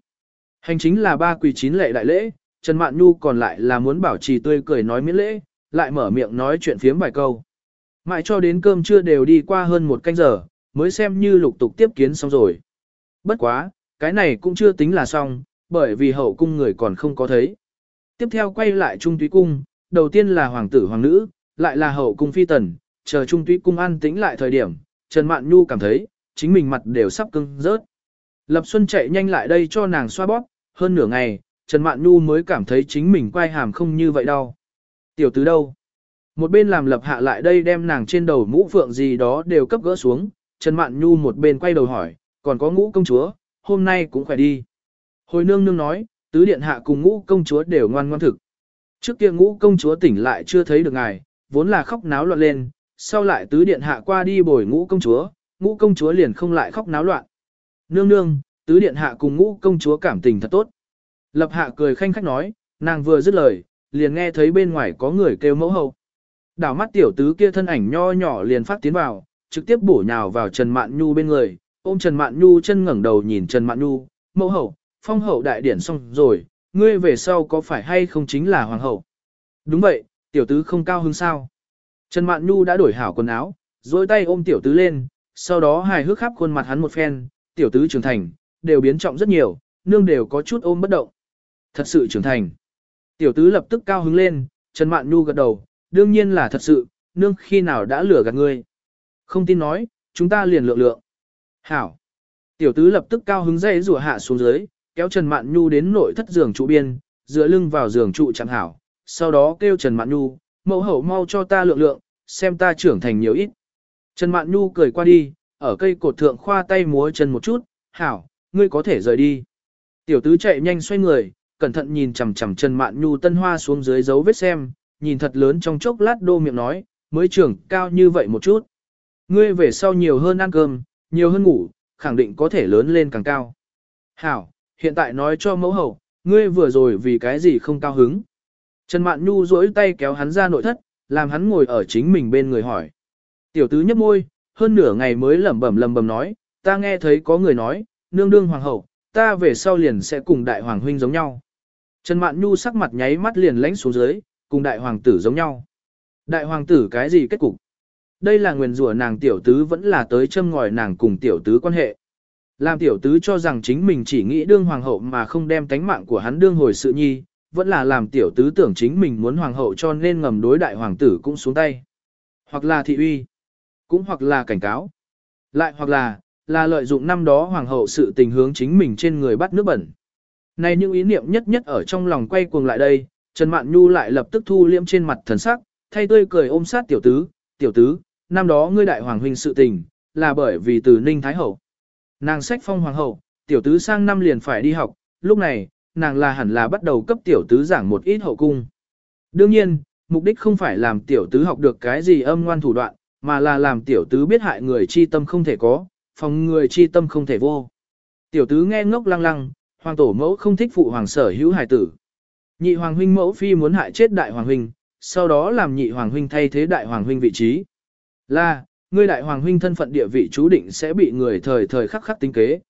Hành chính là ba quỳ chín lệ đại lễ, Trần Mạn Nhu còn lại là muốn bảo trì tươi cười nói miễn lễ, lại mở miệng nói chuyện phiếm vài câu. Mãi cho đến cơm trưa đều đi qua hơn một canh giờ, mới xem như lục tục tiếp kiến xong rồi. Bất quá, cái này cũng chưa tính là xong, bởi vì hậu cung người còn không có thấy. Tiếp theo quay lại Trung Túy Cung, đầu tiên là hoàng tử hoàng nữ, lại là hậu cung phi tần, chờ Trung Túy Cung an tĩnh lại thời điểm, Trần Mạn Nhu cảm thấy, chính mình mặt đều sắp cứng rớt. Lập Xuân chạy nhanh lại đây cho nàng xoa bóp, hơn nửa ngày, Trần Mạn Nhu mới cảm thấy chính mình quay hàm không như vậy đâu. Tiểu tứ đâu? Một bên làm lập hạ lại đây đem nàng trên đầu mũ phượng gì đó đều cấp gỡ xuống, Trần Mạn Nhu một bên quay đầu hỏi, còn có ngũ công chúa, hôm nay cũng khỏe đi. Hồi nương nương nói, tứ điện hạ cùng ngũ công chúa đều ngoan ngoan thực. Trước kia ngũ công chúa tỉnh lại chưa thấy được ngài, vốn là khóc náo loạn lên, sau lại tứ điện hạ qua đi bồi ngũ công chúa, ngũ công chúa liền không lại khóc náo loạn. Nương nương, tứ điện hạ cùng ngũ công chúa cảm tình thật tốt. Lập hạ cười khanh khách nói, nàng vừa dứt lời, liền nghe thấy bên ngoài có người kêu mẫu hậu. Đảo mắt tiểu tứ kia thân ảnh nho nhỏ liền phát tiến vào, trực tiếp bổ nhào vào Trần Mạn Nhu bên người, ôm Trần Mạn Nhu chân ngẩng đầu nhìn Trần Mạn Nhu, mẫu hậu, phong hậu đại điển xong rồi, ngươi về sau có phải hay không chính là hoàng hậu? Đúng vậy, tiểu tứ không cao hứng sao? Trần Mạn Nhu đã đổi hảo quần áo, dối tay ôm tiểu tứ lên, sau đó hài hước khắp khuôn mặt hắn một phen, tiểu tứ trưởng thành, đều biến trọng rất nhiều, nương đều có chút ôm bất động. Thật sự trưởng thành. Tiểu tứ lập tức cao hứng lên, Trần Mạn Nhu gật đầu, đương nhiên là thật sự, nương khi nào đã lừa gạt ngươi. Không tin nói, chúng ta liền lượng lượng. Hảo. Tiểu tứ lập tức cao hứng dây rùa hạ xuống dưới, kéo Trần Mạn Nhu đến nội thất giường trụ biên, dựa lưng vào giường trụ chẳng hảo. Sau đó kêu Trần Mạn Nhu, mẫu hậu mau cho ta lượng lượng, xem ta trưởng thành nhiều ít. Trần Mạn Nhu cười qua đi, ở cây cột thượng khoa tay múa chân một chút, hảo, ngươi có thể rời đi. Tiểu tứ chạy nhanh xoay người, cẩn thận nhìn chằm chằm Trần Mạn Nhu tân hoa xuống dưới dấu vết xem, nhìn thật lớn trong chốc lát đô miệng nói, mới trưởng cao như vậy một chút. Ngươi về sau nhiều hơn ăn cơm, nhiều hơn ngủ, khẳng định có thể lớn lên càng cao. Hảo, hiện tại nói cho mẫu hậu, ngươi vừa rồi vì cái gì không cao hứng. Trần Mạn Nhu duỗi tay kéo hắn ra nội thất, làm hắn ngồi ở chính mình bên người hỏi. Tiểu tứ nhấp môi, hơn nửa ngày mới lẩm bẩm lẩm bẩm nói, ta nghe thấy có người nói, nương đương hoàng hậu, ta về sau liền sẽ cùng đại hoàng huynh giống nhau. Trần Mạn Nhu sắc mặt nháy mắt liền lánh xuống dưới, cùng đại hoàng tử giống nhau. Đại hoàng tử cái gì kết cục? Đây là nguyền rủa nàng tiểu tứ vẫn là tới châm ngòi nàng cùng tiểu tứ quan hệ. Làm tiểu tứ cho rằng chính mình chỉ nghĩ đương hoàng hậu mà không đem tánh mạng của hắn đương hồi sự nhi, vẫn là làm tiểu tứ tưởng chính mình muốn hoàng hậu cho nên ngầm đối đại hoàng tử cũng xuống tay. Hoặc là thị uy, cũng hoặc là cảnh cáo. Lại hoặc là, là lợi dụng năm đó hoàng hậu sự tình hướng chính mình trên người bắt nước bẩn. Này những ý niệm nhất nhất ở trong lòng quay cuồng lại đây, Trần Mạn Nhu lại lập tức thu liễm trên mặt thần sắc, thay tươi cười ôm sát tiểu tứ, tiểu tứ, năm đó ngươi đại hoàng huynh sự tình, là bởi vì từ Ninh Thái Hậu. Nàng sách phong hoàng hậu, tiểu tứ sang năm liền phải đi học, lúc này, nàng là hẳn là bắt đầu cấp tiểu tứ giảng một ít hậu cung. Đương nhiên, mục đích không phải làm tiểu tứ học được cái gì âm ngoan thủ đoạn, mà là làm tiểu tứ biết hại người chi tâm không thể có, phòng người chi tâm không thể vô. Tiểu tứ nghe ngốc lăng lăng, hoàng tổ mẫu không thích phụ hoàng sở hữu hài tử. Nhị hoàng huynh mẫu phi muốn hại chết đại hoàng huynh, sau đó làm nhị hoàng huynh thay thế đại hoàng huynh vị trí. Là, ngươi đại hoàng huynh thân phận địa vị chú định sẽ bị người thời thời khắc khắc tính kế.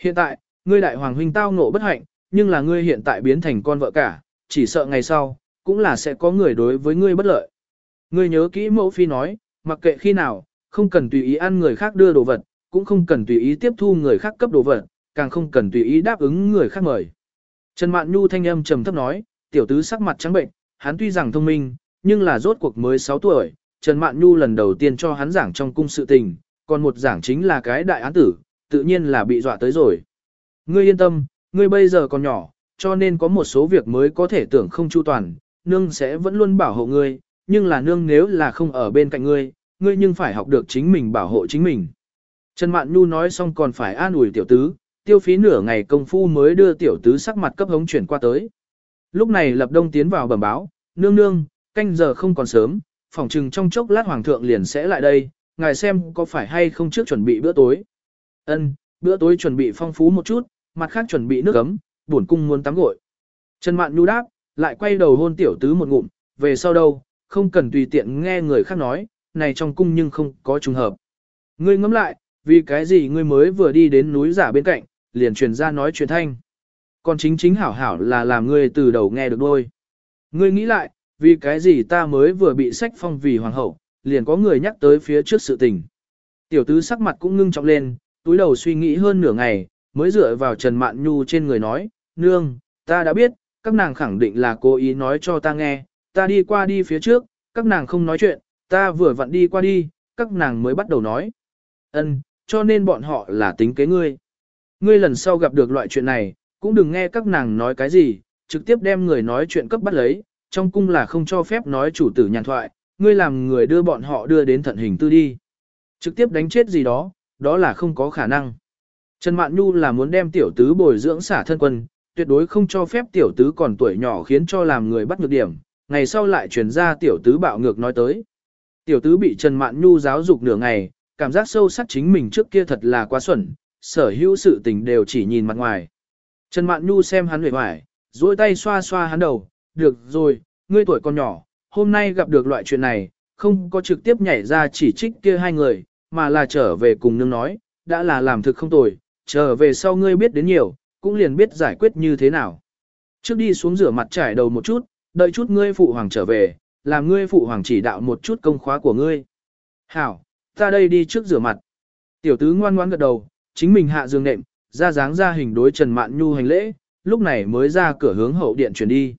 Hiện tại, ngươi đại hoàng huynh tao ngộ bất hạnh, nhưng là ngươi hiện tại biến thành con vợ cả, chỉ sợ ngày sau, cũng là sẽ có người đối với ngươi bất lợi. Ngươi nhớ kỹ mẫu phi nói, mặc kệ khi nào, không cần tùy ý ăn người khác đưa đồ vật, cũng không cần tùy ý tiếp thu người khác cấp đồ vật, càng không cần tùy ý đáp ứng người khác mời. Trần Mạn Nhu thanh âm trầm thấp nói, tiểu tứ sắc mặt trắng bệnh, hắn tuy rằng thông minh, nhưng là rốt cuộc mới 6 tuổi, Trần Mạn Nhu lần đầu tiên cho hắn giảng trong cung sự tình, còn một giảng chính là cái đại án tử, tự nhiên là bị dọa tới rồi. Ngươi yên tâm, ngươi bây giờ còn nhỏ, cho nên có một số việc mới có thể tưởng không chu toàn, nương sẽ vẫn luôn bảo hộ ngươi, nhưng là nương nếu là không ở bên cạnh ngươi, ngươi nhưng phải học được chính mình bảo hộ chính mình. Trần Mạn Nhu nói xong còn phải an ủi tiểu tứ, tiêu phí nửa ngày công phu mới đưa tiểu tứ sắc mặt cấp hống chuyển qua tới. Lúc này Lập Đông tiến vào bẩm báo, nương nương, canh giờ không còn sớm, phòng trừng trong chốc lát hoàng thượng liền sẽ lại đây, ngài xem có phải hay không trước chuẩn bị bữa tối. Ân, bữa tối chuẩn bị phong phú một chút, mặt khác chuẩn bị nước ấm, buồn cung muốn tắm gội. Trần Mạn Nhu đáp, lại quay đầu hôn tiểu tứ một ngụm, về sau đâu, không cần tùy tiện nghe người khác nói, này trong cung nhưng không có trùng hợp. Ngươi ngẫm lại, vì cái gì ngươi mới vừa đi đến núi giả bên cạnh, liền truyền ra nói chuyện thanh. Còn chính chính hảo hảo là làm ngươi từ đầu nghe được đôi. Ngươi nghĩ lại, vì cái gì ta mới vừa bị sách phong vì hoàng hậu, liền có người nhắc tới phía trước sự tình. Tiểu tứ sắc mặt cũng ngưng trọng lên, túi đầu suy nghĩ hơn nửa ngày, mới dựa vào Trần Mạn Nhu trên người nói, nương, ta đã biết, các nàng khẳng định là cố ý nói cho ta nghe, ta đi qua đi phía trước, các nàng không nói chuyện, ta vừa vặn đi qua đi, các nàng mới bắt đầu nói. Ân, cho nên bọn họ là tính kế ngươi. Ngươi lần sau gặp được loại chuyện này, cũng đừng nghe các nàng nói cái gì, trực tiếp đem người nói chuyện cấp bắt lấy, trong cung là không cho phép nói chủ tử nhàn thoại, ngươi làm người đưa bọn họ đưa đến thận hình tư đi. Trực tiếp đánh chết gì đó, đó là không có khả năng. Trần Mạn Nhu là muốn đem tiểu tứ bồi dưỡng xả thân quân, tuyệt đối không cho phép tiểu tứ còn tuổi nhỏ khiến cho làm người bắt ngược điểm, ngày sau lại truyền ra tiểu tứ bạo ngược nói tới. Tiểu tứ bị Trần Mạn Nhu giáo dục nửa ngày, cảm giác sâu sắc chính mình trước kia thật là quá xuẩn, sở hữu sự tình đều chỉ nhìn mặt ngoài. Trần Mạn Nhu xem hắn vẻ vải, duỗi tay xoa xoa hắn đầu, được rồi, ngươi tuổi còn nhỏ, hôm nay gặp được loại chuyện này, không có trực tiếp nhảy ra chỉ trích kia hai người, mà là trở về cùng nương nói, đã là làm thực không tồi, trở về sau ngươi biết đến nhiều, cũng liền biết giải quyết như thế nào. Trước đi xuống rửa mặt trải đầu một chút, đợi chút ngươi phụ hoàng trở về, làm ngươi phụ hoàng chỉ đạo một chút công khóa của ngươi. Hảo, ta đây đi trước rửa mặt. Tiểu tứ ngoan ngoãn gật đầu, chính mình hạ giường nệm, ra dáng ra hình đối Trần Mạn Nhu hành lễ, lúc này mới ra cửa hướng hậu điện chuyển đi.